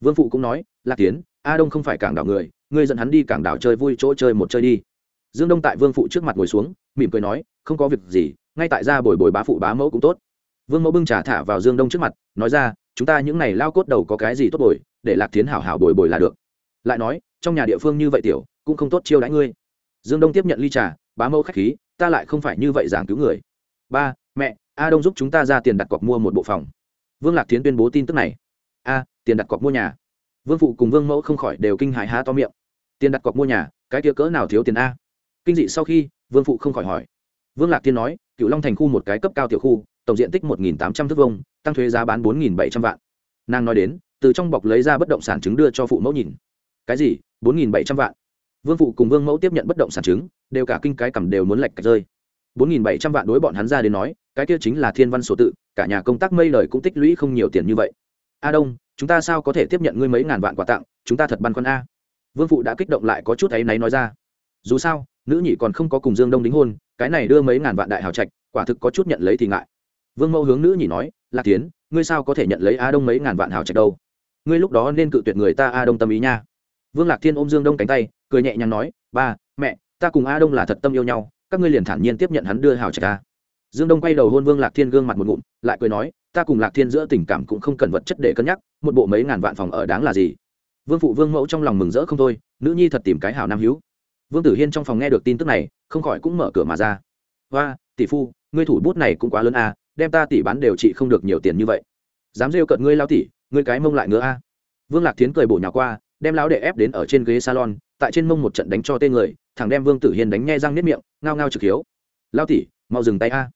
Vương phụ cũng nói, lạc tiến a đông không phải cảng đảo người, ngươi dẫn hắn đi cảng đảo chơi vui chỗ chơi một chơi đi. Dương đông tại vương phụ trước mặt ngồi xuống, mỉm cười nói, không có việc gì, ngay tại ra bồi bồi bá phụ bá mẫu cũng tốt. Vương mẫu bưng trà thả vào dương đông trước mặt, nói ra chúng ta những này lao cốt đầu có cái gì tốt bồi, để lạc tiến hảo hảo bồi bồi là được. Lại nói, trong nhà địa phương như vậy tiểu, cũng không tốt chiêu đãi ngươi. Dương đông tiếp nhận ly trà, bá mẫu k h á c h khí, ta lại không phải như vậy giảng cứu người. Ba, mẹ, a đông giúp chúng ta ra tiền đặt cọc mua một bộ phòng. Vương lạc tiến tuyên bố tin tức này. A, tiền đặt cọc mua nhà. Vương phụ cùng vương mẫu không khỏi đều kinh hại há to miệng. Tiền đặt cọc mua nhà, cái kia cỡ nào thiếu tiền a? Kinh dị sau khi, vương phụ không khỏi hỏi. Vương lạc tiên nói cựu long thành khu một cái cấp cao tiểu khu tổng diện tích một nghìn tám trăm thước vông tăng thuế giá bán bốn nghìn bảy trăm vạn. Nàng nói đến, từ trong bọc lấy ra bất động sản chứng đưa cho phụ mẫu nhìn. Cái gì? Bốn nghìn bảy trăm vạn? Vương phụ cùng vương mẫu tiếp nhận bất động sản chứng, đều cả kinh cái cầm đều muốn lệch cả rơi. Bốn nghìn bảy trăm vạn đối bọn hắn ra đến nói, cái kia chính là thiên văn số tự, cả nhà công tác mây lời cũng tích lũy không nhiều tiền như vậy. A đông, chúng ta sao có thể tiếp nhận ngươi mấy ngàn vạn quà tặng, chúng ta thật băn khoăn a. Vương phụ đã kích động lại có chút áy náy nói ra. Dù sao, nữ nhị còn không có cùng dương đông đính hôn, cái này đưa mấy ngàn vạn đại hào trạch, quả thực có chút nhận lấy thì ngại vương mẫu hướng nữ nhị nói, lạc tiến ngươi sao có thể nhận lấy a đông mấy ngàn vạn hào trạch đâu? Ngươi lúc đó nên cự tuyệt người ta a đông tâm ý nha. Vương lạc thiên ôm dương đông cánh tay, cười nhẹ nhàng nói, ba, mẹ, ta cùng a đông là thật tâm yêu nhau, các ngươi liền thản nhiên tiếp nhận hắn đưa hào trạch ta. Dương đông quay đầu hôn vương lạc thiên gương mặt một ngụm, lại cười nói, ta cùng lạc thiên giữa tình cảm cũng không cần vật chất để cân nhắc, một bộ mấy ngàn vạn phòng ở đáng là gì? Vương phụ vương mẫu trong lòng mừng rỡ không thôi, nữ nhi thật tìm cái hảo nam hữu. Vương tử hiên trong phòng nghe được tin tức này, không khỏi cũng mở cửa mà ra. Hoa, tỷ phu, ngươi thủ bút này cũng quá lớn à? Đem ta tỷ bán đều trị không được nhiều tiền như vậy. Dám rêu cận ngươi lao tỷ ngươi cái mông lại ngứa a. Vương lạc tiến cười bổ nhào qua, đem lão đệ ép đến ở trên ghế salon, tại trên mông một trận đánh cho tên người thằng đem vương tử Hiền đánh nghe răng nếp miệng, ngao ngao trực hiếu. Lao tỷ mau dừng tay a.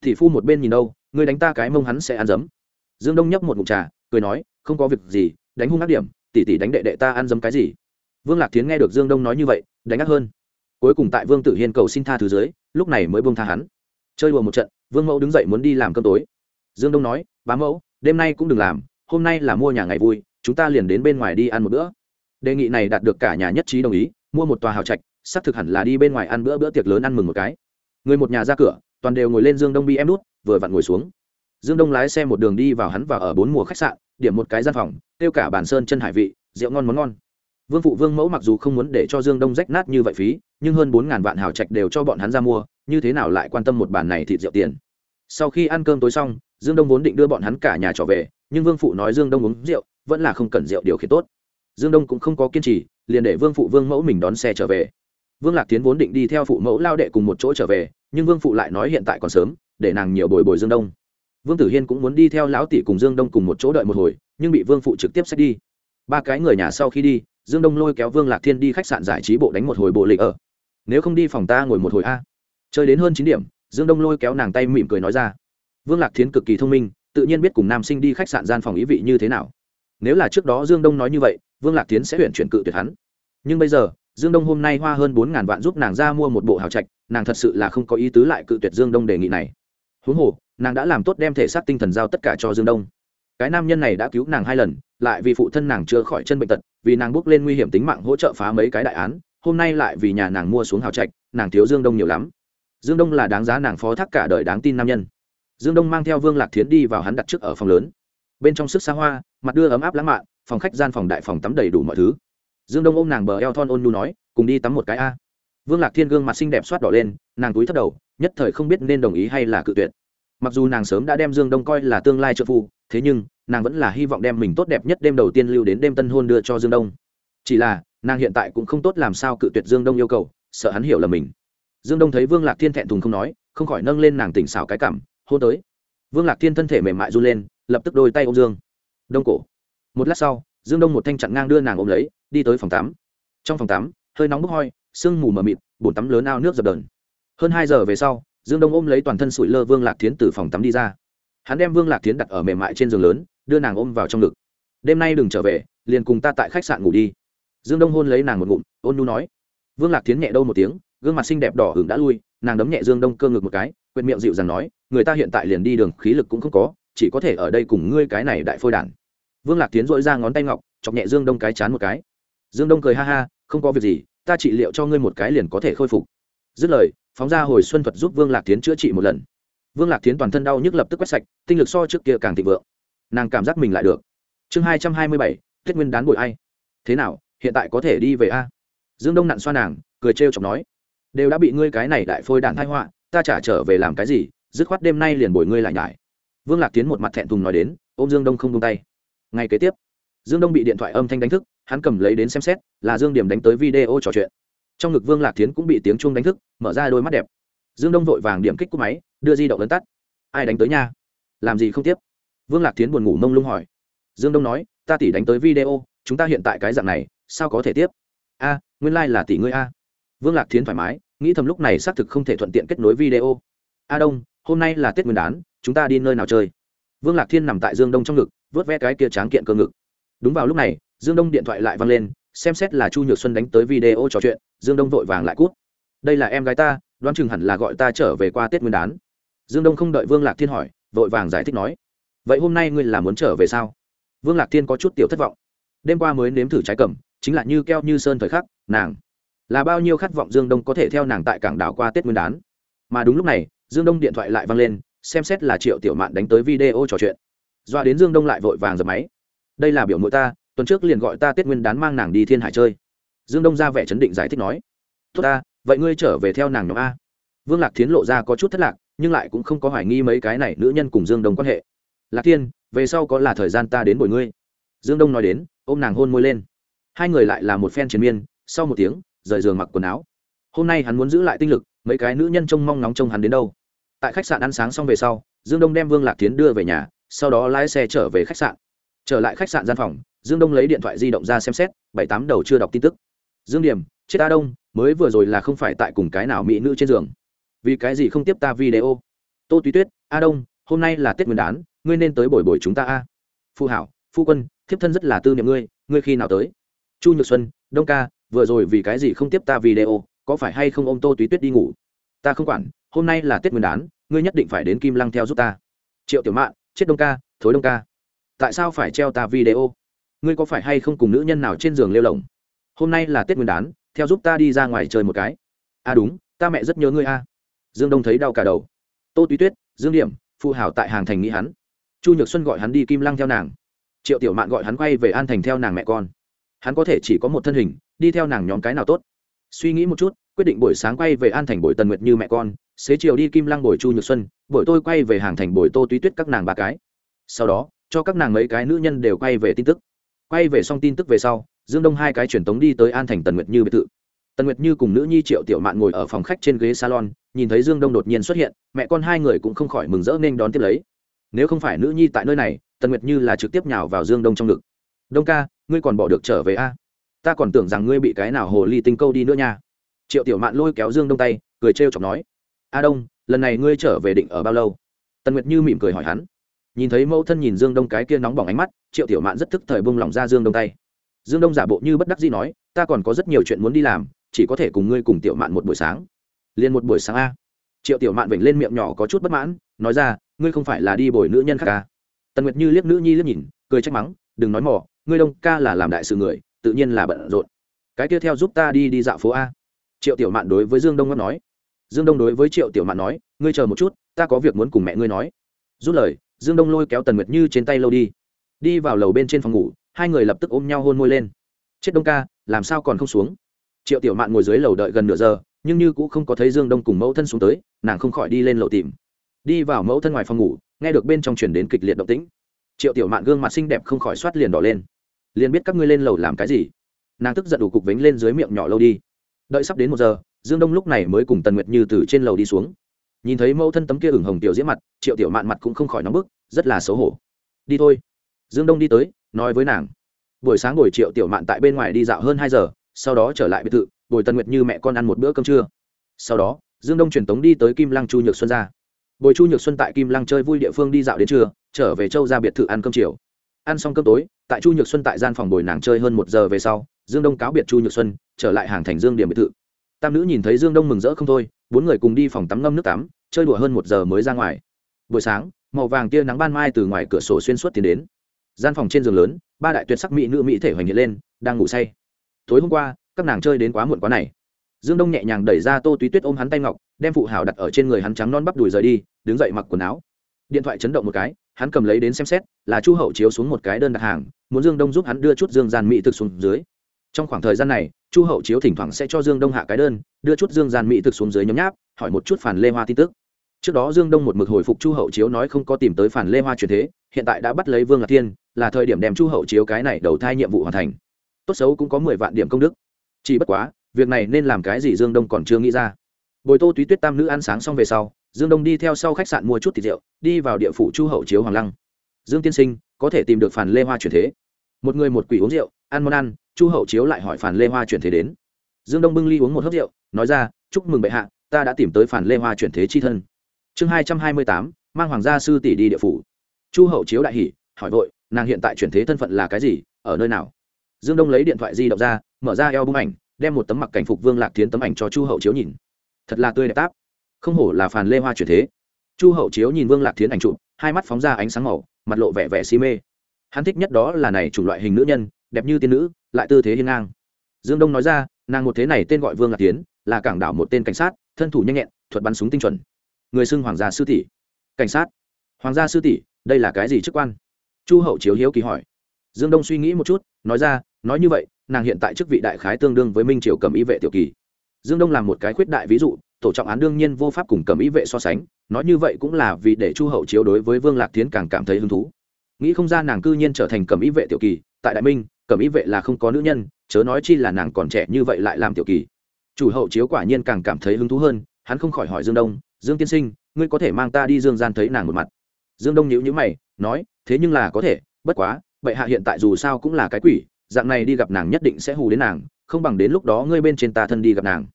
Tỷ phu một bên nhìn đâu, ngươi đánh ta cái mông hắn sẽ ăn dấm. Dương đông nhấp một mụn trà, cười nói, không có việc gì, đánh hung ác điểm, tỷ tỷ đánh đệ đệ ta ăn dấm cái gì? Vương lạc tiến nghe được dương đông nói như vậy, đánh ác hơn. Cuối cùng tại vương tử hiên cầu xin tha thứ dưới, lúc này mới buông tha hắn. Chơi đùa một trận vương mẫu đứng dậy muốn đi làm cơm tối. Dương đông nói, bá mẫu, đêm nay cũng đừng làm, hôm nay là mua nhà ngày vui, chúng ta liền đến bên ngoài đi ăn một bữa. Đề nghị này đạt được cả nhà nhất trí đồng ý, mua một tòa hào trạch, xác thực hẳn là đi bên ngoài ăn bữa bữa tiệc lớn ăn mừng một cái. Người một nhà ra cửa, toàn đều ngồi lên dương đông bi em nút vừa vặn ngồi xuống. Dương đông lái xe một đường đi vào hắn và ở bốn mùa khách sạn, điểm một cái gian phòng, tiêu cả bàn sơn chân hải vị, rượu ngon món ngon. Vương phụ vương mẫu mặc dù không muốn để cho dương đông rách nát như vậy phí, nhưng hơn bốn ngàn vạn hào trạch đều cho bọn hắn ra mua như thế nào lại quan tâm một bàn này thịt rượu tiền? Sau khi ăn cơm tối xong, dương đông vốn định đưa bọn hắn cả nhà trở về, nhưng vương phụ nói dương đông uống rượu, vẫn là không cần rượu điều khiển tốt. Dương đông cũng không có kiên trì, liền để vương phụ vương mẫu mình đón xe trở về. Vương lạc tiến vốn định đi theo phụ mẫu lao đệ cùng một chỗ trở về, nhưng vương phụ lại nói hiện tại còn sớm, để nàng nhiều bồi bồi dương đông. Vương tử hiên cũng muốn đi theo lão tỷ cùng dương đông cùng một chỗ đợi một hồi, nhưng bị vương phụ trực tiếp xét đi. Ba cái người nhà sau khi đi, dương đông lôi kéo vương lạc thiên đi khách sạn giải trí bộ đánh một hồi bộ lịch ở. Nếu không đi phòng ta ngồi một hồi a chơi đến hơn chín điểm, dương đông lôi kéo nàng tay mỉm cười nói ra. Vương lạc thiến cực kỳ thông minh, tự nhiên biết cùng nam sinh đi khách sạn gian phòng ý vị như thế nào. Nếu là trước đó dương đông nói như vậy, vương lạc Thiến sẽ huyện chuyển cự tuyệt hắn. Nhưng bây giờ, dương đông hôm nay hoa hơn bốn ngàn vạn giúp nàng ra mua một bộ hào trạch, nàng thật sự là không có ý tứ lại cự tuyệt dương đông đề nghị này. Huống hồ, nàng đã làm tốt đem thể xác tinh thần giao tất cả cho dương đông. Cái nam nhân này đã cứu nàng hai lần, lại vì phụ thân nàng chữa khỏi chân bệnh tật, vì nàng bước lên nguy hiểm tính mạng hỗ trợ phá mấy cái đại án, hôm nay lại vì nhà nàng mua xuống hào trạch, nàng thiếu dương đông nhiều lắm dương đông là đáng giá nàng phó thác cả đời đáng tin nam nhân. Dương đông mang theo vương lạc thiến đi vào hắn đặt trước ở phòng lớn. Bên trong sức xa hoa, mặt đưa ấm áp lãng mạn, phòng khách gian phòng đại phòng tắm đầy đủ mọi thứ. Dương đông ôm nàng bờ eo thon ôn nhu nói, cùng đi tắm một cái a. Vương lạc thiên gương mặt xinh đẹp soát đỏ lên, nàng túi thấp đầu, nhất thời không biết nên đồng ý hay là cự tuyệt. Mặc dù nàng sớm đã đem dương đông coi là tương lai trợ phu, thế nhưng, nàng vẫn là hy vọng đem mình tốt đẹp nhất đêm đầu tiên lưu đến đêm tân hôn đưa cho dương đông. Chỉ là, nàng hiện tại cũng không tốt làm sao cự tuyệt dương đông yêu cầu, sợ hắn hiểu là mình dương đông thấy vương lạc thiên thẹn thùng không nói, không khỏi nâng lên nàng tỉnh xảo cái cảm, hôn tới. Vương lạc thiên thân thể mềm mại run lên, lập tức đôi tay ôm dương. Đông cổ. Một lát sau, dương đông một thanh chặn ngang đưa nàng ôm lấy, đi tới phòng tắm. Trong phòng tắm, hơi nóng bốc hoi, sương mù mờ mịt, bồn tắm lớn ao nước dập đờn. Hơn hai giờ về sau, dương đông ôm lấy toàn thân sủi lơ vương lạc Thiên từ phòng tắm đi ra. Hắn đem vương lạc Thiên đặt ở mềm mại trên giường lớn, đưa nàng ôm vào trong ngực. Đêm nay đừng trở về, liền cùng ta tại khách sạn ngủ đi. Dương đông hôn lấy nàng một ngụm, ôn nu nói. Vương lạc Thiên nhẹ đâu một tiếng gương mặt xinh đẹp đỏ hửng đã lui, nàng đấm nhẹ dương đông cơ ngực một cái, quyệt miệng dịu dàng nói, người ta hiện tại liền đi đường khí lực cũng không có, chỉ có thể ở đây cùng ngươi cái này đại phôi đản vương lạc tiến dội ra ngón tay ngọc, chọc nhẹ dương đông cái chán một cái. Dương đông cười ha ha, không có việc gì, ta trị liệu cho ngươi một cái liền có thể khôi phục. Dứt lời, phóng ra hồi xuân thuật giúp vương lạc tiến chữa trị một lần. Vương lạc tiến toàn thân đau nhức lập tức quét sạch, tinh lực so trước kia càng thịnh vượng. Nàng cảm giác mình lại được. Chương hai trăm hai mươi bảy tết nguyên đán bội ai. Thế nào, hiện tại có thể đi về a? Dương đông nặn xoa nàng, cười trêu chọc nói đều đã bị ngươi cái này đại phôi đạn thai họa, ta trả trở về làm cái gì, dứt khoát đêm nay liền bồi ngươi lại nhải. Vương lạc tiến một mặt thẹn thùng nói đến, ôm dương đông không tung tay. Ngay kế tiếp, dương đông bị điện thoại âm thanh đánh thức, hắn cầm lấy đến xem xét, là dương điểm đánh tới video trò chuyện. Trong ngực vương lạc tiến cũng bị tiếng chuông đánh thức, mở ra đôi mắt đẹp. Dương đông vội vàng điểm kích cúp máy, đưa di động ấn tắt. Ai đánh tới nha? Làm gì không tiếp? Vương lạc tiến buồn ngủ mông lung hỏi. Dương đông nói, ta tỷ đánh tới video, chúng ta hiện tại cái dạng này, sao có thể tiếp? A, nguyên lai、like、là tỷ ngươi a. Vương lạc tiến thoải mái nghĩ thầm lúc này xác thực không thể thuận tiện kết nối video. A đông, hôm nay là tết nguyên đán, chúng ta đi nơi nào chơi? Vương lạc thiên nằm tại dương đông trong ngực, vớt ve cái kia tráng kiện cơ ngực. Đúng vào lúc này, dương đông điện thoại lại văng lên, xem xét là chu nhược xuân đánh tới video trò chuyện, dương đông vội vàng lại cút. Đây là em gái ta, đoán chừng hẳn là gọi ta trở về qua tết nguyên đán. Dương đông không đợi vương lạc thiên hỏi, vội vàng giải thích nói, vậy hôm nay ngươi là muốn trở về sao? Vương lạc thiên có chút tiểu thất vọng. Đêm qua mới nếm thử trái cầm chính là như keo như sơn thời khắc, nàng là bao nhiêu khát vọng dương đông có thể theo nàng tại cảng đảo qua tết nguyên đán. Mà đúng lúc này, dương đông điện thoại lại văng lên, xem xét là triệu tiểu mạn đánh tới video trò chuyện. Doa đến dương đông lại vội vàng dập máy. Đây là biểu mội ta, tuần trước liền gọi ta tết nguyên đán mang nàng đi thiên hải chơi. Dương đông ra vẻ chấn định giải thích nói. Tốt ta, vậy ngươi trở về theo nàng nhóm a. Vương lạc thiến lộ ra có chút thất lạc, nhưng lại cũng không có hoài nghi mấy cái này nữ nhân cùng dương đông quan hệ. Lạc thiên, về sau có là thời gian ta đến bồi ngươi. Dương đông nói đến, ôm nàng hôn môi lên. Hai người lại là một phen triền miên, sau một tiếng rời giường mặc quần áo. Hôm nay hắn muốn giữ lại tinh lực, mấy cái nữ nhân trông mong nóng trông hắn đến đâu. Tại khách sạn ăn sáng xong về sau, dương đông đem vương lạc tiến đưa về nhà, sau đó lái xe trở về khách sạn. Trở lại khách sạn gian phòng, dương đông lấy điện thoại di động ra xem xét, bảy tám đầu chưa đọc tin tức. Dương điểm, chết ta đông, mới vừa rồi là không phải tại cùng cái nào mỹ nữ trên giường. Vì cái gì không tiếp ta video? Tô túy tuyết, a đông, hôm nay là tết nguyên đán, ngươi nên tới bồi bồi chúng ta a. Phu hảo, phu quân, thiếp thân rất là tư niệm ngươi ngươi khi nào tới? Chu nhược xuân, đông ca vừa rồi vì cái gì không tiếp ta video, có phải hay không ô m tô túy tuyết đi ngủ? Ta không quản, hôm nay là tết nguyên đán, ngươi nhất định phải đến kim lăng theo giúp ta. Triệu tiểu mạn, chết đông ca, thối đông ca. Tại sao phải treo ta video? Ngươi có phải hay không cùng nữ nhân nào trên giường lêu lồng? Hôm nay là tết nguyên đán, theo giúp ta đi ra ngoài chơi một cái. À đúng, ta mẹ rất nhớ ngươi a. Dương đông thấy đau cả đầu. Tô túy tuyết, dương điểm phụ hảo tại hàng thành nghĩ hắn. Chu nhược xuân gọi hắn đi kim lăng theo nàng. Triệu tiểu mạn gọi hắn quay về an thành theo nàng mẹ con hắn có thể chỉ có một thân hình, đi theo nàng nhóm cái nào tốt. Suy nghĩ một chút, quyết định buổi sáng quay về an thành buổi tần nguyệt như mẹ con, xế chiều đi kim lăng buổi chu nhược xuân, buổi tôi quay về hàng thành buổi tô túy tuyết các nàng ba cái. Sau đó, cho các nàng mấy cái nữ nhân đều quay về tin tức. Quay về xong tin tức về sau, dương đông hai cái truyền tống đi tới an thành tần nguyệt như biệt thự. Tần nguyệt như cùng nữ nhi triệu tiểu mạn ngồi ở phòng khách trên ghế salon, nhìn thấy dương đông đột nhiên xuất hiện, mẹ con hai người cũng không khỏi mừng rỡ nên đón tiếp lấy. Nếu không phải nữ nhi tại nơi này, tần nguyệt như là trực tiếp nhào vào dương đông trong ngực. Đông ca ngươi còn bỏ được trở về a? Ta còn tưởng rằng ngươi bị cái nào hồ ly tinh câu đi nữa nha. Triệu tiểu mạn lôi kéo dương đông tay, cười trêu chọc nói, a đông, lần này ngươi trở về định ở bao lâu? Tần nguyệt như mỉm cười hỏi hắn. Nhìn thấy mẫu thân nhìn dương đông cái kia nóng bỏng ánh mắt, triệu tiểu mạn rất thức thời bông lỏng ra dương đông tay. Dương đông giả bộ như bất đắc dĩ nói, ta còn có rất nhiều chuyện muốn đi làm, chỉ có thể cùng ngươi cùng tiểu mạn một buổi sáng. Liền một buổi sáng a? Triệu tiểu mạn vểnh lên miệng nhỏ có chút bất mãn, nói ra, ngươi không phải là đi bồi nữ nhân khác ca tần nguyệt như liếc nữ nhi liếc nhìn, cười trách mắng, đừng nói mỏ ngươi đông ca là làm đại sự người, tự nhiên là bận rộn. Cái kia theo giúp ta đi đi dạo phố a. Triệu tiểu mạn đối với dương đông ngâm nói. Dương đông đối với triệu tiểu mạn nói, ngươi chờ một chút, ta có việc muốn cùng mẹ ngươi nói. Rút lời, dương đông lôi kéo tần nguyệt như trên tay lâu đi. Đi vào lầu bên trên phòng ngủ, hai người lập tức ôm nhau hôn môi lên. Chết đông ca, làm sao còn không xuống? Triệu tiểu mạn ngồi dưới lầu đợi gần nửa giờ, nhưng như cũng không có thấy dương đông cùng mẫu thân xuống tới, nàng không khỏi đi lên lầu tìm. Đi vào mẫu thân ngoài phòng ngủ, nghe được bên trong chuyển đến kịch liệt động tĩnh. Triệu tiểu mạn gương mặt xinh đẹp không khỏi soát liền đỏ lên liền biết các ngươi lên lầu làm cái gì. Nàng tức giận đủ cục vánh lên dưới miệng nhỏ lâu đi. Đợi sắp đến một giờ, dương đông lúc này mới cùng tần nguyệt như từ trên lầu đi xuống. Nhìn thấy mẫu thân tấm kia ửng hồng tiểu diễm mặt, triệu tiểu mạn mặt cũng không khỏi nóng bức, rất là xấu hổ. Đi thôi. Dương đông đi tới, nói với nàng. Buổi sáng buổi triệu tiểu mạn tại bên ngoài đi dạo hơn hai giờ, sau đó trở lại biệt thự bồi tần nguyệt như mẹ con ăn một bữa cơm trưa. Sau đó, dương đông truyền tống đi tới kim lăng chu nhược xuân ra. Bồi chu nhược xuân tại kim lăng chơi vui địa phương đi dạo đến trưa, trở về châu ra biệt thự ăn cơm chiều. Ăn xong cơm tối tại chu nhược xuân tại gian phòng bồi nàng chơi hơn một giờ về sau, dương đông cáo biệt chu nhược xuân, trở lại hàng thành dương điểm biệt thự. Tam nữ nhìn thấy dương đông mừng rỡ không thôi, bốn người cùng đi phòng tắm ngâm nước tắm, chơi đùa hơn một giờ mới ra ngoài. Buổi sáng, màu vàng tia nắng ban mai từ ngoài cửa sổ xuyên suốt tiến đến. Gian phòng trên giường lớn, ba đại tuyệt sắc mỹ nữ mỹ thể hoành hiện lên, đang ngủ say. Tối hôm qua, các nàng chơi đến quá muộn quá này. Dương đông nhẹ nhàng đẩy ra tô túy tuyết ôm hắn tay ngọc, đem phụ hảo đặt ở trên người hắn trắng non bắp đùi rời đi, đứng dậy mặc quần áo điện thoại chấn động một cái, hắn cầm lấy đến xem xét, là chu hậu chiếu xuống một cái đơn đặt hàng, muốn dương đông giúp hắn đưa chút dương gian mỹ thực xuống dưới. Trong khoảng thời gian này, chu hậu chiếu thỉnh thoảng sẽ cho dương đông hạ cái đơn, đưa chút dương gian mỹ thực xuống dưới nhấm nháp, hỏi một chút phản lê hoa tin tức. Trước đó dương đông một mực hồi phục chu hậu chiếu nói không có tìm tới phản lê hoa truyền thế, hiện tại đã bắt lấy vương ngạc thiên, là thời điểm đem chu hậu chiếu cái này đầu thai nhiệm vụ hoàn thành. Tốt xấu cũng có mười vạn điểm công đức. Chỉ bất quá, việc này nên làm cái gì dương đông còn chưa nghĩ ra. Bồi tô túy tuyết tam nữ ăn sáng xong về sau dương đông đi theo sau khách sạn mua chút thịt rượu, đi vào địa phủ chu hậu chiếu hoàng lăng. Dương tiên sinh, có thể tìm được phản lê hoa chuyển thế. Một người một quỷ uống rượu, ăn món ăn, chu hậu chiếu lại hỏi phản lê hoa chuyển thế đến. Dương đông bưng ly uống một hớp rượu, nói ra, chúc mừng bệ hạ, ta đã tìm tới phản lê hoa chuyển thế chi thân. Chương hai trăm hai mươi tám, mang hoàng gia sư tỷ đi địa phủ. Chu hậu chiếu đại hỉ, hỏi vội, nàng hiện tại chuyển thế thân phận là cái gì, ở nơi nào? Dương đông lấy điện thoại di động ra, mở ra eo bung ảnh, đem một tấm mặc cảnh phục vương lạc thiến tấm ảnh cho chu hậu chiếu nhìn. Thật là tươi đẹp táp không hổ là phàn lê hoa chuyển thế. Chu hậu chiếu nhìn vương lạc thiến ảnh trụ hai mắt phóng ra ánh sáng màu, mặt lộ vẻ vẻ si mê. Hắn thích nhất đó là này chủng loại hình nữ nhân, đẹp như tiên nữ, lại tư thế hiên ngang. Dương đông nói ra, nàng một thế này tên gọi vương lạc tiến là cảng đảo một tên cảnh sát, thân thủ nhanh nhẹn, thuật bắn súng tinh chuẩn. Người xưng hoàng gia sư tỷ. Cảnh sát. Hoàng gia sư tỷ, đây là cái gì chức quan? Chu hậu chiếu hiếu kỳ hỏi. Dương đông suy nghĩ một chút, nói ra, nói như vậy, nàng hiện tại chức vị đại khái tương đương với minh triều cầm y vệ tiểu kỳ. Dương đông làm một cái khuyết đại ví dụ tổ trọng án đương nhiên vô pháp cùng cầm ý vệ so sánh, nói như vậy cũng là vì để chu hậu chiếu đối với vương lạc tiến càng cảm thấy hứng thú. Nghĩ không ra nàng cư nhiên trở thành cầm ý vệ tiểu kỳ, tại đại minh, cầm ý vệ là không có nữ nhân, chớ nói chi là nàng còn trẻ như vậy lại làm tiểu kỳ. Chủ hậu chiếu quả nhiên càng cảm thấy hứng thú hơn, hắn không khỏi hỏi dương đông, dương tiên sinh, ngươi có thể mang ta đi dương gian thấy nàng một mặt? Dương đông nhíu nhíu mày, nói, thế nhưng là có thể, bất quá, bệ hạ hiện tại dù sao cũng là cái quỷ, dạng này đi gặp nàng nhất định sẽ hù đến nàng, không bằng đến lúc đó ngươi bên trên ta thân đi gặp nàng.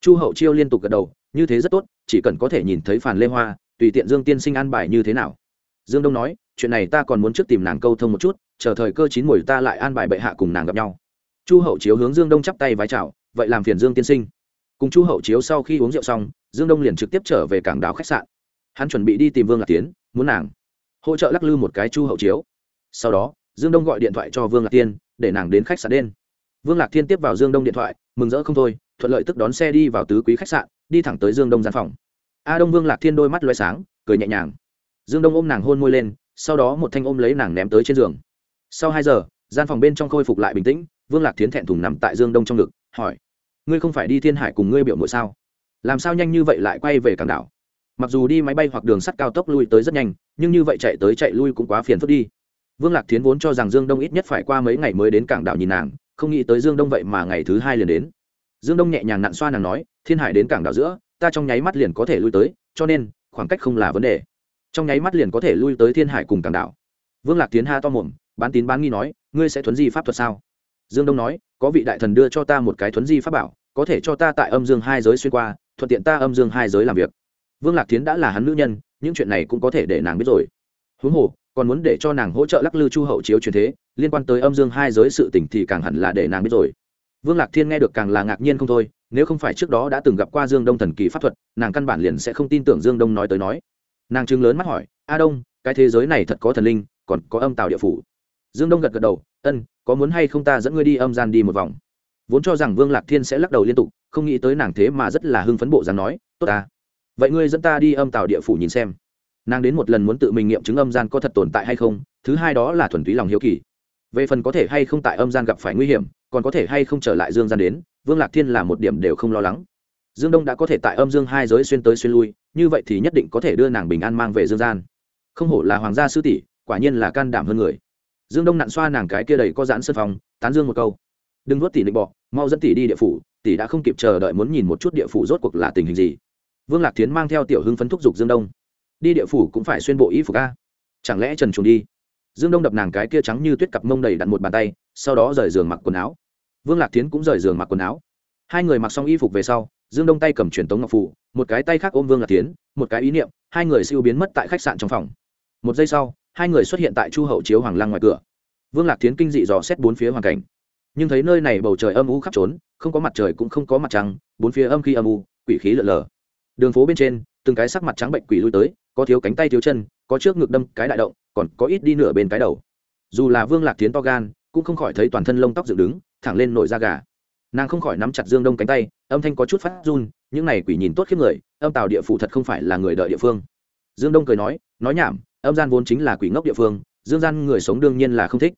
Chu hậu chiêu liên tục gật đầu như thế rất tốt, chỉ cần có thể nhìn thấy phản lê hoa, tùy tiện dương tiên sinh an bài như thế nào. Dương đông nói, chuyện này ta còn muốn trước tìm nàng câu thông một chút, chờ thời cơ chín mùi ta lại an bài bệ hạ cùng nàng gặp nhau. Chu hậu chiếu hướng dương đông chắp tay vái chào, vậy làm phiền dương tiên sinh. Cùng chu hậu chiếu sau khi uống rượu xong, dương đông liền trực tiếp trở về cảng đảo khách sạn. Hắn chuẩn bị đi tìm vương lạc tiến, muốn nàng hỗ trợ lắc lư một cái chu hậu chiếu. Sau đó, dương đông gọi điện thoại cho vương lạc tiên, để nàng đến khách sạn đen. Vương lạc thiên tiếp vào dương đông điện thoại, mừng rỡ không thôi, thuận lợi tức đón xe đi vào tứ quý khách sạn đi thẳng tới dương đông gian phòng. A đông vương lạc thiên đôi mắt loay sáng, cười nhẹ nhàng. Dương đông ôm nàng hôn môi lên, sau đó một thanh ôm lấy nàng ném tới trên giường. Sau hai giờ, gian phòng bên trong khôi phục lại bình tĩnh, vương lạc Thiến thẹn thùng nằm tại dương đông trong ngực, hỏi, ngươi không phải đi thiên hải cùng ngươi biểu mội sao? Làm sao nhanh như vậy lại quay về cảng đảo? Mặc dù đi máy bay hoặc đường sắt cao tốc lui tới rất nhanh, nhưng như vậy chạy tới chạy lui cũng quá phiền phức đi. Vương lạc Thiến vốn cho rằng dương đông ít nhất phải qua mấy ngày mới đến cảng đảo nhìn nàng, không nghĩ tới dương đông vậy mà ngày thứ hai liền đến dương đông nhẹ nhàng nặn xoa nàng nói, thiên hải đến cảng đảo giữa, ta trong nháy mắt liền có thể lui tới, cho nên, khoảng cách không là vấn đề. Trong nháy mắt liền có thể lui tới thiên hải cùng cảng đảo. Vương lạc tiến ha to mồm, bán tín bán nghi nói, ngươi sẽ thuấn di pháp thuật sao? Dương đông nói, có vị đại thần đưa cho ta một cái thuấn di pháp bảo, có thể cho ta tại âm dương hai giới xuyên qua, thuận tiện ta âm dương hai giới làm việc. Vương lạc tiến đã là hắn nữ nhân, những chuyện này cũng có thể để nàng biết rồi. Huống hồ, còn muốn để cho nàng hỗ trợ lắc lư chu hậu chiếu truyền thế, liên quan tới âm dương hai giới sự tỉnh thì càng hẳn là để nàng biết rồi vương lạc thiên nghe được càng là ngạc nhiên không thôi, nếu không phải trước đó đã từng gặp qua dương đông thần kỳ pháp thuật, nàng căn bản liền sẽ không tin tưởng dương đông nói tới nói. Nàng chứng lớn mắt hỏi, a đông, cái thế giới này thật có thần linh, còn có âm tào địa phủ? Dương đông gật gật đầu, ân, có muốn hay không ta dẫn ngươi đi âm gian đi một vòng? Vốn cho rằng vương lạc thiên sẽ lắc đầu liên tục, không nghĩ tới nàng thế mà rất là hưng phấn bộ dáng nói, tốt ta, vậy ngươi dẫn ta đi âm tào địa phủ nhìn xem. Nàng đến một lần muốn tự mình nghiệm chứng âm gian có thật tồn tại hay không, thứ hai đó là thuần túy lòng hiếu kỳ. Về phần có thể hay không tại âm gian gặp phải nguy hiểm còn có thể hay không trở lại dương gian đến, vương lạc thiên là một điểm đều không lo lắng. Dương đông đã có thể tại âm dương hai giới xuyên tới xuyên lui, như vậy thì nhất định có thể đưa nàng bình an mang về dương gian. Không hổ là hoàng gia sư tỷ, quả nhiên là can đảm hơn người. Dương đông nặn xoa nàng cái kia đầy có giãn sân phòng, tán dương một câu. Đừng nuốt tỷ định bọ, mau dẫn tỷ đi địa phủ, tỷ đã không kịp chờ đợi muốn nhìn một chút địa phủ rốt cuộc là tình hình gì. Vương lạc tiến mang theo tiểu hưng phấn thúc giục dương đông. Đi địa phủ cũng phải xuyên bộ y phục a. Chẳng lẽ trần trùng đi? Dương đông đập nàng cái kia trắng như tuyết cặp mông đầy đặn một bàn tay, sau đó rời giường mặc quần áo vương lạc tiến cũng rời giường mặc quần áo. Hai người mặc xong y phục về sau dương đông tay cầm truyền tống ngọc phủ, một cái tay khác ôm vương lạc tiến một cái ý niệm hai người siêu biến mất tại khách sạn trong phòng. Một giây sau hai người xuất hiện tại chu hậu chiếu hoàng lăng ngoài cửa. Vương lạc tiến kinh dị dò xét bốn phía hoàn cảnh. Nhưng thấy nơi này bầu trời âm u khắp trốn không có mặt trời cũng không có mặt trăng bốn phía âm khi âm u quỷ khí lợn lờ. Đường phố bên trên từng cái sắc mặt trắng bệnh quỷ lui tới có thiếu cánh tay thiếu chân có trước ngực đâm cái đại động còn có ít đi nửa bên cái đầu. Dù là vương lạc tiến to gan cũng không khỏi thấy toàn thân lông tóc dựng đứng, thẳng lên nổi da gà. Nàng không khỏi nắm chặt dương đông cánh tay, âm thanh có chút phát run, những này quỷ nhìn tốt khiếp người, âm tào địa phủ thật không phải là người đợi địa phương. Dương đông cười nói nói nhảm, âm gian vốn chính là quỷ ngốc địa phương, dương gian người sống đương nhiên là không thích.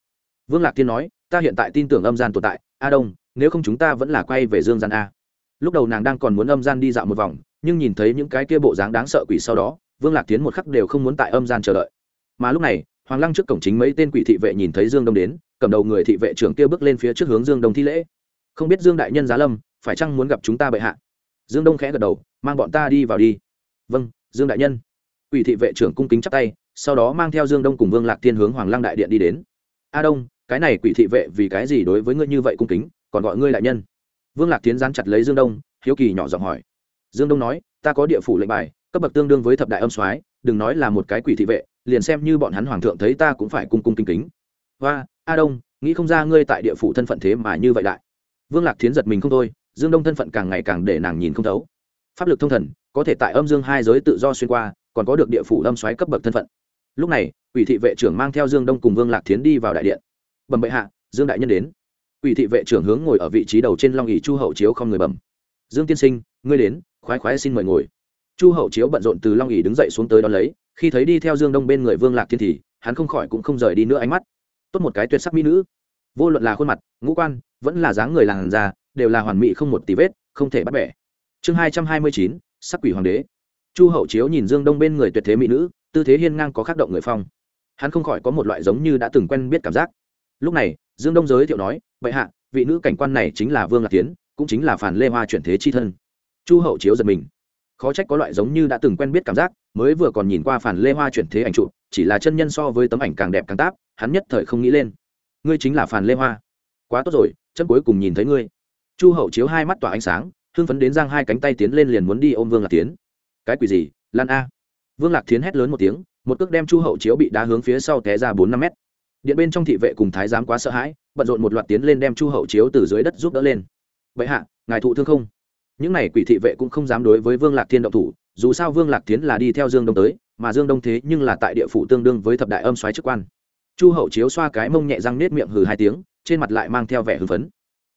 Vương lạc tiên nói, ta hiện tại tin tưởng âm gian tồn tại, a đông, nếu không chúng ta vẫn là quay về dương gian a. Lúc đầu nàng đang còn muốn âm gian đi dạo một vòng, nhưng nhìn thấy những cái kia bộ dáng đáng sợ quỷ sau đó, vương lạc tiến một khắc đều không muốn tại âm gian chờ đợi. Mà lúc này hoàng lăng trước cổng chính mấy tên quỷ thị vệ nhìn thấy dương đông đến, cầm đầu người thị vệ trưởng kia bước lên phía trước hướng dương đông thi lễ. Không biết dương đại nhân giá lâm, phải chăng muốn gặp chúng ta bệ hạ? Dương đông khẽ gật đầu, mang bọn ta đi vào đi. Vâng dương đại nhân. Quỷ thị vệ trưởng cung kính chắp tay, sau đó mang theo dương đông cùng vương lạc Thiên hướng hoàng lăng đại điện đi đến. A đông, cái này quỷ thị vệ vì cái gì đối với ngươi như vậy cung kính, còn gọi ngươi đại nhân? Vương lạc tiến dán chặt lấy dương đông, hiếu kỳ nhỏ giọng hỏi. Dương đông nói, ta có địa phủ lệnh bài, cấp bậc tương đương với thập đại âm soái, đừng nói là một cái quỷ thị vệ liền xem như bọn hắn hoàng thượng thấy ta cũng phải cung cung kính kính. Và a đông, nghĩ không ra ngươi tại địa phủ thân phận thế mà như vậy đại. Vương lạc thiến giật mình không thôi, dương đông thân phận càng ngày càng để nàng nhìn không thấu. Pháp lực thông thần, có thể tại âm dương hai giới tự do xuyên qua, còn có được địa phủ âm xoáy cấp bậc thân phận. Lúc này ủy thị vệ trưởng mang theo dương đông cùng vương lạc thiến đi vào đại điện. Bẩm bệ hạ, dương đại nhân đến. Ủy thị vệ trưởng hướng ngồi ở vị trí đầu trên long ỉ chu hậu chiếu không người bẩm. Dương tiên sinh, ngươi đến, khoái khoái xin mời ngồi chu hậu chiếu bận rộn từ long ỉ đứng dậy xuống tới đón lấy, khi thấy đi theo dương đông bên người vương lạc thiên thì, hắn không khỏi cũng không rời đi nữa ánh mắt. Tốt một cái tuyệt sắc mỹ nữ. Vô luận là khuôn mặt, ngũ quan, vẫn là dáng người làng già đều là hoàn mỹ không một tí vết, không thể bắt bẻ. Chương hai trăm hai mươi chín, sắc quỷ hoàng đế. Chu hậu chiếu nhìn dương đông bên người tuyệt thế mỹ nữ, tư thế hiên ngang có khắc động người phong. Hắn không khỏi có một loại giống như đã từng quen biết cảm giác. Lúc này, dương đông giới thiệu nói vậy hạ, vị nữ cảnh quan này chính là vương lạc tiến, cũng chính là phản lê hoa chuyển thế chi thân. Chu hậu chiếu giật mình khó trách có loại giống như đã từng quen biết cảm giác, mới vừa còn nhìn qua phản lê hoa chuyển thế ảnh trụ chỉ là chân nhân so với tấm ảnh càng đẹp càng táp, hắn nhất thời không nghĩ lên. Ngươi chính là phản lê hoa. Quá tốt rồi, chân cuối cùng nhìn thấy ngươi. Chu hậu chiếu hai mắt tỏa ánh sáng, hưng phấn đến giang hai cánh tay tiến lên liền muốn đi ôm vương lạc tiến cái quỷ gì, lan a. Vương lạc tiến hét lớn một tiếng, một cước đem chu hậu chiếu bị đá hướng phía sau té ra bốn năm mét. Điện bên trong thị vệ cùng thái giám quá sợ hãi, bận rộn một loạt tiến lên đem chu hậu chiếu từ dưới đất giúp đỡ lên. Vậy hạ, ngài thụ thương không? Những n à y quỷ thị vệ cũng không dám đối với vương lạc thiên động thủ, dù sao vương lạc tiến là đi theo dương đông tới, mà dương đông thế nhưng là tại địa phủ tương đương với thập đại âm xoáy chức quan. Chu hậu chiếu xoa cái mông nhẹ răng nết miệng hừ hai tiếng, trên mặt lại mang theo vẻ hưng phấn.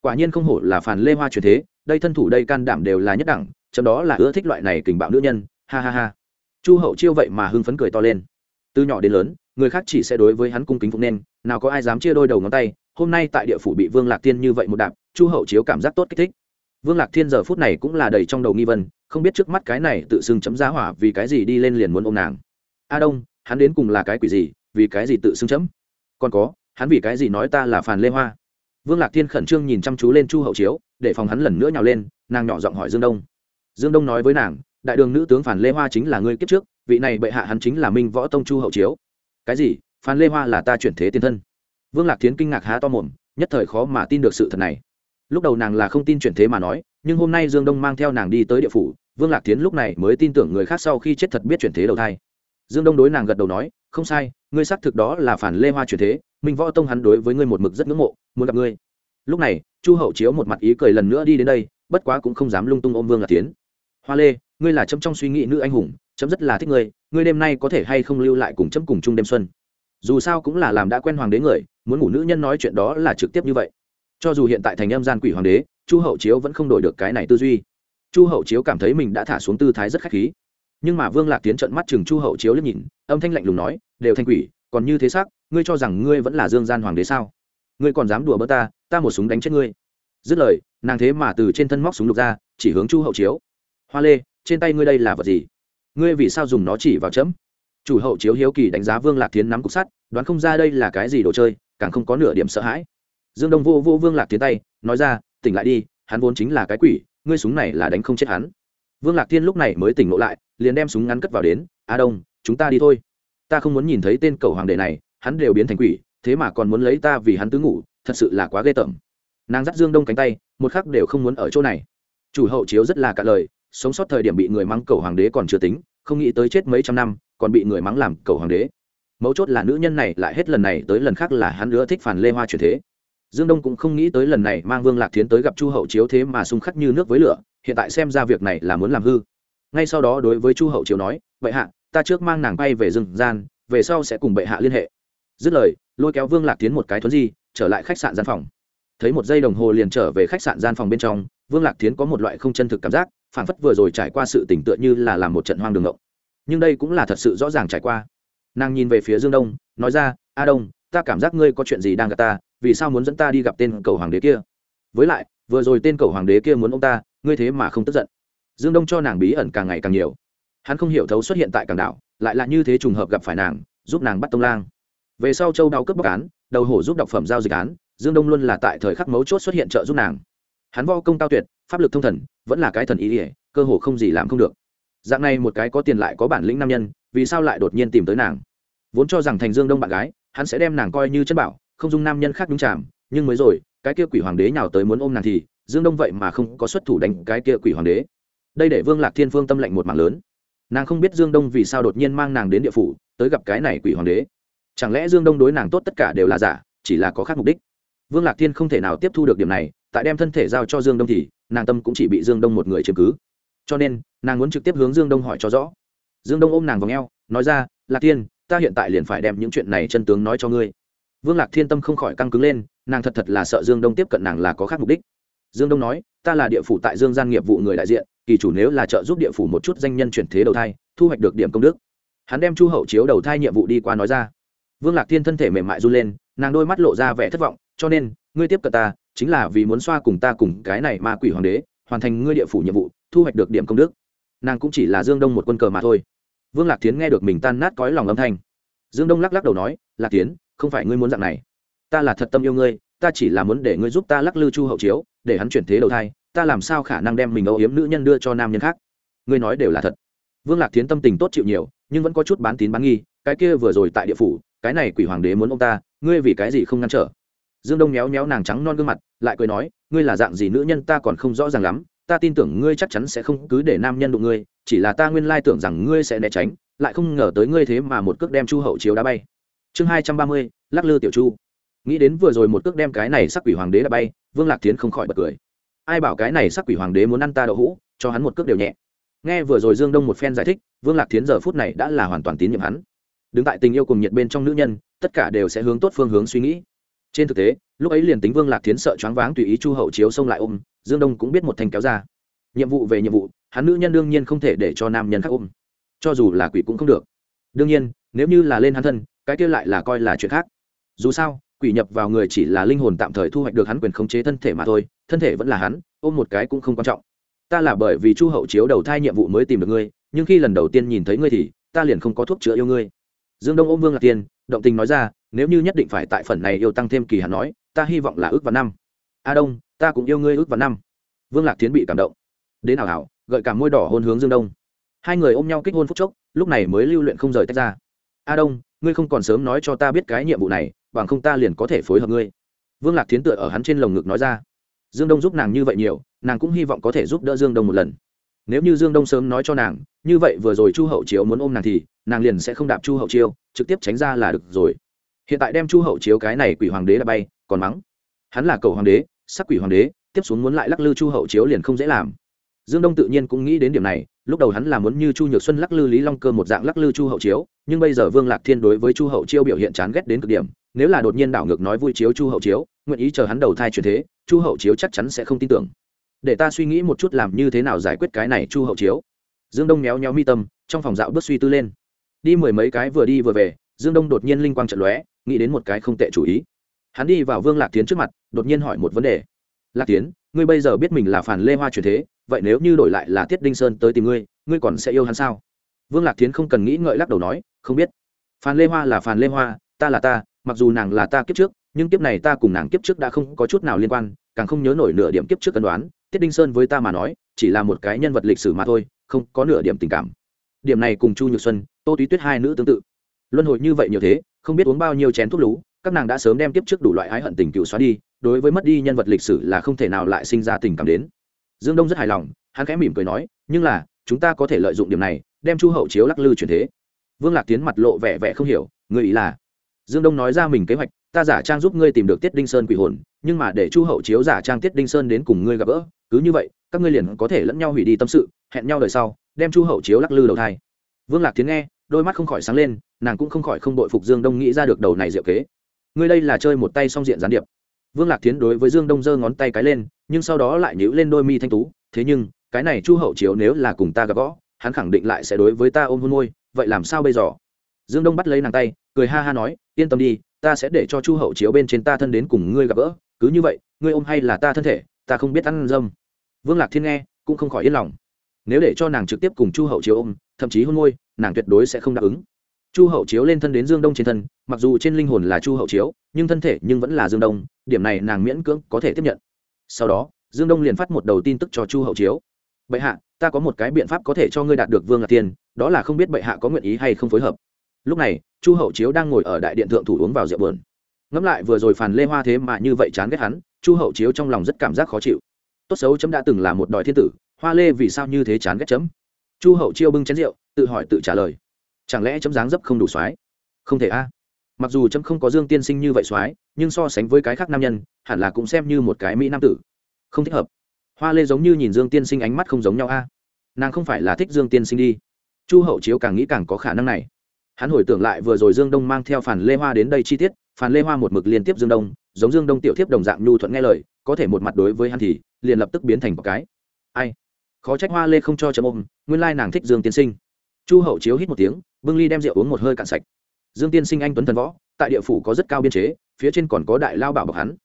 Quả nhiên không hổ là phản lê hoa truyền thế, đây thân thủ đây can đảm đều là nhất đẳng trong đó là ưa thích loại này kình bạo nữ nhân, ha ha ha. Chu hậu chiêu vậy mà hưng phấn cười to lên. Từ nhỏ đến lớn, người khác chỉ sẽ đối với hắn cung kính phục nên, nào có ai dám chia đôi đầu ngón tay, hôm nay tại địa phủ bị vương lạc tiên như vậy một đạp, chu hậu chiếu cảm giác tốt kích thích vương lạc thiên giờ phút này cũng là đầy trong đầu nghi vân không biết trước mắt cái này tự xưng chấm giá hỏa vì cái gì đi lên liền muốn ôm nàng. A đông, hắn đến cùng là cái quỷ gì, vì cái gì tự xưng chấm? Còn có, hắn vì cái gì nói ta là phàn lê hoa? Vương lạc thiên khẩn trương nhìn chăm chú lên chu hậu chiếu, để phòng hắn lần nữa nhào lên, nàng nhỏ giọng hỏi dương đông. Dương đông nói với nàng, đại đường nữ tướng phản lê hoa chính là ngươi kiếp trước, vị này bệ hạ hắn chính là minh võ tông chu hậu chiếu. Cái gì? Phan lê hoa là ta chuyển thế tiên thân. Vương lạc Thiên kinh ngạc há to mồm, nhất thời khó mà tin được sự thật này lúc đầu nàng là không tin chuyển thế mà nói, nhưng hôm nay dương đông mang theo nàng đi tới địa phủ, vương lạc tiến lúc này mới tin tưởng người khác sau khi chết thật biết chuyển thế đầu thai. Dương đông đối nàng gật đầu nói, không sai, ngươi xác thực đó là phản lê hoa chuyển thế, minh võ tông hắn đối với ngươi một mực rất ngưỡng mộ, muốn gặp ngươi. Lúc này, chu hậu chiếu một mặt ý cười lần nữa đi đến đây, bất quá cũng không dám lung tung ôm vương lạc tiến hoa lê, ngươi là chấm trong suy nghĩ nữ anh hùng, chấm rất là thích ngươi ngươi đêm nay có thể hay không lưu lại cùng chấm cùng chung đêm xuân? Dù sao cũng là làm đã quen hoàng đế người, muốn ngủ nữ nhân nói chuyện đó là trực tiếp như vậy cho dù hiện tại thành em gian quỷ hoàng đế, chu hậu chiếu vẫn không đổi được cái này tư duy. Chu hậu chiếu cảm thấy mình đã thả xuống tư thái rất khách khí. Nhưng mà vương lạc tiến trận mắt chừng chu hậu chiếu liếc nhìn, âm thanh lạnh lùng nói, đều thanh quỷ, còn như thế xác ngươi cho rằng ngươi vẫn là dương gian hoàng đế sao? Ngươi còn dám đùa bỡ ta ta một súng đánh chết ngươi. Dứt lời, nàng thế mà từ trên thân móc súng lục ra, chỉ hướng chu hậu chiếu. Hoa lê, trên tay ngươi đây là vật gì? Ngươi vì sao dùng nó chỉ vào chấm? Chủ hậu chiếu hiếu kỳ đánh giá vương lạc tiến nắm cục sắt, đoán không ra đây là cái gì đồ chơi, càng không có nửa điểm sợ hãi dương đông vô vô vương lạc tiến tay, nói ra, tỉnh lại đi, hắn vốn chính là cái quỷ, ngươi súng này là đánh không chết hắn. Vương lạc thiên lúc này mới tỉnh ngộ lại, liền đem súng ngắn cất vào đến, a đông, chúng ta đi thôi. Ta không muốn nhìn thấy tên cầu hoàng đệ này, hắn đều biến thành quỷ, thế mà còn muốn lấy ta vì hắn tứ ngủ, thật sự là quá ghê tởm. Nàng dắt dương đông cánh tay, một khắc đều không muốn ở chỗ này. Chủ hậu chiếu rất là cả lời, sống sót thời điểm bị người mắng cầu hoàng đế còn chưa tính, không nghĩ tới chết mấy trăm năm, còn bị người mắng làm cầu hoàng đế. Mấu chốt là nữ nhân này lại hết lần này tới lần khác là hắn nữa thích phản lê hoa chuyển thế dương đông cũng không nghĩ tới lần này mang vương lạc thiến tới gặp chu hậu chiếu thế mà xung khắc như nước với lửa, hiện tại xem ra việc này là muốn làm hư. Ngay sau đó đối với chu hậu chiếu nói, bệ hạ, ta trước mang nàng bay về rừng gian, về sau sẽ cùng bệ hạ liên hệ. Dứt lời, lôi kéo vương lạc tiến một cái thuấn di, trở lại khách sạn gian phòng. Thấy một giây đồng hồ liền trở về khách sạn gian phòng bên trong, vương lạc tiến có một loại không chân thực cảm giác phản phất vừa rồi trải qua sự tỉnh tựa như là làm một trận hoang đường ngộng. Nhưng đây cũng là thật sự rõ ràng trải qua. Nàng nhìn về phía dương đông, nói ra, a đông, ta cảm giác ngươi có chuyện gì đang gặp ta vì sao muốn dẫn ta đi gặp tên cầu hoàng đế kia? Với lại, vừa rồi tên cầu hoàng đế kia muốn ông ta, ngươi thế mà không tức giận. Dương đông cho nàng bí ẩn càng ngày càng nhiều. Hắn không hiểu thấu xuất hiện tại càng đảo, lại là như thế trùng hợp gặp phải nàng, giúp nàng bắt tông lang. Về sau châu đau cướp bóc án, đầu hổ giúp đọc phẩm giao dịch án, dương đông luôn là tại thời khắc mấu chốt xuất hiện trợ giúp nàng. Hắn vo công cao tuyệt, pháp lực thông thần, vẫn là cái thần ý ỉa, cơ hồ không gì làm không được. Dạng này một cái có tiền lại có bản lĩnh nam nhân, vì sao lại đột nhiên tìm tới nàng? Vốn cho rằng thành dương đông bạn gái, hắn sẽ đem nàng coi như chân bảo không dung nam nhân khác đúng chạm, nhưng mới rồi, cái kia quỷ hoàng đế nào tới muốn ôm nàng thì, dương đông vậy mà không có xuất thủ đánh cái kia quỷ hoàng đế. Đây để vương lạc thiên phương tâm lệnh một mạng lớn. Nàng không biết dương đông vì sao đột nhiên mang nàng đến địa phủ, tới gặp cái này quỷ hoàng đế. Chẳng lẽ dương đông đối nàng tốt tất cả đều là giả, chỉ là có khác mục đích? Vương lạc thiên không thể nào tiếp thu được điểm này, tại đem thân thể giao cho dương đông thì, nàng tâm cũng chỉ bị dương đông một người chiếm cứ. Cho nên, nàng muốn trực tiếp hướng dương đông hỏi cho rõ. Dương đông ôm nàng vào ngheo nói ra, lạc thiên, ta hiện tại liền phải đem những chuyện này chân tướng nói cho ngươi vương lạc thiên tâm không khỏi căng cứng lên, nàng thật thật là sợ dương đông tiếp cận nàng là có khác mục đích. Dương đông nói, ta là địa phủ tại dương gian nghiệp vụ người đại diện, kỳ chủ nếu là trợ giúp địa phủ một chút danh nhân chuyển thế đầu thai, thu hoạch được điểm công đức. Hắn đem chu hậu chiếu đầu thai nhiệm vụ đi qua nói ra. Vương lạc thiên thân thể mềm mại run lên, nàng đôi mắt lộ ra vẻ thất vọng, cho nên, ngươi tiếp cận ta, chính là vì muốn xoa cùng ta cùng cái này ma quỷ hoàng đế, hoàn thành ngươi địa phủ nhiệm vụ, thu hoạch được điểm công đức. Nàng cũng chỉ là dương đông một quân cờ mà thôi. Vương lạc tiến nghe được mình tan nát cõi lòng âm thanh. Dương đông lắc lắc đầu nói, lạc tiến không phải ngươi muốn dạng này. Ta là thật tâm yêu ngươi, ta chỉ là muốn để ngươi giúp ta lắc lư chu hậu chiếu, để hắn chuyển thế đầu thai, ta làm sao khả năng đem mình âu yếm nữ nhân đưa cho nam nhân khác? Ngươi nói đều là thật. Vương lạc thiến tâm tình tốt chịu nhiều, nhưng vẫn có chút bán tín bán nghi, cái kia vừa rồi tại địa phủ, cái này quỷ hoàng đế muốn ông ta, ngươi vì cái gì không ngăn trở? Dương đông méo méo nàng trắng non gương mặt, lại cười nói, ngươi là dạng gì nữ nhân ta còn không rõ ràng lắm, ta tin tưởng ngươi chắc chắn sẽ không cứ để nam nhân đụng ngươi, chỉ là ta nguyên lai tưởng rằng ngươi sẽ né tránh, lại không ngờ tới ngươi thế mà một cước đem chu hậu chiếu đá bay chương hai trăm ba mươi, lắc lư tiểu chu. Nghĩ đến vừa rồi một cước đem cái này sắc quỷ hoàng đế đã bay, vương lạc tiến không khỏi bật cười. Ai bảo cái này sắc quỷ hoàng đế muốn ăn ta đậu hũ, cho hắn một cước đều nhẹ. Nghe vừa rồi dương đông một phen giải thích, vương lạc tiến giờ phút này đã là hoàn toàn tín nhiệm hắn. Đứng tại tình yêu cùng nhiệt bên trong nữ nhân, tất cả đều sẽ hướng tốt phương hướng suy nghĩ. Trên thực tế, lúc ấy liền tính vương lạc tiến sợ choáng váng tùy ý chu hậu chiếu xông lại ôm, dương đông cũng biết một thanh kéo ra. Nhiệm vụ về nhiệm vụ, hắn nữ nhân đương nhiên không thể để cho nam nhân khác ôm. Cho dù là quỷ cũng không được. Đương nhiên, nếu như là lên hắn thân cái kia lại là coi là chuyện khác. Dù sao, quỷ nhập vào người chỉ là linh hồn tạm thời thu hoạch được hắn quyền khống chế thân thể mà thôi, thân thể vẫn là hắn, ôm một cái cũng không quan trọng. Ta là bởi vì chu hậu chiếu đầu thai nhiệm vụ mới tìm được ngươi, nhưng khi lần đầu tiên nhìn thấy ngươi thì, ta liền không có thuốc chữa yêu ngươi. Dương đông ôm vương lạc tiên, động tình nói ra, nếu như nhất định phải tại phần này yêu tăng thêm kỳ hạn nói, ta hy vọng là ước vào năm. A đông, ta cũng yêu ngươi ước vào năm. Vương lạc tiến bị cảm động. Đến nào hảo, gợi cả môi đỏ hôn hướng dương đông. Hai người ôm nhau kích hôn phút chốc, lúc này mới lưu luyện không rời tách ra. A đông ngươi không còn sớm nói cho ta biết cái nhiệm vụ này, bằng không ta liền có thể phối hợp ngươi. Vương lạc tiến tựa ở hắn trên lồng ngực nói ra. Dương đông giúp nàng như vậy nhiều, nàng cũng hy vọng có thể giúp đỡ dương đông một lần. Nếu như dương đông sớm nói cho nàng, như vậy vừa rồi chu hậu chiếu muốn ôm nàng thì, nàng liền sẽ không đạp chu hậu chiêu, trực tiếp tránh ra là được rồi. Hiện tại đem chu hậu chiếu cái này quỷ hoàng đế đã bay, còn mắng. Hắn là cầu hoàng đế, sắc quỷ hoàng đế, tiếp xuống muốn lại lắc lư chu hậu chiếu liền không dễ làm dương đông tự nhiên cũng nghĩ đến điểm này, lúc đầu hắn là muốn như chu nhược xuân lắc lư lý long cơ một dạng lắc lư chu hậu chiếu, nhưng bây giờ vương lạc thiên đối với chu hậu chiêu biểu hiện chán ghét đến cực điểm, nếu là đột nhiên đảo ngược nói vui chiếu chu hậu chiếu, nguyện ý chờ hắn đầu thai truyền thế, chu hậu chiếu chắc chắn sẽ không tin tưởng. Để ta suy nghĩ một chút làm như thế nào giải quyết cái này chu hậu chiếu. Dương đông méo méo mi tâm, trong phòng dạo bước suy tư lên. Đi mười mấy cái vừa đi vừa về, dương đông đột nhiên linh quang trận lóe, nghĩ đến một cái không tệ chủ ý. Hắn đi vào vương lạc tiến trước mặt, đột nhiên hỏi một vấn đề. Lạc tiến ngươi bây giờ biết mình là phản lê hoa truyền thế vậy nếu như đổi lại là tiết đinh sơn tới tìm ngươi ngươi còn sẽ yêu hắn sao? Vương lạc tiến không cần nghĩ ngợi lắc đầu nói, không biết. Phan lê hoa là Phan lê hoa, ta là ta, mặc dù nàng là ta kiếp trước, nhưng kiếp này ta cùng nàng kiếp trước đã không có chút nào liên quan, càng không nhớ nổi nửa điểm kiếp trước cân đoán tiết đinh sơn với ta mà nói, chỉ là một cái nhân vật lịch sử mà thôi, không có nửa điểm tình cảm. Điểm này cùng chu nhược xuân, tô túy tuyết hai nữ tương tự. Luân hồi như vậy nhiều thế, không biết uống bao nhiêu chén thuốc lú, các nàng đã sớm đem kiếp trước đủ loại ái hận tình cựu xóa đi, đối với mất đi nhân vật lịch sử là không thể nào lại sinh ra tình cảm đến dương đông rất hài lòng, hắn khẽ mỉm cười nói, nhưng là, chúng ta có thể lợi dụng điểm này, đem chu hậu chiếu lắc lư chuyển thế. Vương lạc tiến mặt lộ vẻ vẻ không hiểu ngươi ý là, dương đông nói ra mình kế hoạch, ta giả trang giúp ngươi tìm được tiết đinh sơn quỷ hồn, nhưng mà để chu hậu chiếu giả trang tiết đinh sơn đến cùng ngươi gặp gỡ, cứ như vậy, các ngươi liền có thể lẫn nhau hủy đi tâm sự, hẹn nhau đời sau, đem chu hậu chiếu lắc lư đầu thai. Vương lạc tiến nghe, đôi mắt không khỏi sáng lên, nàng cũng không khỏi không đội phục dương đông nghĩ ra được đầu này diệu kế. Ngươi đây là chơi một tay song diện gián điệp vương lạc tiến đối với dương đông giơ ngón tay cái lên, nhưng sau đó lại nhíu lên đôi mi thanh tú, thế nhưng, cái này chu hậu chiếu nếu là cùng ta gặp gõ hắn khẳng định lại sẽ đối với ta ôm hôn môi, vậy làm sao bây giờ? Dương đông bắt lấy nàng tay, cười ha ha nói, yên tâm đi, ta sẽ để cho chu hậu chiếu bên trên ta thân đến cùng ngươi gặp gỡ, cứ như vậy, ngươi ôm hay là ta thân thể, ta không biết ăn dâm. Vương lạc thiên nghe, cũng không khỏi yên lòng. Nếu để cho nàng trực tiếp cùng chu hậu chiếu ôm, thậm chí hôn môi, nàng tuyệt đối sẽ không đáp ứng chu hậu chiếu lên thân đến dương đông trên thân, mặc dù trên linh hồn là chu hậu chiếu, nhưng thân thể nhưng vẫn là dương đông, điểm này nàng miễn cưỡng có thể tiếp nhận. Sau đó, dương đông liền phát một đầu tin tức cho chu hậu chiếu. Bệ hạ, ta có một cái biện pháp có thể cho ngươi đạt được vương ngạc tiên, đó là không biết bệ hạ có nguyện ý hay không phối hợp. Lúc này, chu hậu chiếu đang ngồi ở đại điện thượng thủ uống vào rượu bờn ngẫm lại vừa rồi phàn lê hoa thế mà như vậy chán ghét hắn, chu hậu chiếu trong lòng rất cảm giác khó chịu. Tốt xấu chấm đã từng là một đòi thiên tử, hoa lê vì sao như thế chán ghét chấm? Chu hậu chiêu bưng chén rượu, tự hỏi tự trả lời chẳng lẽ chấm dáng dấp không đủ soái? Không thể a. Mặc dù chấm không có dương tiên sinh như vậy soái, nhưng so sánh với cái khác nam nhân, hẳn là cũng xem như một cái mỹ nam tử. Không thích hợp. Hoa lê giống như nhìn dương tiên sinh ánh mắt không giống nhau a. Nàng không phải là thích dương tiên sinh đi. Chu hậu chiếu càng nghĩ càng có khả năng này. Hắn hồi tưởng lại vừa rồi dương đông mang theo phản lê hoa đến đây chi tiết phản lê hoa một mực liên tiếp dương đông, giống dương đông tiểu thiếp đồng dạng nhu thuận nghe lời, có thể một mặt đối với hắn thì, liền lập tức biến thành một cái. Ai? Khó trách hoa lê không cho chấm ôm, nguyên lai nàng thích dương tiên sinh chu hậu chiếu hít một tiếng, bưng ly đem rượu uống một hơi cạn sạch. Dương tiên sinh anh tuấn thần võ, tại địa phủ có rất cao biên chế, phía trên còn có đại lao bảo bọc hắn.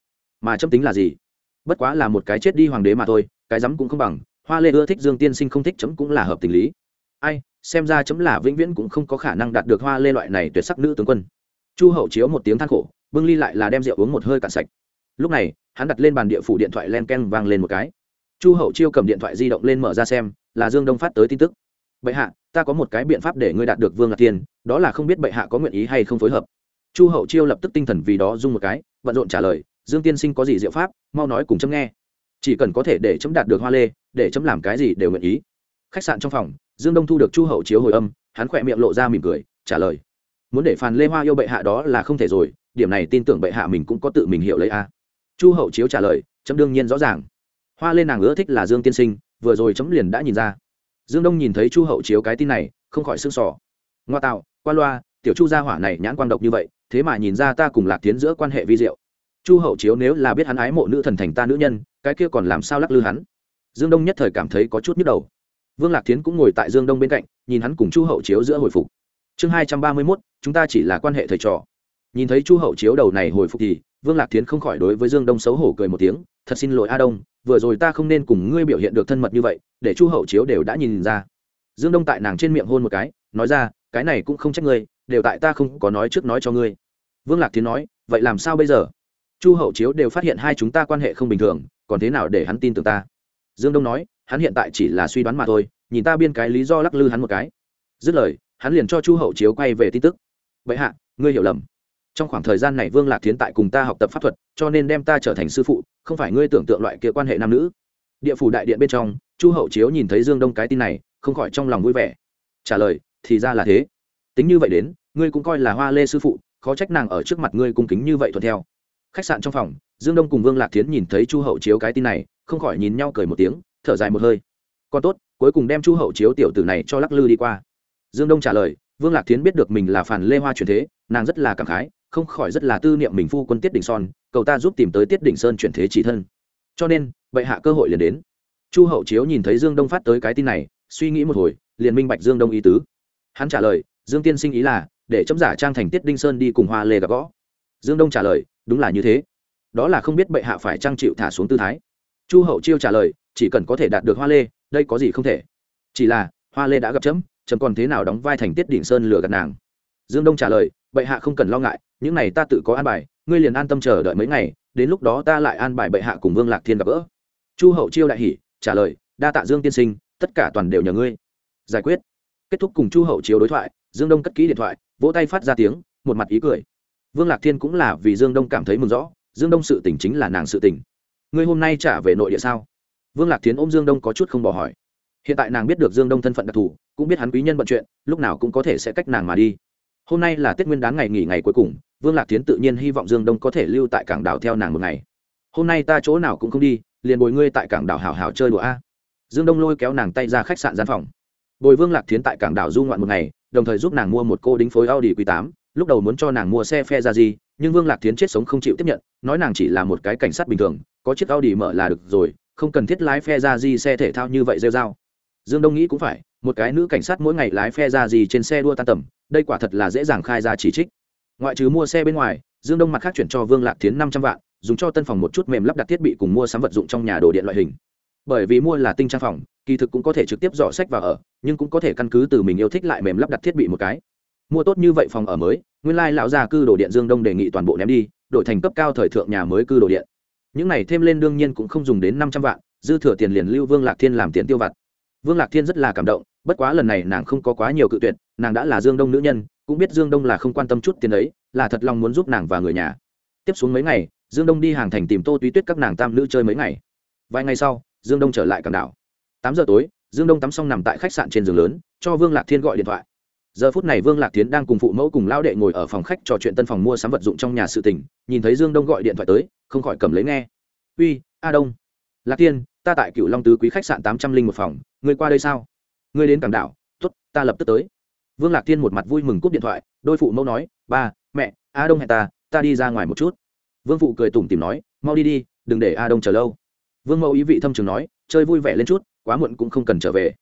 Mà chấm tính là gì? Bất quá là một cái chết đi hoàng đế mà thôi, cái rắm cũng không bằng, hoa lê ưa thích dương tiên sinh không thích chấm cũng là hợp tình lý. Ai, xem ra chấm là vĩnh viễn cũng không có khả năng đạt được hoa lê loại này tuyệt sắc nữ tướng quân. Chu hậu chiếu một tiếng than khổ, bưng ly lại là đem rượu uống một hơi cạn sạch. Lúc này, hắn đặt lên bàn địa phủ điện thoại len ken vang lên một cái. Chu hậu chiêu cầm điện thoại di động lên mở ra xem, là dương đông phát tới tin tức bệ hạ, ta có một cái biện pháp để ngươi đạt được vương ngạc tiên đó là không biết bệ hạ có nguyện ý hay không phối hợp. Chu hậu chiêu lập tức tinh thần vì đó dung một cái bận rộn trả lời, dương tiên sinh có gì diệu pháp, mau nói cùng chấm nghe. Chỉ cần có thể để chấm đạt được hoa lê, để chấm làm cái gì đều nguyện ý. Khách sạn trong phòng, dương đông thu được chu hậu chiếu hồi âm, hắn khỏe miệng lộ ra mỉm cười, trả lời, muốn để phàn lê hoa yêu bệ hạ đó là không thể rồi, điểm này tin tưởng bệ hạ mình cũng có tự mình hiểu lấy a chu hậu chiếu trả lời, chấm đương nhiên rõ ràng. Hoa lên nàng ưa thích là dương tiên sinh, vừa rồi chấm liền đã nhìn ra dương đông nhìn thấy chu hậu chiếu cái tin này, không khỏi s sỏ ngoa tạo, qua loa, tiểu chu gia hỏa này nhãn quan độc như vậy, thế mà nhìn ra ta cùng lạc tiến giữa quan hệ vi diệu. Chu hậu chiếu nếu là biết hắn ái mộ nữ thần thành ta nữ nhân, cái kia còn làm sao lắc lư hắn? Dương đông nhất thời cảm thấy có chút nhức đầu. Vương lạc tiến cũng ngồi tại dương đông bên cạnh, nhìn hắn cùng chu hậu chiếu giữa hồi phục. Chương hai trăm ba mươi mốt, chúng ta chỉ là quan hệ thầy trò. Nhìn thấy chu hậu chiếu đầu này hồi phục thì, vương lạc tiến không khỏi đối với dương đông xấu hổ cười một tiếng, thật xin lỗi a đông vừa rồi ta không nên cùng ngươi biểu hiện được thân mật như vậy, để chu hậu chiếu đều đã nhìn ra. Dương đông tại nàng trên miệng hôn một cái, nói ra, cái này cũng không trách ngươi, đều tại ta không có nói trước nói cho ngươi. Vương lạc tiến nói, vậy làm sao bây giờ? Chu hậu chiếu đều phát hiện hai chúng ta quan hệ không bình thường, còn thế nào để hắn tin tưởng ta? Dương đông nói, hắn hiện tại chỉ là suy đoán mà thôi, nhìn ta biên cái lý do lắc lư hắn một cái. Dứt lời, hắn liền cho chu hậu chiếu quay về tin tức. Vậy hạ, ngươi hiểu lầm trong khoảng thời gian này vương lạc thiến tại cùng ta học tập pháp thuật, cho nên đem ta trở thành sư phụ, không phải ngươi tưởng tượng loại kia quan hệ nam nữ. Địa phủ đại điện bên trong, chu hậu chiếu nhìn thấy dương đông cái tin này, không khỏi trong lòng vui vẻ. Trả lời, thì ra là thế. Tính như vậy đến, ngươi cũng coi là hoa lê sư phụ, khó trách nàng ở trước mặt ngươi cung kính như vậy thuận theo. Khách sạn trong phòng, dương đông cùng vương lạc thiến nhìn thấy chu hậu chiếu cái tin này, không khỏi nhìn nhau cười một tiếng, thở dài một hơi. Còn tốt, cuối cùng đem chu hậu chiếu tiểu tử này cho lắc lư đi qua. Dương đông trả lời, vương lạc thiến biết được mình là phản lê hoa truyền thế, nàng rất là cảm khái không khỏi rất là tư niệm mình phu quân tiết đỉnh son, cầu ta giúp tìm tới tiết đỉnh sơn chuyển thế chỉ thân. Cho nên, bệ hạ cơ hội liền đến. Chu hậu chiếu nhìn thấy dương đông phát tới cái tin này, suy nghĩ một hồi, liền minh bạch dương đông ý tứ. Hắn trả lời, dương tiên sinh ý là, để chấm giả trang thành tiết đinh sơn đi cùng hoa lê gặp gõ. Dương đông trả lời, đúng là như thế. Đó là không biết bệ hạ phải trang chịu thả xuống tư thái. Chu hậu chiêu trả lời, chỉ cần có thể đạt được hoa lê, đây có gì không thể. Chỉ là, hoa lê đã gặp chấm chấm còn thế nào đóng vai thành tiết đỉnh sơn lừa gạt nàng? Dương đông trả lời bệ hạ không cần lo ngại, những này ta tự có an bài, ngươi liền an tâm chờ đợi mấy ngày, đến lúc đó ta lại an bài bệ hạ cùng vương lạc thiên gặp gỡ. Chu hậu chiêu đại hỉ, trả lời, đa tạ dương tiên sinh, tất cả toàn đều nhờ ngươi. Giải quyết. Kết thúc cùng chu hậu chiếu đối thoại, dương đông cất kỹ điện thoại, vỗ tay phát ra tiếng, một mặt ý cười. Vương lạc thiên cũng là vì dương đông cảm thấy mừng rõ, dương đông sự tỉnh chính là nàng sự tỉnh ngươi hôm nay trả về nội địa sao? Vương lạc thiên ôm dương đông có chút không bỏ hỏi. Hiện tại nàng biết được dương đông thân phận đặc thù, cũng biết hắn quý nhân bận chuyện, lúc nào cũng có thể sẽ cách nàng mà đi hôm nay là tết nguyên đán ngày nghỉ ngày cuối cùng, vương lạc tiến tự nhiên hy vọng dương đông có thể lưu tại cảng đảo theo nàng một ngày. Hôm nay ta chỗ nào cũng không đi, liền bồi ngươi tại cảng đảo hảo hảo chơi đùa a. Dương đông lôi kéo nàng tay ra khách sạn gian phòng. Bồi vương lạc tiến tại cảng đảo du ngoạn một ngày, đồng thời giúp nàng mua một cô đính phối audi q tám, lúc đầu muốn cho nàng mua xe phe ra gì nhưng vương lạc tiến chết sống không chịu tiếp nhận, nói nàng chỉ là một cái cảnh sát bình thường, có chiếc audi mở là được rồi, không cần thiết lái phe ra di xe thể thao như vậy rêu r dương đông nghĩ cũng phải một cái nữ cảnh sát mỗi ngày lái phe ra gì trên xe đua tan tầm, đây quả thật là dễ dàng khai ra chỉ trích. Ngoại trừ mua xe bên ngoài, dương đông mặt khác chuyển cho vương lạc tiến năm trăm vạn, dùng cho tân phòng một chút mềm lắp đặt thiết bị cùng mua sắm vật dụng trong nhà đồ điện loại hình. Bởi vì mua là tinh trang phòng, kỳ thực cũng có thể trực tiếp dò sách vào ở, nhưng cũng có thể căn cứ từ mình yêu thích lại mềm lắp đặt thiết bị một cái. Mua tốt như vậy phòng ở mới, nguyên lai lão già cư đồ điện dương đông đề nghị toàn bộ ném đi, đổi thành cấp cao thời thượng nhà mới cư đồ điện. Những này thêm lên đương nhiên cũng không dùng đến năm trăm vạn, dư thừa tiền liền lưu vương lạc thiên làm tiền tiêu vặt vương lạc thiên rất là cảm động bất quá lần này nàng không có quá nhiều cự tuyệt nàng đã là dương đông nữ nhân cũng biết dương đông là không quan tâm chút tiền ấy, là thật lòng muốn giúp nàng và người nhà. Tiếp xuống mấy ngày dương đông đi hàng thành tìm tô túy tuyết các nàng tam nữ chơi mấy ngày. Vài ngày sau dương đông trở lại cảng đảo. Tám giờ tối dương đông tắm xong nằm tại khách sạn trên giường lớn cho vương lạc thiên gọi điện thoại. Giờ phút này vương lạc tiến đang cùng phụ mẫu cùng lão đệ ngồi ở phòng khách trò chuyện tân phòng mua sắm vật dụng trong nhà sự tỉnh nhìn thấy dương đông gọi điện thoại tới không khỏi cầm lấy nghe. Uy a đông lạc tiên, ta tại cựu long tứ quý khách sạn tám trăm linh một phòng, ngươi qua đây sao? Ngươi đến cảng đảo t ố t ta lập tức tới. Vương lạc tiên một mặt vui mừng cúp điện thoại, đôi phụ mẫu nói, ba, mẹ, a đông hẹn ta ta đi ra ngoài một chút. Vương phụ cười tủm tìm nói, mau đi đi, đừng để a đông chờ lâu. Vương mẫu ý vị thâm trường nói, chơi vui vẻ lên chút, quá muộn cũng không cần trở về.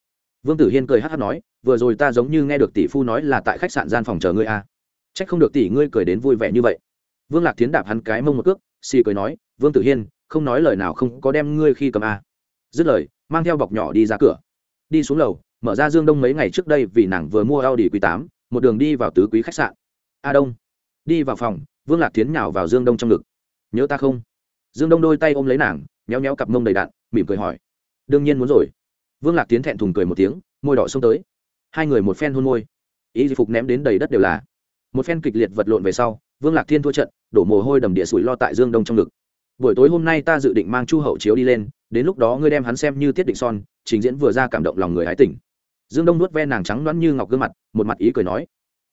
Vương tử hiên cười hát hát nói, vừa rồi ta giống như nghe được tỷ phu nói là tại khách sạn gian phòng chờ ngươi a. À. c h ắ c không được tỷ ngươi cười đến vui vẻ như vậy. Vương lạc tiến đạp hắn cái mông một cước, xì cười nói, vương tử hiên không nói lời nào không có đem ngươi khi cầm a. Dứt lời, mang theo bọc nhỏ đi ra cửa. Đi xuống lầu, mở ra dương đông mấy ngày trước đây vì nàng vừa mua audi quý tám, một đường đi vào tứ quý khách sạn. A đông, đi vào phòng, vương lạc tiến nhào vào dương đông trong ngực. Nhớ ta không? Dương đông đôi tay ôm lấy nàng, méo méo cặp mông đầy đạn, mỉm cười hỏi. Đương nhiên muốn rồi. Vương lạc tiến thẹn thùng cười một tiếng, môi đỏ xông tới. Hai người một phen hôn môi. Ý phục ném đến đầy đất đều là. Một phen kịch liệt vật lộn về sau, vương lạc thiên thua trận, đổ mồ hôi đầm địa sủi lo tại dương đông trong ngực buổi tối hôm nay ta dự định mang chu hậu chiếu đi lên, đến lúc đó ngươi đem hắn xem như tiết định son, trình diễn vừa ra cảm động lòng người hái tỉnh. Dương đông nuốt ven nàng trắng loãng như ngọc gương mặt, một mặt ý cười nói.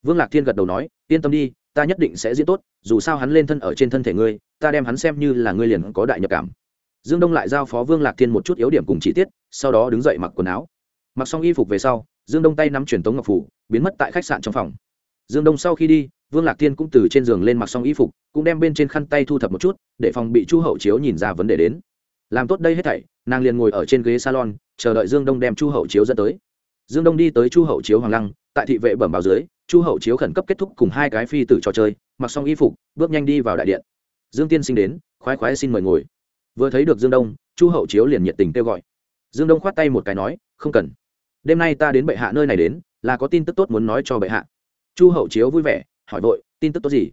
Vương lạc thiên gật đầu nói, yên tâm đi, ta nhất định sẽ diễn tốt, dù sao hắn lên thân ở trên thân thể ngươi, ta đem hắn xem như là ngươi liền có đại nhập cảm. Dương đông lại giao phó vương lạc thiên một chút yếu điểm cùng chi tiết, sau đó đứng dậy mặc quần áo. Mặc xong y phục về sau, dương đông tay nắm truyền tống ngọc phủ, biến mất tại khách sạn trong phòng. Dương đông sau khi đi, vương lạc thiên cũng từ trên giường lên mặc xong y phục cũng đem bên trên khăn tay thu thập một chút, để phòng bị chu hậu chiếu nhìn ra vấn đề đến. Làm tốt đây hết thảy, nàng liền ngồi ở trên ghế salon, chờ đợi dương đông đem chu hậu chiếu dẫn tới. Dương đông đi tới chu hậu chiếu hoàng lăng, tại thị vệ bẩm báo dưới, chu hậu chiếu khẩn cấp kết thúc cùng hai cái phi tử trò chơi, mặc xong y phục, bước nhanh đi vào đại điện. Dương tiên sinh đến, khoái khoái xin mời ngồi. Vừa thấy được dương đông, chu hậu chiếu liền nhiệt tình kêu gọi. Dương đông khoát tay một cái nói, không cần. Đêm nay ta đến bệ hạ nơi này đến, là có tin tức tốt muốn nói cho bệ hạ. Chu hậu chiếu vui vẻ, hỏi vội, tin tức tốt gì?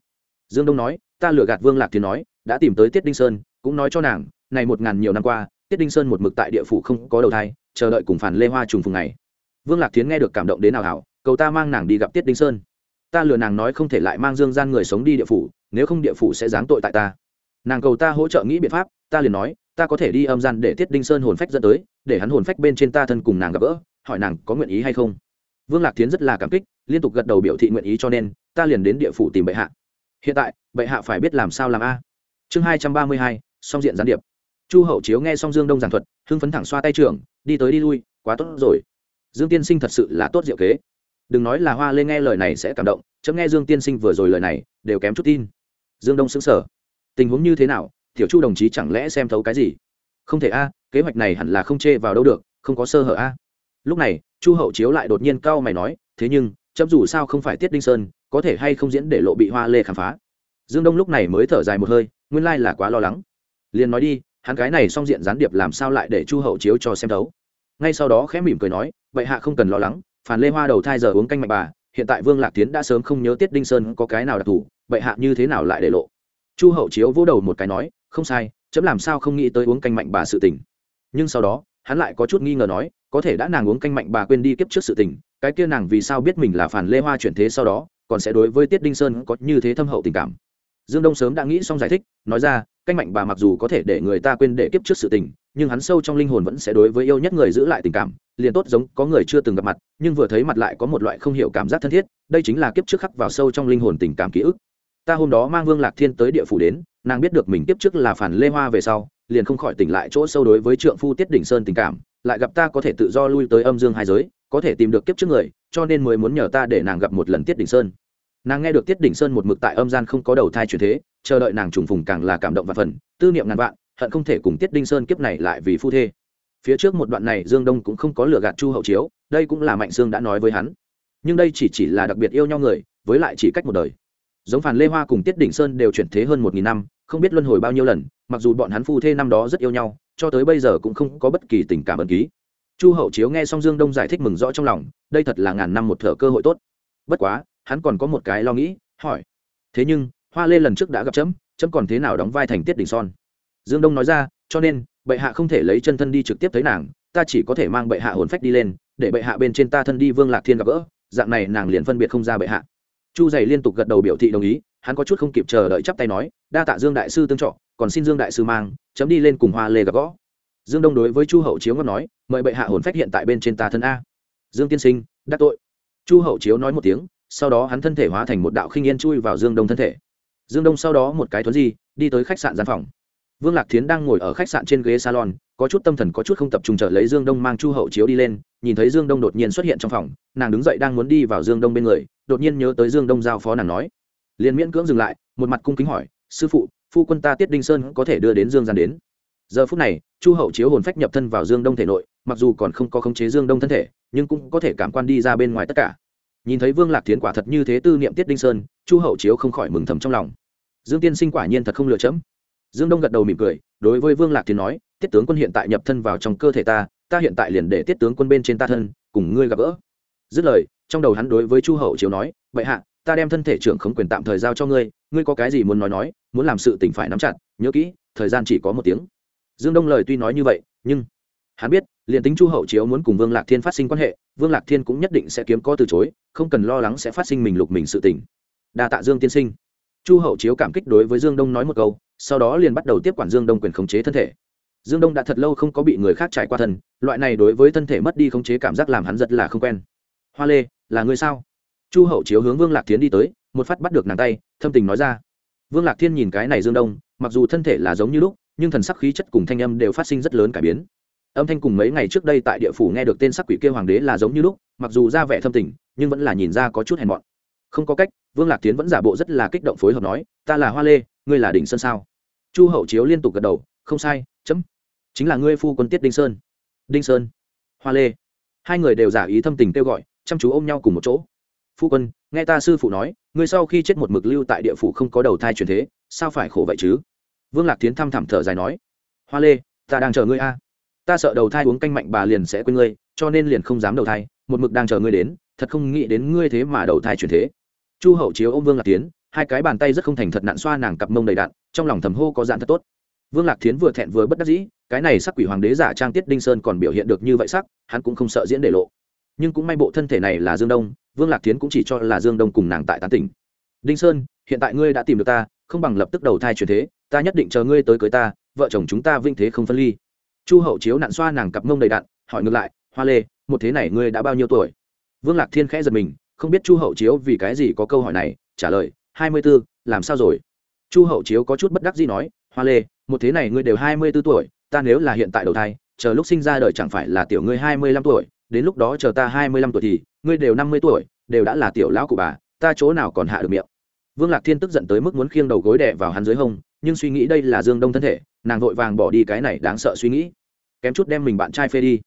Dương đông nói ta lừa gạt vương lạc tiến nói, đã tìm tới tiết đinh sơn, cũng nói cho nàng, này một ngàn nhiều năm qua, tiết đinh sơn một mực tại địa phủ không có đầu thai, chờ đợi cùng phản lê hoa trùng phùng này vương lạc tiến nghe được cảm động đến nào hảo cầu ta mang nàng đi gặp tiết đinh sơn. Ta lừa nàng nói không thể lại mang dương gian người sống đi địa phủ, nếu không địa phủ sẽ giáng tội tại ta. Nàng cầu ta hỗ trợ nghĩ biện pháp, ta liền nói, ta có thể đi âm gian để tiết đinh sơn hồn phách dẫn tới, để hắn hồn phách bên trên ta thân cùng nàng gặp gỡ, hỏi nàng có nguyện ý hay không. Vương lạc tiến rất là cảm kích, liên tục gật đầu biểu thị nguyện ý cho nên, ta liền đến địa phủ tìm bệ hạ hiện tại, bệ hạ phải biết làm sao làm a. Chương hai trăm ba mươi hai, song diện gián điệp. Chu hậu chiếu nghe xong dương đông giảng thuật, hưng phấn thẳng xoa tay trưởng, đi tới đi lui, quá tốt rồi. Dương tiên sinh thật sự là tốt diệu kế. Đừng nói là hoa lê nghe lời này sẽ cảm động, chấm nghe dương tiên sinh vừa rồi lời này, đều kém chút tin. Dương đông xứng sở tình huống như thế nào, tiểu chu đồng chí chẳng lẽ xem thấu cái gì? Không thể a, kế hoạch này hẳn là không chê vào đâu được, không có sơ hở a. Lúc này, chu hậu chiếu lại đột nhiên cau mày nói, thế nhưng, chấm dù sao không phải tiết đinh sơn có thể hay không diễn để lộ bị hoa lê khám phá. Dương đông lúc này mới thở dài một hơi, nguyên lai là quá lo lắng. Liền nói đi, hắn cái này song diện gián điệp làm sao lại để chu hậu chiếu cho xem thấu. Ngay sau đó khẽ mỉm cười nói, vậy hạ không cần lo lắng, phản lê hoa đầu thai giờ uống canh mạch bà, hiện tại vương lạc tiến đã sớm không nhớ tiết đinh sơn có cái nào đặc thù, vậy hạ như thế nào lại để lộ? Chu hậu chiếu vỗ đầu một cái nói, không sai, chấm làm sao không nghĩ tới uống canh mạnh bà sự tình. Nhưng sau đó, hắn lại có chút nghi ngờ nói, có thể đã nàng uống canh mạnh bà quên đi kiếp trước sự tình, cái kia nàng vì sao biết mình là phản lê hoa chuyển thế sau đó còn sẽ đối với tiết đinh sơn có như thế thâm hậu tình cảm. Dương đông sớm đã nghĩ xong giải thích, nói ra, canh mạnh bà mặc dù có thể để người ta quên để kiếp trước sự tình, nhưng hắn sâu trong linh hồn vẫn sẽ đối với yêu nhất người giữ lại tình cảm, liền tốt giống có người chưa từng gặp mặt, nhưng vừa thấy mặt lại có một loại không hiểu cảm giác thân thiết, đây chính là kiếp trước khắc vào sâu trong linh hồn tình cảm ký ức. Ta hôm đó mang vương lạc thiên tới địa phủ đến, nàng biết được mình kiếp trước là phản lê hoa về sau, liền không khỏi tỉnh lại chỗ sâu đối với trượng phu tiết đỉnh sơn tình cảm, lại gặp ta có thể tự do lui tới âm dương hai giới có thể tìm được kiếp trước người, cho nên mới muốn nhờ ta để nàng gặp một lần tiết đỉnh sơn. Nàng nghe được tiết đỉnh sơn một mực tại âm gian không có đầu thai chuyển thế, chờ đợi nàng trùng phùng càng là cảm động và phần, tư niệm ngàn vạn, hận không thể cùng tiết đinh sơn kiếp này lại vì phu thê. Phía trước một đoạn này dương đông cũng không có lừa gạt chu hậu chiếu, đây cũng là mạnh sương đã nói với hắn. Nhưng đây chỉ chỉ là đặc biệt yêu nhau người, với lại chỉ cách một đời. Giống phản lê hoa cùng tiết đỉnh sơn đều chuyển thế hơn một nghìn năm, không biết luân hồi bao nhiêu lần, mặc dù bọn hắn phu thê năm đó rất yêu nhau, cho tới bây giờ cũng không có bất kỳ tình cảm ẩn ký chu hậu chiếu nghe xong dương đông giải thích mừng rõ trong lòng, đây thật là ngàn năm một thở cơ hội tốt. Bất quá, hắn còn có một cái lo nghĩ, hỏi. Thế nhưng, hoa lê lần trước đã gặp chấm chấm còn thế nào đóng vai thành tiết đỉnh son? Dương đông nói ra, cho nên, bệ hạ không thể lấy chân thân đi trực tiếp thấy nàng, ta chỉ có thể mang bệ hạ hồn phách đi lên, để bệ hạ bên trên ta thân đi vương lạc thiên gặp gỡ, dạng này nàng liền phân biệt không ra bệ hạ. Chu dày liên tục gật đầu biểu thị đồng ý, hắn có chút không kịp chờ đợi chắp tay nói, đa tạ dương đại sư tương trọ còn xin dương đại sư mang chấm đi lên cùng hoa lê gặp gõ dương đông đối với chu hậu chiếu ngọc nói, mời bệ hạ hồn phách hiện tại bên trên ta thân a. Dương tiên sinh, đắc tội. Chu hậu chiếu nói một tiếng, sau đó hắn thân thể hóa thành một đạo khinh yên chui vào dương đông thân thể. Dương đông sau đó một cái thuấn di, đi tới khách sạn gian phòng. Vương lạc thiến đang ngồi ở khách sạn trên ghế salon, có chút tâm thần có chút không tập trung trở lấy dương đông mang chu hậu chiếu đi lên, nhìn thấy dương đông đột nhiên xuất hiện trong phòng, nàng đứng dậy đang muốn đi vào dương đông bên người, đột nhiên nhớ tới dương đông giao phó nàng nói. Liền miễn cưỡng dừng lại, một mặt cung kính hỏi, sư phụ, phu quân ta tiết đinh sơn có thể đưa đến dương gian đến? Giờ phút này, chu hậu chiếu hồn phách nhập thân vào dương đông thể nội, mặc dù còn không có khống chế dương đông thân thể, nhưng cũng có thể cảm quan đi ra bên ngoài tất cả. Nhìn thấy vương lạc tiến quả thật như thế tư niệm tiết đinh sơn, chu hậu chiếu không khỏi mừng thầm trong lòng. Dương tiên sinh quả nhiên thật không lựa chấm. Dương đông gật đầu mỉm cười, đối với vương lạc tiến nói, tiết tướng quân hiện tại nhập thân vào trong cơ thể ta ta hiện tại liền để tiết tướng quân bên trên ta thân, cùng ngươi gặp gỡ. Dứt lời, trong đầu hắn đối với chu hậu chiếu nói vậy hạ, ta đem thân thể trưởng khống quyền tạm thời giao cho ngươi ngươi có cái gì muốn nói nói, muốn làm sự tỉnh phải nắm chặt, nhớ kỹ, thời gian chỉ có một tiếng dương đông lời tuy nói như vậy, nhưng hắn biết, liền tính chu hậu chiếu muốn cùng vương lạc thiên phát sinh quan hệ, vương lạc thiên cũng nhất định sẽ kiếm có từ chối, không cần lo lắng sẽ phát sinh mình lục mình sự tình. đa tạ dương tiên sinh. Chu hậu chiếu cảm kích đối với dương đông nói một câu, sau đó liền bắt đầu tiếp quản dương đông quyền khống chế thân thể. Dương đông đã thật lâu không có bị người khác trải qua thân, loại này đối với thân thể mất đi khống chế cảm giác làm hắn rất là không quen. Hoa lê, là người sao? Chu hậu chiếu hướng vương lạc tiến đi tới, một phát bắt được nàng tay, thâm tình nói ra. Vương lạc thiên nhìn cái này dương đông, mặc dù thân thể là giống như lúc nhưng thần sắc khí chất cùng thanh âm đều phát sinh rất lớn cải biến. Âm thanh cùng mấy ngày trước đây tại địa phủ nghe được tên sắc quỷ kia hoàng đế là giống như lúc, mặc dù ra vẻ thâm tình, nhưng vẫn là nhìn ra có chút hèn mọn. Không có cách, vương lạc tiến vẫn giả bộ rất là kích động phối hợp nói, ta là hoa lê, ngươi là đỉnh sơn sao? Chu hậu chiếu liên tục gật đầu, không sai, chấm. Chính là ngươi phu quân tiết đinh sơn. Đinh sơn? Hoa lê? Hai người đều giả ý thâm tình kêu gọi, chăm chú ôm nhau cùng một chỗ. Phu quân, nghe ta sư phụ nói, ngươi sau khi chết một mực lưu tại địa phủ không có đầu thai truyền thế, sao phải khổ vậy chứ? Vương lạc tiến thăm thẳm thở dài nói, hoa lê, ta đang chờ ngươi a. Ta sợ đầu thai uống canh mạnh bà liền sẽ quên ngươi, cho nên liền không dám đầu thai, một mực đang chờ ngươi đến, thật không nghĩ đến ngươi thế mà đầu thai chuyển thế. Chu hậu chiếu ô m vương lạc tiến hai cái bàn tay rất không thành thật nặn xoa nàng cặp mông đầy đạn trong lòng thầm hô có dạn thật tốt. Vương lạc thiến vừa thẹn vừa bất đắc dĩ, cái này sắc quỷ hoàng đế giả trang tiết đinh sơn còn biểu hiện được như vậy sắc, hắn cũng không sợ diễn để lộ. Nhưng cũng may bộ thân thể này là dương đông, vương lạc thiến cũng chỉ cho là dương đông cùng nàng tại tán tỉnh. Đinh sơn, hiện tại ngươi đã tìm được ta, không bằng lập tức đầu thai chuyển thế ta nhất định chờ ngươi tới cưới ta vợ chồng chúng ta vinh thế không phân ly. Chu hậu chiếu nặn xoa nàng cặp mông đầy đạn, hỏi ngược lại hoa lê một thế này ngươi đã bao nhiêu tuổi? Vương lạc thiên khẽ giật mình không biết chu hậu chiếu vì cái gì có câu hỏi này trả lời hai mươi b ố làm sao rồi? Chu hậu chiếu có chút bất đắc gì nói hoa lê một thế này ngươi đều hai mươi b ố tuổi ta nếu là hiện tại đầu thai chờ lúc sinh ra đời chẳng phải là tiểu ngươi hai mươi lăm tuổi đến lúc đó chờ ta hai mươi lăm tuổi thì ngươi đều năm mươi tuổi đều đã là tiểu lão của bà ta chỗ nào còn hạ được miệng? Vương lạc thiên tức giận tới mức muốn khiêng đầu gối đè vào hắn dưới hông nhưng suy nghĩ đây là dương đông thân thể, nàng vội vàng bỏ đi cái này đáng sợ suy nghĩ. Kém chút đem mình bạn trai phê đi.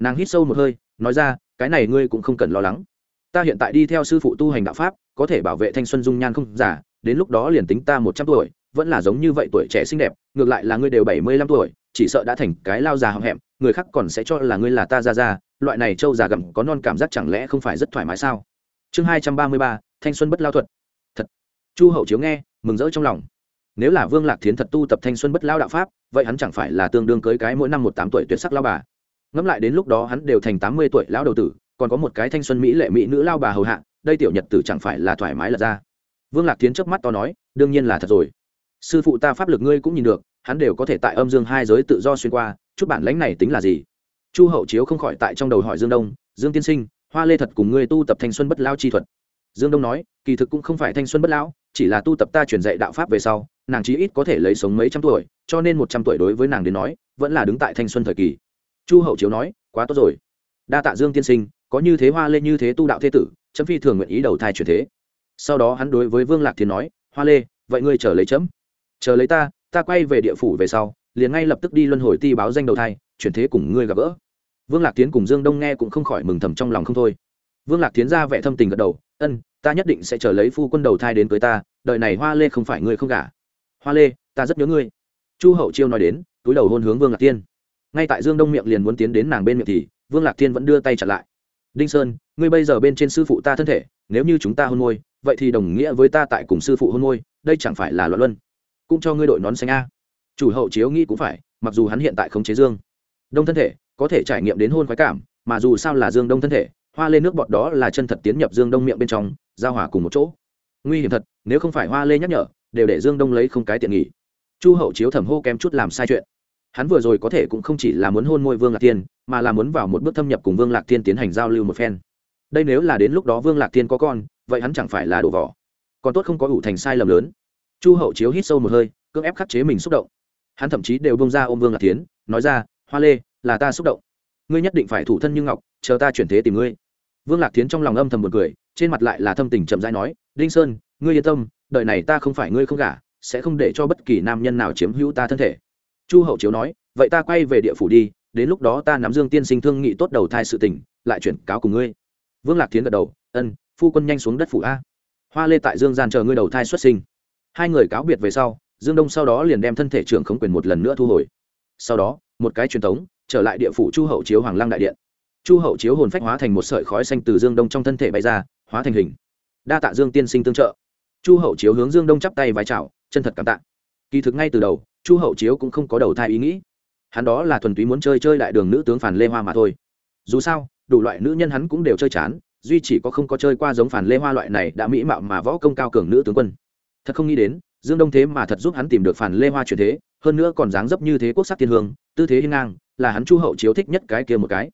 Nàng hít sâu một hơi, nói ra, cái này ngươi cũng không cần lo lắng. Ta hiện tại đi theo sư phụ tu hành đạo pháp, có thể bảo vệ thanh xuân dung nhan không giả, đến lúc đó liền tính ta một trăm tuổi, vẫn là giống như vậy tuổi trẻ xinh đẹp, ngược lại là ngươi đều bảy mươi lăm tuổi, chỉ sợ đã thành cái lao già hậm hẹm, người khác còn sẽ cho là ngươi là ta ra ra loại này trâu già gặm có non cảm giác chẳng lẽ không phải rất thoải mái sao? Chương hai trăm ba mươi ba, thanh xuân bất lao thuật. Thật. Chu hậu chiếu nghe, mừng rỡ trong lòng nếu là vương lạc thiến thật tu tập thanh xuân bất lao đạo pháp, vậy hắn chẳng phải là tương đương cưới cái mỗi năm một tám tuổi tuyệt sắc lao bà. Ngẫm lại đến lúc đó hắn đều thành tám mươi tuổi lão đầu tử, còn có một cái thanh xuân mỹ lệ mỹ nữ lao bà hầu hạ, đây tiểu nhật tử chẳng phải là thoải mái lật ra. Vương lạc tiến chớp mắt to nói, đương nhiên là thật rồi. Sư phụ ta pháp lực ngươi cũng nhìn được, hắn đều có thể tại âm dương hai giới tự do xuyên qua, chút bản lãnh này tính là gì? Chu hậu chiếu không khỏi tại trong đầu hỏi dương đông, dương tiên sinh, hoa lê thật cùng ngươi tu tập thanh xuân bất lao chi thuật? Dương đông nói, kỳ thực cũng không phải thanh xuân bất lão chỉ là tu tập ta truyền dạy đạo pháp về sau nàng chí ít có thể lấy sống mấy trăm tuổi, cho nên một trăm tuổi đối với nàng đến nói, vẫn là đứng tại thanh xuân thời kỳ. Chu hậu chiếu nói, quá tốt rồi. Đa tạ dương tiên sinh, có như thế hoa lê như thế tu đạo thế tử chấm phi thường nguyện ý đầu thai chuyển thế. Sau đó hắn đối với vương lạc thiên nói, hoa lê, vậy ngươi chờ lấy chấm. Chờ lấy ta ta quay về địa phủ về sau, liền ngay lập tức đi luân hồi ti báo danh đầu thai, chuyển thế cùng ngươi gặp gỡ. Vương lạc tiến cùng dương đông nghe cũng không khỏi mừng thầm trong lòng không thôi. Vương lạc tiến ra vẻ thâm tình gật đầu, ân, ta nhất định sẽ chờ lấy phu quân đầu thai đến cưới ta đợi này hoa lê không phải ngươi không cả hoa lê, ta rất nhớ ngươi. Chu hậu chiêu nói đến, túi đầu hôn hướng vương lạc tiên ngay tại dương đông miệng liền muốn tiến đến nàng bên miệng thì, vương lạc tiên vẫn đưa tay chặn lại. Đinh sơn, ngươi bây giờ bên trên sư phụ ta thân thể, nếu như chúng ta hôn môi, vậy thì đồng nghĩa với ta tại cùng sư phụ hôn môi, đây chẳng phải là loạn luân. Cũng cho ngươi đội nón xanh a. Chủ hậu chiếu nghĩ cũng phải, mặc dù hắn hiện tại không chế dương đông thân thể, có thể trải nghiệm đến hôn khoái cảm, mà dù sao là dương đông thân thể, hoa Lê nước bọt đó là chân thật tiến nhập dương đông miệng bên trong, giao hòa cùng một chỗ. Nguy hiểm thật, nếu không phải hoa lê nhắc nhở đều để dương đông lấy không cái tiện nghỉ chu hậu chiếu thẩm hô kém chút làm sai chuyện. Hắn vừa rồi có thể cũng không chỉ là muốn hôn môi vương lạc tiên mà là muốn vào một bước thâm nhập cùng vương lạc tiên tiến hành giao lưu một phen. Đây nếu là đến lúc đó vương lạc tiên có con, vậy hắn chẳng phải là đổ vỏ. Còn tốt không có ủ thành sai lầm lớn. Chu hậu chiếu hít sâu một hơi, cưỡng ép khắc chế mình xúc động. Hắn thậm chí đều bông ra ôm vương lạc tiến nói ra, hoa lê, là ta xúc động. Ngươi nhất định phải thủ thân như ngọc, chờ ta chuyển thế tìm ngươi. Vương lạc tiến trong lòng âm thầm một cười, trên mặt lại là thâm tình chậm rãi nói, đinh sơn, ngươi yên tâm đời này ta không phải ngươi không gả, sẽ không để cho bất kỳ nam nhân nào chiếm hữu ta thân thể. Chu hậu chiếu nói, vậy ta quay về địa phủ đi, đến lúc đó ta nắm dương tiên sinh thương nghị tốt đầu thai sự tình, lại chuyển cáo cùng ngươi. Vương lạc tiến gật đầu, ân, phu quân nhanh xuống đất phủ a. Hoa lê tại dương gian chờ ngươi đầu thai xuất sinh. Hai người cáo biệt về sau, dương đông sau đó liền đem thân thể trưởng khống quyền một lần nữa thu hồi. Sau đó, một cái truyền thống, trở lại địa phủ chu hậu chiếu hoàng lăng đại điện. Chu hậu chiếu hồn phách hóa thành một sợi khói xanh từ dương đông trong thân thể bay ra, hóa thành hình. Đa tạ dương tiên sinh tương trợ chu hậu chiếu hướng dương đông chắp tay vai chào, chân thật cảm tạ. Kỳ thực ngay từ đầu, chu hậu chiếu cũng không có đầu thai ý nghĩ. Hắn đó là thuần túy muốn chơi chơi đại đường nữ tướng phản lê hoa mà thôi. Dù sao, đủ loại nữ nhân hắn cũng đều chơi chán, duy chỉ có không có chơi qua giống phản lê hoa loại này đã mỹ mạo mà võ công cao cường nữ tướng quân. Thật không nghĩ đến, dương đông thế mà thật giúp hắn tìm được phản lê hoa truyền thế, hơn nữa còn dáng dấp như thế quốc sắc thiên hương, tư thế hiên ngang, là hắn chu hậu chiếu thích nhất cái kia một cái.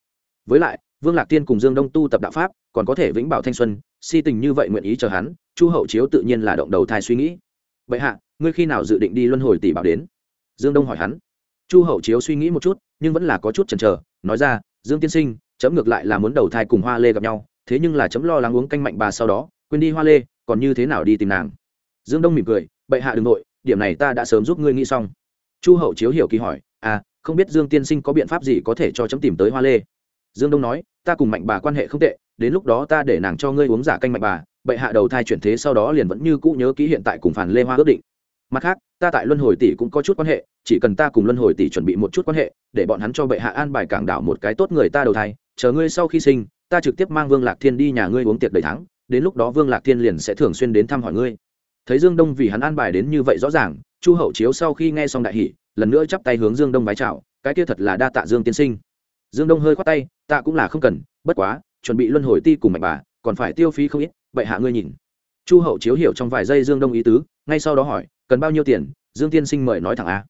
Với lại, vương lạc tiên cùng dương đông tu tập đạo pháp, còn có thể vĩnh bảo thanh xuân si tình như vậy nguyện ý chờ hắn, chu hậu chiếu tự nhiên là động đầu thai suy nghĩ. Vậy hạ, ngươi khi nào dự định đi luân hồi tỷ bảo đến? Dương đông hỏi hắn. Chu hậu chiếu suy nghĩ một chút, nhưng vẫn là có chút chần chờ, nói ra, dương tiên sinh, chấm ngược lại là muốn đầu thai cùng hoa lê gặp nhau, thế nhưng là chấm lo lắng uống canh mạnh bà sau đó, quên đi hoa lê, còn như thế nào đi tìm nàng? Dương đông mỉm cười, bệ hạ đừng nội điểm này ta đã sớm giúp ngươi nghĩ xong. Chu hậu chiếu hiểu kỳ hỏi à không biết dương tiên sinh có biện pháp gì có thể cho chấm tìm tới hoa lê? Dương đông nói, ta cùng mạnh bà quan hệ không tệ đến lúc đó ta để nàng cho ngươi uống giả canh mạnh bà, bệ hạ đầu thai chuyển thế sau đó liền vẫn như cũ nhớ ký hiện tại cùng phản lê hoa ước định. Mặt khác, ta tại luân hồi tỷ cũng có chút quan hệ, chỉ cần ta cùng luân hồi tỷ chuẩn bị một chút quan hệ, để bọn hắn cho bệ hạ an bài cảng đảo một cái tốt người ta đầu thai, chờ ngươi sau khi sinh, ta trực tiếp mang vương lạc thiên đi nhà ngươi uống tiệc đầy thắng, đến lúc đó vương lạc thiên liền sẽ thường xuyên đến thăm hỏi ngươi. Thấy dương đông vì hắn an bài đến như vậy rõ ràng, chu hậu chiếu sau khi nghe xong đại hỷ lần nữa chắp tay hướng dương đông vái chào, cái kia thật là đa tạ dương tiên sinh. Dương đông hơi khoát tay tạ cũng là không cần, bất quá chuẩn bị luân hồi ti cùng mạnh bà, còn phải tiêu phí không ít, vậy hạ ngươi nhìn. Chu hậu chiếu hiểu trong vài giây dương đông ý tứ, ngay sau đó hỏi, cần bao nhiêu tiền? Dương tiên sinh mời nói thẳng a.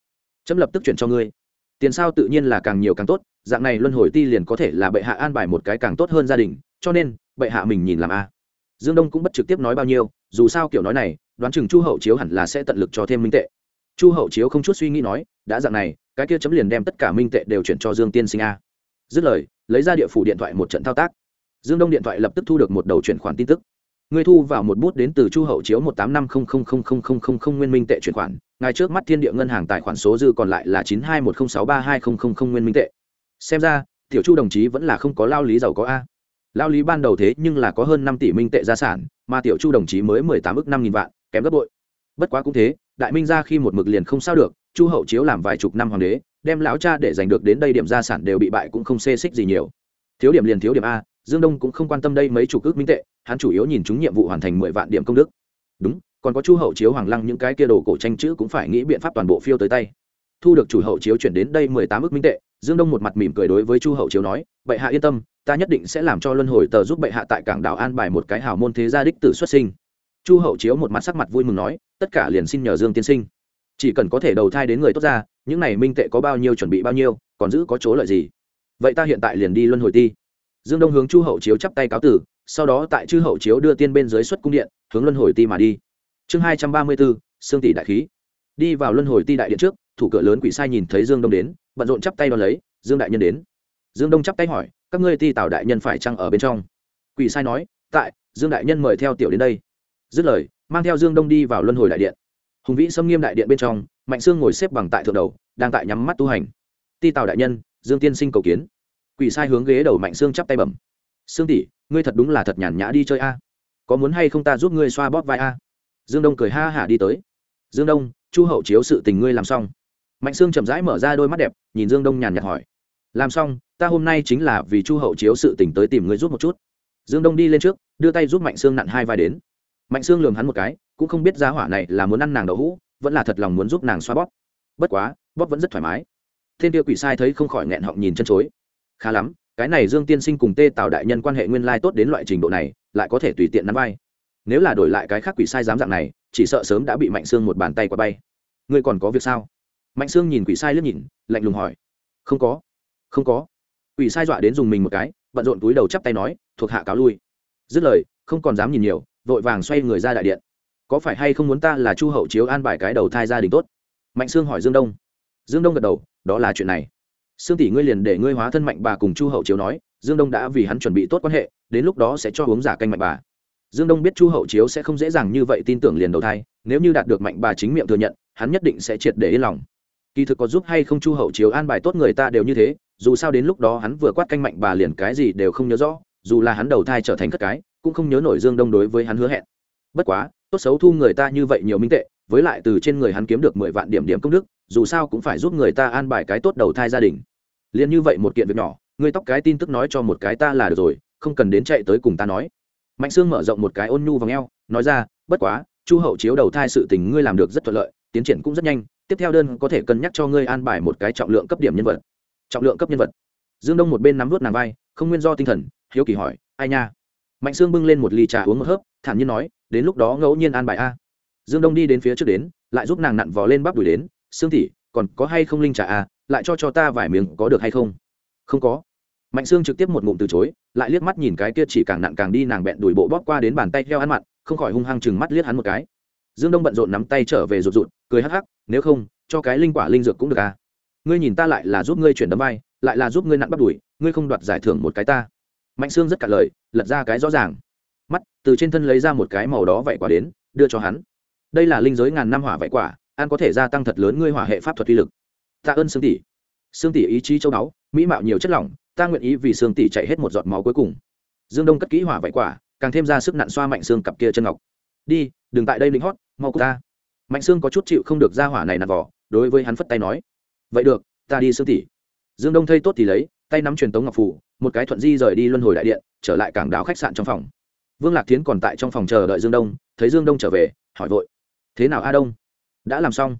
Chấm lập tức chuyển cho ngươi. Tiền sao tự nhiên là càng nhiều càng tốt, dạng này luân hồi ti liền có thể là bệ hạ an bài một cái càng tốt hơn gia đình, cho nên, bệ hạ mình nhìn làm a. Dương đông cũng bất trực tiếp nói bao nhiêu, dù sao kiểu nói này, đoán chừng chu hậu chiếu hẳn là sẽ tận lực cho thêm minh tệ. Chu hậu chiếu không chút suy nghĩ nói, đã dạng này, cái kia chấm liền đem tất cả minh tệ đều chuyển cho dương tiên sinh a. Dứt lời, lấy ra địa phủ điện thoại một trận thao tác dương đông điện thoại lập tức thu được một đầu chuyển khoản tin tức. Ngươi thu vào một bút đến từ chu hậu chiếu một tám năm không không không không không không không nguyên minh tệ chuyển khoản. Ngay trước mắt thiên địa ngân hàng tài khoản số dư còn lại là chín hai một không sáu ba hai không không không nguyên minh tệ. Xem ra, tiểu chu đồng chí vẫn là không có lao lý giàu có a. Lao lý ban đầu thế nhưng là có hơn năm tỷ minh tệ gia sản, mà tiểu chu đồng chí mới mười tám ước năm nghìn vạn, kém gấp bội. Bất quá cũng thế, đại minh ra khi một mực liền không sao được, chu hậu chiếu làm vài chục năm hoàng đế, đem lão cha để giành được đến đây điểm gia sản đều bị bại cũng không xê xích gì nhiều. Thiếu điểm liền thiếu điểm a dương đông cũng không quan tâm đây mấy chủ cước minh tệ, hắn chủ yếu nhìn chúng nhiệm vụ hoàn thành mười vạn điểm công đức. Đúng, còn có chu hậu chiếu hoàng lăng những cái kia đồ cổ tranh chữ cũng phải nghĩ biện pháp toàn bộ phiêu tới tay. Thu được chủ hậu chiếu chuyển đến đây mười tám ước minh tệ, dương đông một mặt mỉm cười đối với chu hậu chiếu nói, bệ hạ yên tâm, ta nhất định sẽ làm cho luân hồi tờ giúp bệ hạ tại cảng đảo an bài một cái hào môn thế gia đích tử xuất sinh. Chu hậu chiếu một mặt sắc mặt vui mừng nói, tất cả liền xin nhờ dương tiên sinh. Chỉ cần có thể đầu thai đến người tốt ra những này minh tệ có bao nhiêu, chuẩn bị bao nhiêu, còn giữ có chỗ lợi gì? Vậy ta hiện tại liền đi luân hồi ti dương đông hướng chu hậu chiếu chắp tay cáo tử, sau đó tại chư hậu chiếu đưa tiên bên dưới xuất cung điện, hướng luân hồi ti mà đi. Chương hai trăm ba mươi bốn sương tỷ đại khí. Đi vào luân hồi ti đại điện trước, thủ cửa lớn quỷ sai nhìn thấy dương đông đến, bận rộn chắp tay đón lấy, dương đại nhân đến. Dương đông chắp tay hỏi, các ngươi ti tào đại nhân phải chăng ở bên trong? Quỷ sai nói, tại, dương đại nhân mời theo tiểu đến đây. Dứt lời, mang theo dương đông đi vào luân hồi đại điện. Hùng vĩ xâm nghiêm đại điện bên trong, mạnh sương ngồi xếp bằng tại thượng đầu, đang tại nhắm mắt tu hành. Ti tào đại nhân, dương tiên sinh cầu kiến quỷ sai hướng ghế đầu mạnh sương chắp tay bẩm. Sương tỷ, ngươi thật đúng là thật nhàn nhã đi chơi a. Có muốn hay không ta giúp ngươi xoa bóp vai a? Dương đông cười ha hả đi tới. Dương đông, chu hậu chiếu sự tình ngươi làm xong. Mạnh sương chậm rãi mở ra đôi mắt đẹp, nhìn dương đông nhàn nhạt hỏi. Làm xong, ta hôm nay chính là vì chu hậu chiếu sự tình tới tìm ngươi giúp một chút. Dương đông đi lên trước, đưa tay giúp mạnh sương nặn hai vai đến. Mạnh sương lường hắn một cái, cũng không biết giá hỏa này là muốn ăn nàng đậu hũ, vẫn là thật lòng muốn giúp nàng xoa bóp. Bất quá, bóp vẫn rất thoải mái. Thiên tiêu quỷ sai thấy không khỏi nghẹn họng nhìn chân chối khá lắm, cái này dương tiên sinh cùng tê tạo đại nhân quan hệ nguyên lai tốt đến loại trình độ này, lại có thể tùy tiện nắm vai. Nếu là đổi lại cái khác quỷ sai dám dạng này, chỉ sợ sớm đã bị mạnh sương một bàn tay qua bay. Ngươi còn có việc sao? Mạnh sương nhìn quỷ sai liếc nhìn, lạnh lùng hỏi. Không có không có. Quỷ sai dọa đến dùng mình một cái, bận rộn túi đầu chắp tay nói, thuộc hạ cáo lui. Dứt lời, không còn dám nhìn nhiều, vội vàng xoay người ra đại điện. Có phải hay không muốn ta là chu hậu chiếu an bài cái đầu thai gia đình tốt? Mạnh sương hỏi dương đông. Dương đông gật đầu, đó là chuyện này sương tỷ ngươi liền để ngươi hóa thân mạnh bà cùng chu hậu chiếu nói, dương đông đã vì hắn chuẩn bị tốt quan hệ, đến lúc đó sẽ cho uống giả canh mạnh bà. Dương đông biết chu hậu chiếu sẽ không dễ dàng như vậy tin tưởng liền đầu thai, nếu như đạt được mạnh bà chính miệng thừa nhận, hắn nhất định sẽ triệt để yên lòng. Kỳ thực có giúp hay không chu hậu chiếu an bài tốt người ta đều như thế, dù sao đến lúc đó hắn vừa quát canh mạnh bà liền cái gì đều không nhớ rõ, dù là hắn đầu thai trở thành cất cái, cũng không nhớ nổi dương đông đối với hắn hứa hẹn. Bất quá, tốt xấu thu người ta như vậy nhiều minh tệ, với lại từ trên người hắn kiếm được mười vạn điểm điểm công đức, dù sao cũng phải giúp người ta an bài cái tốt đầu thai gia đình liền như vậy một kiện việc nhỏ, ngươi tóc cái tin tức nói cho một cái ta là được rồi, không cần đến chạy tới cùng ta nói. Mạnh sương mở rộng một cái ôn nhu v ò nói ra, bất quá, chu hậu chiếu đầu thai sự tình ngươi làm được rất thuận lợi, tiến triển cũng rất nhanh, tiếp theo đơn có thể cân nhắc cho ngươi an bài một cái trọng lượng cấp điểm nhân vật. Trọng lượng cấp nhân vật. Dương đông một bên nắm vút nàng vai, không nguyên do tinh thần, hiếu kỳ hỏi, ai nha? Mạnh sương bưng lên một ly trà uống một hớp, thản nhiên nói, đến lúc đó ngẫu nhiên an bài a. Dương đông đi đến phía trước đến, lại giúp nàng nặn vò lên bắp đùi đến, sương tỉ còn có hay không linh trà a lại cho cho ta vài miếng có được hay không? Không có. Mạnh sương trực tiếp một ngụm từ chối, lại liếc mắt nhìn cái kia chỉ càng nặng càng đi nàng bẹn đùi bộ bóp qua đến bàn tay theo ăn mặn, không khỏi hung hăng chừng mắt liếc hắn một cái. Dương đông bận rộn nắm tay trở về rụt rụt, cười hắc hắc, nếu không, cho cái linh quả linh dược cũng được à? Ngươi nhìn ta lại là giúp ngươi chuyển đấm vai, lại là giúp ngươi nặn bắt đùi, ngươi không đoạt giải thưởng một cái ta. Mạnh sương rất cả lời, lật ra cái rõ ràng. Mắt từ trên thân lấy ra một cái màu đó vậy quả đến, đưa cho hắn. Đây là linh giới ngàn năm hỏa vậy quả, ăn có thể gia tăng thật lớn ngươi hỏa hệ pháp thuật uy lực tạ ơn sương tỷ. Sương tỷ ý chí châu đáo mỹ mạo nhiều chất lỏng, ta nguyện ý vì sương tỷ chạy hết một giọt máu cuối cùng. Dương đông cất kỹ hỏa vải quả, càng thêm ra sức nặn xoa mạnh xương cặp kia chân ngọc. Đi, đừng tại đây lính hót, mau cút ta. Mạnh xương có chút chịu không được ra hỏa này nạt vỏ đối với hắn phất tay nói. Vậy được, ta đi xương tỷ. Dương đông thây tốt thì lấy, tay nắm truyền tống ngọc phủ, một cái thuận di rời đi luân hồi đại điện, trở lại cảng đảo khách sạn trong phòng. Vương lạc tiến còn tại trong phòng chờ đợi dương đông, thấy dương đông trở về, hỏi vội. Thế nào a đông? Đã làm xong?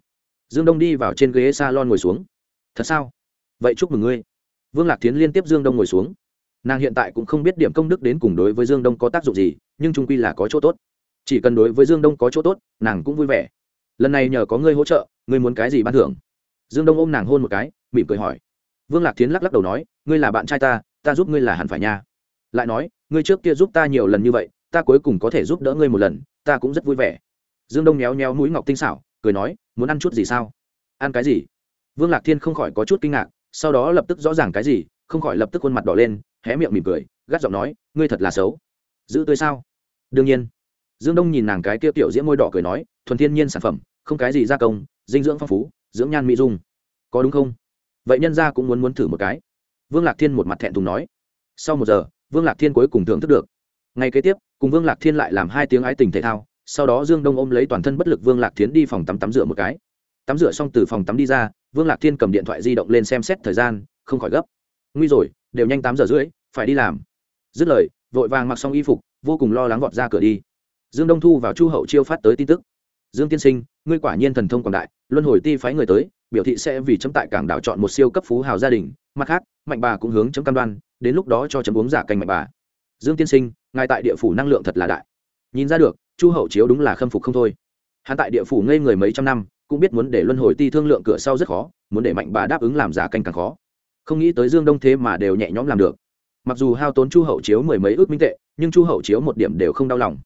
Dương đông đi vào trên ghế s a lon ngồi xuống. Thật sao? Vậy chúc mừng ngươi. Vương lạc tiến liên tiếp dương đông ngồi xuống. Nàng hiện tại cũng không biết điểm công đức đến cùng đối với dương đông có tác dụng gì, nhưng trung quy là có chỗ tốt. Chỉ cần đối với dương đông có chỗ tốt, nàng cũng vui vẻ. Lần này nhờ có ngươi hỗ trợ, ngươi muốn cái gì ban thưởng? Dương đông ôm nàng hôn một cái, mỉm cười hỏi. Vương lạc tiến lắc lắc đầu nói, ngươi là bạn trai ta ta giúp ngươi là hẳn phải nha. Lại nói, ngươi trước kia giúp ta nhiều lần như vậy, ta cuối cùng có thể giúp đỡ ngươi một lần, ta cũng rất vui vẻ. Dương đông méo méo mũi ngọc tinh xảo cười nói, muốn ăn chút gì sao? Ăn cái gì? Vương lạc thiên không khỏi có chút kinh ngạc, sau đó lập tức rõ ràng cái gì, không khỏi lập tức khuôn mặt đỏ lên, hé miệng mỉm cười, gắt giọng nói, ngươi thật là xấu. Giữ tươi sao? Đương nhiên. Dương đông nhìn nàng cái tiêu tiểu diễm môi đỏ cười nói, thuần thiên nhiên sản phẩm, không cái gì gia công, dinh dưỡng phong phú, dưỡng nhan mỹ dung. Có đúng không? Vậy nhân gia cũng muốn muốn thử một cái. Vương lạc thiên một mặt thẹn thùng nói. Sau một giờ, vương lạc thiên cuối cùng thưởng thức được. Ngay kế tiếp, cùng vương lạc thiên lại làm hai tiếng ái tình thể thao sau đó dương đông ôm lấy toàn thân bất lực vương lạc thiến đi phòng tắm tắm rửa một cái. Tắm rửa xong từ phòng tắm đi ra, vương lạc thiên cầm điện thoại di động lên xem xét thời gian, không khỏi gấp. Nguy rồi, đều nhanh tám giờ rưỡi, phải đi làm. Dứt lời, vội vàng mặc xong y phục, vô cùng lo lắng vọt ra cửa đi. Dương đông thu vào chu hậu chiêu phát tới tin tức. Dương tiên sinh, ngươi quả nhiên thần thông quảng đại, luân hồi ti phái người tới, biểu thị sẽ vì chấm tại cảng đảo chọn một siêu cấp phú hào gia đình. Mặt khác, mạnh bà cũng hướng chấm cam đoan, đến lúc đó cho chấm uống giả canh mạnh bà. Dương tiên sinh, ngài tại địa phủ năng lượng thật là đại. Nhìn ra được chu hậu chiếu đúng là khâm phục không thôi. Hắn tại địa phủ ngây người mấy trăm năm, cũng biết muốn để luân hồi ti thương lượng cửa sau rất khó, muốn để mạnh bà đáp ứng làm giả canh càng khó. Không nghĩ tới dương đông thế mà đều nhẹ nhõm làm được. Mặc dù hao tốn chu hậu chiếu mười mấy ước minh tệ, nhưng chu hậu chiếu một điểm đều không đau lòng.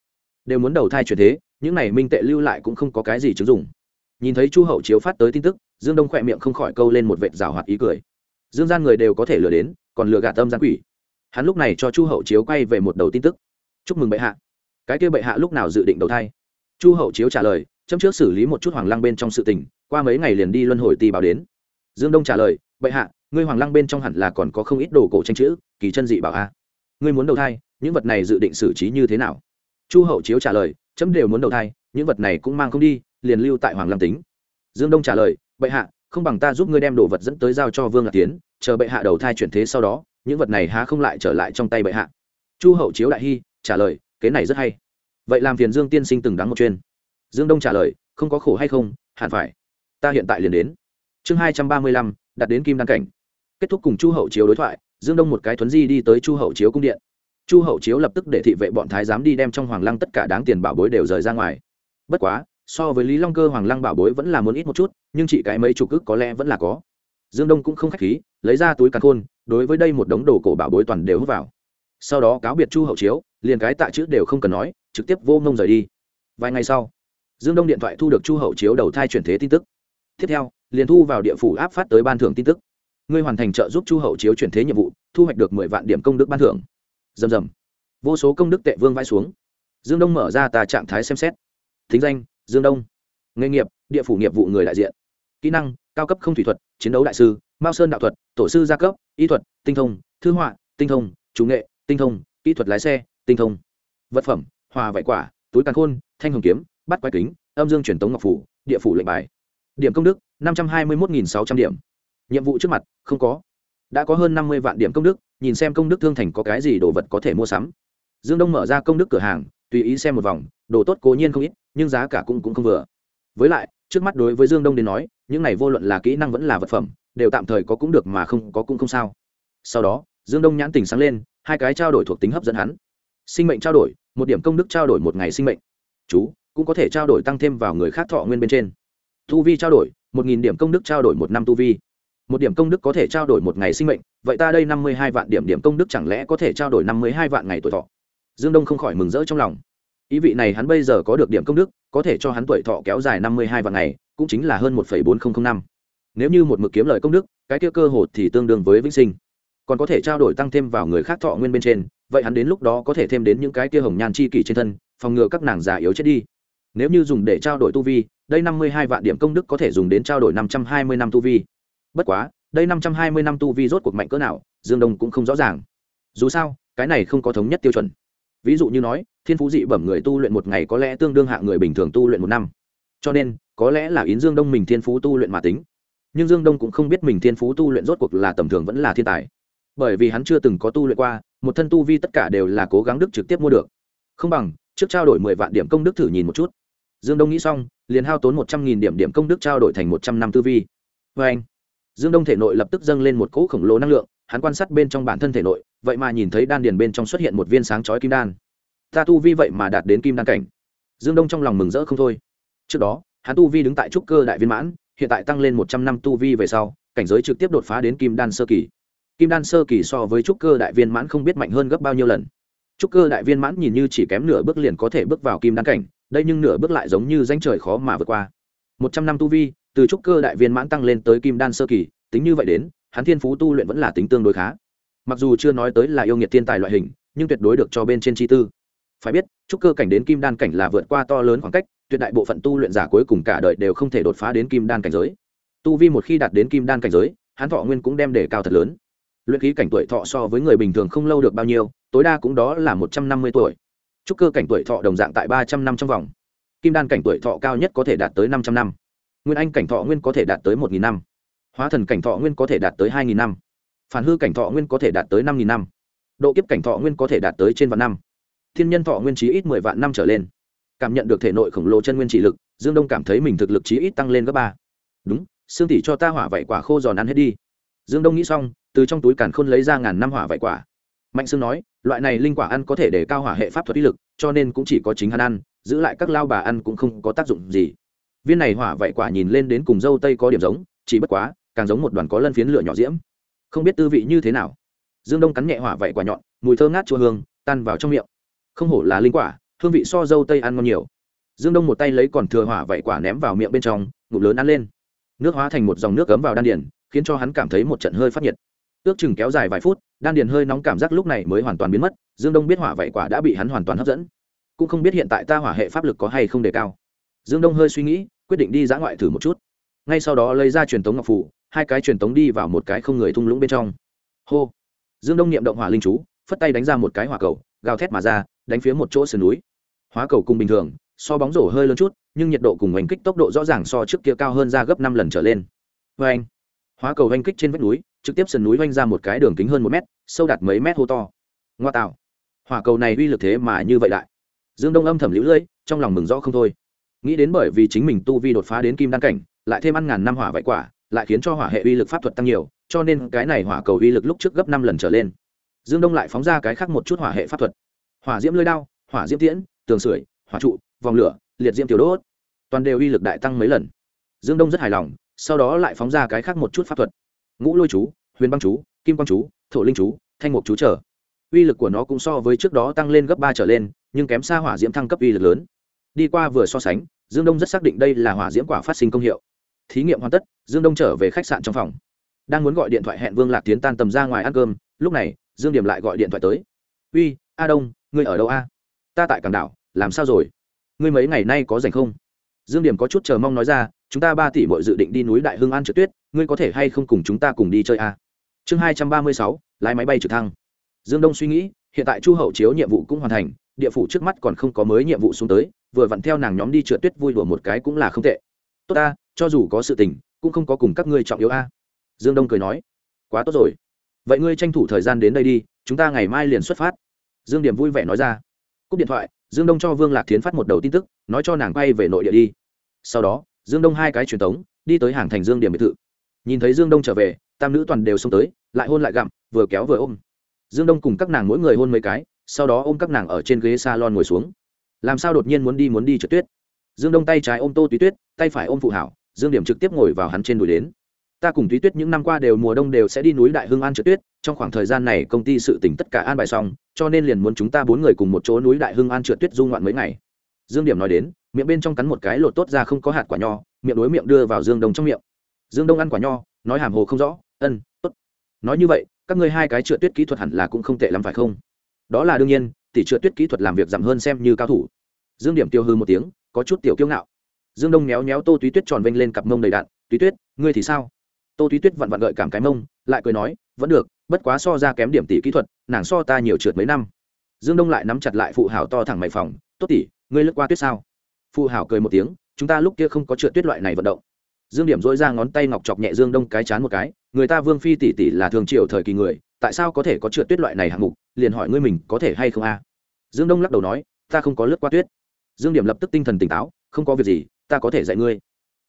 Đều muốn đầu thai chuyển thế, những này minh tệ lưu lại cũng không có cái gì chứng dùng. nhìn thấy chu hậu chiếu phát tới tin tức, dương đông khỏe miệng không khỏi câu lên một vệt rào hoạt ý cười. Dương gian người đều có thể lừa đến, còn lừa gạt tâm gian quỷ. Hắn lúc này cho chu hậu chiếu quay về một đầu tin tức. Chúc mừng bệ hạ cái kia bệ hạ lúc nào dự định đầu thai? Chu hậu chiếu trả lời, chấm trước xử lý một chút hoàng lăng bên trong sự tình, qua mấy ngày liền đi luân hồi tì báo đến. Dương đông trả lời, bệ hạ, ngươi hoàng lăng bên trong hẳn là còn có không ít đồ cổ tranh chữ, kỳ chân dị bảo a. Ngươi muốn đầu thai, những vật này dự định xử trí như thế nào? Chu hậu chiếu trả lời, chấm đều muốn đầu thai, những vật này cũng mang không đi, liền lưu tại hoàng lăng tính. Dương đông trả lời, bệ hạ, không bằng ta giúp ngươi đem đồ vật dẫn tới giao cho vương ngạc tiến chờ bệ hạ đầu thai chuyển thế sau đó, những vật này há không lại trở lại trong tay bệ hạ. Chu hậu chiếu đại hy trả lời kế này rất hay. Vậy làm phiền dương tiên sinh từng đáng một chuyên. Dương đông trả lời, không có khổ hay không, hẳn phải. Ta hiện tại liền đến. Chương hai trăm ba mươi lăm, đặt đến kim đăng cảnh. Kết thúc cùng chu hậu chiếu đối thoại, dương đông một cái thuấn di đi tới chu hậu chiếu cung điện. Chu hậu chiếu lập tức để thị vệ bọn thái giám đi đem trong hoàng lăng tất cả đáng tiền bảo bối đều rời ra ngoài. Bất quá, so với lý long cơ hoàng lăng bảo bối vẫn là muốn ít một chút, nhưng chỉ cái mấy chục ức có lẽ vẫn là có. Dương đông cũng không k h á c h khí, lấy ra túi càn khôn, đối với đây một đống đồ cổ bảo bối toàn đều hút vào. Sau đó cáo biệt chu hậu chiếu liền cái tạ chữ đều không cần nói, trực tiếp vô ngông rời đi. Vài ngày sau, dương đông điện thoại thu được chu hậu chiếu đầu thai chuyển thế tin tức. Tiếp theo, liền thu vào địa phủ áp phát tới ban thưởng tin tức. Ngươi hoàn thành trợ giúp chu hậu chiếu chuyển thế nhiệm vụ, thu hoạch được mười vạn điểm công đức ban thưởng. Dầm dầm vô số công đức tệ vương vãi xuống. Dương đông mở ra tà trạng thái xem xét. Thính danh, dương đông. Nghề nghiệp, địa phủ nghiệp vụ người đại diện. Kỹ năng, cao cấp không thủy thuật, chiến đấu đại sư, mao sơn đạo thuật, tổ sư gia cấp, y thuật, tinh thông, thư họa, tinh thông, chủ nghệ, tinh thông, kỹ thuật lái xe tinh thông. Vật phẩm, hòa vải quả, túi càn khôn, thanh hồng kiếm bắt quái kính, âm dương truyền tống ngọc phủ, địa phủ lệnh bài. Điểm công đức, năm trăm hai mươi một sáu trăm điểm. Nhiệm vụ trước mặt, không có. Đã có hơn năm mươi vạn điểm công đức, nhìn xem công đức thương thành có cái gì đồ vật có thể mua sắm. Dương đông mở ra công đức cửa hàng, tùy ý xem một vòng, đồ tốt cố nhiên không ít, nhưng giá cả cũng cũng không vừa. Với lại, trước mắt đối với dương đông đến nói, những này vô luận là kỹ năng vẫn là vật phẩm, đều tạm thời có cũng được mà không có cũng không sao. Sau đó, dương đông nhãn tình sáng lên, hai cái trao đổi thuộc tính hấp dẫn hắn sinh mệnh trao đổi, một điểm công đức trao đổi một ngày sinh mệnh. Chú, cũng có thể trao đổi tăng thêm vào người khác thọ nguyên bên trên. Tu vi trao đổi, một nghìn điểm công đức trao đổi một năm tu vi. Một điểm công đức có thể trao đổi một ngày sinh mệnh, vậy ta đây năm mươi hai vạn điểm điểm công đức chẳng lẽ có thể trao đổi năm mươi hai vạn ngày tuổi thọ? Dương đông không khỏi mừng rỡ trong lòng. Ý vị này hắn bây giờ có được điểm công đức, có thể cho hắn tuổi thọ kéo dài năm mươi hai vạn ngày, cũng chính là hơn một bốn nghìn năm. Nếu như một mực kiếm lời công đức, cái kia cơ hồ thì tương đương với vĩnh sinh. Còn có thể trao đổi tăng thêm vào người khác thọ nguyên bên trên vậy hắn đến lúc đó có thể thêm đến những cái kia hồng nhan chi kỷ trên thân, phòng ngừa các nàng già yếu chết đi. Nếu như dùng để trao đổi tu vi, đây năm mươi hai vạn điểm công đức có thể dùng đến trao đổi năm trăm hai mươi năm tu vi. Bất quá, đây năm trăm hai mươi năm tu vi rốt cuộc mạnh cỡ nào, dương đông cũng không rõ ràng. Dù sao, cái này không có thống nhất tiêu chuẩn. Ví dụ như nói, thiên phú dị bẩm người tu luyện một ngày có lẽ tương đương hạng người bình thường tu luyện một năm. Cho nên, có lẽ là yến dương đông mình thiên phú tu luyện mà tính. Nhưng dương đông cũng không biết mình thiên phú tu luyện rốt cuộc là tầm thường vẫn là thiên tài. Bởi vì hắn chưa từng có tu luyện qua một thân tu vi tất cả đều là cố gắng đức trực tiếp mua được. Không bằng, trước trao đổi mười vạn điểm công đức thử nhìn một chút. Dương đông nghĩ xong, liền hao tốn một trăm nghìn điểm điểm công đức trao đổi thành một trăm năm tư vi. Vê anh, dương đông thể nội lập tức dâng lên một cỗ khổng lồ năng lượng, hắn quan sát bên trong bản thân thể nội, vậy mà nhìn thấy đan điền bên trong xuất hiện một viên sáng chói kim đan. Ta tu vi vậy mà đạt đến kim đan cảnh. Dương đông trong lòng mừng rỡ không thôi. Trước đó, hắn tu vi đứng tại trúc cơ đại viên mãn, hiện tại tăng lên một trăm năm tu vi về sau, cảnh giới trực tiếp đột phá đến kim đan sơ kỳ kim đan sơ kỳ so với trúc cơ đại viên mãn không biết mạnh hơn gấp bao nhiêu lần. Trúc cơ đại viên mãn nhìn như chỉ kém nửa bước liền có thể bước vào kim đan cảnh, đây nhưng nửa bước lại giống như danh trời khó mà vượt qua. Một trăm năm tu vi, từ trúc cơ đại viên mãn tăng lên tới kim đan sơ kỳ, tính như vậy đến, hắn thiên phú tu luyện vẫn là tính tương đối khá. Mặc dù chưa nói tới là yêu nghiệt thiên tài loại hình, nhưng tuyệt đối được cho bên trên chi tư. Phải biết, trúc cơ cảnh đến kim đan cảnh là vượt qua to lớn khoảng cách, tuyệt đại bộ phận tu luyện giả cuối cùng cả đời đều không thể đột phá đến kim đan cảnh giới. Tu vi một khi đạt đến kim đan cảnh giới, hắn thọ nguyên cũng đem đề cao thật lớn luyện khí cảnh tuổi thọ so với người bình thường không lâu được bao nhiêu, tối đa cũng đó là một trăm năm mươi tuổi. Trúc cơ cảnh tuổi thọ đồng dạng tại ba trăm năm trong vòng. Kim đan cảnh tuổi thọ cao nhất có thể đạt tới năm trăm năm. Nguyên anh cảnh thọ nguyên có thể đạt tới một nghìn năm. Hóa thần cảnh thọ nguyên có thể đạt tới hai nghìn năm. Phản hư cảnh thọ nguyên có thể đạt tới năm nghìn năm. Độ kiếp cảnh thọ nguyên có thể đạt tới trên vạn năm. Thiên nhân thọ nguyên trí ít mười vạn năm trở lên. Cảm nhận được thể nội khổng lồ chân nguyên trị lực, dương đông cảm thấy mình thực lực trí ít tăng lên gấp ba. Đúng xương tỷ cho ta hỏa vậy quả khô giòn ăn hết đi. Dương đông nghĩ xong từ trong túi càn khôn lấy ra ngàn năm hỏa vải quả. Mạnh sương nói, loại này linh quả ăn có thể để cao hỏa hệ pháp thuật ý lực, cho nên cũng chỉ có chính hắn ăn, giữ lại các lao bà ăn cũng không có tác dụng gì. Viên này hỏa vải quả nhìn lên đến cùng dâu tây có điểm giống, chỉ bất quá, càng giống một đoàn có lân phiến lửa nhỏ diễm. Không biết tư vị như thế nào. Dương đông cắn nhẹ hỏa vải quả nhọn, mùi thơ ngát chua hương, tan vào trong miệng. Không hổ là linh quả, hương vị so dâu tây ăn ngon nhiều. Dương đông một tay lấy còn thừa hỏa vải quả ném vào miệng bên trong, ngụm lớn ăn lên. Nước hóa thành một dòng nước cấm vào đan điền, khiến cho hắn cảm thấy một trận hơi phát nhiệt ước chừng kéo dài vài phút, đan điền hơi nóng cảm giác lúc này mới hoàn toàn biến mất, dương đông biết hỏa vậy quả đã bị hắn hoàn toàn hấp dẫn. Cũng không biết hiện tại ta hỏa hệ pháp lực có hay không đề cao. Dương đông hơi suy nghĩ, quyết định đi dã ngoại thử một chút. Ngay sau đó lấy ra truyền tống ngọc phủ, hai cái truyền tống đi vào một cái không người thung lũng bên trong. Hô! Dương đông niệm động hỏa linh chú, phất tay đánh ra một cái hỏa cầu, gào thét mà ra, đánh phía một chỗ sườn núi. Hóa cầu cùng bình thường, so bóng rổ hơi lớn chút, nhưng nhiệt độ cùng oanh kích tốc độ rõ ràng so trước kia cao hơn ra gấp năm lần trở lên. Vê anh hóa cầu oanh kích trên vách núi trực tiếp sườn núi oanh ra một cái đường kính hơn một mét, sâu đạt mấy mét hô to. Ngoa tạo. Hỏa cầu này uy lực thế mà như vậy đại dương đông âm thầm lũ lưỡi trong lòng mừng rõ không thôi. Nghĩ đến bởi vì chính mình tu vi đột phá đến kim đan cảnh, lại thêm ăn ngàn năm hỏa vải quả, lại khiến cho hỏa hệ uy lực pháp thuật tăng nhiều, cho nên cái này hỏa cầu uy lực lúc trước gấp năm lần trở lên. Dương đông lại phóng ra cái khác một chút hỏa hệ pháp thuật. Hỏa diễm lưới đao, hỏa diễm tiễn, tường sưởi, hỏa trụ, vòng lửa, liệt diễm tiểu đốt. Toàn đều uy lực đại tăng mấy lần. Dương đông rất hài lòng, sau đó lại phóng ra cái khác một chút pháp thuật ngũ lôi chú, huyền băng chú, kim quang chú, thổ linh chú, thanh mục chú trở. Uy lực của nó cũng so với trước đó tăng lên gấp ba trở lên, nhưng kém xa hỏa diễm thăng cấp uy lực lớn. Đi qua vừa so sánh, dương đông rất xác định đây là hỏa diễm quả phát sinh công hiệu. Thí nghiệm hoàn tất, dương đông trở về khách sạn trong phòng. Đang muốn gọi điện thoại hẹn vương lạc tiến tan tầm ra ngoài ăn cơm, lúc này, dương điểm lại gọi điện thoại tới. Uy, a đông, ngươi ở đâu a? Ta tại cảng đảo, làm sao rồi? Ngươi mấy ngày nay có rảnh không? Dương điểm có chút chờ mong nói ra chúng ta ba tỷ mọi dự định đi núi đại hưng an trượt tuyết, ngươi có thể hay không cùng chúng ta cùng đi chơi a chương hai trăm ba mươi sáu, lái máy bay trực thăng. Dương đông suy nghĩ, hiện tại chu hậu chiếu nhiệm vụ cũng hoàn thành, địa phủ trước mắt còn không có mới nhiệm vụ xuống tới, vừa vặn theo nàng nhóm đi trượt tuyết vui đùa một cái cũng là không tệ. Tốt ta, cho dù có sự tình, cũng không có cùng các ngươi trọng yếu a dương đông cười nói. Quá tốt rồi. Vậy ngươi tranh thủ thời gian đến đây đi, chúng ta ngày mai liền xuất phát. Dương điểm vui vẻ nói ra. Cúp điện thoại, dương đông cho vương lạc Thiến phát một đầu tin tức, nói cho nàng quay về nội địa đi. Sau đó dương đông hai cái truyền tống đi tới hàng thành dương điểm biệt thự. Nhìn thấy dương đông trở về, tam nữ toàn đều xông tới, lại hôn lại gặm, vừa kéo vừa ôm. Dương đông cùng các nàng mỗi người hôn mấy cái, sau đó ôm các nàng ở trên ghế s a lon ngồi xuống. Làm sao đột nhiên muốn đi muốn đi trượt tuyết? Dương đông tay trái ôm tô túy tuyết, tay phải ôm phụ hảo, dương điểm trực tiếp ngồi vào hắn trên đùi đến. Ta cùng túy tuyết những năm qua đều mùa đông đều sẽ đi núi đại hưng an trượt tuyết, trong khoảng thời gian này công ty sự tỉnh tất cả an bài xong, cho nên liền muốn chúng ta bốn người cùng một chỗ núi đại hưng an trượt tuyết dung ngoạn mấy ngày dương điểm nói đến, miệng bên trong cắn một cái lột tốt ra không có hạt quả nho, miệng đối miệng đưa vào dương đông trong miệng. Dương đông ăn quả nho, nói hàm hồ không rõ, ân, tốt. Nói như vậy, các ngươi hai cái trượt tuyết kỹ thuật hẳn là cũng không tệ lắm phải không? Đó là đương nhiên, tỷ trượt tuyết kỹ thuật làm việc giảm hơn xem như cao thủ. Dương điểm tiêu hư một tiếng, có chút tiểu kiêu ngạo. Dương đông méo méo tô túy tuyết tròn vênh lên cặp mông đầy đạn, túy tuyết, ngươi thì sao? Tô túy tuyết vặn vặn gợi cảm cái mông, lại cười nói, vẫn được, bất quá so ra kém điểm tỷ kỹ thuật, nàng so ta nhiều trượt mấy năm. Dương đông lại nắm chặt lại phụ hảo to thẳng mày phòng tốt tỷ, ngươi lướt qua tuyết sao? Phụ hảo cười một tiếng, chúng ta lúc kia không có trượt tuyết loại này vận động. Dương điểm dỗi ra ngón tay ngọc chọc nhẹ dương đông cái chán một cái, người ta vương phi tỷ tỷ là thường triều thời kỳ người, tại sao có thể có trượt tuyết loại này hạng mục, liền hỏi ngươi mình có thể hay không a? Dương đông lắc đầu nói, ta không có lướt qua tuyết. Dương điểm lập tức tinh thần tỉnh táo, không có việc gì, ta có thể dạy ngươi.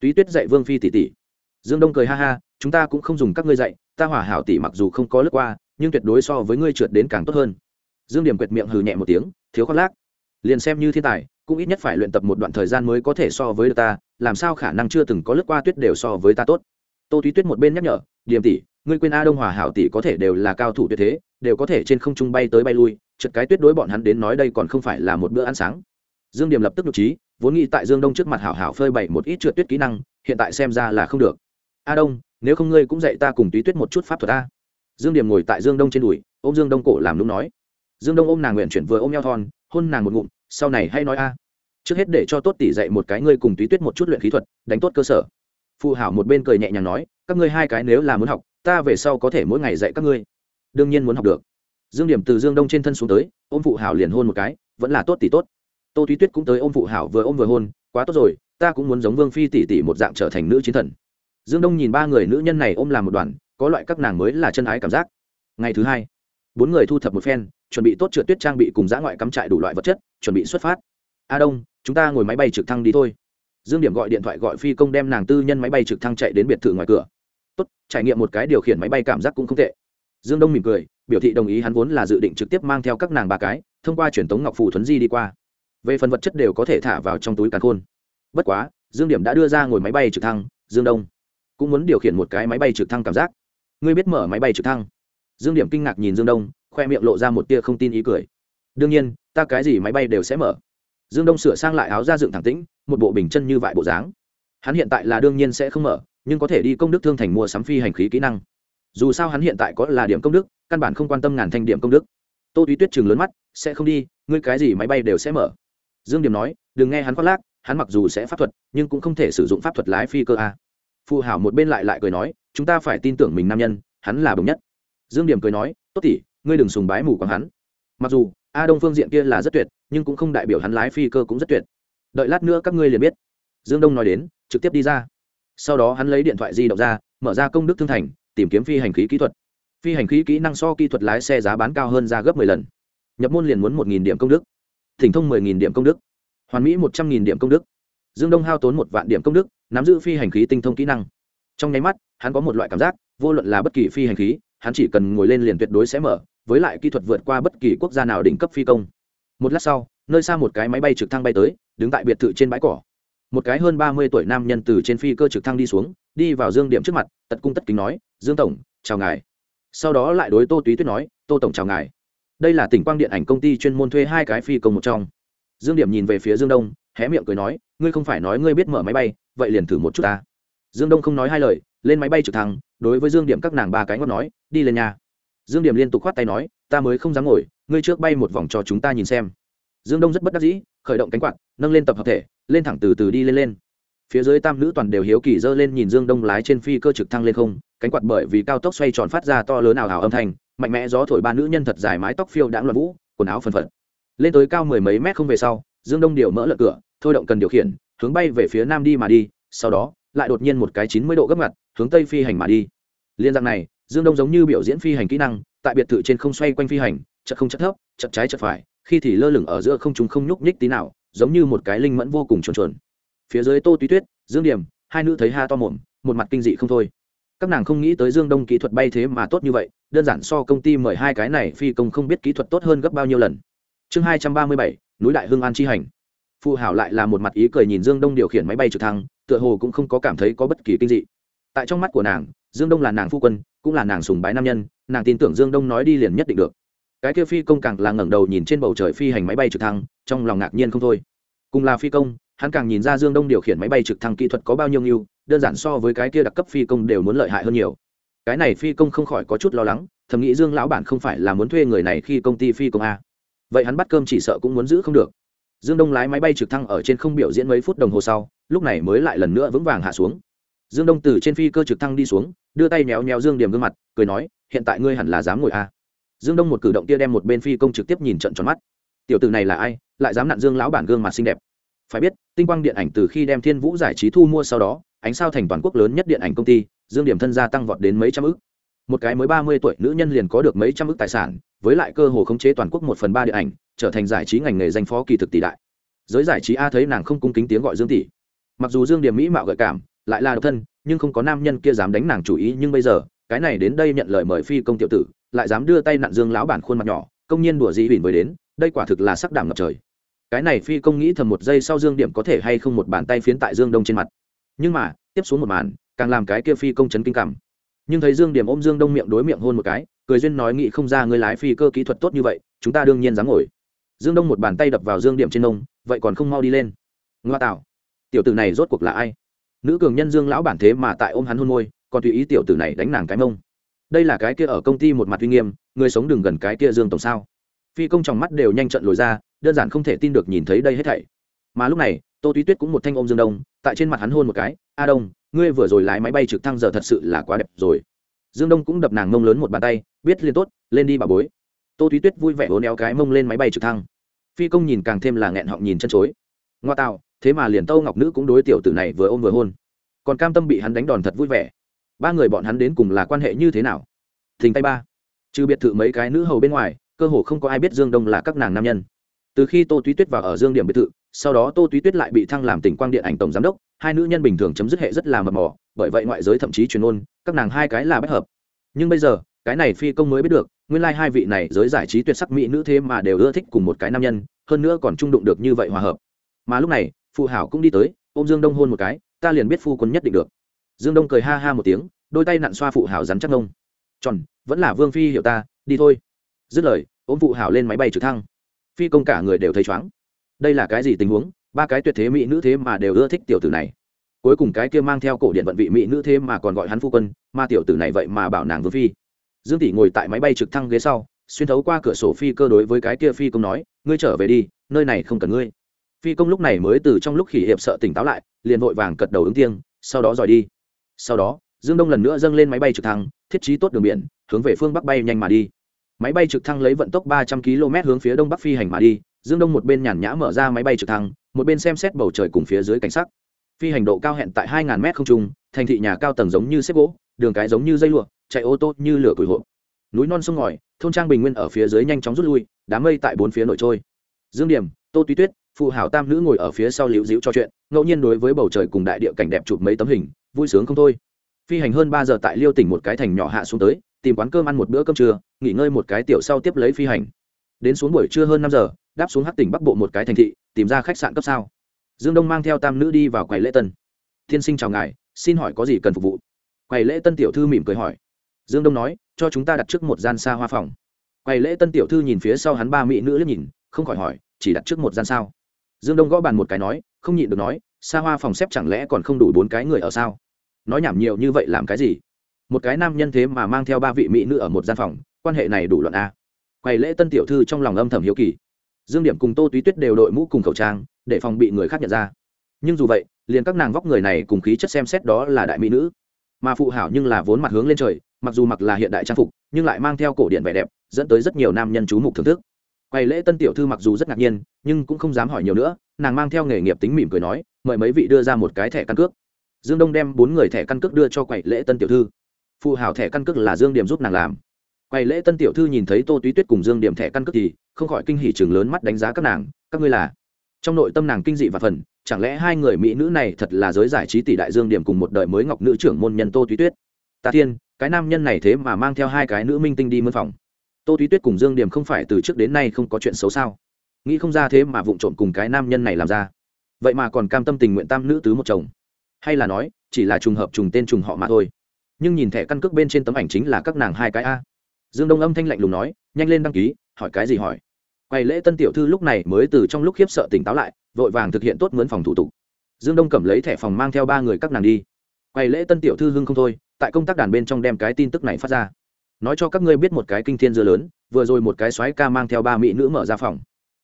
Túy tuyết dạy vương phi tỷ tỷ. Dương đông cười ha ha, chúng ta cũng không dùng các ngươi dạy, ta hỏa hảo tỷ mặc dù không có lướt qua, nhưng tuyệt đối so với ngươi trượt đến càng tốt hơn. Dương điểm quệt miệng hừ nhẹ một tiếng, thiếu khoác lác liền xem như thiên tài, cũng ít nhất phải luyện tập một đoạn thời gian mới có thể so với ta, làm sao khả năng chưa từng có lướt qua tuyết đều so với ta tốt. Tô thúy tuyết một bên nhắc nhở, điềm tỷ, ngươi quên a đông hòa hảo tỷ có thể đều là cao thủ tuyệt thế, đều có thể trên không trung bay tới bay lui trượt cái tuyết đối bọn hắn đến nói đây còn không phải là một bữa ăn sáng. Dương điểm lập tức nhục trí vốn nghĩ tại dương đông trước mặt hảo hảo phơi bày một ít trượt tuyết kỹ năng, hiện tại xem ra là không được. A đông, nếu không ngươi cũng dạy ta cùng túy tuyết một chút pháp thuật a. Dương điểm ngồi tại dương đông trên đùi, ôm dương đông cổ làm lúc nói dương đông ôm nàng nguyện chuyển vừa ôm nhau thon, hôn nàng một ngụm, sau này hay nói a. Trước hết để cho tốt tỷ dạy một cái ngươi cùng túy tuyết một chút luyện khí thuật, đánh tốt cơ sở. Phụ hảo một bên cười nhẹ nhàng nói, các ngươi hai cái nếu là muốn học, ta về sau có thể mỗi ngày dạy các ngươi. Đương nhiên muốn học được. Dương điểm từ dương đông trên thân xuống tới, ôm phụ hảo liền hôn một cái, vẫn là tốt tỷ tốt. Tô túy tuyết cũng tới ôm phụ hảo vừa ôm vừa hôn, quá tốt rồi, ta cũng muốn giống vương phi tỷ tỷ một dạng trở thành nữ chiến thần. Dương đông nhìn ba người nữ nhân này ôm làm một đoàn, có loại các nàng mới là chân ái cảm giác. Ngày thứ hai, bốn người thu thập một phen chuẩn bị tốt trượt tuyết trang bị cùng giã ngoại cắm trại đủ loại vật chất, chuẩn bị xuất phát. A đông, chúng ta ngồi máy bay trực thăng đi thôi. Dương điểm gọi điện thoại gọi phi công đem nàng tư nhân máy bay trực thăng chạy đến biệt thự ngoài cửa. Tốt, trải nghiệm một cái điều khiển máy bay cảm giác cũng không tệ. Dương đông mỉm cười, biểu thị đồng ý hắn vốn là dự định trực tiếp mang theo các nàng ba cái, thông qua truyền tống ngọc phù thuấn di đi qua. Về phần vật chất đều có thể thả vào trong túi càn khôn. Bất quá, dương điểm đã đưa ra ngồi máy bay trực thăng, dương đông cũng muốn điều khiển một cái máy bay trực thăng cảm giác. Ngươi biết mở máy bay trực thăng? Dương điểm kinh ngạc nhìn dương đông khoe miệng lộ ra một tia không tin ý cười. Đương nhiên, ta cái gì máy bay đều sẽ mở. Dương đông sửa sang lại áo ra dựng thẳng tĩnh, một bộ bình chân như vại bộ dáng. Hắn hiện tại là đương nhiên sẽ không mở, nhưng có thể đi công đức thương thành mua sắm phi hành khí kỹ năng. Dù sao hắn hiện tại có là điểm công đức, căn bản không quan tâm ngàn thanh điểm công đức. Tô túy tuyết chừng lớn mắt, sẽ không đi, ngươi cái gì máy bay đều sẽ mở. Dương điểm nói, đừng nghe hắn khoác lác, hắn mặc dù sẽ pháp thuật, nhưng cũng không thể sử dụng pháp thuật lái phi cơ a. Phụ hảo một bên lại lại cười nói, chúng ta phải tin tưởng mình nam nhân, hắn là đồng nhất. Dương điểm cười nói, tốt tỉ ngươi đừng sùng bái mù quáng hắn. Mặc dù, a đông phương diện kia là rất tuyệt, nhưng cũng không đại biểu hắn lái phi cơ cũng rất tuyệt. Đợi lát nữa các ngươi liền biết. Dương đông nói đến, trực tiếp đi ra. Sau đó hắn lấy điện thoại di động ra, mở ra công đức thương thành, tìm kiếm phi hành khí kỹ thuật. Phi hành khí kỹ năng so kỹ thuật lái xe giá bán cao hơn ra gấp m ộ ư ơ i lần. Nhập môn liền muốn một điểm công đức. Thỉnh thông mười điểm công đức. Hoàn mỹ một trăm nghìn điểm công đức. Dương đông hao tốn một vạn điểm công đức, nắm giữ phi hành khí tinh thông kỹ năng. Trong nháy mắt, hắn có một loại cảm giác, vô luận là bất kỳ phi hành khí, hắn chỉ cần ngồi lên liền tuyệt đối sẽ mở với lại kỹ thuật vượt qua bất kỳ quốc gia nào đỉnh cấp phi công. Một lát sau, nơi xa một cái máy bay trực thăng bay tới, đứng tại biệt thự trên bãi cỏ. Một cái hơn ba mươi tuổi nam nhân từ trên phi cơ trực thăng đi xuống, đi vào dương điểm trước mặt, tật cung tất kính nói, dương tổng, chào ngài. Sau đó lại đối tô túy tuyết nói, tô tổng chào ngài. Đây là tỉnh quang điện ảnh công ty chuyên môn thuê hai cái phi công một trong. Dương điểm nhìn về phía dương đông, hé miệng cười nói, ngươi không phải nói ngươi biết mở máy bay, vậy liền thử một chút ta. Dương đông không nói hai lời, lên máy bay trực thăng, đối với dương điểm các nàng ba cái ngót nói, đi lên nhà dương điểm liên tục khoát tay nói, ta mới không dám ngồi, ngươi trước bay một vòng cho chúng ta nhìn xem. Dương đông rất bất đắc dĩ, khởi động cánh quạt, nâng lên tập hợp thể, lên thẳng từ từ đi lên lên. Phía dưới tam nữ toàn đều hiếu kỳ dơ lên nhìn dương đông lái trên phi cơ trực thăng lên không, cánh quạt bởi vì cao tốc xoay tròn phát ra to lớn ảo ảo âm thanh, mạnh mẽ gió thổi ba nữ nhân thật dài mái tóc phiêu đãng loạn vũ, quần áo phần phật. Lên tới cao mười mấy mét không về sau, dương đông điều mỡ lợn cửa, thôi động cần điều khiển, hướng bay về phía nam đi mà đi, sau đó, lại đột nhiên một cái chín mươi độ gấp ngặt hướng tây phi hành mà đi. Liên dạng này dương đông giống như biểu diễn phi hành kỹ năng, tại biệt thự trên không xoay quanh phi hành, chật không chất thấp, chật trái chật phải, khi thì lơ lửng ở giữa không chúng không nhúc nhích tí nào, giống như một cái linh mẫn vô cùng chuồn chuồn. Phía dưới tô túy tuyết, dương điểm, hai nữ thấy ha to mồm, một mặt kinh dị không thôi. Các nàng không nghĩ tới dương đông kỹ thuật bay thế mà tốt như vậy, đơn giản so công ty mời hai cái này phi công không biết kỹ thuật tốt hơn gấp bao nhiêu lần. Chương hai trăm ba mươi bảy, núi đại hưng an chi hành. Phụ hảo lại là một mặt ý cười nhìn dương đông điều khiển máy bay trực thăng, tựa hồ cũng không có cảm thấy có bất kỳ kinh dị. Tại trong mắt của nàng, dương đông là nàng phu quân cũng là nàng sùng bái nam nhân, nàng tin tưởng dương đông nói đi liền nhất định được. Cái kia phi công càng là ngẩng đầu nhìn trên bầu trời phi hành máy bay trực thăng, trong lòng ngạc nhiên không thôi. Cùng là phi công, hắn càng nhìn ra dương đông điều khiển máy bay trực thăng kỹ thuật có bao nhiêu nghiêu đơn giản so với cái kia đặc cấp phi công đều muốn lợi hại hơn nhiều. Cái này phi công không khỏi có chút lo lắng, thầm nghĩ dương lão bản không phải là muốn thuê người này khi công ty phi công a. Vậy hắn bắt cơm chỉ sợ cũng muốn giữ không được. Dương đông lái máy bay trực thăng ở trên không biểu diễn mấy phút đồng hồ sau, lúc này mới lại lần nữa vững vàng hạ xuống dương đông từ trên phi cơ trực thăng đi xuống, đưa tay méo méo dương điểm gương mặt, cười nói, hiện tại ngươi hẳn là dám ngồi a dương đông một cử động kia đem một bên phi công trực tiếp nhìn trận tròn mắt. Tiểu tử này là ai? Lại dám nặn dương lão bản gương mặt xinh đẹp. Phải biết, tinh quang điện ảnh từ khi đem thiên vũ giải trí thu mua sau đó, ánh sao thành toàn quốc lớn nhất điện ảnh công ty, dương điểm thân gia tăng vọt đến mấy trăm ước một cái mới ba mươi tuổi nữ nhân liền có được mấy trăm ước tài sản, với lại cơ hồ khống chế toàn quốc một phần ba điện ảnh, trở thành giải trí ngành nghề danh phó kỳ thực tỷ đại. Giới giải trí a thấy nàng không cung kính tiếng gọi dương tỷ. Mặc dù dương điểm mỹ mạo gợi cảm lại là độc thân, nhưng không có nam nhân kia dám đánh nàng chủ ý, nhưng bây giờ, cái này đến đây nhận lời mời phi công tiểu tử, lại dám đưa tay nặn dương lão bản khuôn mặt nhỏ, công nhiên đùa dĩ bỉn với đến, đây quả thực là sắc đảm ngập trời. Cái này phi công nghĩ thầm một giây sau dương điểm có thể hay không một bàn tay phiến tại dương đông trên mặt. Nhưng mà, tiếp xuống một màn, càng làm cái kia phi công chấn kinh cảm. Nhưng thấy dương điểm ôm dương đông miệng đối miệng hôn một cái, cười duyên nói nghĩ không ra người lái phi cơ kỹ thuật tốt như vậy, chúng ta đương nhiên dám ngồi. Dương đông một bàn tay đập vào dương điểm trên nông vậy còn không mau đi lên. Ngoa tạo. Tiểu tử này rốt cuộc là ai? Nữ cường nhân dương lão bản thế mà tại ôm hắn hôn môi, còn tùy ý tiểu tử này đánh nàng cái mông. Đây là cái kia ở công ty một mặt uy nghiêm, người sống đừng gần cái kia dương tổng sao? Phi công trong mắt đều nhanh trận lồi ra, đơn giản không thể tin được nhìn thấy đây hết thảy. Mà lúc này, tô túy tuyết cũng một thanh ôm dương đông, tại trên mặt hắn hôn một cái, a đông, ngươi vừa rồi lái máy bay trực thăng giờ thật sự là quá đẹp rồi. Dương đông cũng đập nàng mông lớn một bàn tay, biết liền tốt, lên đi bà bối. Tô túy tuyết vui vẻ hôn éo cái mông lên máy bay trực thăng. Phi công nhìn càng thêm là nghẹn họng nhìn chân chối. Ngoa tạo thế mà liền tâu ngọc nữ cũng đối tiểu tử này vừa ôm vừa hôn còn cam tâm bị hắn đánh đòn thật vui vẻ ba người bọn hắn đến cùng là quan hệ như thế nào thình tay ba trừ biệt thự mấy cái nữ hầu bên ngoài cơ hồ không có ai biết dương đông là các nàng nam nhân từ khi tô túy tuyết vào ở dương điểm biệt thự sau đó tô túy tuyết lại bị thăng làm tỉnh quang điện ảnh tổng giám đốc hai nữ nhân bình thường chấm dứt hệ rất là mập mỏ bởi vậy ngoại giới thậm chí truyền ôn các nàng hai cái là bất hợp nhưng bây giờ cái này phi công mới biết được nguyên lai、like、hai vị này giới giải trí tuyệt sắc mỹ nữ thế mà đều ưa thích cùng một cái nam nhân hơn nữa còn trung đụng được như vậy hòa hợp mà lúc này phụ hảo cũng đi tới ô m dương đông hôn một cái, ta liền biết phu quân nhất định được. Dương đông cười ha ha một tiếng, đôi tay nặn xoa phụ hảo rắn chắc ngông. Tròn, vẫn là vương phi hiểu ta, đi thôi. Dứt lời, ôm phụ hảo lên máy bay trực thăng. Phi công cả người đều thấy chóng đây là cái gì tình huống? Ba cái tuyệt thế mỹ nữ thế mà đều ưa thích tiểu tử này. Cuối cùng cái kia mang theo cổ điện vận vị mỹ nữ thế mà còn gọi hắn phu quân, mà tiểu tử này vậy mà bảo nàng vương phi. Dương tỷ ngồi tại máy bay trực thăng ghế sau, xuyên thấu qua cửa sổ phi cơ đối với cái kia phi công nói, ngươi trở về đi, nơi này không cần ngươi phi công lúc này mới từ trong lúc khỉ hiệp sợ tỉnh táo lại, liền vội vàng cật đầu ứng tiêng sau đó dòi đi. Sau đó, dương đông lần nữa dâng lên máy bay trực thăng, thiết trí tốt đường biển, hướng về phương bắc bay nhanh mà đi. Máy bay trực thăng lấy vận tốc ba trăm km hướng phía đông bắc phi hành mà đi, dương đông một bên nhàn nhã mở ra máy bay trực thăng, một bên xem xét bầu trời cùng phía dưới cảnh sắc. Phi hành độ cao hẹn tại hai ngàn m không trung, thành thị nhà cao tầng giống như xếp gỗ, đường cái giống như dây lụa, chạy ô tô như lửa củi hộp. Núi non sông ngòi, thôn trang bình nguyên ở phía dưới nhanh chóng rút lui, đám mây tại bốn phía nổi trôi. Dương điểm, tô túy tuyết phụ hảo tam nữ ngồi ở phía sau liễu dĩu cho chuyện, ngẫu nhiên đối với bầu trời cùng đại địa cảnh đẹp chụp mấy tấm hình, vui sướng không thôi. Phi hành hơn ba giờ tại liêu tỉnh một cái thành nhỏ hạ xuống tới, tìm quán cơm ăn một bữa cơm trưa, nghỉ ngơi một cái tiểu sau tiếp lấy phi hành. Đến xuống buổi trưa hơn năm giờ, đáp xuống hắc tỉnh bắc bộ một cái thành thị, tìm ra khách sạn cấp sao. Dương đông mang theo tam nữ đi vào quầy lễ tân. Tiên sinh chào ngài, xin hỏi có gì cần phục vụ? Quầy lễ tân tiểu thư mỉm cười hỏi. Dương đông nói, cho chúng ta đặt trước một gian xa hoa phòng. Quầy lễ tân tiểu thư nhìn phía sau hắn ba mỹ nữ liếc nhìn, không khỏi hỏi, chỉ đặt trước một gian sao? Dương đông gõ bàn một cái nói, không nhịn được nói xa hoa phòng xếp chẳng lẽ còn không đủ bốn cái người ở sao? Nói nhảm nhiều như vậy làm cái gì? Một cái nam nhân thế mà mang theo ba vị mỹ nữ ở một gian phòng, quan hệ này đủ luận a. Quầy lễ tân tiểu thư trong lòng âm thầm hiếu kỳ. Dương điểm cùng tô túy tuyết đều đội mũ cùng khẩu trang, để phòng bị người khác nhận ra. Nhưng dù vậy, liền các nàng vóc người này cùng khí chất xem xét đó là đại mỹ nữ. Mà phụ hảo nhưng là vốn mặt hướng lên trời, mặc dù mặc là hiện đại trang phục, nhưng lại mang theo cổ điện vẻ đẹp, dẫn tới rất nhiều nam nhân chú mục thưởng thức quầy lễ tân tiểu thư mặc dù rất ngạc nhiên, nhưng cũng không dám hỏi nhiều nữa, nàng mang theo nghề nghiệp tính mỉm cười nói, mời mấy vị đưa ra một cái thẻ căn cước. Dương đông đem bốn người thẻ căn cước đưa cho quầy lễ tân tiểu thư. Phụ hảo thẻ căn cước là dương điểm giúp nàng làm. Quầy lễ tân tiểu thư nhìn thấy tô túy tuyết cùng dương điểm thẻ căn cước thì không khỏi kinh hỉ chừng lớn mắt đánh giá các nàng, các ngươi là? Trong nội tâm nàng kinh dị và phần, chẳng lẽ hai người mỹ nữ này thật là giới giải trí tỷ đại dương điểm cùng một đời mới ngọc nữ trưởng môn nhân tô túy tuyết? Tạ thiên, cái nam nhân này thế mà mang theo hai cái nữ minh tinh đi mân phòng tô túy tuyết cùng dương điểm không phải từ trước đến nay không có chuyện xấu sao? Nghĩ không ra thế mà vụng trộm cùng cái nam nhân này làm ra. Vậy mà còn cam tâm tình nguyện tam nữ tứ một chồng. Hay là nói, chỉ là trùng hợp trùng tên trùng họ mà thôi. Nhưng nhìn thẻ căn cước bên trên tấm ảnh chính là các nàng hai cái a. Dương đông âm thanh lạnh lùng nói, nhanh lên đăng ký, hỏi cái gì hỏi. Quầy lễ tân tiểu thư lúc này mới từ trong lúc khiếp sợ tỉnh táo lại, vội vàng thực hiện tốt mướn phòng thủ tục. Dương đông cầm lấy thẻ phòng mang theo ba người các nàng đi. Quầy lễ tân tiểu thư hưng không thôi, tại công tác đàn bên trong đem cái tin tức này phát ra nói cho các ngươi biết một cái kinh thiên dưa lớn, vừa rồi một cái xoáy ca mang theo ba mỹ nữ mở ra phòng.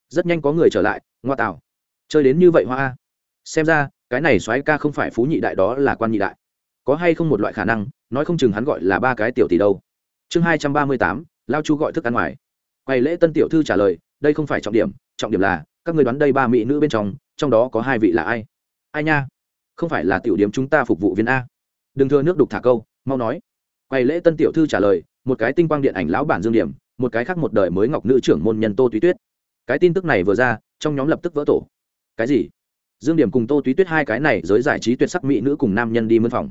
Rất nhanh có người trở lại, ngoa tạo. Chơi đến như vậy hoa xem ra, cái này xoáy ca không phải phú nhị đại đó là quan nhị đại. Có hay không một loại khả năng, nói không chừng hắn gọi là ba cái tiểu tỷ đâu. Chương hai trăm ba mươi tám, lao chu gọi thức ăn ngoài. Quầy lễ tân tiểu thư trả lời, đây không phải trọng điểm trọng điểm là, các người đoán đây ba mỹ nữ bên trong trong đó có hai vị là ai? Ai nha? Không phải là tiểu điểm chúng ta phục vụ viên a. Đừng thưa nước đục thả câu, mau nói quầy lễ tân tiểu thư trả lời, một cái tinh quang điện ảnh lão bản dương điểm, một cái khác một đời mới ngọc nữ trưởng môn nhân tô túy tuyết. Cái tin tức này vừa ra, trong nhóm lập tức vỡ tổ. Cái gì? Dương điểm cùng tô túy tuyết hai cái này giới giải trí tuyệt sắc mỹ nữ cùng nam nhân đi mân phòng.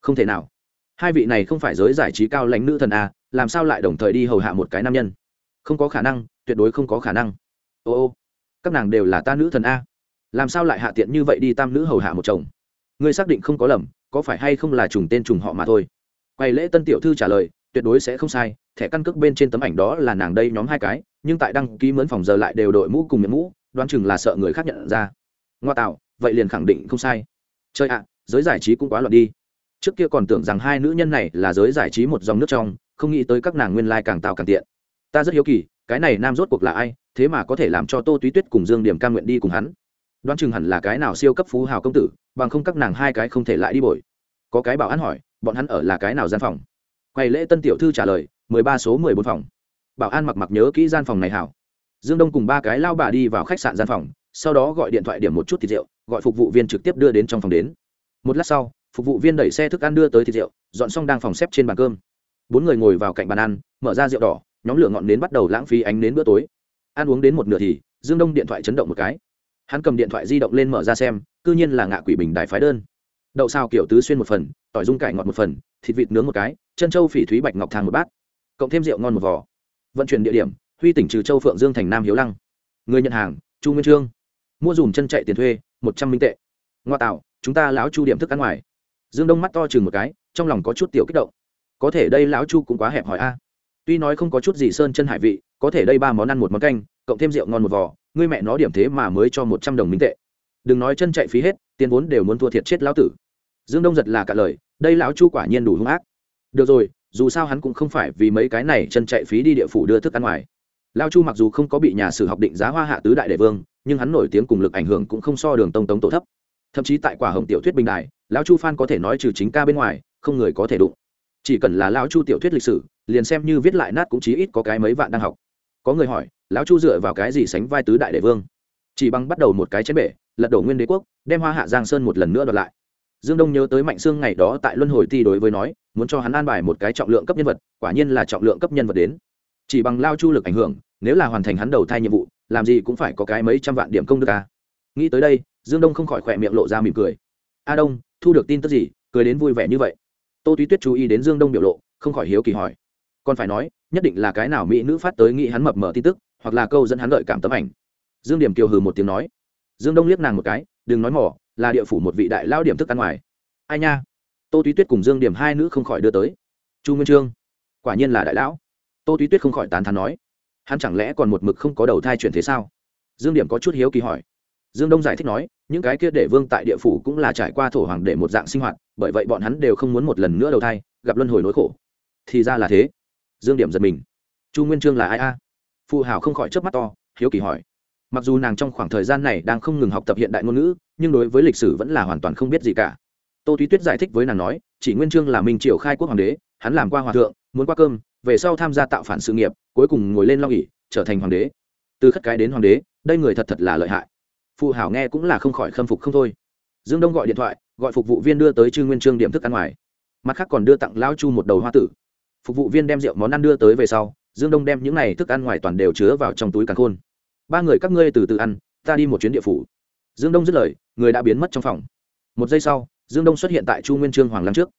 Không thể nào. Hai vị này không phải giới giải trí cao lãnh nữ thần a, làm sao lại đồng thời đi hầu hạ một cái nam nhân? Không có khả năng, tuyệt đối không có khả năng. Ô ô, các nàng đều là ta nữ thần a. Làm sao lại hạ tiện như vậy đi tam nữ hầu hạ một chồng? Ngươi xác định không có lầm, có phải hay không là trùng tên trùng họ mà thôi? Quay lễ tân tiểu thư trả lời, tuyệt đối sẽ không sai, thẻ căn cước bên trên tấm ảnh đó là nàng đây nhóm hai cái, nhưng tại đăng ký mướn phòng giờ lại đều đội mũ cùng miệng mũ, đoán chừng là sợ người khác nhận ra. Ngoa tạo, vậy liền khẳng định không sai. Chơi ạ, giới giải trí cũng quá loạn đi. Trước kia còn tưởng rằng hai nữ nhân này là giới giải trí một dòng nước trong, không nghĩ tới các nàng nguyên lai、like、càng tạo càng tiện. Ta rất hiếu kỳ, cái này nam rốt cuộc là ai, thế mà có thể làm cho tô túy tuyết cùng dương điểm ca nguyện đi cùng hắn. Đoán chừng hẳn là cái nào siêu cấp phú hào công tử, bằng không các nàng hai cái không thể lại đi bồi. Có cái bảo an hỏi bọn hắn ở là cái nào gian phòng? Quầy lễ tân tiểu thư trả lời, mười ba số mười bốn phòng. Bảo an mặc mặc nhớ kỹ gian phòng này hảo. Dương đông cùng ba cái lao bà đi vào khách sạn gian phòng, sau đó gọi điện thoại điểm một chút thịt rượu, gọi phục vụ viên trực tiếp đưa đến trong phòng đến. Một lát sau, phục vụ viên đẩy xe thức ăn đưa tới thịt rượu, dọn xong đang phòng xếp trên bàn cơm. Bốn người ngồi vào cạnh bàn ăn, mở ra rượu đỏ, nhóm lửa ngọn nến bắt đầu lãng phí ánh nến bữa tối. Ăn uống đến một nửa thì, dương đông điện thoại chấn động một cái. Hắn cầm điện thoại di động lên mở ra xem c ư nhiên là ngạ quỷ bình đài phái đơn. Đậu xào kiểu tứ xuyên một phần tỏi dung cải ngọt một phần, thịt vịt nướng một cái, chân trâu phỉ thúy bạch ngọc thang một bát, cộng thêm rượu ngon một vỏ vận chuyển địa điểm, huy tỉnh trừ châu phượng dương thành nam hiếu lăng. Người nhận hàng, chu nguyên trương. Mua dùm chân chạy tiền thuê, một trăm minh tệ. Ngoa tạo, chúng ta lão chu điểm thức ăn ngoài. Dương đông mắt to chừng một cái, trong lòng có chút tiểu kích động. Có thể đây lão chu cũng quá hẹp hỏi a. Tuy nói không có chút gì sơn chân hải vị, có thể đây ba món ăn một món canh, cộng thêm rượu ngon một vò, ngươi mẹ nó điểm thế mà mới cho một trăm đồng minh tệ. Đừng nói chân chạy phí hết, tiền vốn đều muốn thua thiệt chết lão tử dương đông giật là cả lời, đây lão chu quả nhiên đủ hung ác. Được rồi, dù sao hắn cũng không phải vì mấy cái này chân chạy phí đi địa phủ đưa thức ăn ngoài. Lao chu mặc dù không có bị nhà sử học định giá hoa hạ tứ đại đệ vương, nhưng hắn nổi tiếng cùng lực ảnh hưởng cũng không so đường tông tống tổ thấp. Thậm chí tại quả hồng tiểu thuyết bình đại lão chu phan có thể nói trừ chính ca bên ngoài, không người có thể đụng. Chỉ cần là lão chu tiểu thuyết lịch sử, liền xem như viết lại nát cũng chí ít có cái mấy vạn đang học. Có người hỏi, lão chu dựa vào cái gì sánh vai tứ đại đệ vương? Chỉ bằng bắt đầu một cái chén bể, lật đổ nguyên đế quốc, đem hoa hạ giang sơn một lần nữa đoạt lại dương đông nhớ tới mạnh sương ngày đó tại luân hồi ti đối với nói, muốn cho hắn an bài một cái trọng lượng cấp nhân vật, quả nhiên là trọng lượng cấp nhân vật đến. Chỉ bằng lao chu lực ảnh hưởng, nếu là hoàn thành hắn đầu thai nhiệm vụ, làm gì cũng phải có cái mấy trăm vạn điểm công đức à. nghĩ tới đây, dương đông không khỏi khỏe miệng lộ ra mỉm cười. A đông, thu được tin tức gì? Cười đến vui vẻ như vậy. Tô túy tuyết chú ý đến dương đông biểu lộ, không khỏi hiếu kỳ hỏi. Còn phải nói, nhất định là cái nào mỹ nữ phát tới nghĩ hắn mập mờ tin tức, hoặc là câu dẫn hắn lợi cảm tấm ảnh. Dương điểm kiều hừ một tiếng nói. Dương đông liếc nàng một cái, đừng nói mỏ là địa phủ một vị đại lao điểm thức ăn ngoài. Ai nha? Tô túy tuyết cùng dương điểm hai nữ không khỏi đưa tới. Chu nguyên trương, quả nhiên là đại lão. Tô túy tuyết không khỏi tán thán nói, hắn chẳng lẽ còn một mực không có đầu thai chuyển thế sao? Dương điểm có chút hiếu kỳ hỏi. Dương đông giải thích nói, những cái kia để vương tại địa phủ cũng là trải qua thổ hoàng để một dạng sinh hoạt, bởi vậy bọn hắn đều không muốn một lần nữa đầu thai, gặp luân hồi nỗi khổ. Thì ra là thế. Dương điểm giật mình. Chu nguyên trương là ai a? Phụ hào không khỏi chớp mắt to, hiếu kỳ hỏi mặc dù nàng trong khoảng thời gian này đang không ngừng học tập hiện đại ngôn ngữ, nhưng đối với lịch sử vẫn là hoàn toàn không biết gì cả. Tô Thúy tuyết giải thích với nàng nói, chỉ nguyên trương là minh triều khai quốc hoàng đế, hắn làm qua hòa thượng, muốn qua cơm, về sau tham gia tạo phản sự nghiệp, cuối cùng ngồi lên lo nghỉ, trở thành hoàng đế. Từ khất cái đến hoàng đế, đây người thật thật là lợi hại. Phụ hảo nghe cũng là không khỏi khâm phục không thôi. Dương đông gọi điện thoại, gọi phục vụ viên đưa tới trương nguyên trương điểm thức ăn ngoài. Mặt khác còn đưa tặng lao chu một đầu hoa tử. Phục vụ viên đem rượu món ăn đưa tới về sau, dương đông đem những này thức ăn ngoài toàn đều chứa vào trong túi càng khôn ba người các ngươi từ từ ăn, ta đi một chuyến địa phủ. Dương đông dứt lời, người đã biến mất trong phòng. Một giây sau, dương đông xuất hiện tại chu nguyên trương hoàng lăng trước.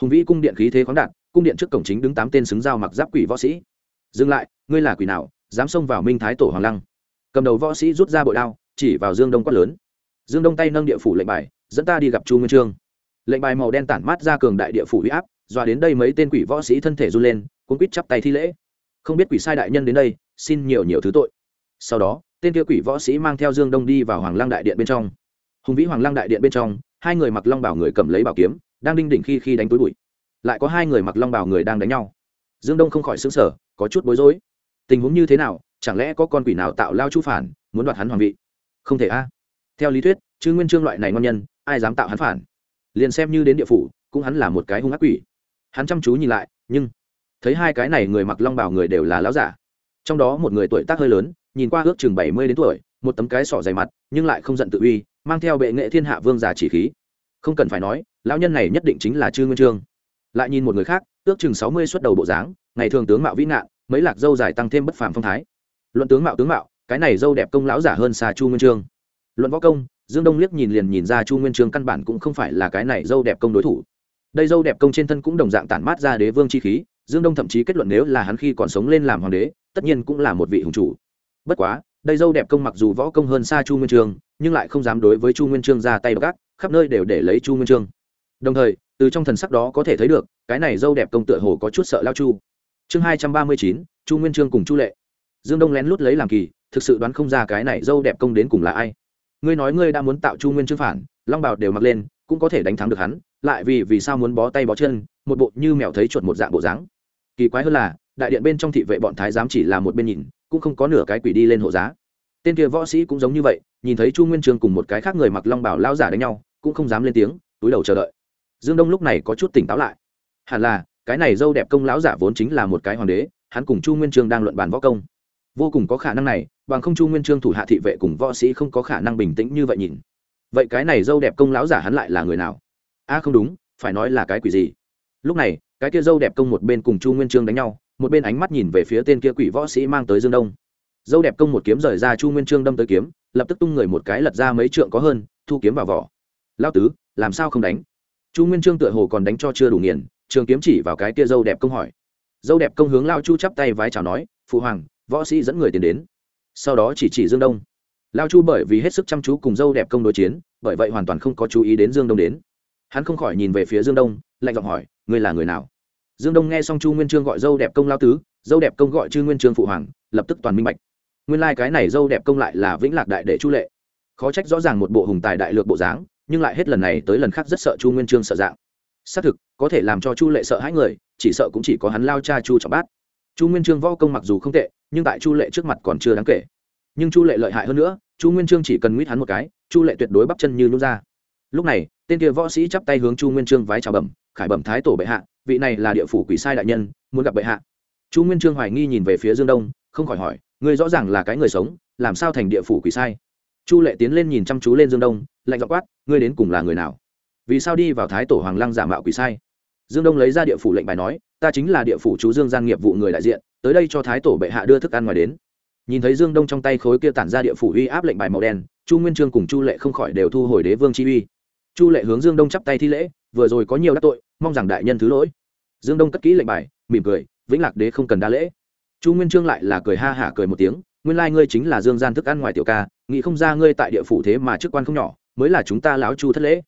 Hùng vĩ cung điện khí thế khoáng đạt, cung điện trước cổng chính đứng tám tên xứng dao mặc giáp quỷ võ sĩ. Dừng lại, ngươi là quỷ nào, dám xông vào minh thái tổ hoàng lăng? Cầm đầu võ sĩ rút ra bội đao, chỉ vào dương đông quát lớn. Dương đông tay nâng địa phủ lệnh bài, dẫn ta đi gặp chu nguyên trương. Lệnh bài màu đen tản mát ra cường đại địa phủ huy áp, dọa đến đây mấy tên quỷ võ sĩ thân thể run lên cuốn quýt chắp tay thi lễ. Không biết quỷ sai đại nhân đến đây, xin nhiều nhiều thứ tội sau đó, tên kia quỷ võ sĩ mang theo dương đông đi vào hoàng Lang đại điện bên trong. Hùng vĩ hoàng Lang đại điện bên trong, hai người mặc long bảo người cầm lấy bảo kiếm, đang đinh đỉnh khi khi đánh túi bụi. Lại có hai người mặc long bảo người đang đánh nhau. Dương đông không khỏi xứng sở có chút bối rối. Tình huống như thế nào, chẳng lẽ có con quỷ nào tạo lao chu phản, muốn đoạt hắn hoàng vị? Không thể a. Theo lý thuyết chứ nguyên trương loại này ngon nhân, ai dám tạo hắn phản? Liền xem như đến địa phủ, cũng hắn là một cái hung ác quỷ. Hắn chăm chú nhìn lại, nhưng thấy hai cái này người mặc long Bảo người đều là lão giả. Trong đó một người tuổi tác hơi lớn nhìn qua ước chừng bảy mươi đến tuổi, một tấm cái sỏ dày mặt, nhưng lại không giận tự uy, mang theo bệ nghệ thiên hạ vương giả chỉ khí. Không cần phải nói, lão nhân này nhất định chính là trương nguyên trương. Lại nhìn một người khác, ước chừng sáu mươi xuất đầu bộ dáng, ngày thường tướng mạo vĩ ngạn, mấy lạc dâu dài tăng thêm bất phàm phong thái. Luận tướng mạo tướng mạo, cái này dâu đẹp công lão giả hơn xa chu nguyên trương. Luận võ công, dương đông liếc nhìn liền nhìn ra chu nguyên trương căn bản cũng không phải là cái này dâu đẹp công đối thủ. Đây dâu đẹp công trên thân cũng đồng dạng tản mát ra đế vương chi khí, dương đông thậm chí kết luận nếu là hắn khi còn sống lên làm hoàng đế, tất nhiên cũng là một vị hùng chủ bất quá, đây dâu đẹp công mặc dù võ công hơn xa chu nguyên trương, nhưng lại không dám đối với chu nguyên trương ra tay gác khắp nơi đều để lấy chu nguyên trương. Đồng thời, từ trong thần sắc đó có thể thấy được, cái này dâu đẹp công tựa hồ có chút sợ lao chu. Chương hai trăm ba mươi chín, chu nguyên trương cùng chu lệ. Dương đông lén lút lấy làm kỳ, thực sự đoán không ra cái này dâu đẹp công đến cùng là ai. Ngươi nói ngươi đã muốn tạo chu nguyên trương phản, long bào đều mặc lên, cũng có thể đánh thắng được hắn, lại vì vì sao muốn bó tay bó chân, một bộ như mèo thấy chuột một dạng bộ dáng. Kỳ quái hơn là, đại điện bên trong thị vệ bọn thái giám chỉ là một bên nhìn cũng không có nửa cái quỷ đi lên hộ giá. Tên kia võ sĩ cũng giống như vậy, nhìn thấy chu nguyên trường cùng một cái khác người mặc long bảo lao giả đánh nhau, cũng không dám lên tiếng, túi đầu chờ đợi. Dương đông lúc này có chút tỉnh táo lại. Hẳn là, cái này dâu đẹp công lão giả vốn chính là một cái hoàng đế, hắn cùng chu nguyên trương đang luận bàn võ công. Vô cùng có khả năng này, bằng không chu nguyên trương thủ hạ thị vệ cùng võ sĩ không có khả năng bình tĩnh như vậy nhìn. Vậy cái này dâu đẹp công lão giả hắn lại là người nào? A, không đúng, phải nói là cái quỷ gì? Lúc này, cái kia dâu đẹp công một bên cùng chu nguyên trương đánh nhau một bên ánh mắt nhìn về phía tên kia quỷ võ sĩ mang tới dương đông. Dâu đẹp công một kiếm rời ra chu nguyên trương đâm tới kiếm, lập tức tung người một cái lật ra mấy trượng có hơn, thu kiếm vào vỏ. Lao tứ, làm sao không đánh? Chu nguyên trương tựa hồ còn đánh cho chưa đủ nghiền, trường kiếm chỉ vào cái kia dâu đẹp công hỏi. Dâu đẹp công hướng lao chu chắp tay vái chào nói, phụ hoàng, võ sĩ dẫn người tiến đến. Sau đó chỉ chỉ dương đông. Lao chu bởi vì hết sức chăm chú cùng dâu đẹp công đối chiến, bởi vậy hoàn toàn không có chú ý đến dương đông đến. Hắn không khỏi nhìn về phía dương đông, lạnh giọng hỏi, ngươi là người nào? Dương đông nghe xong chu nguyên trương gọi dâu đẹp công lao tứ, dâu đẹp công gọi chư nguyên trương phụ hoàng, lập tức toàn minh bạch. Nguyên lai、like、cái này dâu đẹp công lại là vĩnh lạc đại đệ chu lệ. Khó trách rõ ràng một bộ hùng tài đại lược bộ dáng, nhưng lại hết lần này tới lần khác rất sợ chu nguyên trương sợ dạng. Xác thực, có thể làm cho chu lệ sợ hãi người, chỉ sợ cũng chỉ có hắn lao cha chu trọng bát. Chu nguyên trương võ công mặc dù không tệ, nhưng tại chu lệ trước mặt còn chưa đáng kể. Nhưng chu lệ lợi hại hơn nữa, chu nguyên trương chỉ cần nguyết hắn một cái, chu lệ tuyệt đối bắp chân như nút ra. Lúc này, tên kia võ sĩ chắp tay hướng chu nguyên trương vái chào bẩm khải bẩm thái tổ bệ hạ, vị này là địa phủ quỷ sai đại nhân, muốn gặp bệ hạ. Chu nguyên trương hoài nghi nhìn về phía dương đông, không khỏi hỏi, ngươi rõ ràng là cái người sống, làm sao thành địa phủ quỷ sai? Chu lệ tiến lên nhìn chăm chú lên dương đông, lạnh dọ quát, ngươi đến cùng là người nào? Vì sao đi vào thái tổ hoàng lăng giả mạo quỷ sai? Dương đông lấy ra địa phủ lệnh bài nói, ta chính là địa phủ chú dương giang nghiệp vụ người đại diện, tới đây cho thái tổ bệ hạ đưa thức ăn ngoài đến. Nhìn thấy dương đông trong tay khối kia tản ra địa phủ uy áp lệnh bài màu đen, chu nguyên trương cùng chu lệ không khỏi đều thu hồi đế vương chi uy chu lệ hướng dương đông chắp tay thi lễ, vừa rồi có nhiều đắc tội, mong rằng đại nhân thứ lỗi. Dương đông cất kỹ lệnh bài, mỉm cười, vĩnh lạc đế không cần đa lễ. Chu nguyên trương lại là cười ha hả cười một tiếng, nguyên lai ngươi chính là dương gian thức ăn ngoài tiểu ca, nghĩ không ra ngươi tại địa phủ thế mà chức quan không nhỏ, mới là chúng ta lão chu thất lễ.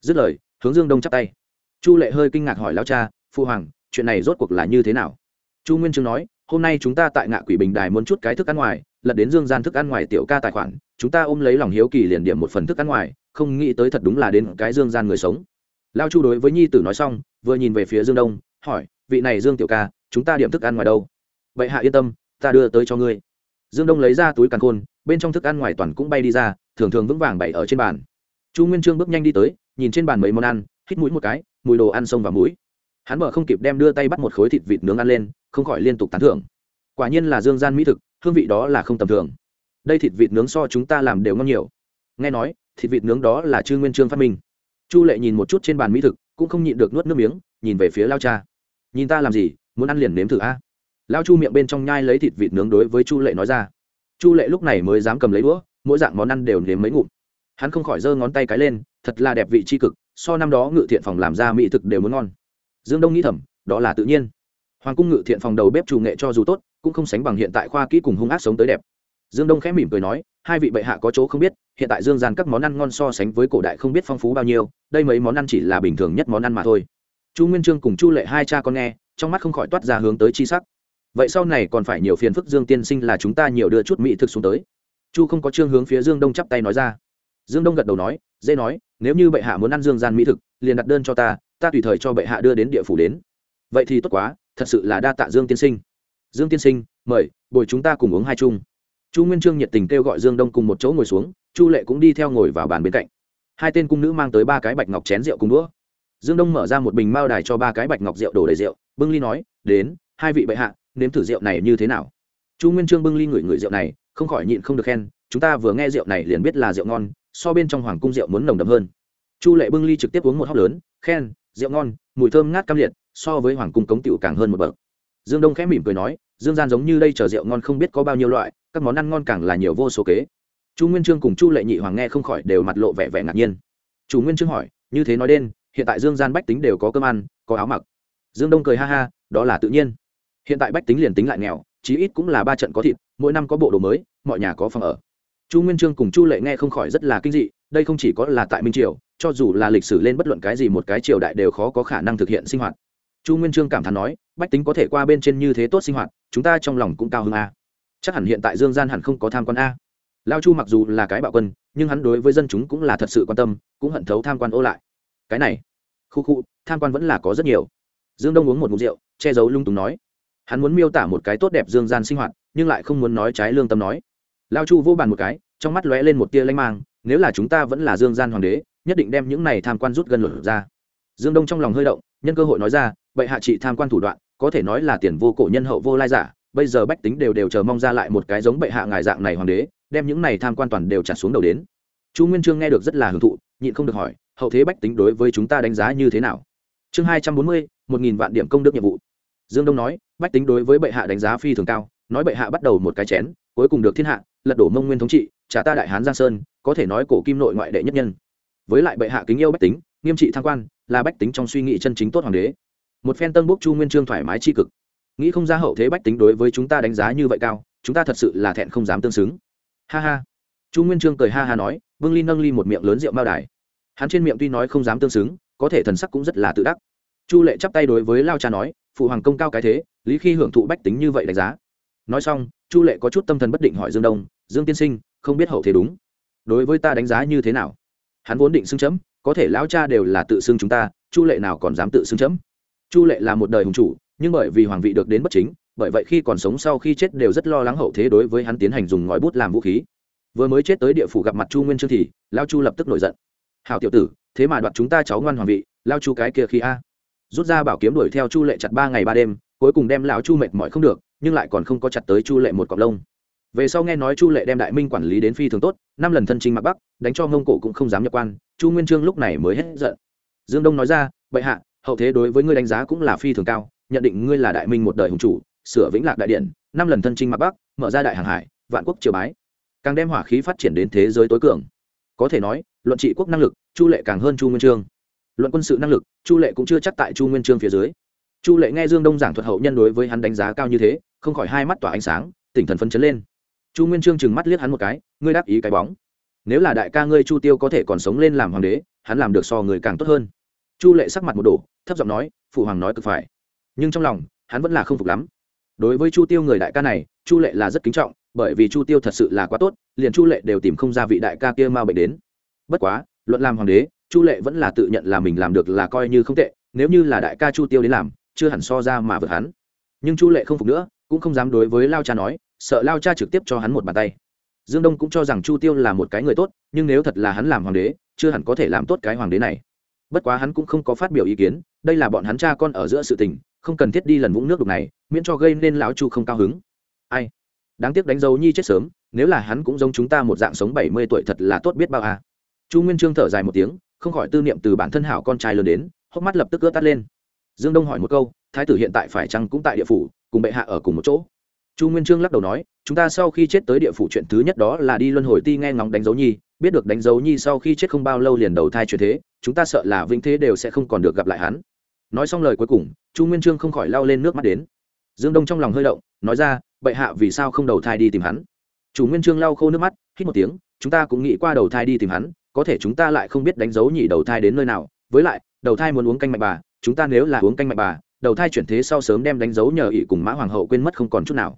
Dứt lời, hướng dương đông chắp tay. Chu lệ hơi kinh ngạc hỏi lão cha, phu hoàng, chuyện này rốt cuộc là như thế nào? Chu nguyên trương nói, hôm nay chúng ta tại ngạ quỷ bình đài muốn chút cái thức ăn ngoài, lật đến dương gian thức ăn ngoài tiểu ca tài khoản, chúng ta ôm lấy lòng hiếu kỳ liền điểm một phần thức ăn ngoài không nghĩ tới thật đúng là đến cái dương gian người sống. Lao chu đối với nhi tử nói xong, vừa nhìn về phía dương đông, hỏi, vị này dương tiểu ca, chúng ta điểm thức ăn ngoài đâu? Vậy hạ yên tâm, ta đưa tới cho ngươi. Dương đông lấy ra túi càn khôn, bên trong thức ăn ngoài toàn cũng bay đi ra, thường thường vững vàng bày ở trên bàn. Chu nguyên trương bước nhanh đi tới, nhìn trên bàn mấy món ăn, hít mũi một cái, mùi đồ ăn sông vào mũi. Hắn mở không kịp đem đưa tay bắt một khối thịt vịt nướng ăn lên, không khỏi liên tục tán thưởng. Quả nhiên là dương gian mỹ thực, hương vị đó là không tầm thường. Đây thịt vịt nướng so chúng ta làm đều ngon nhiều. Nghe nói thịt vịt nướng đó là chư nguyên trương phát minh. Chu lệ nhìn một chút trên bàn mỹ thực, cũng không nhịn được nuốt nước miếng, nhìn về phía lao cha. Nhìn ta làm gì? Muốn ăn liền nếm thử a. Lao chu miệng bên trong nhai lấy thịt vịt nướng đối với chu lệ nói ra. Chu lệ lúc này mới dám cầm lấy đũa, mỗi dạng món ăn đều nếm mấy ngụm. Hắn không khỏi giơ ngón tay cái lên, thật là đẹp vị c h i cực, so năm đó ngự thiện phòng làm ra mỹ thực đều muốn ngon. Dương đông nghĩ thầm, đó là tự nhiên. Hoàng cung ngự thiện phòng đầu bếp chủ nghệ cho dù tốt, cũng không sánh bằng hiện tại khoa kỹ cùng hung ác sống tới đẹp. Dương đông khẽ mỉm cười nói hai vị bệ hạ có chỗ không biết, hiện tại dương gian các món ăn ngon so sánh với cổ đại không biết phong phú bao nhiêu, đây mấy món ăn chỉ là bình thường nhất món ăn mà thôi. Chu nguyên trương cùng chu lệ hai cha con nghe, trong mắt không khỏi toát ra hướng tới chi sắc. Vậy sau này còn phải nhiều phiền phức dương tiên sinh là chúng ta nhiều đưa chút mỹ thực xuống tới. Chu không có trương hướng phía dương đông chắp tay nói ra. Dương đông gật đầu nói, dễ nói, nếu như bệ hạ muốn ăn dương gian mỹ thực, liền đặt đơn cho ta ta tùy thời cho bệ hạ đưa đến địa phủ đến. Vậy thì tốt quá, thật sự là đa tạ dương tiên sinh. Dương tiên sinh, mời, bồi chúng ta cùng uống hai chung chu nguyên trương nhiệt tình kêu gọi dương đông cùng một chỗ ngồi xuống, chu lệ cũng đi theo ngồi vào bàn bên cạnh. Hai tên cung nữ mang tới ba cái bạch ngọc chén rượu cùng đũa. Dương đông mở ra một bình mao đài cho ba cái bạch ngọc rượu đổ đầy rượu, bưng ly nói, đến, hai vị bệ hạ, nếm thử rượu này như thế nào? Chu nguyên trương bưng ly ngửi ngửi rượu này, không khỏi nhịn không được khen, chúng ta vừa nghe rượu này liền biết là rượu ngon, so bên trong hoàng cung rượu muốn nồng đậm hơn. Chu lệ bưng ly trực tiếp uống một hóc lớn, khen, rượu ngon, mùi thơm ngát cam liệt, so với hoàng cung cống tiểu càng hơn một bậc. Dương đông khẽ mỉm cười nói dương gian giống như đây chở rượu ngon không biết có bao nhiêu loại các món ăn ngon càng là nhiều vô số kế. Chu nguyên trương cùng chu lệ nhị hoàng nghe không khỏi đều mặt lộ vẻ vẻ ngạc nhiên. Chủ nguyên trương hỏi như thế nói đến, hiện tại dương gian bách tính đều có cơm ăn có áo mặc. Dương đông cười ha ha đó là tự nhiên. Hiện tại bách tính liền tính lại nghèo chí ít cũng là ba trận có thịt mỗi năm có bộ đồ mới mọi nhà có phòng ở. Chu nguyên trương cùng chu lệ nghe không khỏi rất là kinh dị đây không chỉ có là tại minh triều cho dù là lịch sử lên bất luận cái gì một cái triều đại đều khó có khả năng thực hiện sinh hoạt chu nguyên trương cảm thán nói, bách tính có thể qua bên trên như thế tốt sinh hoạt, chúng ta trong lòng cũng cao hơn a. Chắc hẳn hiện tại dương gian hẳn không có tham quan a. Lao chu mặc dù là cái bạo quân, nhưng hắn đối với dân chúng cũng là thật sự quan tâm, cũng hận thấu tham quan ô lại. Cái này, khu khu, tham quan vẫn là có rất nhiều. Dương đông uống một mục rượu, che giấu lung túng nói, hắn muốn miêu tả một cái tốt đẹp dương gian sinh hoạt, nhưng lại không muốn nói trái lương tâm nói. Lao chu vô bàn một cái, trong mắt lóe lên một tia lanh mang, nếu là chúng ta vẫn là dương gian hoàng đế, nhất định đem những này tham quan rút gần lửa ra. Dương đông trong lòng hơi động, nhân cơ hội nói ra vậy hạ trị tham quan thủ đoạn, có thể nói là tiền vô cổ nhân hậu vô lai giả, bây giờ bách tính đều đều chờ mong ra lại một cái giống bệ hạ ngài dạng này hoàng đế, đem những này tham quan toàn đều trả xuống đầu đến. Chu nguyên trương nghe được rất là hưởng thụ, nhịn không được hỏi, hậu thế bách tính đối với chúng ta đánh giá như thế nào? Chương hai trăm bốn mươi, một nghìn vạn điểm công đức nhiệm vụ. Dương đông nói, bách tính đối với bệ hạ đánh giá phi thường cao, nói bệ hạ bắt đầu một cái chén, cuối cùng được thiên hạ, lật đổ mông nguyên thống trị, trả ta đại hán giang sơn, có thể nói cổ kim nội ngoại đệ nhất nhân. Với lại bệ hạ kính yêu bách tính, nghiêm trị thăng quan, là bách tính trong suy nghĩ chân chính tốt hoàng đế một phen tân bốc chu nguyên trương thoải mái tri cực. Nghĩ không ra hậu thế bách tính đối với chúng ta đánh giá như vậy cao, chúng ta thật sự là thẹn không dám tương xứng. Ha ha. Chu nguyên trương cười ha ha nói, vương ly nâng ly một miệng lớn rượu mao đài. Hắn trên miệng tuy nói không dám tương xứng, có thể thần sắc cũng rất là tự đắc. Chu lệ chắp tay đối với lao cha nói, phụ hoàng công cao cái thế, lý khi hưởng thụ bách tính như vậy đánh giá. Nói xong, chu lệ có chút tâm thần bất định hỏi dương đông, dương tiên sinh, không biết hậu thế đúng. Đối với ta đánh giá như thế nào? Hắn vốn định xưng chấm, có thể lão cha đều là tự xưng chúng ta, chu lệ nào còn dám tự xưng chấm? Chu lệ là một đời hùng chủ, nhưng bởi vì hoàng vị được đến bất chính, bởi vậy khi còn sống sau khi chết đều rất lo lắng hậu thế đối với hắn tiến hành dùng ngòi bút làm vũ khí. Vừa mới chết tới địa phủ gặp mặt chu nguyên trương thì, lao chu lập tức nổi giận. Hào tiểu tử, thế mà đoạt chúng ta cháu ngoan hoàng vị, lao chu cái kia khi a. Rút ra bảo kiếm đuổi theo chu lệ chặt ba ngày ba đêm, cuối cùng đem lão chu mệt mỏi không được, nhưng lại còn không có chặt tới chu lệ một cọc lông. Về sau nghe nói chu lệ đem đại minh quản lý đến phi thường tốt, năm lần thân trình mặc bắc, đánh cho mông cổ cũng không dám nhập quan, chu nguyên trương lúc này mới hết giận. Dương đông nói ra, bệ hạ hậu thế đối với ngươi đánh giá cũng là phi thường cao, nhận định ngươi là đại minh một đời hùng chủ, sửa vĩnh lạc đại điện, năm lần thân trinh mặc bắc, mở ra đại hàng hải, vạn quốc triều bái. Càng đem hỏa khí phát triển đến thế giới tối cường. Có thể nói, luận trị quốc năng lực, chu lệ càng hơn chu nguyên trương. Luận quân sự năng lực, chu lệ cũng chưa chắc tại chu nguyên trương phía dưới. Chu lệ nghe dương đông giảng thuật hậu nhân đối với hắn đánh giá cao như thế, không khỏi hai mắt tỏa ánh sáng, tỉnh thần phấn chấn lên. Chu nguyên trương chừng mắt liếc hắn một cái, ngươi đáp ý cái bóng. Nếu là đại ca ngươi chu tiêu có thể còn sống lên làm hoàng đế, hắn làm được so người càng tốt hơn chu lệ sắc mặt một đổ, thấp giọng nói, phụ hoàng nói cực phải. Nhưng trong lòng, hắn vẫn là không phục lắm. Đối với chu tiêu người đại ca này, chu lệ là rất kính trọng, bởi vì chu tiêu thật sự là quá tốt, liền chu lệ đều tìm không ra vị đại ca kia mau bệnh đến. Bất quá, luận làm hoàng đế, chu lệ vẫn là tự nhận là mình làm được là coi như không tệ, nếu như là đại ca chu tiêu đến làm, chưa hẳn so ra mà vượt hắn. Nhưng chu lệ không phục nữa, cũng không dám đối với lao cha nói, sợ lao cha trực tiếp cho hắn một bàn tay. Dương đông cũng cho rằng chu tiêu là một cái người tốt, nhưng nếu thật là hắn làm hoàng đế, chưa hẳn có thể làm tốt cái hoàng đế này bất quá hắn cũng không có phát biểu ý kiến, đây là bọn hắn cha con ở giữa sự tình, không cần thiết đi lần vũng nước đục này, miễn cho gây nên lão chu không cao hứng. Ai? Đáng tiếc đánh dấu nhi chết sớm, nếu là hắn cũng giống chúng ta một dạng sống bảy mươi tuổi thật là tốt biết bao à. chu nguyên trương thở dài một tiếng, không khỏi tư niệm từ bản thân hảo con trai lớn đến, hốc mắt lập tức ướt tắt lên. Dương đông hỏi một câu, thái tử hiện tại phải chăng cũng tại địa phủ, cùng bệ hạ ở cùng một chỗ? Chu nguyên trương lắc đầu nói, chúng ta sau khi chết tới địa phủ chuyện thứ nhất đó là đi luân hồi ti nghe ngóng đánh dấu nhi biết được đánh dấu nhi sau khi chết không bao lâu liền đầu thai chuyển thế, chúng ta sợ là vĩnh thế đều sẽ không còn được gặp lại hắn. Nói xong lời cuối cùng, chu nguyên trương không khỏi lau lên nước mắt đến. Dương đông trong lòng hơi động, nói ra, bệ hạ vì sao không đầu thai đi tìm hắn? Chủ nguyên trương lau khô nước mắt, hít một tiếng, chúng ta cũng nghĩ qua đầu thai đi tìm hắn, có thể chúng ta lại không biết đánh dấu nhị đầu thai đến nơi nào. Với lại, đầu thai muốn uống canh mạch bà, chúng ta nếu là uống canh mạch bà, đầu thai chuyển thế sau sớm đem đánh dấu nhờ ỷ cùng mã hoàng hậu quên mất không còn chút nào.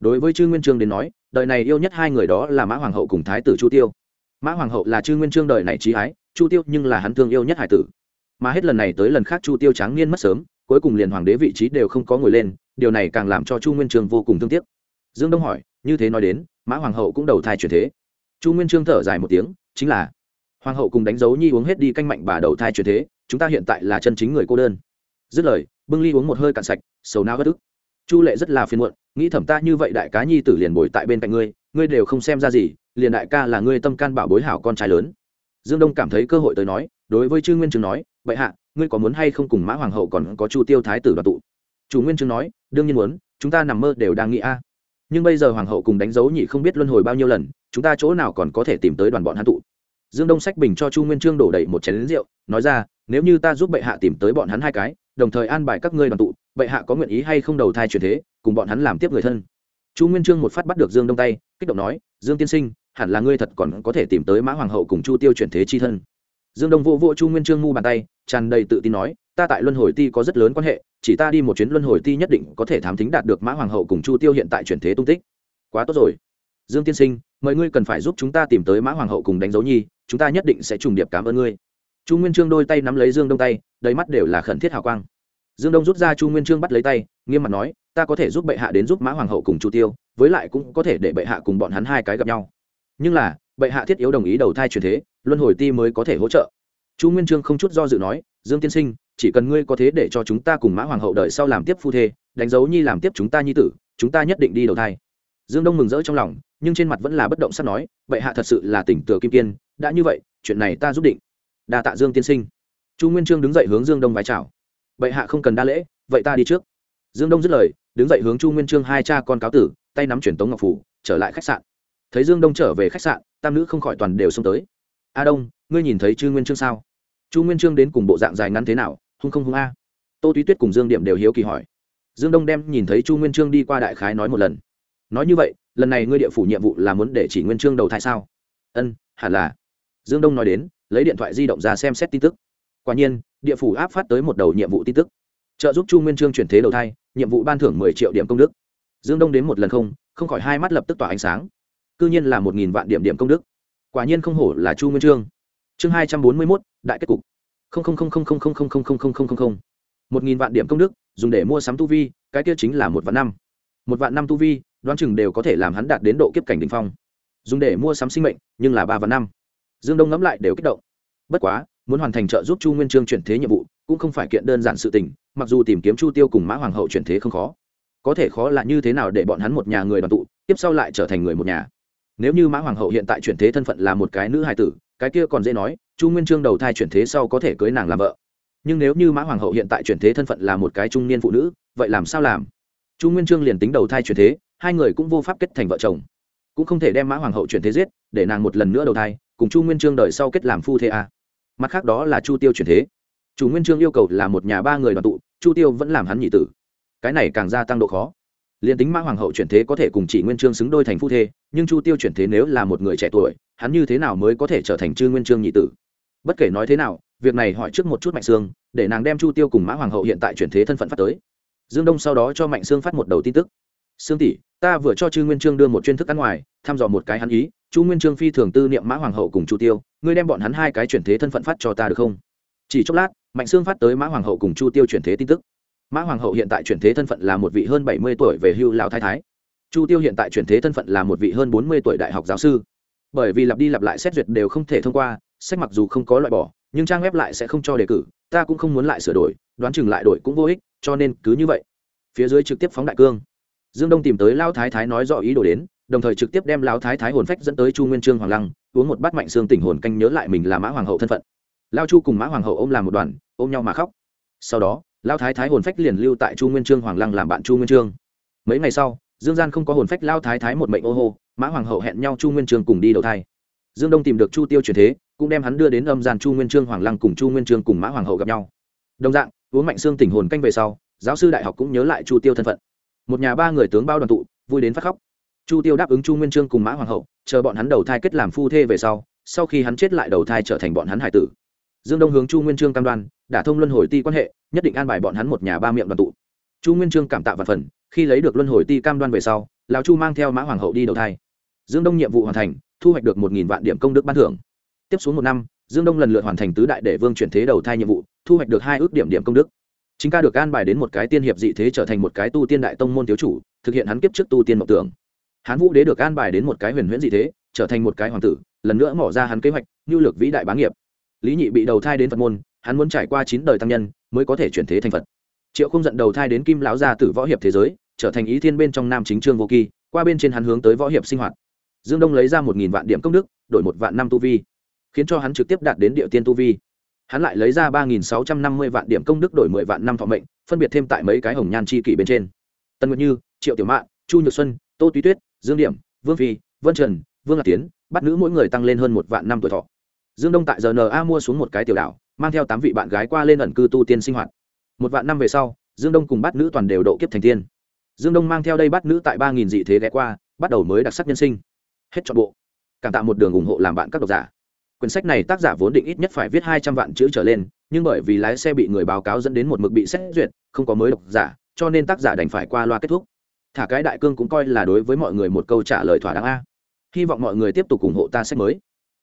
Đối với chư nguyên trương đến nói, đời này yêu nhất hai người đó là mã hoàng hậu cùng thái tử chu tiêu mã hoàng hậu là chư nguyên trương đời này trí ái, chu tiêu nhưng là hắn thương yêu nhất hải tử. Mà hết lần này tới lần khác chu tiêu tráng niên mất sớm, cuối cùng liền hoàng đế vị trí đều không có ngồi lên, điều này càng làm cho chu nguyên trương vô cùng thương tiếc. Dương đông hỏi, như thế nói đến, mã hoàng hậu cũng đầu thai chuyển thế. Chu nguyên trương thở dài một tiếng, chính là, hoàng hậu cùng đánh dấu nhi uống hết đi canh mạnh bà đầu thai chuyển thế, chúng ta hiện tại là chân chính người cô đơn. Dứt lời, bưng ly uống một hơi cạn sạch, sầu nao bất ức. Chu lệ rất là phiền muộn, nghĩ thẩm ta như vậy đại cá nhi tử liền bồi tại bên cạnh ngươi ngươi đều không xem ra gì liền đại ca là ngươi tâm can bảo bối hảo con trai lớn. Dương đông cảm thấy cơ hội tới nói, đối với chư nguyên trường nói vậy hạ, ngươi có muốn hay không cùng mã hoàng hậu còn có chu tiêu thái tử đoàn tụ? Chủ nguyên chương nói, đương nhiên muốn, chúng ta nằm mơ đều đang nghĩ a. Nhưng bây giờ hoàng hậu cùng đánh dấu nhị không biết luân hồi bao nhiêu lần, chúng ta chỗ nào còn có thể tìm tới đoàn bọn hắn tụ? Dương đông sách bình cho chu nguyên trương đổ đầy một chén lính rượu, nói ra, nếu như ta giúp bệ hạ tìm tới bọn hắn hai cái, đồng thời an bài các ngươi đoàn tụ, bệ hạ có nguyện ý hay không đầu thai chuyển thế, cùng bọn hắn làm tiếp người thân? Chu nguyên trương một phát bắt được dương đông tay, kích động nói, dương tiên sinh hẳn là ngươi thật còn có thể tìm tới mã hoàng hậu cùng chu tiêu chuyển thế chi thân. Dương đông vô vô chu nguyên trương ngu bàn tay, tràn đầy tự tin nói, ta tại luân hồi ti có rất lớn quan hệ, chỉ ta đi một chuyến luân hồi ti nhất định có thể thám thính đạt được mã hoàng hậu cùng chu tiêu hiện tại chuyển thế tung tích. Quá tốt rồi. Dương tiên sinh, mời ngươi cần phải giúp chúng ta tìm tới mã hoàng hậu cùng đánh dấu nhi, chúng ta nhất định sẽ trùng điệp cảm ơn ngươi. Chu nguyên trương đôi tay nắm lấy dương đông tay, đầy mắt đều là khẩn thiết hào quang. Dương đông rút ra chu nguyên trương bắt lấy tay, nghiêm mặt nói, ta có thể giúp bệ hạ đến giúp mã hoàng hậu cùng chu tiêu, với lại cũng có thể để bệ hạ cùng bọn hắn hai cái gặp nhau nhưng là, bệ hạ thiết yếu đồng ý đầu thai truyền thế, luân hồi ti mới có thể hỗ trợ. Chu nguyên trương không chút do dự nói, dương tiên sinh, chỉ cần ngươi có thế để cho chúng ta cùng mã hoàng hậu đợi sau làm tiếp phu thê, đánh dấu nhi làm tiếp chúng ta nhi tử, chúng ta nhất định đi đầu thai. Dương đông mừng rỡ trong lòng, nhưng trên mặt vẫn là bất động sắp nói, bệ hạ thật sự là tỉnh tựa kim kiên đã như vậy, chuyện này ta giúp định. Đa tạ dương tiên sinh. Chu nguyên trương đứng dậy hướng dương đông vái chào. Bệ hạ không cần đa lễ, vậy ta đi trước. Dương đông dứt lời, đứng dậy hướng chu nguyên trương hai cha con cáo tử, tay nắm truyền tống ngọc phủ, trở lại khách sạn thấy dương đông trở về khách sạn, tam nữ không khỏi toàn đều xông tới. A đông, ngươi nhìn thấy chư nguyên trương sao? Chu nguyên trương đến cùng bộ dạng dài ngắn thế nào, hung không hung a? Tô túy tuyết cùng dương điểm đều hiếu kỳ hỏi. Dương đông đem nhìn thấy chu nguyên trương đi qua đại khái nói một lần. Nói như vậy, lần này ngươi địa phủ nhiệm vụ là muốn để chỉ nguyên trương đầu thai sao? Ân, hẳn là. Dương đông nói đến, lấy điện thoại di động ra xem xét tin tức. Quả nhiên, địa phủ áp phát tới một đầu nhiệm vụ tin tức. Trợ giúp chu nguyên trương chuyển thế đầu thai, nhiệm vụ ban thưởng mười triệu điểm công đức. Dương đông đến một lần không không khỏi hai mắt lập tức tỏa ánh sáng. Cư nhiên là một nghìn vạn điểm điểm công đức quả nhiên không hổ là chu nguyên trương chương hai trăm bốn mươi mốt đại kết cục một nghìn vạn điểm công đức dùng để mua sắm tu vi cái kia chính là một vạn năm một vạn năm tu vi đoán chừng đều có thể làm hắn đạt đến độ kiếp cảnh đ ỉ n h phong dùng để mua sắm sinh mệnh nhưng là ba vạn năm dương đông ngẫm lại đều kích động bất quá muốn hoàn thành trợ giúp chu nguyên trương chuyển thế nhiệm vụ cũng không phải kiện đơn giản sự tình mặc dù tìm kiếm chu tiêu cùng mã hoàng hậu chuyển thế không khó có thể khó là như thế nào để bọn hắn một nhà người đoàn tụ tiếp sau lại trở thành người một nhà nếu như mã hoàng hậu hiện tại chuyển thế thân phận là một cái nữ hài tử, cái kia còn dễ nói, chu nguyên trương đầu thai chuyển thế sau có thể cưới nàng làm vợ. Nhưng nếu như mã hoàng hậu hiện tại chuyển thế thân phận là một cái trung niên phụ nữ, vậy làm sao làm? Chu nguyên trương liền tính đầu thai chuyển thế, hai người cũng vô pháp kết thành vợ chồng. Cũng không thể đem mã hoàng hậu chuyển thế giết, để nàng một lần nữa đầu thai, cùng chu nguyên trương đợi sau kết làm phu thế a à. mặt khác đó là chu tiêu chuyển thế. Chủ nguyên trương yêu cầu là một nhà ba người đoàn tụ, chu tiêu vẫn làm hắn nhị tử. Cái này càng gia tăng độ khó liền tính mã hoàng hậu chuyển thế có thể cùng chỉ nguyên trương xứng đôi thành phu thê, nhưng chu tiêu chuyển thế nếu là một người trẻ tuổi, hắn như thế nào mới có thể trở thành chư nguyên trương nhị tử? Bất kể nói thế nào, việc này hỏi trước một chút mạnh sương, để nàng đem chu tiêu cùng mã hoàng hậu hiện tại chuyển thế thân phận phát tới. Dương đông sau đó cho mạnh sương phát một đầu tin tức. Sương tỷ, ta vừa cho chư nguyên trương đưa một chuyên thức ăn ngoài, thăm dò một cái hắn ý, chu nguyên trương phi thường tư niệm mã hoàng hậu cùng chu tiêu, ngươi đem bọn hắn hai cái chuyển thế thân phận phát cho ta được không? Chỉ chốc lát, mạnh sương phát tới mã hoàng hậu cùng chu tiêu chuyển thế tin tức mã hoàng hậu hiện tại chuyển thế thân phận là một vị hơn bảy mươi tuổi về hưu lão thái thái. Chu tiêu hiện tại chuyển thế thân phận là một vị hơn bốn mươi tuổi đại học giáo sư. Bởi vì lặp đi lặp lại xét duyệt đều không thể thông qua, sách mặc dù không có loại bỏ, nhưng trang web lại sẽ không cho đề cử, ta cũng không muốn lại sửa đổi, đoán chừng lại đổi cũng vô ích, cho nên cứ như vậy. Phía dưới trực tiếp phóng đại cương. Dương đông tìm tới lao thái thái nói rõ ý đồ đến, đồng thời trực tiếp đem lao thái thái hồn phách dẫn tới chu nguyên trương hoàng lăng, uống một bát mạnh xương tỉnh hồn canh nhớ lại mình là mã hoàng hậu thân phận. Lao chu cùng mã hoàng hậu ôm làm một đoàn, ôm nhau mà khóc. Sau đó lao thái thái hồn phách liền lưu tại chu nguyên trương hoàng lăng làm bạn chu nguyên trương. Mấy ngày sau, dương gian không có hồn phách lao thái thái một mệnh ô hô, mã hoàng hậu hẹn nhau chu nguyên trương cùng đi đầu thai. Dương đông tìm được chu tiêu truyền thế, cũng đem hắn đưa đến âm gian chu nguyên trương hoàng lăng cùng chu nguyên trương cùng mã hoàng hậu gặp nhau. Đồng dạng, uống mạnh xương tỉnh hồn canh về sau, giáo sư đại học cũng nhớ lại chu tiêu thân phận. Một nhà ba người tướng bao đoàn tụ, vui đến phát khóc. Chu tiêu đáp ứng chu nguyên trương cùng mã hoàng hậu, chờ bọn hắn đầu thai kết làm phu thê về sau sau khi hắn chết lại đầu thai trở thành bọn hắn hải tử dương đông hướng chu nguyên trương cam đoan, đã thông luân hồi ti quan hệ, nhất định an bài bọn hắn một nhà ba miệng đoàn tụ. Chu nguyên trương cảm tạ và phần, khi lấy được luân hồi ti cam đoan về sau, lão chu mang theo mã hoàng hậu đi đầu thai. Dương đông nhiệm vụ hoàn thành, thu hoạch được một vạn điểm công đức ban thưởng. Tiếp xuống một năm, dương đông lần lượt hoàn thành tứ đại đệ vương chuyển thế đầu thai nhiệm vụ, thu hoạch được hai ước điểm điểm công đức. Chính ca được an bài đến một cái tiên hiệp dị thế trở thành một cái tu tiên đại tông môn thiếu chủ, thực hiện hắn kiếp trước tu tiên mộng tưởng. Hán vũ đế được an bài đến một cái huyền huyễn dị thế, trở thành một cái hoàng tử, lần nữa mỏ ra hắn kế hoạch, nhu lược vĩ đại bá nghiệp lý nhị bị đầu thai đến phật môn, hắn muốn trải qua chín đời tăng nhân mới có thể chuyển thế thành phật. Triệu không giận đầu thai đến kim lão gia tử võ hiệp thế giới, trở thành ý thiên bên trong nam chính trương vô kỳ, qua bên trên hắn hướng tới võ hiệp sinh hoạt. Dương đông lấy ra một nghìn vạn điểm công đức, đổi một vạn năm tu vi, khiến cho hắn trực tiếp đạt đến địa tiên tu vi. Hắn lại lấy ra ba nghìn sáu trăm năm mươi vạn điểm công đức đổi mười vạn năm thọ mệnh, phân biệt thêm tại mấy cái hồng nhan chi kỷ bên trên. Tân nguyệt như, triệu tiểu mạn, chu nhược xuân, tô túy tuyết, dương điểm, vương phi, vân trần, vương ngạc tiến, bắt nữ mỗi người tăng lên hơn một vạn năm tuổi thọ dương đông tại giờ na mua xuống một cái tiểu đảo, mang theo tám vị bạn gái qua lên ẩn cư tu tiên sinh hoạt. Một vạn năm về sau, dương đông cùng bắt nữ toàn đều độ kiếp thành tiên. Dương đông mang theo đây bắt nữ tại ba nghìn dị thế ghé qua, bắt đầu mới đặc sắc nhân sinh. Hết chọn bộ. Cảm tạo một đường ủng hộ làm bạn các độc giả. Quyển sách này tác giả vốn định ít nhất phải viết hai trăm vạn chữ trở lên, nhưng bởi vì lái xe bị người báo cáo dẫn đến một mực bị xét duyệt, không có mới độc giả, cho nên tác giả đành phải qua loa kết thúc. Thả cái đại cương cũng coi là đối với mọi người một câu trả lời thỏa đáng a. Hy vọng mọi người tiếp tục ủng hộ ta sách mới.